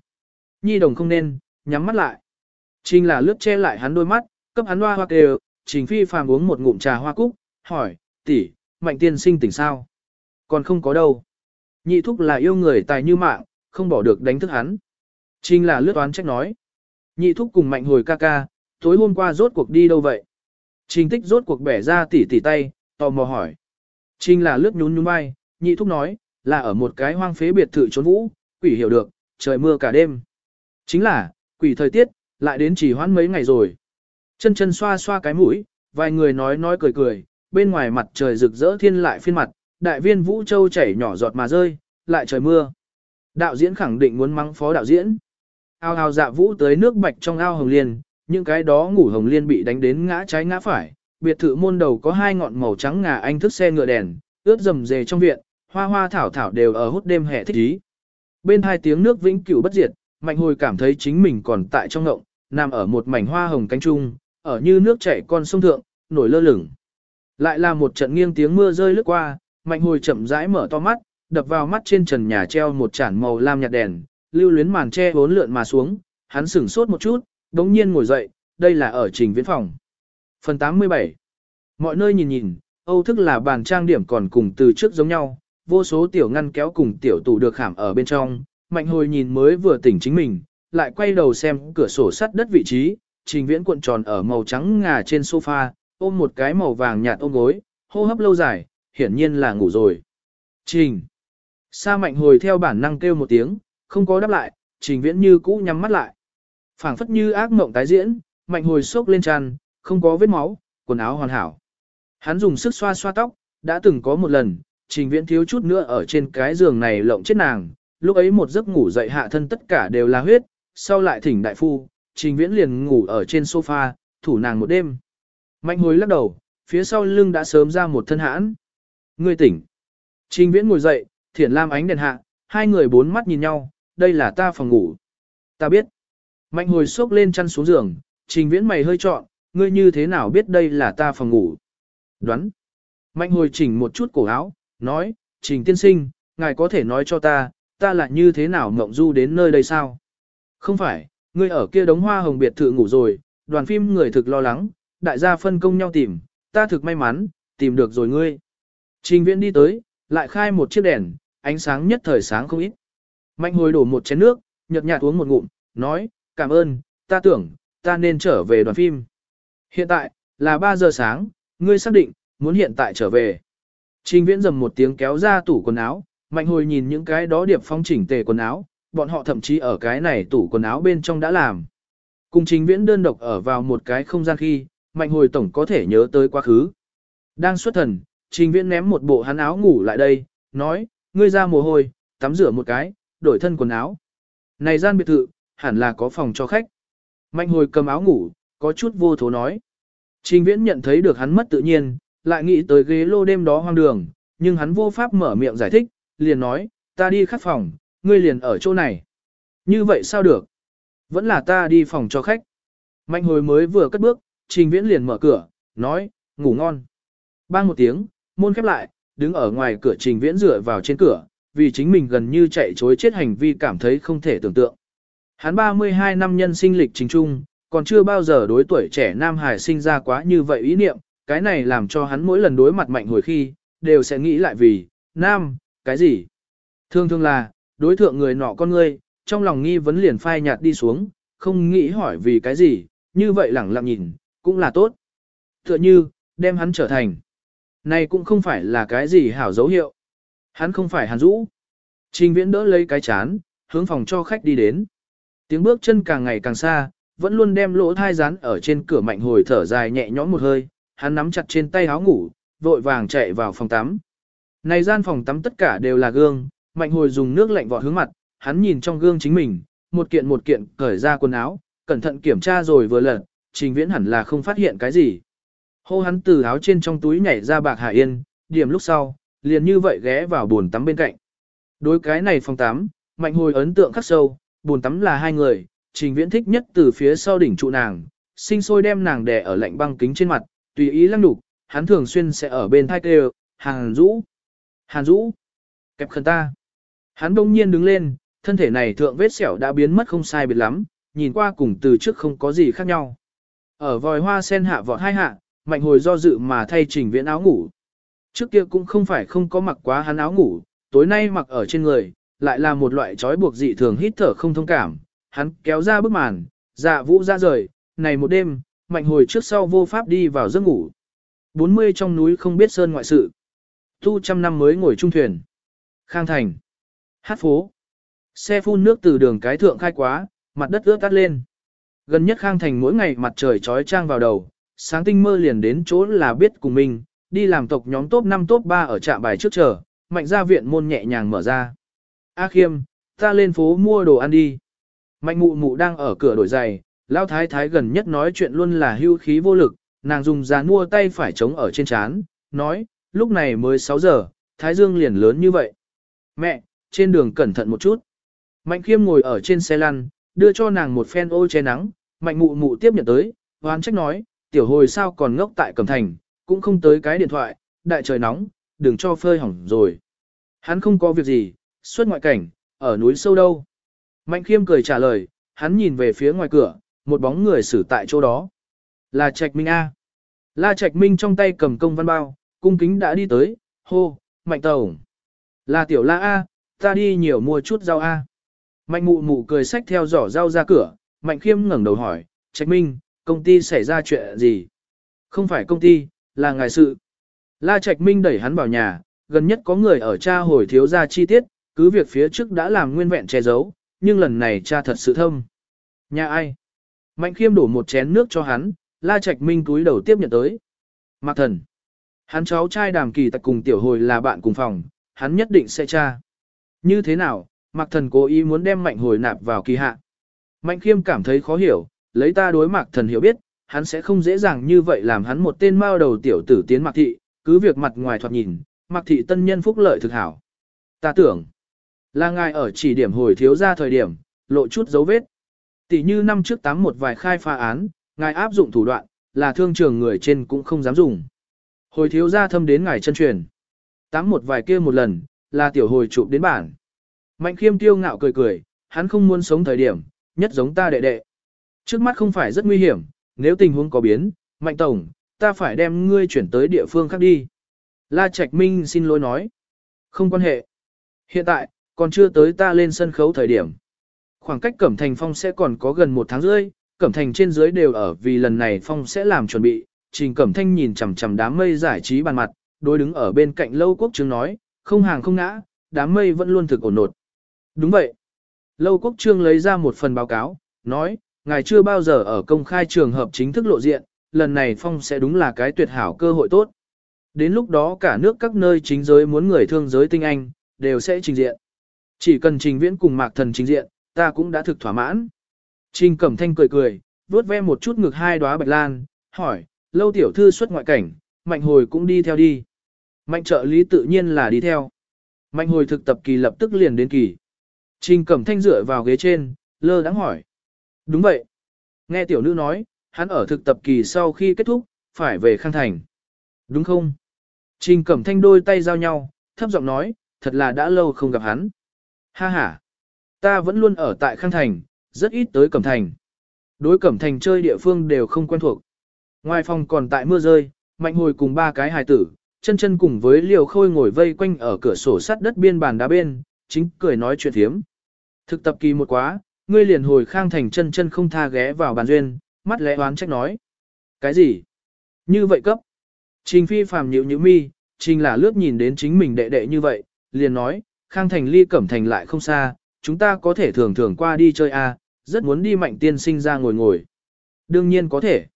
S1: Nhi đồng không nên, nhắm mắt lại. Trình là lướt che lại hắn đôi mắt, cấp hắn hoa hoa đều, trình phi phàm uống một ngụm trà hoa cúc, hỏi, tỷ, mạnh tiên sinh tỉnh sao? Còn không có đâu. Nhị thúc là yêu người tài như mạng, không bỏ được đánh thức hắn. Trình là lướt toán trách nói. Nhị thúc cùng mạnh hồi ca ca, tối hôm qua rốt cuộc đi đâu vậy? Trình tích rốt cuộc bẻ ra tỉ tỉ tay, tò mò hỏi. Trình là lướt nhún nhún vai, nhị thúc nói, là ở một cái hoang phế biệt thự trốn vũ, quỷ hiểu được, trời mưa cả đêm. Chính là, quỷ thời tiết, lại đến chỉ hoãn mấy ngày rồi. Chân chân xoa xoa cái mũi, vài người nói nói cười cười, bên ngoài mặt trời rực rỡ thiên lại phiên mặt, đại viên Vũ Châu chảy nhỏ giọt mà rơi, lại trời mưa. Đạo diễn khẳng định muốn mắng phó đạo diễn. Ao ao dạ vũ tới nước bạch trong ao hồng liên, những cái đó ngủ hồng liên bị đánh đến ngã trái ngã phải. Biệt thự môn đầu có hai ngọn màu trắng ngà anh thức xe ngựa đèn, ướt rầm rề trong viện, hoa hoa thảo thảo đều ở hút đêm hè thích ý. Bên hai tiếng nước vĩnh cửu bất diệt, mạnh hồi cảm thấy chính mình còn tại trong ngộng, nằm ở một mảnh hoa hồng cánh trung, ở như nước chảy con sông thượng, nổi lơ lửng. Lại là một trận nghiêng tiếng mưa rơi lướt qua, mạnh hồi chậm rãi mở to mắt, đập vào mắt trên trần nhà treo một chản màu lam nhạt đèn, lưu luyến màn che bốn lượn mà xuống, hắn sửng sốt một chút, đống nhiên ngồi dậy, đây là ở trình viễn phòng. Phần 87 Mọi nơi nhìn nhìn, Âu thức là bàn trang điểm còn cùng từ trước giống nhau, vô số tiểu ngăn kéo cùng tiểu tủ được khảm ở bên trong, mạnh hồi nhìn mới vừa tỉnh chính mình, lại quay đầu xem cửa sổ sắt đất vị trí, trình viễn cuộn tròn ở màu trắng ngà trên sofa, ôm một cái màu vàng nhạt ôm gối, hô hấp lâu dài, hiển nhiên là ngủ rồi. Trình. Sa mạnh hồi theo bản năng kêu một tiếng, không có đáp lại, trình viễn như cũ nhắm mắt lại. phảng phất như ác mộng tái diễn, mạnh hồi sốc lên tràn, không có vết máu, quần áo hoàn hảo. Hắn dùng sức xoa xoa tóc, đã từng có một lần, trình viễn thiếu chút nữa ở trên cái giường này lộng chết nàng, lúc ấy một giấc ngủ dậy hạ thân tất cả đều là huyết, sau lại thỉnh đại phu, trình viễn liền ngủ ở trên sofa, thủ nàng một đêm. Mạnh hồi lắc đầu, phía sau lưng đã sớm ra một thân hãn. Ngươi tỉnh. Trình viễn ngồi dậy, thiển lam ánh đèn hạ, hai người bốn mắt nhìn nhau, đây là ta phòng ngủ. Ta biết. Mạnh hồi xốc lên chăn xuống giường, trình viễn mày hơi trọn, ngươi như thế nào biết đây là ta phòng ngủ. Đoán. Mạnh hồi chỉnh một chút cổ áo, nói, trình tiên sinh, ngài có thể nói cho ta, ta là như thế nào mộng du đến nơi đây sao? Không phải, ngươi ở kia đống hoa hồng biệt thự ngủ rồi, đoàn phim người thực lo lắng, đại gia phân công nhau tìm, ta thực may mắn, tìm được rồi ngươi. Trình viễn đi tới, lại khai một chiếc đèn, ánh sáng nhất thời sáng không ít. Mạnh hồi đổ một chén nước, nhợt nhạt uống một ngụm, nói, cảm ơn, ta tưởng, ta nên trở về đoàn phim. Hiện tại, là 3 giờ sáng, ngươi xác định, muốn hiện tại trở về. Trình viễn dầm một tiếng kéo ra tủ quần áo, mạnh hồi nhìn những cái đó điệp phong chỉnh tề quần áo, bọn họ thậm chí ở cái này tủ quần áo bên trong đã làm. Cùng trình viễn đơn độc ở vào một cái không gian khi, mạnh hồi tổng có thể nhớ tới quá khứ. Đang xuất thần, trình viễn ném một bộ hắn áo ngủ lại đây, nói, ngươi ra mồ hôi, tắm rửa một cái, đổi thân quần áo. Này gian biệt thự, hẳn là có phòng cho khách. Mạnh hồi cầm áo ngủ, có chút vô thố nói. Trình viễn nhận thấy được hắn mất tự nhiên, lại nghĩ tới ghế lô đêm đó hoang đường, nhưng hắn vô pháp mở miệng giải thích, liền nói, ta đi khắc phòng, ngươi liền ở chỗ này. Như vậy sao được? Vẫn là ta đi phòng cho khách. Mạnh hồi mới vừa cất bước, trình viễn liền mở cửa, nói, ngủ ngon. Bang một tiếng, môn khép lại, đứng ở ngoài cửa trình viễn dựa vào trên cửa, vì chính mình gần như chạy chối chết hành vi cảm thấy không thể tưởng tượng. Hắn 32 năm nhân sinh lịch trình trung, còn chưa bao giờ đối tuổi trẻ Nam Hải sinh ra quá như vậy ý niệm, cái này làm cho hắn mỗi lần đối mặt mạnh hồi khi, đều sẽ nghĩ lại vì, Nam, cái gì? Thương thương là, đối thượng người nọ con ngươi, trong lòng nghi vấn liền phai nhạt đi xuống, không nghĩ hỏi vì cái gì, như vậy lẳng lặng nhìn, cũng là tốt. Tựa như, đem hắn trở thành. Này cũng không phải là cái gì hảo dấu hiệu. Hắn không phải hàn rũ. Trình viễn đỡ lấy cái chán, hướng phòng cho khách đi đến. Tiếng bước chân càng ngày càng xa, vẫn luôn đem lỗ thai rán ở trên cửa mạnh hồi thở dài nhẹ nhõm một hơi, hắn nắm chặt trên tay áo ngủ, vội vàng chạy vào phòng tắm. Này gian phòng tắm tất cả đều là gương, mạnh hồi dùng nước lạnh vọt hướng mặt, hắn nhìn trong gương chính mình, một kiện một kiện cởi ra quần áo, cẩn thận kiểm tra rồi vừa lật, trình viễn hẳn là không phát hiện cái gì. Hô hắn từ áo trên trong túi nhảy ra bạc hạ yên, điểm lúc sau, liền như vậy ghé vào bồn tắm bên cạnh. Đối cái này phòng tắm, mạnh hồi ấn tượng khắc sâu, bồn tắm là hai người, trình viễn thích nhất từ phía sau đỉnh trụ nàng, sinh sôi đem nàng đè ở lạnh băng kính trên mặt, tùy ý lăng đục, hắn thường xuyên sẽ ở bên thai kêu, hàn rũ, hàn rũ, kẹp khẩn ta. Hắn đông nhiên đứng lên, thân thể này thượng vết sẹo đã biến mất không sai biệt lắm, nhìn qua cùng từ trước không có gì khác nhau. Ở vòi hoa sen hạ vọt hai hạ, mạnh hồi do dự mà thay trình viễn áo ngủ. Trước kia cũng không phải không có mặc quá hắn áo ngủ, tối nay mặc ở trên người, lại là một loại trói buộc dị thường hít thở không thông cảm. Hắn kéo ra bức màn, dạ vũ ra rời, này một đêm, mạnh hồi trước sau vô pháp đi vào giấc ngủ. 40 trong núi không biết sơn ngoại sự. Tu trăm năm mới ngồi trung thuyền. Khang thành. Hát phố. Xe phun nước từ đường cái thượng khai quá, mặt đất ướt tắt lên. Gần nhất Khang thành mỗi ngày mặt trời trói trang vào đầu, sáng tinh mơ liền đến chỗ là biết cùng mình, đi làm tộc nhóm top 5 top 3 ở trạm bài trước chờ, mạnh ra viện môn nhẹ nhàng mở ra. A khiêm, ta lên phố mua đồ ăn đi. Mạnh mụ mụ đang ở cửa đổi giày, lao thái thái gần nhất nói chuyện luôn là hưu khí vô lực, nàng dùng giá mua tay phải chống ở trên chán, nói, lúc này mới 6 giờ, thái dương liền lớn như vậy. Mẹ, trên đường cẩn thận một chút. Mạnh khiêm ngồi ở trên xe lăn, đưa cho nàng một phen ô che nắng, mạnh mụ mụ tiếp nhận tới, hoán trách nói, tiểu hồi sao còn ngốc tại cẩm thành, cũng không tới cái điện thoại, đại trời nóng, đừng cho phơi hỏng rồi. Hắn không có việc gì, xuất ngoại cảnh, ở núi sâu đâu. Mạnh khiêm cười trả lời, hắn nhìn về phía ngoài cửa, một bóng người xử tại chỗ đó. Là Trạch Minh A. La Trạch Minh trong tay cầm công văn bao, cung kính đã đi tới, hô, mạnh tổng. Là tiểu la A, ta đi nhiều mua chút rau A. Mạnh mụ mụ cười xách theo giỏ rau ra cửa, mạnh khiêm ngẩng đầu hỏi, Trạch Minh, công ty xảy ra chuyện gì? Không phải công ty, là ngài sự. La Trạch Minh đẩy hắn vào nhà, gần nhất có người ở cha hồi thiếu ra chi tiết, cứ việc phía trước đã làm nguyên vẹn che giấu, nhưng lần này cha thật sự thâm. Nhà ai? Mạnh khiêm đổ một chén nước cho hắn, La Trạch Minh túi đầu tiếp nhận tới. Mạc thần. Hắn cháu trai đàm kỳ tặc cùng tiểu hồi là bạn cùng phòng, hắn nhất định sẽ tra. Như thế nào, Mạc thần cố ý muốn đem mạnh hồi nạp vào kỳ hạ. Mạnh khiêm cảm thấy khó hiểu, lấy ta đối Mạc thần hiểu biết, hắn sẽ không dễ dàng như vậy làm hắn một tên mao đầu tiểu tử tiến Mạc thị, cứ việc mặt ngoài thoạt nhìn, Mạc thị tân nhân phúc lợi thực hảo. Ta tưởng, là ngài ở chỉ điểm hồi thiếu ra thời điểm, lộ chút dấu vết. Tỷ như năm trước tám một vài khai phá án, ngài áp dụng thủ đoạn, là thương trường người trên cũng không dám dùng. Hồi thiếu ra thâm đến ngài chân truyền. Tám một vài kia một lần, là tiểu hồi chụp đến bản. Mạnh khiêm tiêu ngạo cười cười, hắn không muốn sống thời điểm, nhất giống ta đệ đệ. Trước mắt không phải rất nguy hiểm, nếu tình huống có biến, mạnh tổng, ta phải đem ngươi chuyển tới địa phương khác đi. La Trạch Minh xin lỗi nói. Không quan hệ. Hiện tại, còn chưa tới ta lên sân khấu thời điểm. Khoảng cách Cẩm Thành Phong sẽ còn có gần một tháng rưỡi, Cẩm Thành trên dưới đều ở vì lần này Phong sẽ làm chuẩn bị. Trình Cẩm Thanh nhìn chằm chằm đám mây giải trí bàn mặt, đối đứng ở bên cạnh Lâu Quốc Trương nói, không hàng không ngã, đám mây vẫn luôn thực ổn nột. Đúng vậy. Lâu Quốc Trương lấy ra một phần báo cáo, nói, ngài chưa bao giờ ở công khai trường hợp chính thức lộ diện, lần này Phong sẽ đúng là cái tuyệt hảo cơ hội tốt. Đến lúc đó cả nước các nơi chính giới muốn người thương giới tinh anh, đều sẽ trình diện. Chỉ cần trình viễn cùng mạc thần trình diện, ta cũng đã thực thỏa mãn. Trình cẩm thanh cười cười, vuốt ve một chút ngực hai đóa bạch lan, hỏi, lâu tiểu thư xuất ngoại cảnh, mạnh hồi cũng đi theo đi. Mạnh trợ lý tự nhiên là đi theo. Mạnh hồi thực tập kỳ lập tức liền đến kỳ. Trình cẩm thanh dựa vào ghế trên, lơ đắng hỏi. Đúng vậy. Nghe tiểu nữ nói, hắn ở thực tập kỳ sau khi kết thúc, phải về khang thành. Đúng không? Trình cẩm thanh đôi tay giao nhau, thấp giọng nói, thật là đã lâu không gặp hắn. Ha ha. Ta vẫn luôn ở tại Khang Thành, rất ít tới Cẩm Thành. Đối Cẩm Thành chơi địa phương đều không quen thuộc. Ngoài phòng còn tại mưa rơi, mạnh hồi cùng ba cái hài tử, chân chân cùng với liều khôi ngồi vây quanh ở cửa sổ sắt đất biên bàn đá bên, chính cười nói chuyện thiếm. Thực tập kỳ một quá, ngươi liền hồi Khang Thành chân chân không tha ghé vào bàn duyên, mắt lẽ oán trách nói. Cái gì? Như vậy cấp. Trình phi phàm nhịu nhịu mi, trình là lướt nhìn đến chính mình đệ đệ như vậy, liền nói, Khang Thành ly Cẩm Thành lại không xa, chúng ta có thể thường thường qua đi chơi a, rất muốn đi mạnh tiên sinh ra ngồi ngồi. Đương nhiên có thể.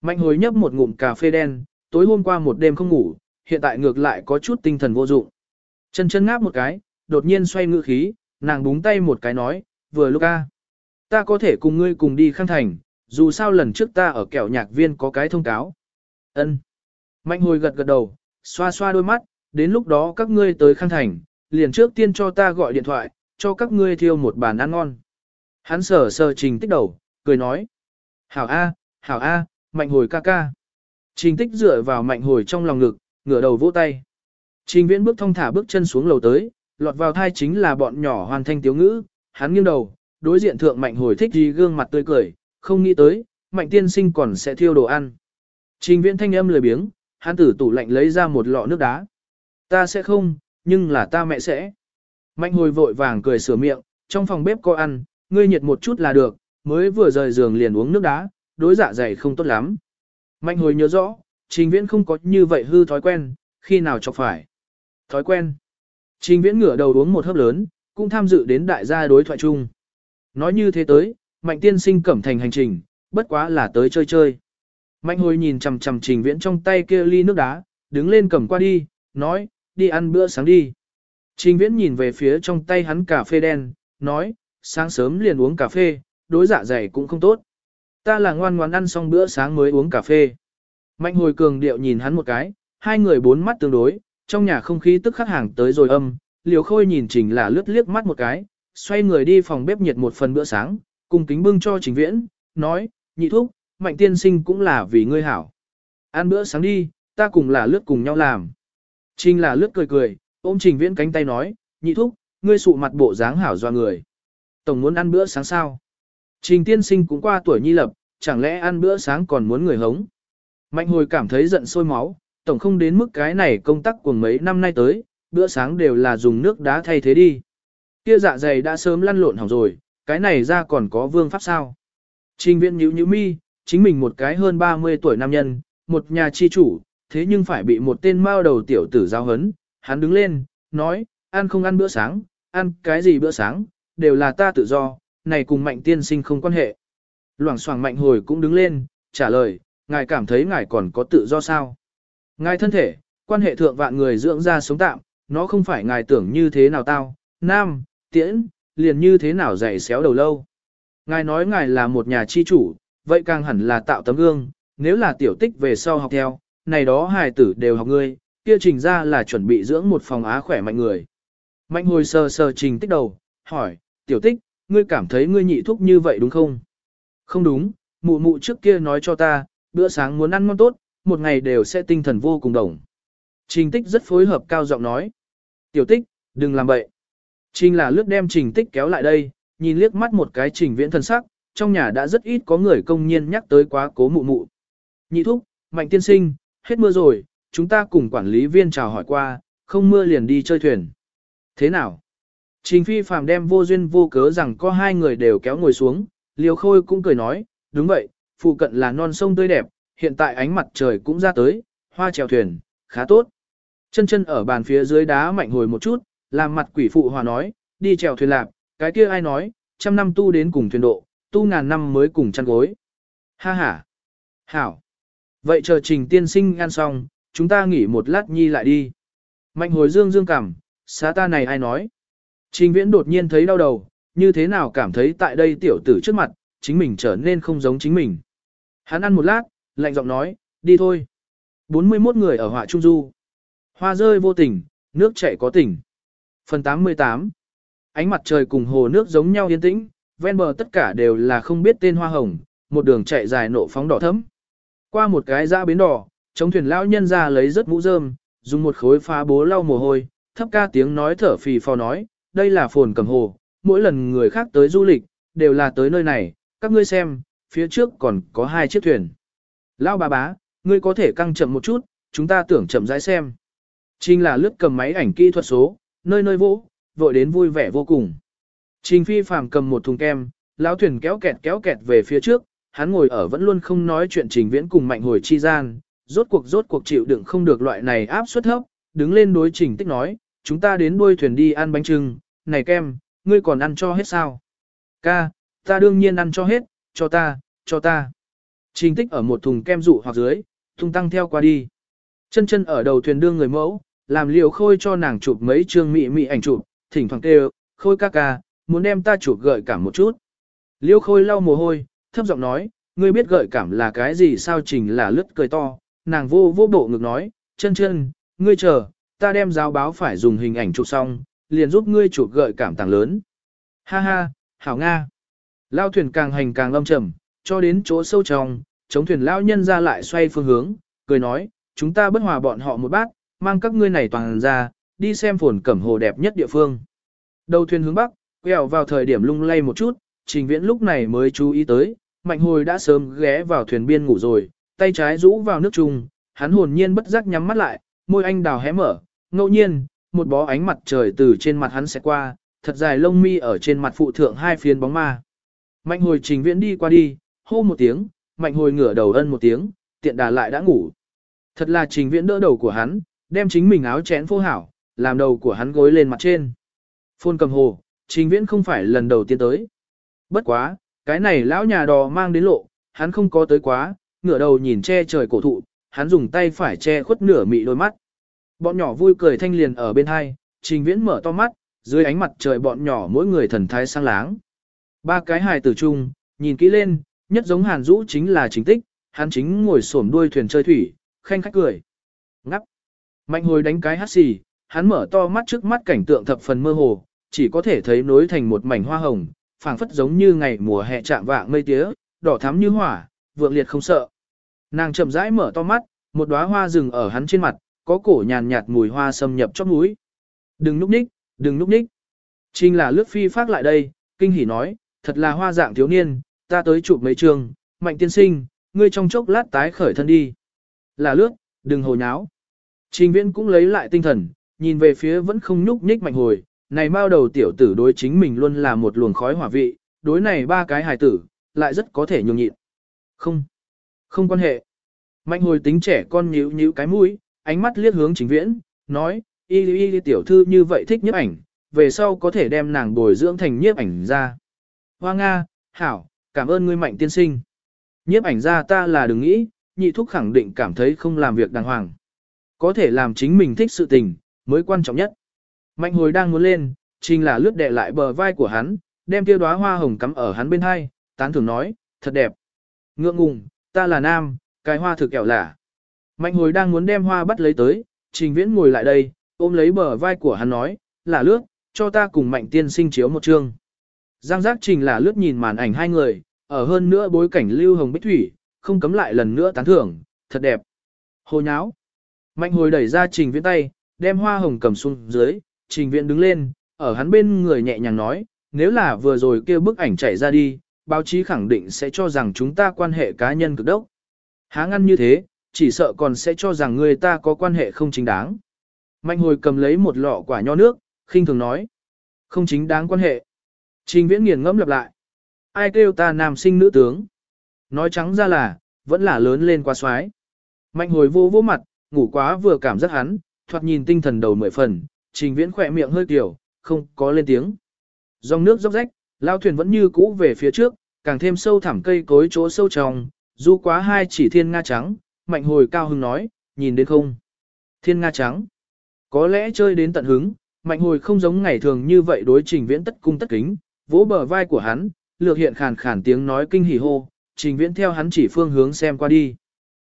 S1: Mạnh hồi nhấp một ngụm cà phê đen, tối hôm qua một đêm không ngủ, hiện tại ngược lại có chút tinh thần vô dụng. Chân chân ngáp một cái, đột nhiên xoay ngữ khí, nàng búng tay một cái nói, vừa lúc a, ta có thể cùng ngươi cùng đi khang thành, dù sao lần trước ta ở kẹo nhạc viên có cái thông cáo. Ân. Mạnh hồi gật gật đầu, xoa xoa đôi mắt, đến lúc đó các ngươi tới khang thành, liền trước tiên cho ta gọi điện thoại, cho các ngươi thiêu một bàn ăn ngon. Hắn sờ sờ trình tích đầu, cười nói. Hảo A, hảo A, mạnh hồi ca ca. Trình tích dựa vào mạnh hồi trong lòng ngực, ngửa đầu vỗ tay. Trình viễn bước thong thả bước chân xuống lầu tới, lọt vào thai chính là bọn nhỏ hoàn thanh tiếu ngữ. Hắn nghiêng đầu, đối diện thượng mạnh hồi thích gì gương mặt tươi cười, không nghĩ tới, mạnh tiên sinh còn sẽ thiêu đồ ăn. Trình viễn thanh âm lười biếng, hắn tử tủ lạnh lấy ra một lọ nước đá. Ta sẽ không, nhưng là ta mẹ sẽ. Mạnh hồi vội vàng cười sửa miệng, trong phòng bếp có ăn, ngươi nhiệt một chút là được, mới vừa rời giường liền uống nước đá, đối dạ dày không tốt lắm. Mạnh hồi nhớ rõ, trình viễn không có như vậy hư thói quen, khi nào chọc phải. Thói quen. Trình viễn ngửa đầu uống một hớp lớn, cũng tham dự đến đại gia đối thoại chung. Nói như thế tới, mạnh tiên sinh cẩm thành hành trình, bất quá là tới chơi chơi. Mạnh hồi nhìn chằm chằm trình viễn trong tay kia ly nước đá, đứng lên cầm qua đi, nói, đi ăn bữa sáng đi. Trình viễn nhìn về phía trong tay hắn cà phê đen, nói, sáng sớm liền uống cà phê, đối dạ dày cũng không tốt. Ta là ngoan ngoan ăn xong bữa sáng mới uống cà phê. Mạnh hồi cường điệu nhìn hắn một cái, hai người bốn mắt tương đối, trong nhà không khí tức khắc hàng tới rồi âm, liều khôi nhìn trình là lướt liếc mắt một cái, xoay người đi phòng bếp nhiệt một phần bữa sáng, cùng kính bưng cho trình viễn, nói, nhị thúc, mạnh tiên sinh cũng là vì ngươi hảo. Ăn bữa sáng đi, ta cùng là lướt cùng nhau làm. Trình là lướt cười cười, ôm trình viễn cánh tay nói, nhị thúc, ngươi sụ mặt bộ dáng hảo doa người. Tổng muốn ăn bữa sáng sao. Trình tiên sinh cũng qua tuổi nhi lập, chẳng lẽ ăn bữa sáng còn muốn người hống. Mạnh hồi cảm thấy giận sôi máu, tổng không đến mức cái này công tác của mấy năm nay tới, bữa sáng đều là dùng nước đá thay thế đi. Kia dạ dày đã sớm lăn lộn hỏng rồi, cái này ra còn có vương pháp sao. Trình viện nhữ nhữ mi, chính mình một cái hơn 30 tuổi nam nhân, một nhà chi chủ, thế nhưng phải bị một tên mao đầu tiểu tử giao hấn, hắn đứng lên, nói, ăn không ăn bữa sáng, ăn cái gì bữa sáng, đều là ta tự do, này cùng mạnh tiên sinh không quan hệ. Loảng xoảng mạnh hồi cũng đứng lên, trả lời, ngài cảm thấy ngài còn có tự do sao? Ngài thân thể, quan hệ thượng vạn người dưỡng ra sống tạm, nó không phải ngài tưởng như thế nào tao, nam, tiễn, liền như thế nào dày xéo đầu lâu. Ngài nói ngài là một nhà chi chủ, vậy càng hẳn là tạo tấm gương, nếu là tiểu tích về sau học theo, này đó hài tử đều học ngươi, kia trình ra là chuẩn bị dưỡng một phòng á khỏe mạnh người. Mạnh hồi sờ sờ trình tích đầu, hỏi, tiểu tích, ngươi cảm thấy ngươi nhị thúc như vậy đúng không? Không đúng, mụ mụ trước kia nói cho ta, bữa sáng muốn ăn ngon tốt, một ngày đều sẽ tinh thần vô cùng đồng. Trình tích rất phối hợp cao giọng nói. Tiểu tích, đừng làm bậy. Trình là lướt đem trình tích kéo lại đây, nhìn liếc mắt một cái trình viễn thân sắc, trong nhà đã rất ít có người công nhiên nhắc tới quá cố mụ mụ. Nhị thúc, mạnh tiên sinh, hết mưa rồi, chúng ta cùng quản lý viên chào hỏi qua, không mưa liền đi chơi thuyền. Thế nào? Trình phi phàm đem vô duyên vô cớ rằng có hai người đều kéo ngồi xuống, liều khôi cũng cười nói, đúng vậy, phụ cận là non sông tươi đẹp, hiện tại ánh mặt trời cũng ra tới, hoa chèo thuyền, khá tốt. Chân chân ở bàn phía dưới đá mạnh hồi một chút, làm mặt quỷ phụ hòa nói, đi chèo thuyền lạp, cái kia ai nói, trăm năm tu đến cùng thuyền độ, tu ngàn năm mới cùng chăn gối. Ha ha. Hảo. Vậy chờ trình tiên sinh ăn xong, chúng ta nghỉ một lát nhi lại đi. Mạnh hồi dương dương cảm, xá ta này ai nói. Trình viễn đột nhiên thấy đau đầu, như thế nào cảm thấy tại đây tiểu tử trước mặt, chính mình trở nên không giống chính mình. Hắn ăn một lát, lạnh giọng nói, đi thôi. 41 người ở họa trung du. Hoa rơi vô tình, nước chảy có tình. Phần 88 Ánh mặt trời cùng hồ nước giống nhau yên tĩnh, ven bờ tất cả đều là không biết tên hoa hồng, một đường chạy dài nộ phóng đỏ thấm. Qua một cái dã bến đỏ, chống thuyền lão nhân ra lấy rất mũ rơm, dùng một khối phá bố lau mồ hôi, thấp ca tiếng nói thở phì phò nói, đây là phồn cầm hồ, mỗi lần người khác tới du lịch, đều là tới nơi này, các ngươi xem, phía trước còn có hai chiếc thuyền. Lão bà bá, ngươi có thể căng chậm một chút, chúng ta tưởng chậm rãi xem. Trình là lướt cầm máy ảnh kỹ thuật số, nơi nơi vỗ, vội đến vui vẻ vô cùng. Trình phi phàm cầm một thùng kem, lão thuyền kéo kẹt kéo kẹt về phía trước, hắn ngồi ở vẫn luôn không nói chuyện trình viễn cùng mạnh hồi chi gian, rốt cuộc rốt cuộc chịu đựng không được loại này áp suất thấp, đứng lên đối trình tích nói, chúng ta đến đuôi thuyền đi ăn bánh trưng, này kem, ngươi còn ăn cho hết sao? Ca, ta đương nhiên ăn cho hết, cho ta, cho ta. Trình tích ở một thùng kem dụ hoặc dưới, tung tăng theo qua đi. Chân chân ở đầu thuyền đương người mẫu, làm liều khôi cho nàng chụp mấy chương mị mị ảnh chụp, thỉnh thoảng kêu, khôi ca ca, muốn đem ta chụp gợi cảm một chút. Liêu khôi lau mồ hôi, thấp giọng nói, ngươi biết gợi cảm là cái gì sao trình là lướt cười to, nàng vô vô bộ ngực nói, chân chân, ngươi chờ, ta đem giáo báo phải dùng hình ảnh chụp xong, liền giúp ngươi chụp gợi cảm tàng lớn. Ha ha, hảo Nga. Lao thuyền càng hành càng lâm trầm, cho đến chỗ sâu trong, chống thuyền lao nhân ra lại xoay phương hướng, cười nói, chúng ta bất hòa bọn họ một bát, mang các ngươi này toàn ra, đi xem phồn cẩm hồ đẹp nhất địa phương. Đầu thuyền hướng bắc, quẹo vào thời điểm lung lay một chút, trình viễn lúc này mới chú ý tới, mạnh hồi đã sớm ghé vào thuyền biên ngủ rồi, tay trái rũ vào nước chung, hắn hồn nhiên bất giác nhắm mắt lại, môi anh đào hé mở, ngẫu nhiên, một bó ánh mặt trời từ trên mặt hắn sẽ qua, thật dài lông mi ở trên mặt phụ thượng hai phiến bóng ma. Mạnh hồi trình viễn đi qua đi, hô một tiếng, mạnh hồi ngửa đầu ân một tiếng, tiện đà lại đã ngủ. Thật là trình viễn đỡ đầu của hắn, đem chính mình áo chén phô hảo, làm đầu của hắn gối lên mặt trên. Phôn cầm hồ, trình viễn không phải lần đầu tiên tới. Bất quá, cái này lão nhà đò mang đến lộ, hắn không có tới quá, ngửa đầu nhìn che trời cổ thụ, hắn dùng tay phải che khuất nửa mị đôi mắt. Bọn nhỏ vui cười thanh liền ở bên hai, trình viễn mở to mắt, dưới ánh mặt trời bọn nhỏ mỗi người thần thái sang láng. Ba cái hài tử chung, nhìn kỹ lên, nhất giống hàn rũ chính là chính tích, hắn chính ngồi xổm đuôi thuyền chơi thủy, khanh khách cười. Ngắp. Mạnh hồi đánh cái hát xì, hắn mở to mắt trước mắt cảnh tượng thập phần mơ hồ, chỉ có thể thấy nối thành một mảnh hoa hồng, phảng phất giống như ngày mùa hè chạm vạng mây tía, đỏ thắm như hỏa, vượng liệt không sợ. Nàng chậm rãi mở to mắt, một đóa hoa rừng ở hắn trên mặt, có cổ nhàn nhạt mùi hoa xâm nhập chóp mũi. Đừng núp ních, đừng núp ních. Trình là lướt phi phát lại đây, kinh hỉ nói, thật là hoa dạng thiếu niên, ta tới chụp mấy trường, mạnh tiên sinh, ngươi trong chốc lát tái khởi thân đi. Là lướt, đừng hồ nháo. Trình viễn cũng lấy lại tinh thần, nhìn về phía vẫn không nhúc nhích mạnh hồi, này bao đầu tiểu tử đối chính mình luôn là một luồng khói hỏa vị, đối này ba cái hài tử, lại rất có thể nhường nhịn. Không, không quan hệ. Mạnh hồi tính trẻ con nhíu nhíu cái mũi, ánh mắt liếc hướng trình viễn, nói, y y y tiểu thư như vậy thích nhiếp ảnh, về sau có thể đem nàng bồi dưỡng thành nhiếp ảnh ra. Hoa Nga, Hảo, cảm ơn ngươi mạnh tiên sinh. Nhiếp ảnh ra ta là đừng nghĩ, nhị thúc khẳng định cảm thấy không làm việc đàng hoàng. Có thể làm chính mình thích sự tình, mới quan trọng nhất. Mạnh hồi đang muốn lên, trình là lướt đè lại bờ vai của hắn, đem tiêu đóa hoa hồng cắm ở hắn bên hai, tán thưởng nói, thật đẹp. Ngượng ngùng, ta là nam, cái hoa thực kẹo lạ. Mạnh hồi đang muốn đem hoa bắt lấy tới, trình viễn ngồi lại đây, ôm lấy bờ vai của hắn nói, là lướt, cho ta cùng mạnh tiên sinh chiếu một chương. Giang giác trình là lướt nhìn màn ảnh hai người, ở hơn nữa bối cảnh lưu hồng bích thủy, không cấm lại lần nữa tán thưởng, thật đẹp. Hồ nháo. Mạnh hồi đẩy ra trình viễn tay, đem hoa hồng cầm xuống dưới, trình viễn đứng lên, ở hắn bên người nhẹ nhàng nói, nếu là vừa rồi kia bức ảnh chạy ra đi, báo chí khẳng định sẽ cho rằng chúng ta quan hệ cá nhân cực đốc. Há ngăn như thế, chỉ sợ còn sẽ cho rằng người ta có quan hệ không chính đáng. Mạnh hồi cầm lấy một lọ quả nho nước, khinh thường nói. Không chính đáng quan hệ. Trình viễn nghiền ngẫm lặp lại. Ai kêu ta nam sinh nữ tướng? Nói trắng ra là, vẫn là lớn lên quá xoái. Mạnh hồi vô vô mặt, ngủ quá vừa cảm giác hắn, thoạt nhìn tinh thần đầu mười phần, trình viễn khỏe miệng hơi kiểu, không có lên tiếng. Dòng nước róc rách, lao thuyền vẫn như cũ về phía trước, càng thêm sâu thẳm cây cối chỗ sâu trong, du quá hai chỉ thiên nga trắng, mạnh hồi cao hưng nói, nhìn đến không? Thiên nga trắng. Có lẽ chơi đến tận hứng, mạnh hồi không giống ngày thường như vậy đối trình viễn tất cung tất kính, vỗ bờ vai của hắn, lược hiện khàn khàn tiếng nói kinh hỉ hô, trình viễn theo hắn chỉ phương hướng xem qua đi.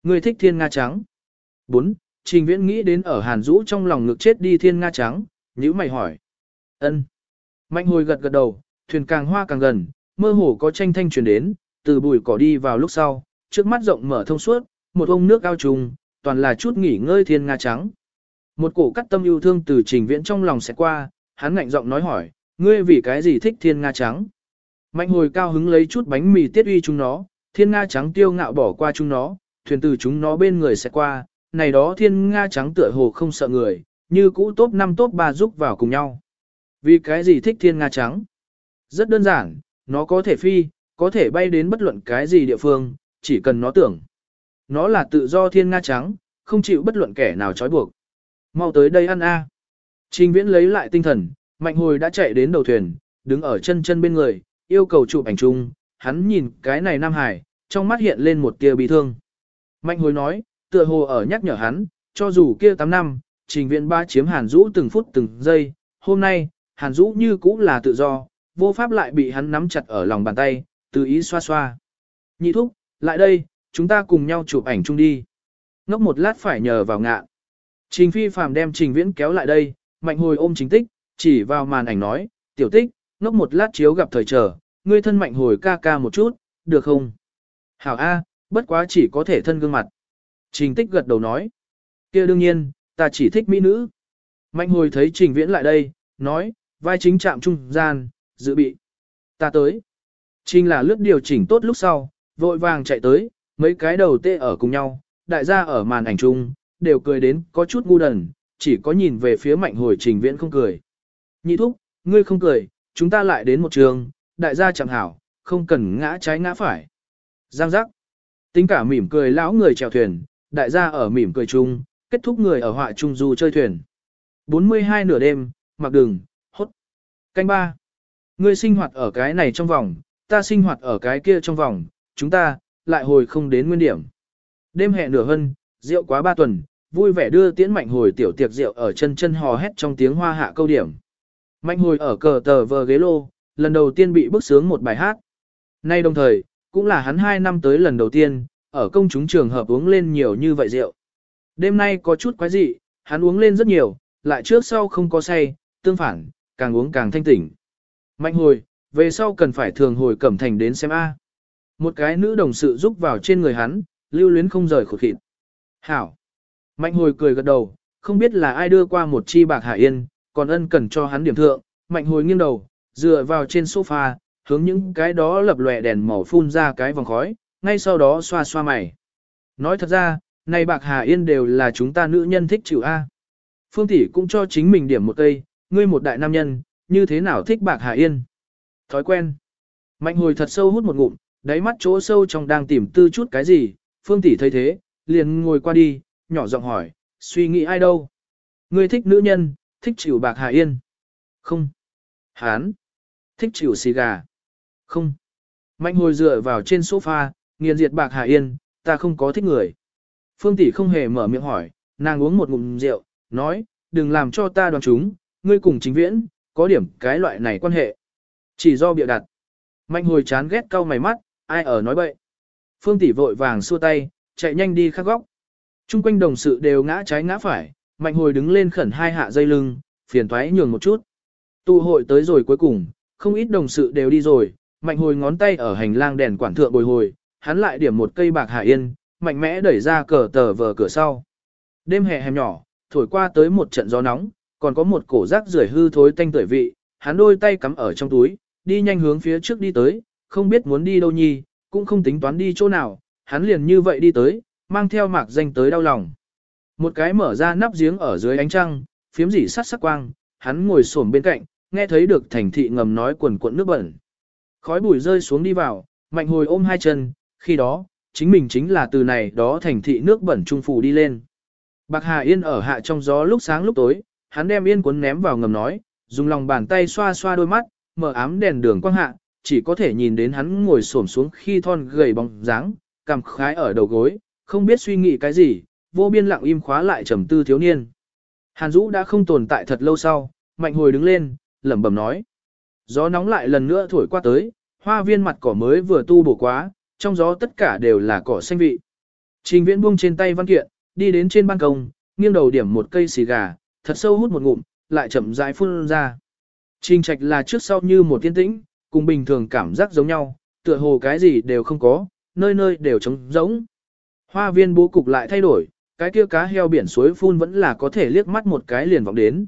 S1: Người thích thiên nga trắng. 4. Trình viễn nghĩ đến ở hàn dũ trong lòng ngực chết đi thiên nga trắng, nhíu mày hỏi. ân Mạnh hồi gật gật đầu, thuyền càng hoa càng gần, mơ hồ có tranh thanh truyền đến, từ bụi cỏ đi vào lúc sau, trước mắt rộng mở thông suốt, một ông nước ao trùng, toàn là chút nghỉ ngơi thiên nga trắng. Một cổ cắt tâm yêu thương từ trình viễn trong lòng sẽ qua, hắn ngạnh giọng nói hỏi, ngươi vì cái gì thích thiên nga trắng? Mạnh hồi cao hứng lấy chút bánh mì tiết uy chúng nó, thiên nga trắng tiêu ngạo bỏ qua chúng nó, thuyền từ chúng nó bên người sẽ qua, này đó thiên nga trắng tựa hồ không sợ người, như cũ top 5 top 3 giúp vào cùng nhau. Vì cái gì thích thiên nga trắng? Rất đơn giản, nó có thể phi, có thể bay đến bất luận cái gì địa phương, chỉ cần nó tưởng. Nó là tự do thiên nga trắng, không chịu bất luận kẻ nào trói buộc. Mau tới đây ăn a. Trình viễn lấy lại tinh thần, mạnh hồi đã chạy đến đầu thuyền, đứng ở chân chân bên người, yêu cầu chụp ảnh chung, hắn nhìn cái này Nam Hải, trong mắt hiện lên một tia bị thương. Mạnh hồi nói, tựa hồ ở nhắc nhở hắn, cho dù kia 8 năm, trình viện ba chiếm Hàn Dũ từng phút từng giây, hôm nay, Hàn Dũ như cũ là tự do, vô pháp lại bị hắn nắm chặt ở lòng bàn tay, từ ý xoa xoa. Nhị thúc, lại đây, chúng ta cùng nhau chụp ảnh chung đi. Ngốc một lát phải nhờ vào ngạ. Trình phi phàm đem trình viễn kéo lại đây, mạnh hồi ôm chính tích, chỉ vào màn ảnh nói, tiểu tích, ngốc một lát chiếu gặp thời trở, ngươi thân mạnh hồi ca ca một chút, được không? Hảo A, bất quá chỉ có thể thân gương mặt. Trình tích gật đầu nói, kia đương nhiên, ta chỉ thích mỹ nữ. Mạnh hồi thấy trình viễn lại đây, nói, vai chính chạm trung gian, dự bị. Ta tới. Trình là lướt điều chỉnh tốt lúc sau, vội vàng chạy tới, mấy cái đầu tê ở cùng nhau, đại gia ở màn ảnh chung, đều cười đến có chút ngu đần, chỉ có nhìn về phía mạnh hồi trình viễn không cười. Nhị thúc, ngươi không cười, chúng ta lại đến một trường, đại gia chẳng hảo, không cần ngã trái ngã phải. Giang giác. Tính cả mỉm cười lão người chèo thuyền, đại gia ở mỉm cười chung, kết thúc người ở họa trung du chơi thuyền. 42 nửa đêm, mặc đường, hốt. Canh ba. Ngươi sinh hoạt ở cái này trong vòng, ta sinh hoạt ở cái kia trong vòng, chúng ta, lại hồi không đến nguyên điểm. Đêm hẹn nửa hân, rượu quá ba tuần, vui vẻ đưa tiễn mạnh hồi tiểu tiệc rượu ở chân chân hò hét trong tiếng hoa hạ câu điểm. Mạnh hồi ở cờ tờ vờ ghế lô, lần đầu tiên bị bức sướng một bài hát. Nay đồng thời, cũng là hắn hai năm tới lần đầu tiên, ở công chúng trường hợp uống lên nhiều như vậy rượu. Đêm nay có chút quái dị, hắn uống lên rất nhiều, lại trước sau không có say, tương phản, càng uống càng thanh tỉnh. Mạnh hồi, về sau cần phải thường hồi cẩm thành đến xem A. Một cái nữ đồng sự giúp vào trên người hắn, lưu luyến không rời khổ khịt. Hảo. Mạnh hồi cười gật đầu, không biết là ai đưa qua một chi bạc hạ yên, còn ân cần cho hắn điểm thượng. Mạnh hồi nghiêng đầu, dựa vào trên sofa, hướng những cái đó lập lòe đèn màu phun ra cái vòng khói, ngay sau đó xoa xoa mày. Nói thật ra, này bạc Hà Yên đều là chúng ta nữ nhân thích chịu A. Phương tỷ cũng cho chính mình điểm một cây, ngươi một đại nam nhân, như thế nào thích bạc Hà Yên. Thói quen. Mạnh hồi thật sâu hút một ngụm, đáy mắt chỗ sâu trong đang tìm tư chút cái gì, Phương tỷ thấy thế, liền ngồi qua đi, nhỏ giọng hỏi, suy nghĩ ai đâu? Ngươi thích nữ nhân, thích chịu bạc Hà Yên. Không. Hán. Thích chịu xì gà. Không. Mạnh hồi dựa vào trên sofa, nghiền diệt bạc Hà Yên, ta không có thích người. Phương tỷ không hề mở miệng hỏi, nàng uống một ngụm rượu, nói, đừng làm cho ta đoán chúng, ngươi cùng chính viễn, có điểm cái loại này quan hệ. Chỉ do bịa đặt. Mạnh hồi chán ghét cau mày mắt, ai ở nói bậy. Phương tỷ vội vàng xua tay, chạy nhanh đi khác góc. Trung quanh đồng sự đều ngã trái ngã phải, mạnh hồi đứng lên khẩn hai hạ dây lưng, phiền thoái nhường một chút. Tụ hội tới rồi cuối cùng, không ít đồng sự đều đi rồi, mạnh hồi ngón tay ở hành lang đèn quản thượng bồi hồi, hắn lại điểm một cây bạc hà yên, mạnh mẽ đẩy ra cờ tờ vờ cửa sau. Đêm hè hẻm nhỏ, thổi qua tới một trận gió nóng, còn có một cổ rác rưởi hư thối tanh tưởi vị, hắn đôi tay cắm ở trong túi, đi nhanh hướng phía trước đi tới, không biết muốn đi đâu nhi, cũng không tính toán đi chỗ nào, hắn liền như vậy đi tới, mang theo mạc danh tới đau lòng. Một cái mở ra nắp giếng ở dưới ánh trăng, phiếm dỉ sắt sắc quang, hắn ngồi xổm bên cạnh, nghe thấy được thành thị ngầm nói quần cuộn nước bẩn. Khói bụi rơi xuống đi vào, mạnh hồi ôm hai chân, khi đó, chính mình chính là từ này đó thành thị nước bẩn trung phủ đi lên. Bạc Hà Yên ở hạ trong gió lúc sáng lúc tối, hắn đem yên cuốn ném vào ngầm nói, dùng lòng bàn tay xoa xoa đôi mắt, mở ám đèn đường quang hạ, chỉ có thể nhìn đến hắn ngồi xổm xuống khi thon gầy bóng dáng, cằm khái ở đầu gối, không biết suy nghĩ cái gì, vô biên lặng im khóa lại trầm tư thiếu niên. Hàn Dũ đã không tồn tại thật lâu sau, mạnh hồi đứng lên, lẩm bẩm nói. Gió nóng lại lần nữa thổi qua tới, hoa viên mặt cỏ mới vừa tu bổ quá, trong gió tất cả đều là cỏ xanh vị. Trình viễn buông trên tay văn kiện, đi đến trên ban công, nghiêng đầu điểm một cây xì gà, thật sâu hút một ngụm, lại chậm rãi phun ra. Trình trạch là trước sau như một tiên tĩnh, cùng bình thường cảm giác giống nhau, tựa hồ cái gì đều không có, nơi nơi đều trống rỗng. Hoa viên bố cục lại thay đổi, cái kia cá heo biển suối phun vẫn là có thể liếc mắt một cái liền vọng đến.